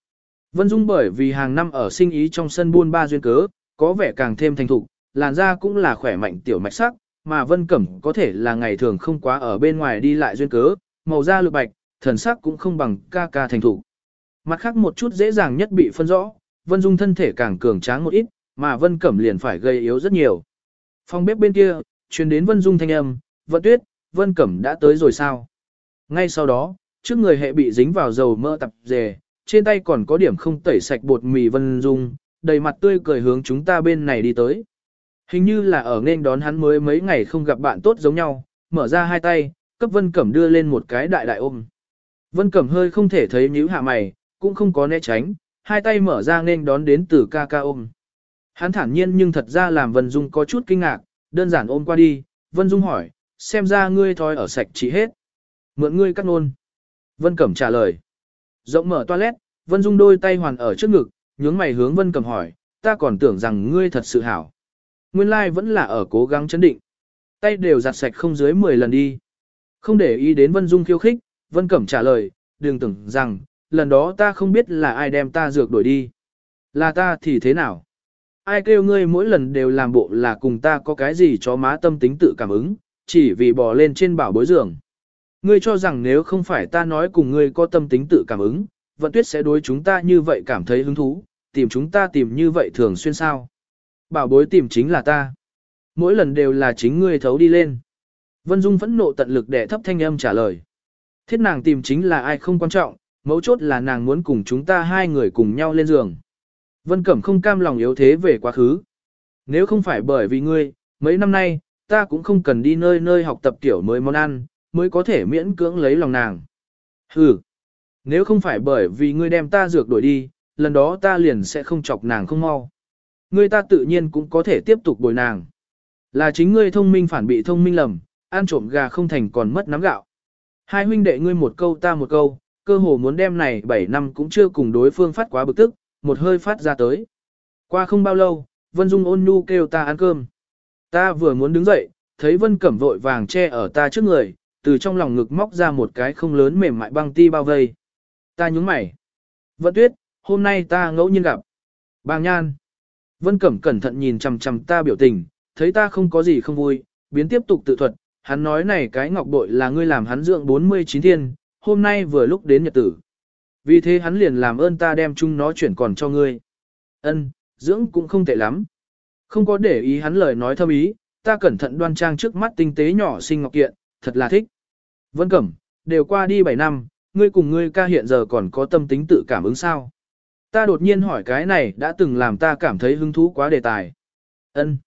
Vân Dung bởi vì hàng năm ở sinh ý trong sân buôn ba duyên cớ, có vẻ càng thêm thành thục, làn da cũng là khỏe mạnh tiểu mạch sắc, mà Vân Cẩm có thể là ngày thường không quá ở bên ngoài đi lại duyên cớ, màu da lược bạch, thần sắc cũng không bằng ca ca thành thủ. Mặt khác một chút dễ dàng nhất bị phân rõ, Vân Dung thân thể càng cường tráng một ít, mà Vân Cẩm liền phải gây yếu rất nhiều. Phòng bếp bên kia, truyền đến Vân Dung thanh âm, Vân Tuyết, Vân Cẩm đã tới rồi sao? Ngay sau đó, trước người hệ bị dính vào dầu mỡ tập dề, trên tay còn có điểm không tẩy sạch bột mì Vân Dung, đầy mặt tươi cười hướng chúng ta bên này đi tới. Hình như là ở nên đón hắn mới mấy ngày không gặp bạn tốt giống nhau, mở ra hai tay, cấp Vân Cẩm đưa lên một cái đại đại ôm. Vân Cẩm hơi không thể thấy nhíu hạ mày, cũng không có né tránh, hai tay mở ra nên đón đến từ ca ca ôm. Hắn thản nhiên nhưng thật ra làm Vân Dung có chút kinh ngạc, đơn giản ôm qua đi, Vân Dung hỏi, xem ra ngươi thói ở sạch chỉ hết. Mượn ngươi cắt nôn. Vân Cẩm trả lời. Rộng mở toilet, Vân Dung đôi tay hoàn ở trước ngực, nhướng mày hướng Vân Cẩm hỏi, ta còn tưởng rằng ngươi thật sự hảo. Nguyên lai like vẫn là ở cố gắng chấn định. Tay đều giặt sạch không dưới 10 lần đi. Không để ý đến Vân Dung khiêu khích, Vân Cẩm trả lời, đừng tưởng rằng, lần đó ta không biết là ai đem ta dược đổi đi. Là ta thì thế nào? Ai kêu ngươi mỗi lần đều làm bộ là cùng ta có cái gì cho má tâm tính tự cảm ứng, chỉ vì bỏ lên trên bảo bối giường. Ngươi cho rằng nếu không phải ta nói cùng ngươi có tâm tính tự cảm ứng, vận tuyết sẽ đối chúng ta như vậy cảm thấy hứng thú, tìm chúng ta tìm như vậy thường xuyên sao. Bảo bối tìm chính là ta. Mỗi lần đều là chính ngươi thấu đi lên. Vân Dung phẫn nộ tận lực để thấp thanh âm trả lời. Thiết nàng tìm chính là ai không quan trọng, mấu chốt là nàng muốn cùng chúng ta hai người cùng nhau lên giường. Vân Cẩm không cam lòng yếu thế về quá khứ. Nếu không phải bởi vì ngươi, mấy năm nay, ta cũng không cần đi nơi nơi học tập tiểu mới món ăn, mới có thể miễn cưỡng lấy lòng nàng. Hừ, nếu không phải bởi vì ngươi đem ta dược đổi đi, lần đó ta liền sẽ không chọc nàng không mau. Ngươi ta tự nhiên cũng có thể tiếp tục bồi nàng. Là chính ngươi thông minh phản bị thông minh lầm, ăn trộm gà không thành còn mất nắm gạo. Hai huynh đệ ngươi một câu ta một câu, cơ hồ muốn đem này 7 năm cũng chưa cùng đối phương phát quá bực tức, một hơi phát ra tới. Qua không bao lâu, Vân Dung ôn nhu kêu ta ăn cơm. Ta vừa muốn đứng dậy, thấy Vân Cẩm vội vàng che ở ta trước người, từ trong lòng ngực móc ra một cái không lớn mềm mại băng ti bao vây. Ta nhúng mày. Vân Tuyết, hôm nay ta ngẫu nhiên gặp. Bàng nhan. Vân Cẩm cẩn thận nhìn chằm chằm ta biểu tình, thấy ta không có gì không vui, biến tiếp tục tự thuật. Hắn nói này cái ngọc bội là ngươi làm hắn dưỡng 49 thiên, hôm nay vừa lúc đến nhật tử. Vì thế hắn liền làm ơn ta đem chung nó chuyển còn cho ngươi. Ân, dưỡng cũng không tệ lắm. Không có để ý hắn lời nói thâm ý, ta cẩn thận đoan trang trước mắt tinh tế nhỏ xinh ngọc kiện, thật là thích. Vân Cẩm, đều qua đi 7 năm, ngươi cùng ngươi ca hiện giờ còn có tâm tính tự cảm ứng sao? Ta đột nhiên hỏi cái này đã từng làm ta cảm thấy hứng thú quá đề tài. Ân,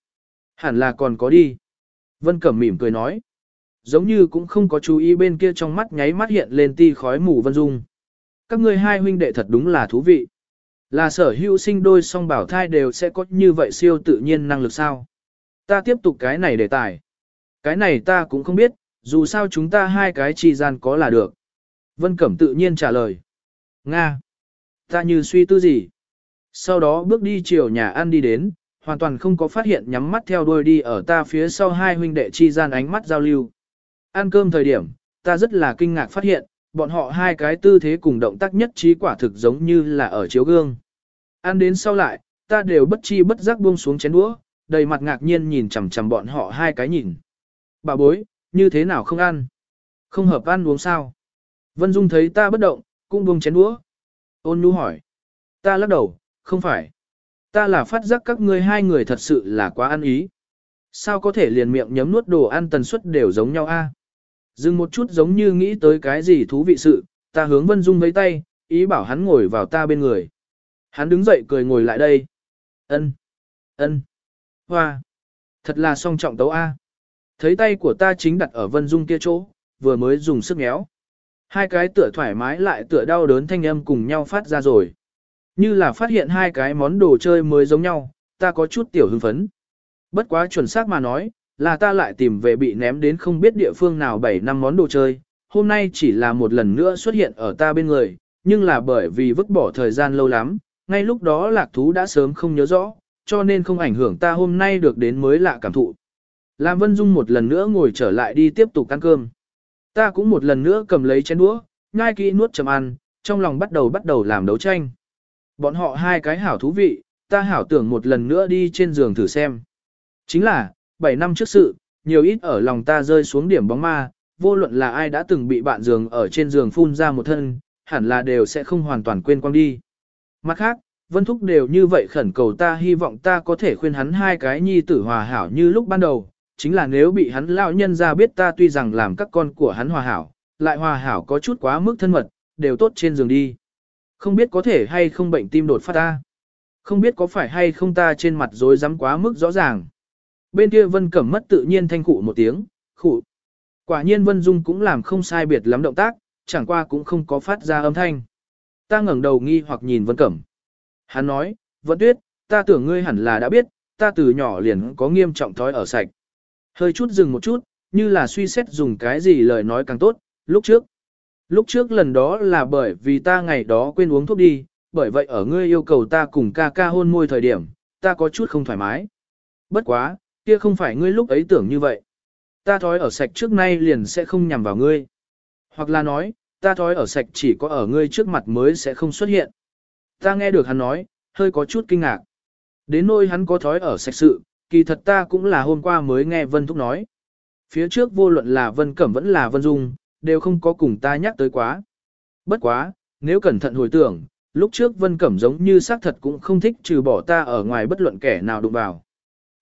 Hẳn là còn có đi. Vân Cẩm mỉm cười nói. Giống như cũng không có chú ý bên kia trong mắt nháy mắt hiện lên ti khói mù Vân Dung. Các ngươi hai huynh đệ thật đúng là thú vị. Là sở hữu sinh đôi song bảo thai đều sẽ có như vậy siêu tự nhiên năng lực sao? Ta tiếp tục cái này đề tài. Cái này ta cũng không biết, dù sao chúng ta hai cái chi gian có là được. Vân Cẩm tự nhiên trả lời. Nga. Ta như suy tư gì? Sau đó bước đi chiều nhà ăn đi đến, hoàn toàn không có phát hiện nhắm mắt theo đuôi đi ở ta phía sau hai huynh đệ chi gian ánh mắt giao lưu. Ăn cơm thời điểm, ta rất là kinh ngạc phát hiện, bọn họ hai cái tư thế cùng động tác nhất trí quả thực giống như là ở chiếu gương. Ăn đến sau lại, ta đều bất chi bất giác buông xuống chén đũa, đầy mặt ngạc nhiên nhìn chằm chằm bọn họ hai cái nhìn. Bà bối, như thế nào không ăn? Không hợp ăn uống sao? Vân Dung thấy ta bất động, cũng buông chén đũa. Ôn nhu hỏi. Ta lắc đầu, không phải. Ta là phát giác các ngươi hai người thật sự là quá ăn ý. Sao có thể liền miệng nhấm nuốt đồ ăn tần suất đều giống nhau a? Dừng một chút giống như nghĩ tới cái gì thú vị sự, ta hướng Vân Dung với tay, ý bảo hắn ngồi vào ta bên người. Hắn đứng dậy cười ngồi lại đây. Ân, ân, hoa, thật là song trọng tấu a. Thấy tay của ta chính đặt ở Vân Dung kia chỗ, vừa mới dùng sức méo. Hai cái tựa thoải mái lại tựa đau đớn thanh âm cùng nhau phát ra rồi. Như là phát hiện hai cái món đồ chơi mới giống nhau, ta có chút tiểu hưng phấn. Bất quá chuẩn xác mà nói, là ta lại tìm về bị ném đến không biết địa phương nào 7 năm món đồ chơi, hôm nay chỉ là một lần nữa xuất hiện ở ta bên người, nhưng là bởi vì vứt bỏ thời gian lâu lắm, ngay lúc đó lạc thú đã sớm không nhớ rõ, cho nên không ảnh hưởng ta hôm nay được đến mới lạ cảm thụ. Lam Vân Dung một lần nữa ngồi trở lại đi tiếp tục ăn cơm. Ta cũng một lần nữa cầm lấy chén đũa, ngay kỹ nuốt chầm ăn, trong lòng bắt đầu bắt đầu làm đấu tranh. Bọn họ hai cái hảo thú vị, ta hảo tưởng một lần nữa đi trên giường thử xem. Chính là, 7 năm trước sự, nhiều ít ở lòng ta rơi xuống điểm bóng ma, vô luận là ai đã từng bị bạn giường ở trên giường phun ra một thân, hẳn là đều sẽ không hoàn toàn quên quang đi. Mặt khác, Vân Thúc đều như vậy khẩn cầu ta hy vọng ta có thể khuyên hắn hai cái nhi tử hòa hảo như lúc ban đầu, chính là nếu bị hắn lão nhân ra biết ta tuy rằng làm các con của hắn hòa hảo, lại hòa hảo có chút quá mức thân mật, đều tốt trên giường đi. Không biết có thể hay không bệnh tim đột phát ta. Không biết có phải hay không ta trên mặt dối rắm quá mức rõ ràng. Bên kia Vân Cẩm mất tự nhiên thanh cụ một tiếng, khụ. Quả nhiên Vân Dung cũng làm không sai biệt lắm động tác, chẳng qua cũng không có phát ra âm thanh. Ta ngẩng đầu nghi hoặc nhìn Vân Cẩm. Hắn nói, Vân Tuyết, ta tưởng ngươi hẳn là đã biết, ta từ nhỏ liền có nghiêm trọng thói ở sạch. Hơi chút dừng một chút, như là suy xét dùng cái gì lời nói càng tốt, lúc trước. Lúc trước lần đó là bởi vì ta ngày đó quên uống thuốc đi, bởi vậy ở ngươi yêu cầu ta cùng ca ca hôn môi thời điểm, ta có chút không thoải mái. Bất quá, kia không phải ngươi lúc ấy tưởng như vậy. Ta thói ở sạch trước nay liền sẽ không nhằm vào ngươi. Hoặc là nói, ta thói ở sạch chỉ có ở ngươi trước mặt mới sẽ không xuất hiện. Ta nghe được hắn nói, hơi có chút kinh ngạc. Đến nỗi hắn có thói ở sạch sự, kỳ thật ta cũng là hôm qua mới nghe Vân Thúc nói. Phía trước vô luận là Vân Cẩm vẫn là Vân Dung, đều không có cùng ta nhắc tới quá. Bất quá, nếu cẩn thận hồi tưởng, lúc trước Vân Cẩm giống như xác thật cũng không thích trừ bỏ ta ở ngoài bất luận kẻ nào đụng vào.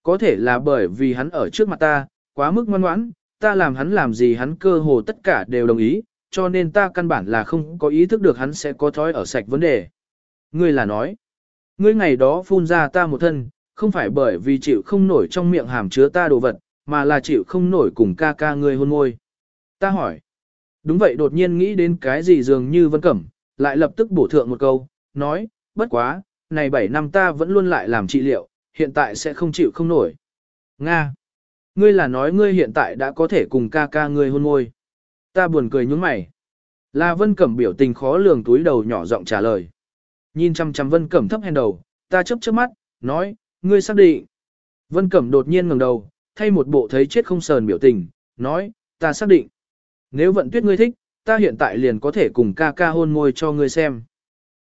Có thể là bởi vì hắn ở trước mặt ta, quá mức ngoan ngoãn, ta làm hắn làm gì hắn cơ hồ tất cả đều đồng ý, cho nên ta căn bản là không có ý thức được hắn sẽ có thói ở sạch vấn đề. Ngươi là nói, ngươi ngày đó phun ra ta một thân, không phải bởi vì chịu không nổi trong miệng hàm chứa ta đồ vật, mà là chịu không nổi cùng ca ca ngươi hôn môi. Ta hỏi, đúng vậy đột nhiên nghĩ đến cái gì dường như vân cẩm, lại lập tức bổ thượng một câu, nói, bất quá, này 7 năm ta vẫn luôn lại làm trị liệu, hiện tại sẽ không chịu không nổi. Nga! Ngươi là nói ngươi hiện tại đã có thể cùng ca ca ngươi hôn môi. Ta buồn cười nhúng mày. Là Vân Cẩm biểu tình khó lường túi đầu nhỏ giọng trả lời. Nhìn chăm chăm Vân Cẩm thấp hèn đầu, ta chấp chớp mắt, nói, ngươi xác định. Vân Cẩm đột nhiên ngẩng đầu, thay một bộ thấy chết không sờn biểu tình, nói, ta xác định. Nếu vận tuyết ngươi thích, ta hiện tại liền có thể cùng ca ca hôn môi cho ngươi xem.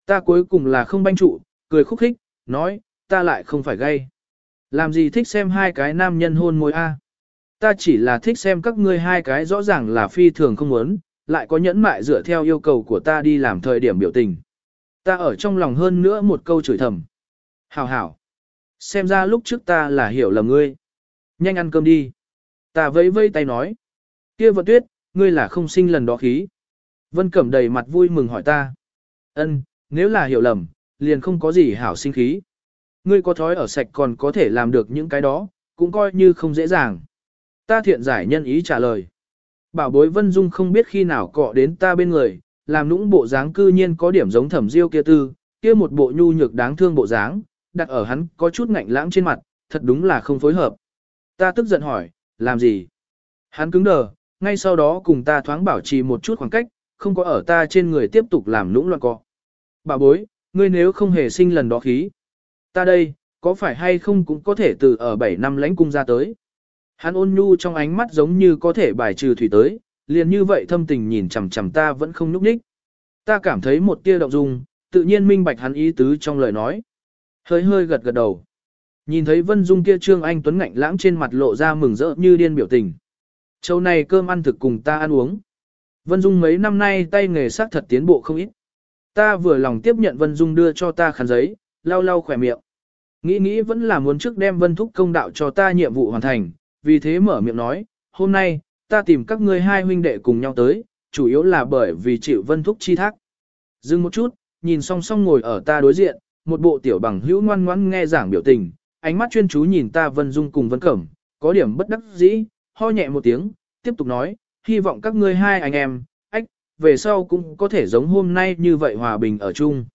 Ta cuối cùng là không banh trụ, cười khúc khích, nói, ta lại không phải gay. Làm gì thích xem hai cái nam nhân hôn môi a? Ta chỉ là thích xem các ngươi hai cái rõ ràng là phi thường không muốn, lại có nhẫn mại dựa theo yêu cầu của ta đi làm thời điểm biểu tình. Ta ở trong lòng hơn nữa một câu chửi thầm. Hảo hảo. Xem ra lúc trước ta là hiểu lầm ngươi. Nhanh ăn cơm đi. Ta vẫy vây tay nói. kia vận tuyết, ngươi là không sinh lần đó khí. Vân Cẩm đầy mặt vui mừng hỏi ta. ân nếu là hiểu lầm, liền không có gì hảo sinh khí. Ngươi có thói ở sạch còn có thể làm được những cái đó, cũng coi như không dễ dàng. Ta thiện giải nhân ý trả lời. Bảo bối Vân Dung không biết khi nào cọ đến ta bên người, làm nũng bộ dáng cư nhiên có điểm giống thẩm diêu kia tư, kia một bộ nhu nhược đáng thương bộ dáng, đặt ở hắn có chút ngạnh lãng trên mặt, thật đúng là không phối hợp. Ta tức giận hỏi, làm gì? Hắn cứng đờ, ngay sau đó cùng ta thoáng bảo trì một chút khoảng cách, không có ở ta trên người tiếp tục làm lũng loạn cọ. Bà bối, ngươi nếu không hề sinh lần đó khí. Ta đây, có phải hay không cũng có thể từ ở 7 năm lãnh cung ra tới. Hắn ôn nhu trong ánh mắt giống như có thể bài trừ thủy tới, liền như vậy thâm tình nhìn chằm chằm ta vẫn không nhúc nhích. Ta cảm thấy một tia động dung, tự nhiên minh bạch hắn ý tứ trong lời nói. Hơi hơi gật gật đầu. Nhìn thấy Vân Dung kia trương anh tuấn ngạnh lãng trên mặt lộ ra mừng rỡ như điên biểu tình. Châu này cơm ăn thực cùng ta ăn uống. Vân Dung mấy năm nay tay nghề sắc thật tiến bộ không ít. Ta vừa lòng tiếp nhận Vân Dung đưa cho ta khăn giấy, lau lau khỏe miệng. Nghĩ nghĩ vẫn là muốn trước đem Vân Thúc công đạo cho ta nhiệm vụ hoàn thành, vì thế mở miệng nói, hôm nay, ta tìm các ngươi hai huynh đệ cùng nhau tới, chủ yếu là bởi vì chịu Vân Thúc chi thác. Dừng một chút, nhìn song song ngồi ở ta đối diện, một bộ tiểu bằng hữu ngoan ngoãn nghe giảng biểu tình, ánh mắt chuyên chú nhìn ta Vân Dung cùng Vân Cẩm, có điểm bất đắc dĩ, ho nhẹ một tiếng, tiếp tục nói, hy vọng các ngươi hai anh em, ách, về sau cũng có thể giống hôm nay như vậy hòa bình ở chung.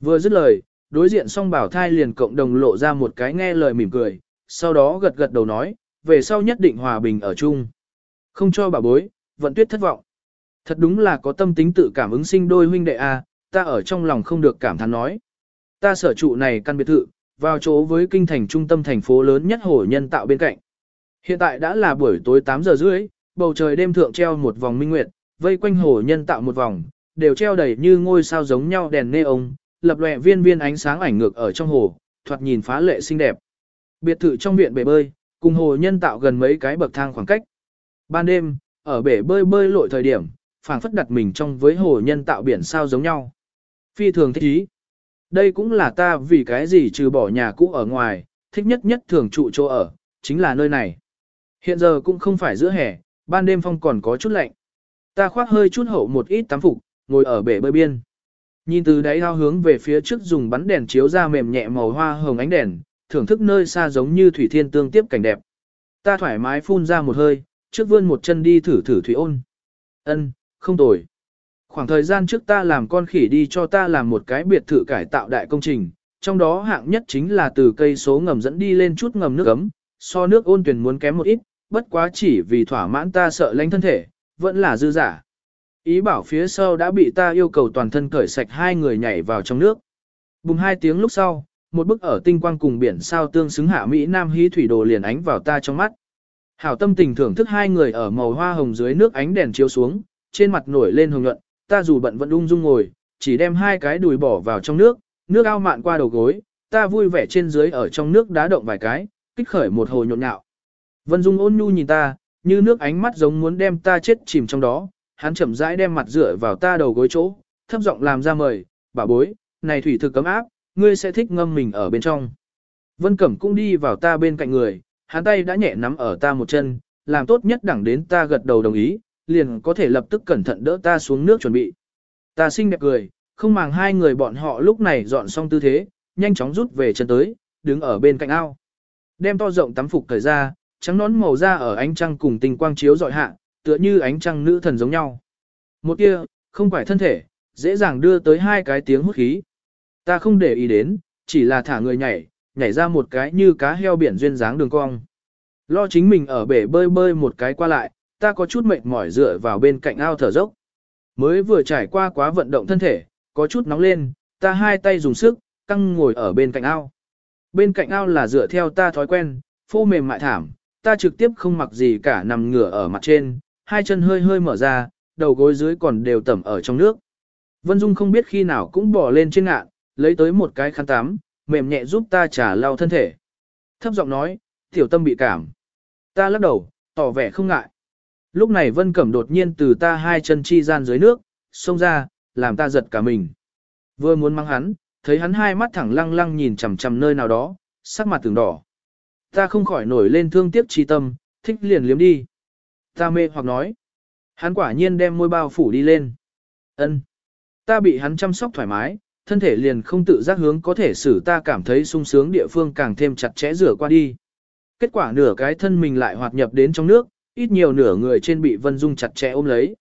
Vừa dứt lời, đối diện song bảo thai liền cộng đồng lộ ra một cái nghe lời mỉm cười, sau đó gật gật đầu nói, về sau nhất định hòa bình ở chung. Không cho bà bối, vận tuyết thất vọng. Thật đúng là có tâm tính tự cảm ứng sinh đôi huynh đệ A, ta ở trong lòng không được cảm thán nói. Ta sở trụ này căn biệt thự, vào chỗ với kinh thành trung tâm thành phố lớn nhất hồ nhân tạo bên cạnh. Hiện tại đã là buổi tối 8 giờ rưỡi, bầu trời đêm thượng treo một vòng minh nguyệt, vây quanh hồ nhân tạo một vòng, đều treo đầy như ngôi sao giống nhau đèn neon, lập lòe viên viên ánh sáng ảnh ngược ở trong hồ, thoạt nhìn phá lệ xinh đẹp. Biệt thự trong viện bể bơi, cùng hồ nhân tạo gần mấy cái bậc thang khoảng cách. Ban đêm, ở bể bơi bơi lội thời điểm, phảng phất đặt mình trong với hồ nhân tạo biển sao giống nhau. Phi thường thích ý. Đây cũng là ta vì cái gì trừ bỏ nhà cũ ở ngoài, thích nhất nhất thường trụ chỗ ở, chính là nơi này. Hiện giờ cũng không phải giữa hè, ban đêm phong còn có chút lạnh. Ta khoác hơi chút hậu một ít tắm phục, ngồi ở bể bơi biên. Nhìn từ đáy ao hướng về phía trước dùng bắn đèn chiếu ra mềm nhẹ màu hoa hồng ánh đèn, thưởng thức nơi xa giống như thủy thiên tương tiếp cảnh đẹp. Ta thoải mái phun ra một hơi, trước vươn một chân đi thử thử thủy ôn. Ân, không tồi. Khoảng thời gian trước ta làm con khỉ đi cho ta làm một cái biệt thự cải tạo đại công trình, trong đó hạng nhất chính là từ cây số ngầm dẫn đi lên chút ngầm nước ấm, so nước ôn tuyển muốn kém một ít, bất quá chỉ vì thỏa mãn ta sợ lánh thân thể, vẫn là dư giả. Ý bảo phía sau đã bị ta yêu cầu toàn thân cởi sạch hai người nhảy vào trong nước. Bùng hai tiếng lúc sau, một bức ở tinh quang cùng biển sao tương xứng hạ Mỹ Nam hí thủy đồ liền ánh vào ta trong mắt. Hảo tâm tình thưởng thức hai người ở màu hoa hồng dưới nước ánh đèn chiếu xuống, trên mặt nổi lên hồng nhuận, ta dù bận vẫn ung dung ngồi, chỉ đem hai cái đùi bỏ vào trong nước, nước ao mạn qua đầu gối, ta vui vẻ trên dưới ở trong nước đá động vài cái, kích khởi một hồi nhộn nhạo. Vân Dung ôn nhu nhìn ta, như nước ánh mắt giống muốn đem ta chết chìm trong đó, hắn chậm rãi đem mặt dựa vào ta đầu gối chỗ, thấp giọng làm ra mời, bà bối, này thủy thực cấm áp, ngươi sẽ thích ngâm mình ở bên trong. Vân Cẩm cũng đi vào ta bên cạnh người, hắn tay đã nhẹ nắm ở ta một chân, làm tốt nhất đẳng đến ta gật đầu đồng ý, liền có thể lập tức cẩn thận đỡ ta xuống nước chuẩn bị. Ta xinh đẹp cười, không màng hai người bọn họ lúc này dọn xong tư thế, nhanh chóng rút về chân tới, đứng ở bên cạnh ao. Đem to rộng tắm phục thời ra, trắng nón màu da ở ánh trăng cùng tình quang chiếu dọi hạ, tựa như ánh trăng nữ thần giống nhau. Một kia, không phải thân thể, dễ dàng đưa tới hai cái tiếng hút khí. Ta không để ý đến, chỉ là thả người nhảy, nhảy ra một cái như cá heo biển duyên dáng đường cong. Lo chính mình ở bể bơi bơi một cái qua lại, ta có chút mệt mỏi dựa vào bên cạnh ao thở dốc. Mới vừa trải qua quá vận động thân thể, có chút nóng lên, ta hai tay dùng sức, căng ngồi ở bên cạnh ao. Bên cạnh ao là dựa theo ta thói quen, phô mềm mại thảm, ta trực tiếp không mặc gì cả nằm ngửa ở mặt trên, hai chân hơi hơi mở ra, đầu gối dưới còn đều tẩm ở trong nước. Vân Dung không biết khi nào cũng bỏ lên trên ngạn, lấy tới một cái khăn tắm, mềm nhẹ giúp ta trả lau thân thể. Thấp giọng nói, tiểu tâm bị cảm. Ta lắc đầu, tỏ vẻ không ngại. Lúc này Vân Cẩm đột nhiên từ ta hai chân chi gian dưới nước, xông ra, làm ta giật cả mình. Vừa muốn mang hắn, thấy hắn hai mắt thẳng lăng lăng nhìn chằm chằm nơi nào đó, sắc mặt từng đỏ. Ta không khỏi nổi lên thương tiếc chi tâm, thích liền liếm đi. Ta mê hoặc nói. Hắn quả nhiên đem môi bao phủ đi lên. ân Ta bị hắn chăm sóc thoải mái, thân thể liền không tự giác hướng có thể xử ta cảm thấy sung sướng địa phương càng thêm chặt chẽ rửa qua đi. Kết quả nửa cái thân mình lại hoạt nhập đến trong nước, ít nhiều nửa người trên bị Vân Dung chặt chẽ ôm lấy.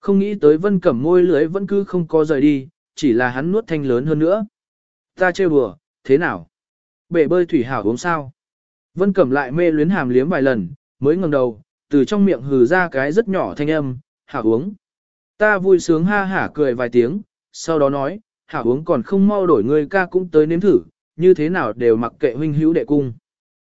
Không nghĩ tới Vân Cẩm môi lưới vẫn cứ không có rời đi, chỉ là hắn nuốt thanh lớn hơn nữa. Ta trêu đùa, thế nào? Bể bơi thủy hảo uống sao? Vân Cẩm lại mê luyến hàm liếm vài lần, mới ngẩng đầu, từ trong miệng hừ ra cái rất nhỏ thanh âm, hảo uống. Ta vui sướng ha hả cười vài tiếng, sau đó nói, hảo uống còn không mau đổi người ca cũng tới nếm thử, như thế nào đều mặc kệ huynh hữu đệ cung.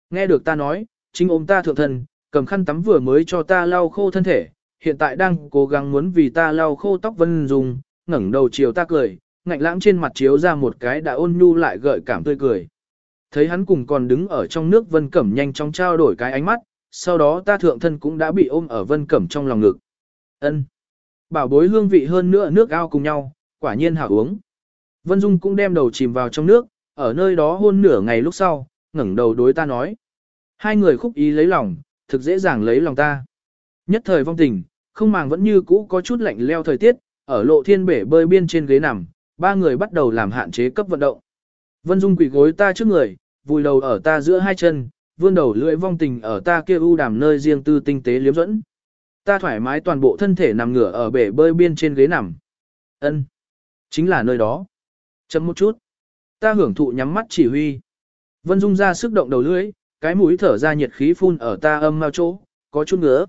Nghe được ta nói, chính ôm ta thượng thân, cầm khăn tắm vừa mới cho ta lau khô thân thể, hiện tại đang cố gắng muốn vì ta lau khô tóc vân dùng, ngẩng đầu chiều ta cười, ngạnh lãng trên mặt chiếu ra một cái đã ôn nhu lại gợi cảm tươi cười. Thấy hắn cùng còn đứng ở trong nước vân cẩm nhanh chóng trao đổi cái ánh mắt, sau đó ta thượng thân cũng đã bị ôm ở vân cẩm trong lòng ngực. ân Bảo bối hương vị hơn nữa nước ao cùng nhau, quả nhiên hảo uống. Vân Dung cũng đem đầu chìm vào trong nước, ở nơi đó hôn nửa ngày lúc sau, ngẩng đầu đối ta nói. Hai người khúc ý lấy lòng, thực dễ dàng lấy lòng ta. Nhất thời vong tình, không màng vẫn như cũ có chút lạnh leo thời tiết, ở lộ thiên bể bơi biên trên ghế nằm, ba người bắt đầu làm hạn chế cấp vận động. Vân Dung quỳ gối ta trước người, vùi đầu ở ta giữa hai chân, vươn đầu lưỡi vong tình ở ta kia u đàm nơi riêng tư tinh tế liếm dẫn. Ta thoải mái toàn bộ thân thể nằm ngửa ở bể bơi biên trên ghế nằm. Ân, Chính là nơi đó. Chấm một chút. Ta hưởng thụ nhắm mắt chỉ huy. Vân Dung ra sức động đầu lưỡi, cái mũi thở ra nhiệt khí phun ở ta âm mao chỗ, có chút ngứa.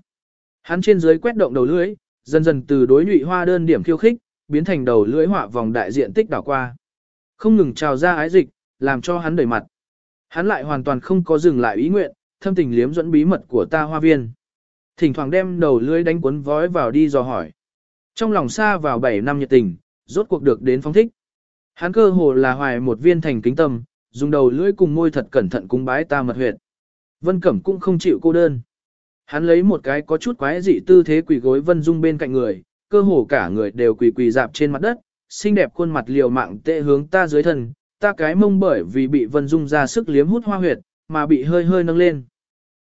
Hắn trên dưới quét động đầu lưỡi, dần dần từ đối nhụy hoa đơn điểm khiêu khích, biến thành đầu lưỡi họa vòng đại diện tích đảo qua. Không ngừng trào ra ái dịch, làm cho hắn đầy mặt. Hắn lại hoàn toàn không có dừng lại ý nguyện, thâm tình liếm dẫn bí mật của ta hoa viên. Thỉnh thoảng đem đầu lưỡi đánh cuốn vói vào đi dò hỏi. Trong lòng xa vào 7 năm nhiệt tình, rốt cuộc được đến phong thích. Hắn cơ hồ là hoài một viên thành kính tâm, dùng đầu lưỡi cùng môi thật cẩn thận cung bái ta mật huyệt. Vân Cẩm cũng không chịu cô đơn. Hắn lấy một cái có chút quái dị tư thế quỳ gối Vân Dung bên cạnh người, cơ hồ cả người đều quỳ quỳ dạp trên mặt đất, xinh đẹp khuôn mặt liều mạng tệ hướng ta dưới thân, ta cái mông bởi vì bị Vân Dung ra sức liếm hút hoa huyệt, mà bị hơi hơi nâng lên.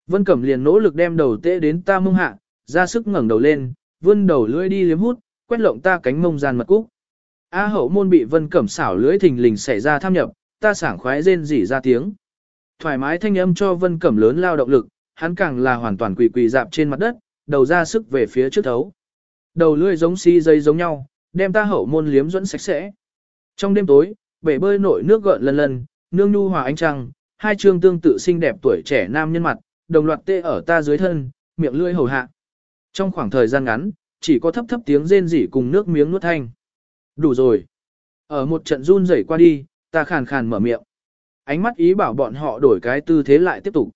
Vân Cẩm liền nỗ lực đem đầu tệ đến ta mông hạ, ra sức ngẩng đầu lên, vươn đầu lưỡi đi liếm hút, quét lộng ta cánh mông gian mật cúc. A hậu môn bị Vân Cẩm xảo lưỡi thình lình xảy ra tham nhập, ta sảng khoái rên rỉ ra tiếng. Thoải mái thanh âm cho Vân Cẩm lớn lao động lực, hắn càng là hoàn toàn quỳ quỳ dạp trên mặt đất, đầu ra sức về phía trước thấu. Đầu lưỡi giống xi si dây giống nhau, đem ta hậu môn liếm dẫn sạch sẽ. Trong đêm tối, bể bơi nổi nước gợn lần lần, nương nhu hòa ánh trăng, hai trương tương tự xinh đẹp tuổi trẻ nam nhân mặt, đồng loạt tê ở ta dưới thân, miệng lưỡi hầu hạ. Trong khoảng thời gian ngắn, chỉ có thấp thấp tiếng rên rỉ cùng nước miếng nuốt thanh. Đủ rồi. Ở một trận run rẩy qua đi, ta khàn khàn mở miệng. Ánh mắt ý bảo bọn họ đổi cái tư thế lại tiếp tục.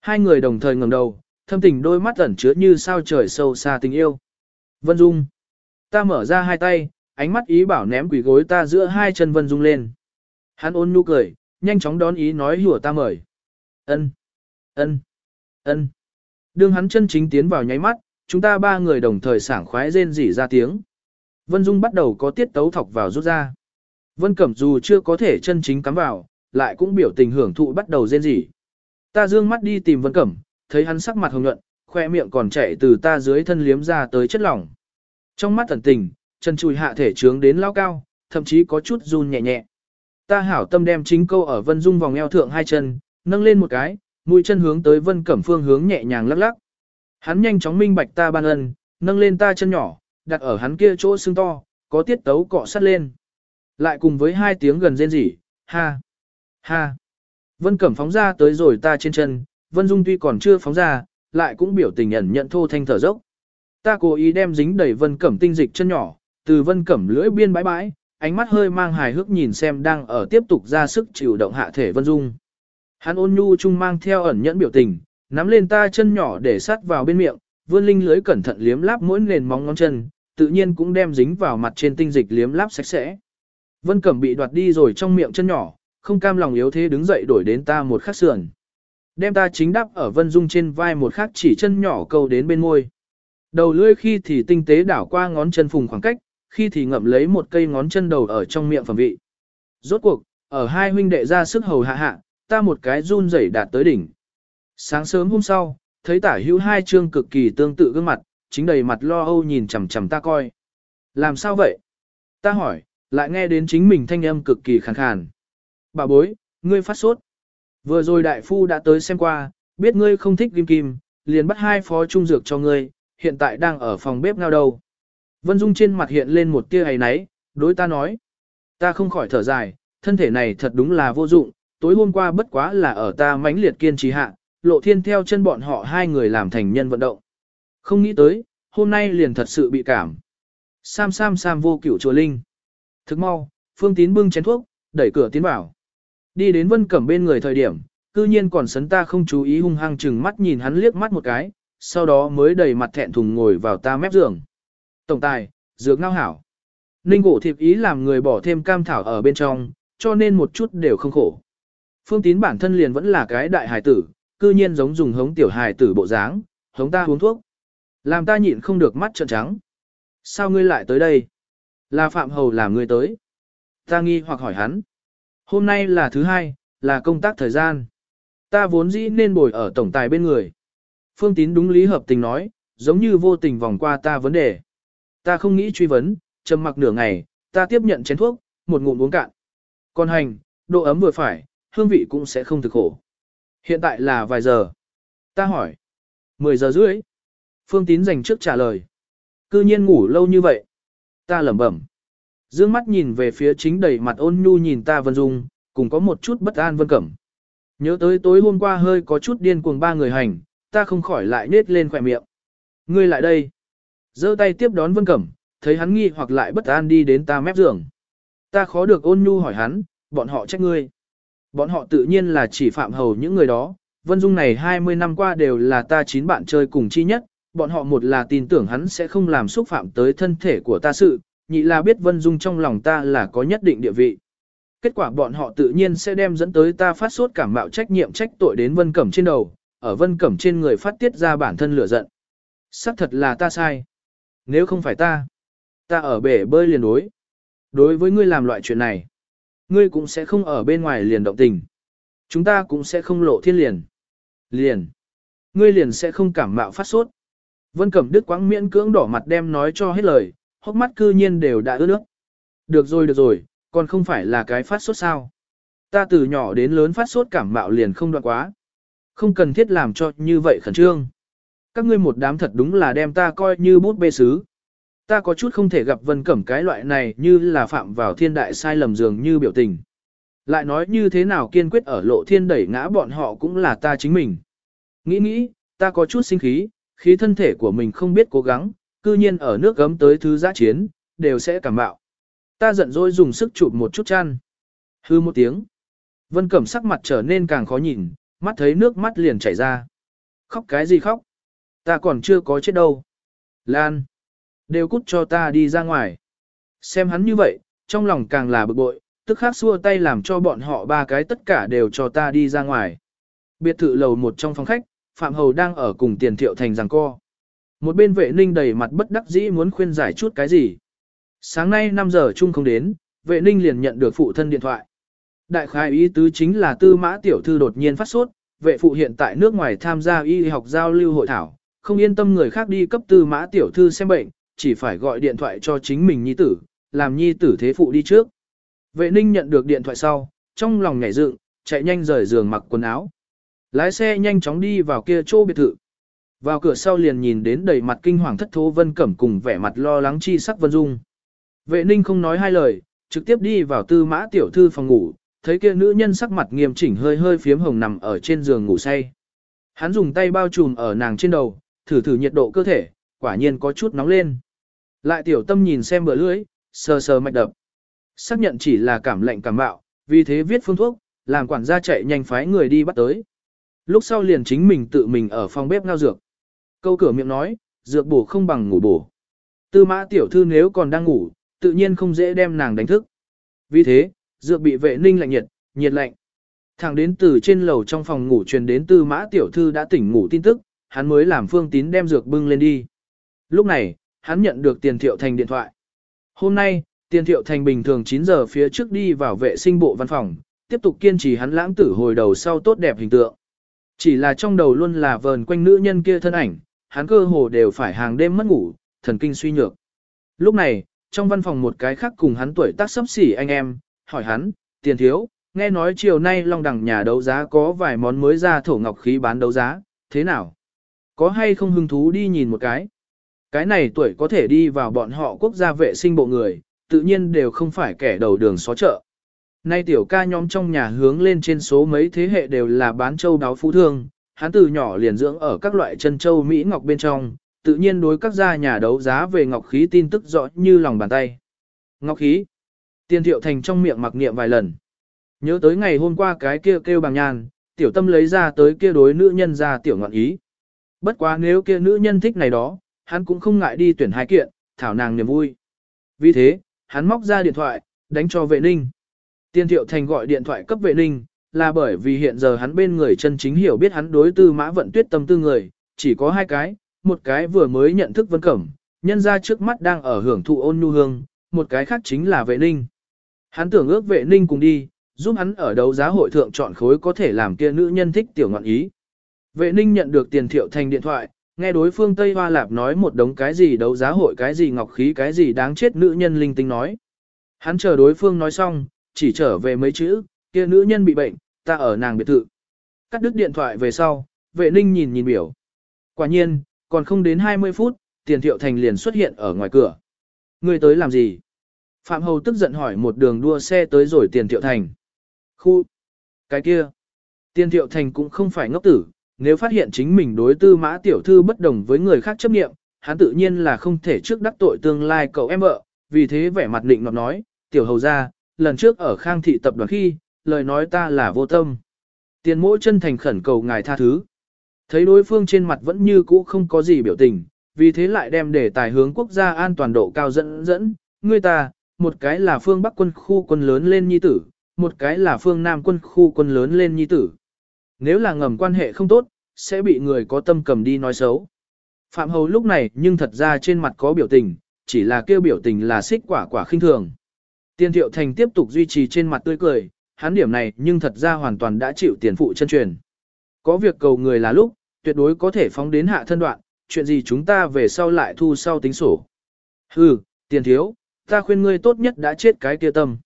Hai người đồng thời ngẩng đầu, thâm tình đôi mắt ẩn chứa như sao trời sâu xa tình yêu. Vân Dung. Ta mở ra hai tay, ánh mắt ý bảo ném quỷ gối ta giữa hai chân Vân Dung lên. Hắn ôn nhu cười, nhanh chóng đón ý nói hùa ta mời. Ân, ân, ân. Đương hắn chân chính tiến vào nháy mắt, chúng ta ba người đồng thời sảng khoái rên rỉ ra tiếng. Vân Dung bắt đầu có tiết tấu thọc vào rút ra. Vân Cẩm dù chưa có thể chân chính cắm vào, lại cũng biểu tình hưởng thụ bắt đầu rên rỉ. Ta dương mắt đi tìm Vân Cẩm, thấy hắn sắc mặt hồng nhuận, khoe miệng còn chạy từ ta dưới thân liếm ra tới chất lỏng. Trong mắt thần tình, chân chùi hạ thể trướng đến lao cao, thậm chí có chút run nhẹ nhẹ. Ta hảo tâm đem chính câu ở Vân Dung vòng eo thượng hai chân, nâng lên một cái, mũi chân hướng tới Vân Cẩm phương hướng nhẹ nhàng lắc lắc. Hắn nhanh chóng minh bạch ta ban ân, nâng lên ta chân nhỏ, đặt ở hắn kia chỗ xương to, có tiết tấu cọ sát lên. Lại cùng với hai tiếng gần rên rỉ, ha, ha. Vân Cẩm phóng ra tới rồi ta trên chân, Vân Dung tuy còn chưa phóng ra, lại cũng biểu tình ẩn nhận thô thanh thở dốc. Ta cố ý đem dính đầy Vân Cẩm tinh dịch chân nhỏ, từ Vân Cẩm lưỡi biên bãi bãi, ánh mắt hơi mang hài hước nhìn xem đang ở tiếp tục ra sức chịu động hạ thể Vân Dung. Hắn ôn nhu chung mang theo ẩn nhẫn biểu tình, nắm lên ta chân nhỏ để sát vào bên miệng, vươn linh lưới cẩn thận liếm láp mỗi nền móng ngón chân, tự nhiên cũng đem dính vào mặt trên tinh dịch liếm láp sạch sẽ. Vân Cẩm bị đoạt đi rồi trong miệng chân nhỏ, không cam lòng yếu thế đứng dậy đổi đến ta một khắc sườn. Đem ta chính đắp ở Vân Dung trên vai một khắc chỉ chân nhỏ câu đến bên môi. Đầu lưỡi khi thì tinh tế đảo qua ngón chân phùng khoảng cách, khi thì ngậm lấy một cây ngón chân đầu ở trong miệng phẩm vị. Rốt cuộc, ở hai huynh đệ ra sức hầu hạ hạ, ta một cái run rẩy đạt tới đỉnh. Sáng sớm hôm sau, thấy tả hữu hai chương cực kỳ tương tự gương mặt, chính đầy mặt lo âu nhìn chằm chằm ta coi. Làm sao vậy? Ta hỏi, lại nghe đến chính mình thanh âm cực kỳ khàn khàn. Bà bối, ngươi phát sốt. Vừa rồi đại phu đã tới xem qua, biết ngươi không thích kim kim, liền bắt hai phó trung dược cho ngươi, hiện tại đang ở phòng bếp ngao đầu. Vân Dung trên mặt hiện lên một tia ấy náy, đối ta nói. Ta không khỏi thở dài, thân thể này thật đúng là vô dụng, tối hôm qua bất quá là ở ta mãnh liệt kiên trì hạ, lộ thiên theo chân bọn họ hai người làm thành nhân vận động. Không nghĩ tới, hôm nay liền thật sự bị cảm. Sam Sam Sam vô cửu chùa linh. Thức mau, Phương Tín bưng chén thuốc, đẩy cửa tiến vào. Đi đến Vân Cẩm bên người thời điểm, cư nhiên còn sấn ta không chú ý hung hăng chừng mắt nhìn hắn liếc mắt một cái, sau đó mới đầy mặt thẹn thùng ngồi vào ta mép giường. Tổng tài, dược ngao hảo. Ninh cổ thiệp ý làm người bỏ thêm cam thảo ở bên trong, cho nên một chút đều không khổ. Phương tín bản thân liền vẫn là cái đại hài tử, cư nhiên giống dùng hống tiểu hài tử bộ dáng, hống ta uống thuốc. Làm ta nhịn không được mắt trợn trắng. Sao ngươi lại tới đây? Là Phạm Hầu làm ngươi tới. Ta nghi hoặc hỏi hắn. Hôm nay là thứ hai, là công tác thời gian. Ta vốn dĩ nên bồi ở tổng tài bên người. Phương tín đúng lý hợp tình nói, giống như vô tình vòng qua ta vấn đề. Ta không nghĩ truy vấn, trầm mặc nửa ngày, ta tiếp nhận chén thuốc, một ngụm uống cạn. Còn hành, độ ấm vừa phải, hương vị cũng sẽ không thực khổ. Hiện tại là vài giờ? Ta hỏi. 10 giờ rưỡi. Phương Tín dành trước trả lời. Cư nhiên ngủ lâu như vậy. Ta lẩm bẩm. Dương mắt nhìn về phía chính đầy mặt ôn nhu nhìn ta Vân Dung, cùng có một chút bất an Vân Cẩm. Nhớ tới tối hôm qua hơi có chút điên cuồng ba người hành, ta không khỏi lại nết lên khỏe miệng. Ngươi lại đây. giơ tay tiếp đón Vân Cẩm, thấy hắn nghi hoặc lại bất an đi đến ta mép giường. Ta khó được ôn nhu hỏi hắn, bọn họ trách ngươi. Bọn họ tự nhiên là chỉ phạm hầu những người đó, Vân Dung này 20 năm qua đều là ta chín bạn chơi cùng chi nhất, bọn họ một là tin tưởng hắn sẽ không làm xúc phạm tới thân thể của ta sự, nhị là biết Vân Dung trong lòng ta là có nhất định địa vị. Kết quả bọn họ tự nhiên sẽ đem dẫn tới ta phát sốt cảm mạo trách nhiệm trách tội đến Vân Cẩm trên đầu, ở Vân Cẩm trên người phát tiết ra bản thân lửa giận. Sắc thật là ta sai. Nếu không phải ta, ta ở bể bơi liền đối. Đối với ngươi làm loại chuyện này, ngươi cũng sẽ không ở bên ngoài liền động tình. Chúng ta cũng sẽ không lộ thiên liền. Liền. Ngươi liền sẽ không cảm mạo phát sốt. Vân Cẩm Đức quãng miễn cưỡng đỏ mặt đem nói cho hết lời, hốc mắt cư nhiên đều đã ướt nước. Được rồi được rồi, còn không phải là cái phát sốt sao. Ta từ nhỏ đến lớn phát sốt cảm mạo liền không đoạn quá. Không cần thiết làm cho như vậy khẩn trương. Các ngươi một đám thật đúng là đem ta coi như bút bê sứ. Ta có chút không thể gặp Vân Cẩm cái loại này như là phạm vào thiên đại sai lầm dường như biểu tình. Lại nói như thế nào kiên quyết ở lộ thiên đẩy ngã bọn họ cũng là ta chính mình. Nghĩ nghĩ, ta có chút sinh khí, khí thân thể của mình không biết cố gắng, cư nhiên ở nước gấm tới thứ giã chiến, đều sẽ cảm bạo. Ta giận dỗi dùng sức chụp một chút chăn. Hư một tiếng. Vân Cẩm sắc mặt trở nên càng khó nhìn, mắt thấy nước mắt liền chảy ra. Khóc cái gì khóc? Ta còn chưa có chết đâu. Lan. Đều cút cho ta đi ra ngoài. Xem hắn như vậy, trong lòng càng là bực bội, tức khắc xua tay làm cho bọn họ ba cái tất cả đều cho ta đi ra ngoài. Biệt thự lầu một trong phòng khách, Phạm Hầu đang ở cùng tiền thiệu thành rằng co. Một bên vệ ninh đầy mặt bất đắc dĩ muốn khuyên giải chút cái gì. Sáng nay 5 giờ chung không đến, vệ ninh liền nhận được phụ thân điện thoại. Đại khai ý tứ chính là tư mã tiểu thư đột nhiên phát sốt, vệ phụ hiện tại nước ngoài tham gia y học giao lưu hội thảo, không yên tâm người khác đi cấp tư mã tiểu thư xem bệnh, chỉ phải gọi điện thoại cho chính mình nhi tử, làm nhi tử thế phụ đi trước. Vệ ninh nhận được điện thoại sau, trong lòng nhảy dựng, chạy nhanh rời giường mặc quần áo. Lái xe nhanh chóng đi vào kia chỗ biệt thự. Vào cửa sau liền nhìn đến đầy mặt kinh hoàng thất thố Vân Cẩm cùng vẻ mặt lo lắng chi sắc Vân Dung. Vệ ninh không nói hai lời, trực tiếp đi vào tư mã tiểu thư phòng ngủ, thấy kia nữ nhân sắc mặt nghiêm chỉnh hơi hơi phiếm hồng nằm ở trên giường ngủ say. Hắn dùng tay bao trùm ở nàng trên đầu, thử thử nhiệt độ cơ thể, quả nhiên có chút nóng lên. Lại tiểu tâm nhìn xem bờ lưỡi, sờ sờ mạch đập. Xác nhận chỉ là cảm lạnh cảm bạo, vì thế viết phương thuốc, làm quản gia chạy nhanh phái người đi bắt tới. Lúc sau liền chính mình tự mình ở phòng bếp ngao dược. Câu cửa miệng nói, dược bổ không bằng ngủ bổ. Tư mã tiểu thư nếu còn đang ngủ, tự nhiên không dễ đem nàng đánh thức. Vì thế, dược bị vệ ninh lạnh nhiệt, nhiệt lạnh. Thẳng đến từ trên lầu trong phòng ngủ truyền đến tư mã tiểu thư đã tỉnh ngủ tin tức, hắn mới làm phương tín đem dược bưng lên đi. Lúc này, hắn nhận được tiền thiệu thành điện thoại. Hôm nay, tiền thiệu thành bình thường 9 giờ phía trước đi vào vệ sinh bộ văn phòng, tiếp tục kiên trì hắn lãng tử hồi đầu sau tốt đẹp hình tượng. Chỉ là trong đầu luôn là vờn quanh nữ nhân kia thân ảnh, hắn cơ hồ đều phải hàng đêm mất ngủ, thần kinh suy nhược. Lúc này, trong văn phòng một cái khác cùng hắn tuổi tác sấp xỉ anh em, hỏi hắn, tiền thiếu, nghe nói chiều nay Long Đằng nhà đấu giá có vài món mới ra thổ ngọc khí bán đấu giá, thế nào? Có hay không hứng thú đi nhìn một cái? Cái này tuổi có thể đi vào bọn họ quốc gia vệ sinh bộ người, tự nhiên đều không phải kẻ đầu đường xó chợ. Nay tiểu ca nhóm trong nhà hướng lên trên số mấy thế hệ đều là bán châu đáo phú thương, hắn từ nhỏ liền dưỡng ở các loại chân châu Mỹ ngọc bên trong, tự nhiên đối các gia nhà đấu giá về ngọc khí tin tức rõ như lòng bàn tay. Ngọc khí. Tiên thiệu thành trong miệng mặc niệm vài lần. Nhớ tới ngày hôm qua cái kia kêu bằng nhàn, tiểu tâm lấy ra tới kia đối nữ nhân ra tiểu ngọn ý. Bất quá nếu kia nữ nhân thích này đó, hắn cũng không ngại đi tuyển hai kiện, thảo nàng niềm vui. Vì thế, hắn móc ra điện thoại, đánh cho vệ ninh. Tiên thiệu thành gọi điện thoại cấp vệ ninh, là bởi vì hiện giờ hắn bên người chân chính hiểu biết hắn đối tư mã vận tuyết tâm tư người, chỉ có hai cái, một cái vừa mới nhận thức vân cẩm, nhân ra trước mắt đang ở hưởng thụ ôn nhu hương, một cái khác chính là vệ ninh. Hắn tưởng ước vệ ninh cùng đi, giúp hắn ở đấu giá hội thượng chọn khối có thể làm kia nữ nhân thích tiểu ngọn ý. Vệ ninh nhận được tiền thiệu thành điện thoại, nghe đối phương Tây Hoa Lạp nói một đống cái gì đấu giá hội cái gì ngọc khí cái gì đáng chết nữ nhân linh tinh nói. Hắn chờ đối phương nói xong, chỉ trở về mấy chữ, kia nữ nhân bị bệnh, ta ở nàng biệt thự. Cắt đứt điện thoại về sau, vệ ninh nhìn nhìn biểu. Quả nhiên, còn không đến 20 phút, tiền thiệu thành liền xuất hiện ở ngoài cửa. Người tới làm gì? Phạm Hầu tức giận hỏi một đường đua xe tới rồi tiền thiệu thành. Khu! Cái kia! Tiền thiệu thành cũng không phải ngốc tử, nếu phát hiện chính mình đối tư mã tiểu thư bất đồng với người khác chấp nghiệm, hắn tự nhiên là không thể trước đắc tội tương lai cậu em vợ, vì thế vẻ mặt định nọt nói, tiểu hầu ra, lần trước ở khang thị tập đoàn khi, lời nói ta là vô tâm. Tiền mỗi chân thành khẩn cầu ngài tha thứ. Thấy đối phương trên mặt vẫn như cũ không có gì biểu tình, vì thế lại đem đề tài hướng quốc gia an toàn độ cao dẫn dẫn, người ta, một cái là phương Bắc quân khu quân lớn lên nhi tử, một cái là phương Nam quân khu quân lớn lên nhi tử. Nếu là ngầm quan hệ không tốt, sẽ bị người có tâm cầm đi nói xấu. Phạm Hầu lúc này nhưng thật ra trên mặt có biểu tình, chỉ là kêu biểu tình là xích quả quả khinh thường. Tiên Thiệu Thành tiếp tục duy trì trên mặt tươi cười, hắn điểm này nhưng thật ra hoàn toàn đã chịu tiền phụ chân truyền. Có việc cầu người là lúc, tuyệt đối có thể phóng đến hạ thân đoạn, chuyện gì chúng ta về sau lại thu sau tính sổ. Hừ, tiền thiếu, ta khuyên ngươi tốt nhất đã chết cái kia tâm.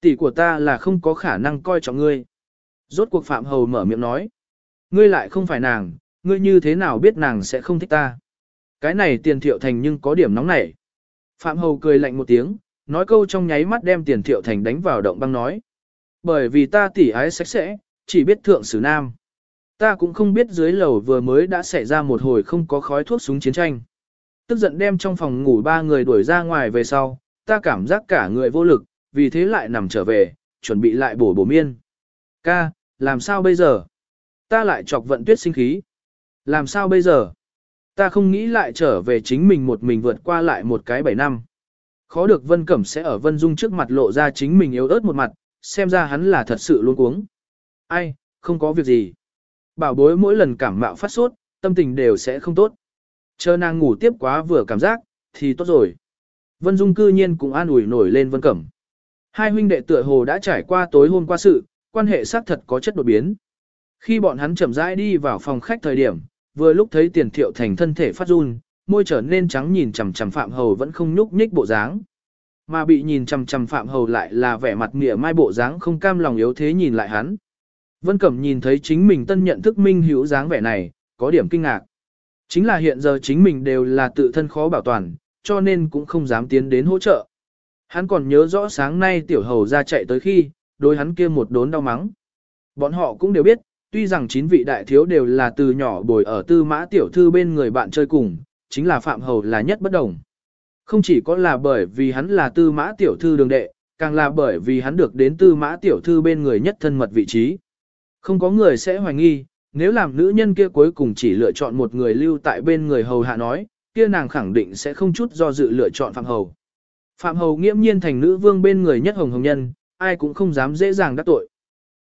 Tỷ của ta là không có khả năng coi trọng ngươi. Rốt cuộc Phạm Hầu mở miệng nói. Ngươi lại không phải nàng, ngươi như thế nào biết nàng sẽ không thích ta. Cái này tiền thiệu thành nhưng có điểm nóng nảy. Phạm Hầu cười lạnh một tiếng, nói câu trong nháy mắt đem tiền thiệu thành đánh vào động băng nói. Bởi vì ta tỉ ái sạch sẽ, chỉ biết thượng sử nam. Ta cũng không biết dưới lầu vừa mới đã xảy ra một hồi không có khói thuốc súng chiến tranh. Tức giận đem trong phòng ngủ ba người đuổi ra ngoài về sau, ta cảm giác cả người vô lực, vì thế lại nằm trở về, chuẩn bị lại bổ bổ miên. Ca, làm sao bây giờ? Ta lại chọc vận tuyết sinh khí. Làm sao bây giờ? Ta không nghĩ lại trở về chính mình một mình vượt qua lại một cái bảy năm. Khó được Vân Cẩm sẽ ở Vân Dung trước mặt lộ ra chính mình yếu ớt một mặt, xem ra hắn là thật sự luôn cuống. Ai, không có việc gì. Bảo bối mỗi lần cảm mạo phát sốt, tâm tình đều sẽ không tốt. Chờ nàng ngủ tiếp quá vừa cảm giác, thì tốt rồi. Vân Dung cư nhiên cũng an ủi nổi lên Vân Cẩm. Hai huynh đệ tựa hồ đã trải qua tối hôm qua sự, quan hệ xác thật có chất đột biến. Khi bọn hắn chậm rãi đi vào phòng khách thời điểm, vừa lúc thấy tiền thiệu thành thân thể phát run, môi trở nên trắng nhìn chằm chằm Phạm Hầu vẫn không nhúc nhích bộ dáng. Mà bị nhìn chằm chằm Phạm Hầu lại là vẻ mặt mỉa mai bộ dáng không cam lòng yếu thế nhìn lại hắn. Vân Cẩm nhìn thấy chính mình tân nhận thức minh hữu dáng vẻ này, có điểm kinh ngạc. Chính là hiện giờ chính mình đều là tự thân khó bảo toàn, cho nên cũng không dám tiến đến hỗ trợ. Hắn còn nhớ rõ sáng nay tiểu hầu ra chạy tới khi, đối hắn kia một đốn đau mắng. Bọn họ cũng đều biết, tuy rằng chín vị đại thiếu đều là từ nhỏ bồi ở tư mã tiểu thư bên người bạn chơi cùng, chính là Phạm Hầu là nhất bất đồng. Không chỉ có là bởi vì hắn là tư mã tiểu thư đường đệ, càng là bởi vì hắn được đến tư mã tiểu thư bên người nhất thân mật vị trí. Không có người sẽ hoài nghi, nếu làm nữ nhân kia cuối cùng chỉ lựa chọn một người lưu tại bên người hầu hạ nói, kia nàng khẳng định sẽ không chút do dự lựa chọn Phạm Hầu. Phạm Hầu nghiễm nhiên thành nữ vương bên người nhất hồng hồng nhân, ai cũng không dám dễ dàng đắc tội.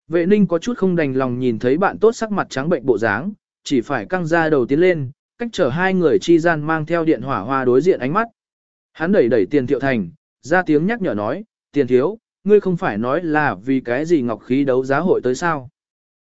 Vệ ninh có chút không đành lòng nhìn thấy bạn tốt sắc mặt trắng bệnh bộ dáng, chỉ phải căng ra đầu tiến lên, cách trở hai người chi gian mang theo điện hỏa hoa đối diện ánh mắt. Hắn đẩy đẩy tiền thiệu thành, ra tiếng nhắc nhở nói, tiền thiếu, ngươi không phải nói là vì cái gì ngọc khí đấu giá hội tới sao.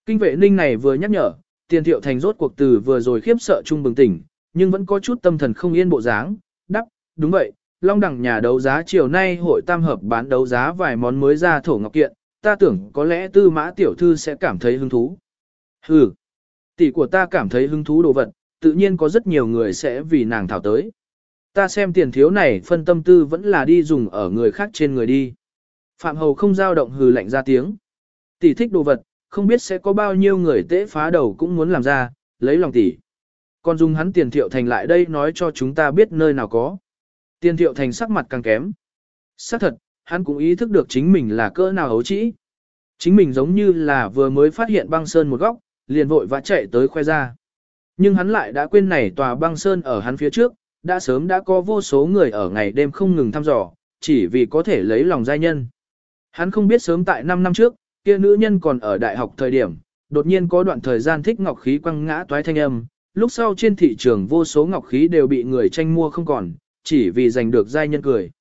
Kinh vệ ninh này vừa nhắc nhở, tiền thiệu thành rốt cuộc từ vừa rồi khiếp sợ trung bừng tỉnh, nhưng vẫn có chút tâm thần không yên bộ dáng, đắp, đúng vậy, long đẳng nhà đấu giá chiều nay hội tam hợp bán đấu giá vài món mới ra thổ ngọc kiện, ta tưởng có lẽ tư mã tiểu thư sẽ cảm thấy hứng thú. Hừ, tỷ của ta cảm thấy hứng thú đồ vật, tự nhiên có rất nhiều người sẽ vì nàng thảo tới. Ta xem tiền thiếu này phân tâm tư vẫn là đi dùng ở người khác trên người đi. Phạm Hầu không giao động hừ lạnh ra tiếng. Tỷ thích đồ vật, không biết sẽ có bao nhiêu người tễ phá đầu cũng muốn làm ra, lấy lòng tỷ. Còn dùng hắn tiền thiệu thành lại đây nói cho chúng ta biết nơi nào có. Tiền thiệu thành sắc mặt càng kém. Sắc thật, hắn cũng ý thức được chính mình là cỡ nào hấu trĩ. Chính mình giống như là vừa mới phát hiện băng sơn một góc, liền vội vã chạy tới khoe ra. Nhưng hắn lại đã quên này tòa băng sơn ở hắn phía trước, đã sớm đã có vô số người ở ngày đêm không ngừng thăm dò, chỉ vì có thể lấy lòng giai nhân. Hắn không biết sớm tại 5 năm trước, kia nữ nhân còn ở đại học thời điểm, đột nhiên có đoạn thời gian thích ngọc khí quăng ngã toái thanh âm, lúc sau trên thị trường vô số ngọc khí đều bị người tranh mua không còn, chỉ vì giành được giai nhân cười.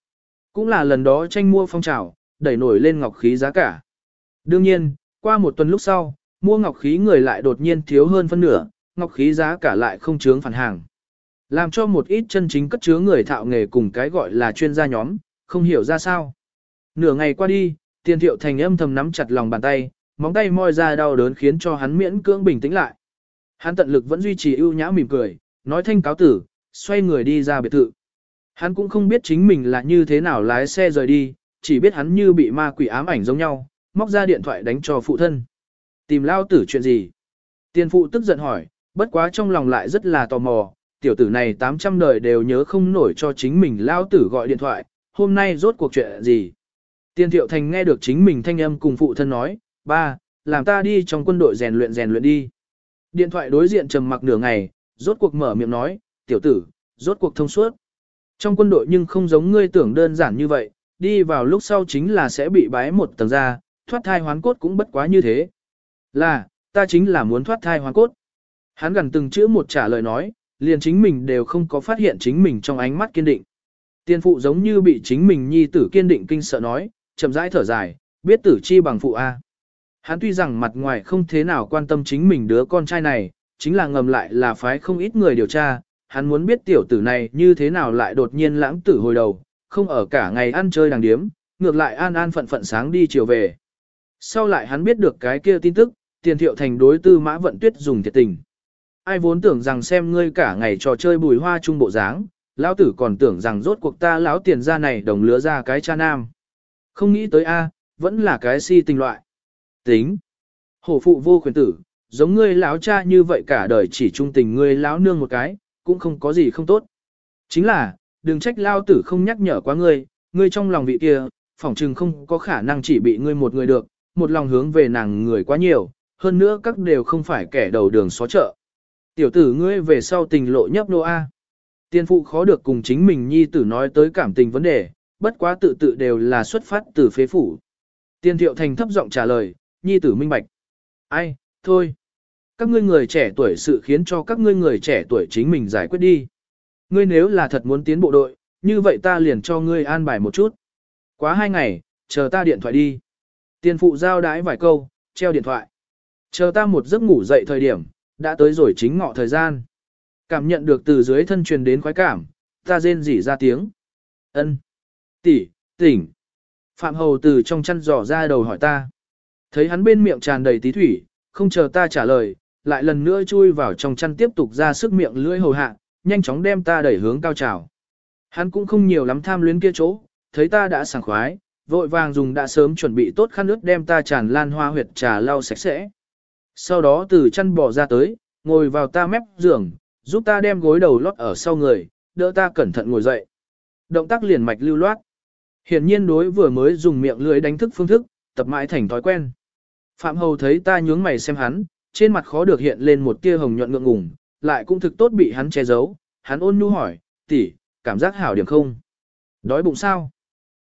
Cũng là lần đó tranh mua phong trào, đẩy nổi lên ngọc khí giá cả. Đương nhiên, qua một tuần lúc sau, mua ngọc khí người lại đột nhiên thiếu hơn phân nửa, ngọc khí giá cả lại không chướng phản hàng. Làm cho một ít chân chính cất chứa người thạo nghề cùng cái gọi là chuyên gia nhóm, không hiểu ra sao. Nửa ngày qua đi, tiền thiệu thành âm thầm nắm chặt lòng bàn tay, móng tay moi ra đau đớn khiến cho hắn miễn cưỡng bình tĩnh lại. Hắn tận lực vẫn duy trì ưu nhã mỉm cười, nói thanh cáo tử, xoay người đi ra biệt thự. Hắn cũng không biết chính mình là như thế nào lái xe rời đi, chỉ biết hắn như bị ma quỷ ám ảnh giống nhau, móc ra điện thoại đánh cho phụ thân. Tìm lao tử chuyện gì? Tiền phụ tức giận hỏi, bất quá trong lòng lại rất là tò mò, tiểu tử này 800 đời đều nhớ không nổi cho chính mình lao tử gọi điện thoại, hôm nay rốt cuộc chuyện gì? Tiền thiệu thành nghe được chính mình thanh âm cùng phụ thân nói, ba, làm ta đi trong quân đội rèn luyện rèn luyện đi. Điện thoại đối diện trầm mặc nửa ngày, rốt cuộc mở miệng nói, tiểu tử, rốt cuộc thông suốt. Trong quân đội nhưng không giống ngươi tưởng đơn giản như vậy, đi vào lúc sau chính là sẽ bị bái một tầng ra, thoát thai hoán cốt cũng bất quá như thế. Là, ta chính là muốn thoát thai hoán cốt. Hắn gần từng chữ một trả lời nói, liền chính mình đều không có phát hiện chính mình trong ánh mắt kiên định. Tiên phụ giống như bị chính mình nhi tử kiên định kinh sợ nói, chậm rãi thở dài, biết tử chi bằng phụ A. Hắn tuy rằng mặt ngoài không thế nào quan tâm chính mình đứa con trai này, chính là ngầm lại là phái không ít người điều tra, hắn muốn biết tiểu tử này như thế nào lại đột nhiên lãng tử hồi đầu, không ở cả ngày ăn chơi đàng điếm, ngược lại an an phận phận sáng đi chiều về. Sau lại hắn biết được cái kia tin tức, tiền thiệu thành đối tư mã vận tuyết dùng thiệt tình. Ai vốn tưởng rằng xem ngươi cả ngày trò chơi bùi hoa trung bộ dáng, lão tử còn tưởng rằng rốt cuộc ta lão tiền ra này đồng lứa ra cái cha nam. Không nghĩ tới a, vẫn là cái si tình loại. Tính. Hổ phụ vô quyền tử, giống ngươi lão cha như vậy cả đời chỉ trung tình ngươi lão nương một cái, cũng không có gì không tốt. Chính là, đừng trách lao tử không nhắc nhở quá ngươi, ngươi trong lòng vị kia, phỏng chừng không có khả năng chỉ bị ngươi một người được, một lòng hướng về nàng người quá nhiều, hơn nữa các đều không phải kẻ đầu đường xó chợ. Tiểu tử ngươi về sau tình lộ nhấp nô A. Tiên phụ khó được cùng chính mình nhi tử nói tới cảm tình vấn đề, bất quá tự tự đều là xuất phát từ phế phủ. Tiên thiệu thành thấp giọng trả lời, nhi tử minh bạch. Ai, thôi. Các ngươi người trẻ tuổi sự khiến cho các ngươi người trẻ tuổi chính mình giải quyết đi. Ngươi nếu là thật muốn tiến bộ đội, như vậy ta liền cho ngươi an bài một chút. Quá hai ngày, chờ ta điện thoại đi. Tiên phụ giao đái vài câu, treo điện thoại. Chờ ta một giấc ngủ dậy thời điểm, đã tới rồi chính ngọ thời gian. Cảm nhận được từ dưới thân truyền đến khoái cảm, ta rên rỉ ra tiếng. ân tỷ, tỉnh. Phạm Hầu từ trong chăn giỏ ra đầu hỏi ta. Thấy hắn bên miệng tràn đầy tí thủy, không chờ ta trả lời, lại lần nữa chui vào trong chăn tiếp tục ra sức miệng lưỡi hầu hạ, nhanh chóng đem ta đẩy hướng cao trào. Hắn cũng không nhiều lắm tham luyến kia chỗ, thấy ta đã sảng khoái, vội vàng dùng đã sớm chuẩn bị tốt khăn nước đem ta tràn lan hoa huyệt trà lau sạch sẽ. Sau đó từ chăn bò ra tới, ngồi vào ta mép giường, giúp ta đem gối đầu lót ở sau người, đỡ ta cẩn thận ngồi dậy. Động tác liền mạch lưu loát. Hiển nhiên đối vừa mới dùng miệng lưỡi đánh thức phương thức, tập mãi thành thói quen. Phạm Hầu thấy ta nhướng mày xem hắn, trên mặt khó được hiện lên một tia hồng nhuận ngượng ngùng, lại cũng thực tốt bị hắn che giấu. Hắn ôn nhu hỏi, tỷ, cảm giác hảo điểm không? Đói bụng sao?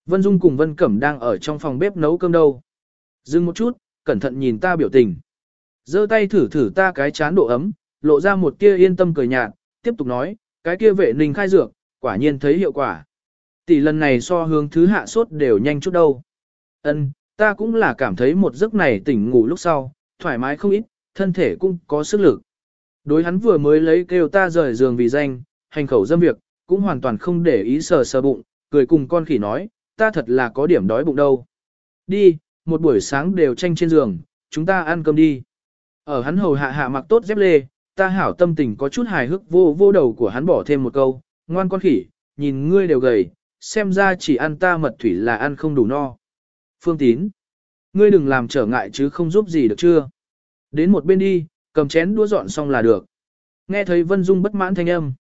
Vân Dung cùng Vân Cẩm đang ở trong phòng bếp nấu cơm đâu. Dừng một chút, cẩn thận nhìn ta biểu tình giơ tay thử thử ta cái chán độ ấm, lộ ra một tia yên tâm cười nhạt, tiếp tục nói, cái kia vệ ninh khai dược, quả nhiên thấy hiệu quả. Tỷ lần này so hướng thứ hạ sốt đều nhanh chút đâu. Ân, ta cũng là cảm thấy một giấc này tỉnh ngủ lúc sau, thoải mái không ít, thân thể cũng có sức lực. Đối hắn vừa mới lấy kêu ta rời giường vì danh, hành khẩu dâm việc, cũng hoàn toàn không để ý sờ sờ bụng, cười cùng con khỉ nói, ta thật là có điểm đói bụng đâu. Đi, một buổi sáng đều tranh trên giường, chúng ta ăn cơm đi. Ở hắn hầu hạ hạ mặc tốt dép lê, ta hảo tâm tình có chút hài hước vô vô đầu của hắn bỏ thêm một câu, ngoan con khỉ, nhìn ngươi đều gầy, xem ra chỉ ăn ta mật thủy là ăn không đủ no. Phương tín, ngươi đừng làm trở ngại chứ không giúp gì được chưa. Đến một bên đi, cầm chén đũa dọn xong là được. Nghe thấy Vân Dung bất mãn thanh âm.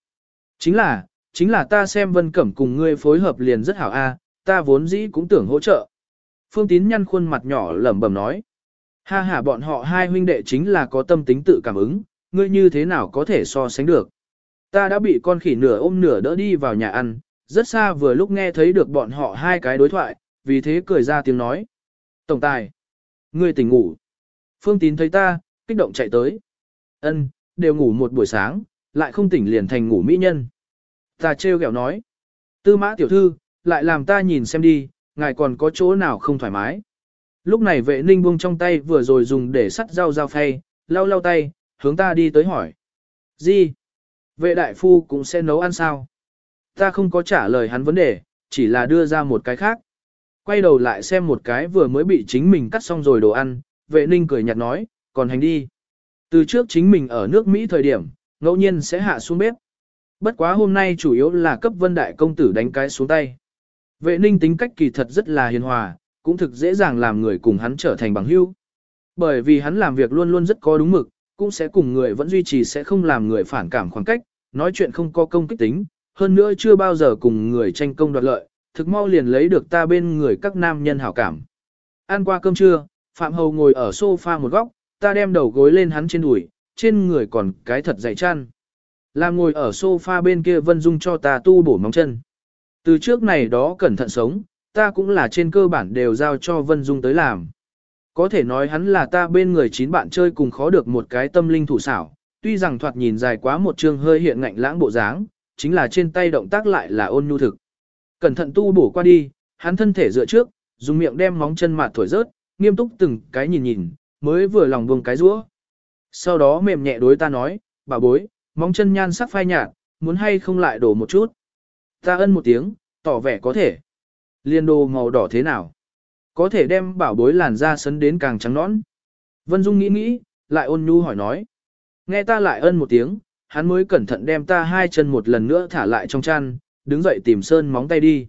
Chính là, chính là ta xem Vân Cẩm cùng ngươi phối hợp liền rất hảo a, ta vốn dĩ cũng tưởng hỗ trợ. Phương Tín nhăn khuôn mặt nhỏ lẩm bẩm nói. Ha ha bọn họ hai huynh đệ chính là có tâm tính tự cảm ứng, ngươi như thế nào có thể so sánh được. Ta đã bị con khỉ nửa ôm nửa đỡ đi vào nhà ăn, rất xa vừa lúc nghe thấy được bọn họ hai cái đối thoại, vì thế cười ra tiếng nói. Tổng tài, ngươi tỉnh ngủ. Phương Tín thấy ta, kích động chạy tới. Ân, đều ngủ một buổi sáng, lại không tỉnh liền thành ngủ mỹ nhân. Ta trêu ghẹo nói. Tư mã tiểu thư, lại làm ta nhìn xem đi, ngài còn có chỗ nào không thoải mái. Lúc này vệ ninh buông trong tay vừa rồi dùng để sắt dao dao phay, lau lau tay, hướng ta đi tới hỏi. Gì? Vệ đại phu cũng sẽ nấu ăn sao? Ta không có trả lời hắn vấn đề, chỉ là đưa ra một cái khác. Quay đầu lại xem một cái vừa mới bị chính mình cắt xong rồi đồ ăn, vệ ninh cười nhạt nói, còn hành đi. Từ trước chính mình ở nước Mỹ thời điểm, ngẫu nhiên sẽ hạ xuống bếp. Bất quá hôm nay chủ yếu là cấp vân đại công tử đánh cái xuống tay. Vệ ninh tính cách kỳ thật rất là hiền hòa, cũng thực dễ dàng làm người cùng hắn trở thành bằng hữu. Bởi vì hắn làm việc luôn luôn rất có đúng mực, cũng sẽ cùng người vẫn duy trì sẽ không làm người phản cảm khoảng cách, nói chuyện không có công kích tính, hơn nữa chưa bao giờ cùng người tranh công đoạt lợi, thực mau liền lấy được ta bên người các nam nhân hảo cảm. Ăn qua cơm trưa, Phạm Hầu ngồi ở sofa một góc, ta đem đầu gối lên hắn trên đùi, trên người còn cái thật dày chăn. Làm ngồi ở sofa bên kia Vân Dung cho ta tu bổ móng chân. Từ trước này đó cẩn thận sống, ta cũng là trên cơ bản đều giao cho Vân Dung tới làm. Có thể nói hắn là ta bên người chín bạn chơi cùng khó được một cái tâm linh thủ xảo, tuy rằng thoạt nhìn dài quá một chương hơi hiện ngạnh lãng bộ dáng, chính là trên tay động tác lại là ôn nhu thực. Cẩn thận tu bổ qua đi, hắn thân thể dựa trước, dùng miệng đem móng chân mạt thổi rớt, nghiêm túc từng cái nhìn nhìn, mới vừa lòng buông cái rũa. Sau đó mềm nhẹ đối ta nói, bà bối, móng chân nhan sắc phai nhạt, muốn hay không lại đổ một chút. Ta ân một tiếng, tỏ vẻ có thể. Liên đồ màu đỏ thế nào? Có thể đem bảo bối làn da sấn đến càng trắng nõn. Vân Dung nghĩ nghĩ, lại ôn nhu hỏi nói. Nghe ta lại ân một tiếng, hắn mới cẩn thận đem ta hai chân một lần nữa thả lại trong chăn, đứng dậy tìm sơn móng tay đi.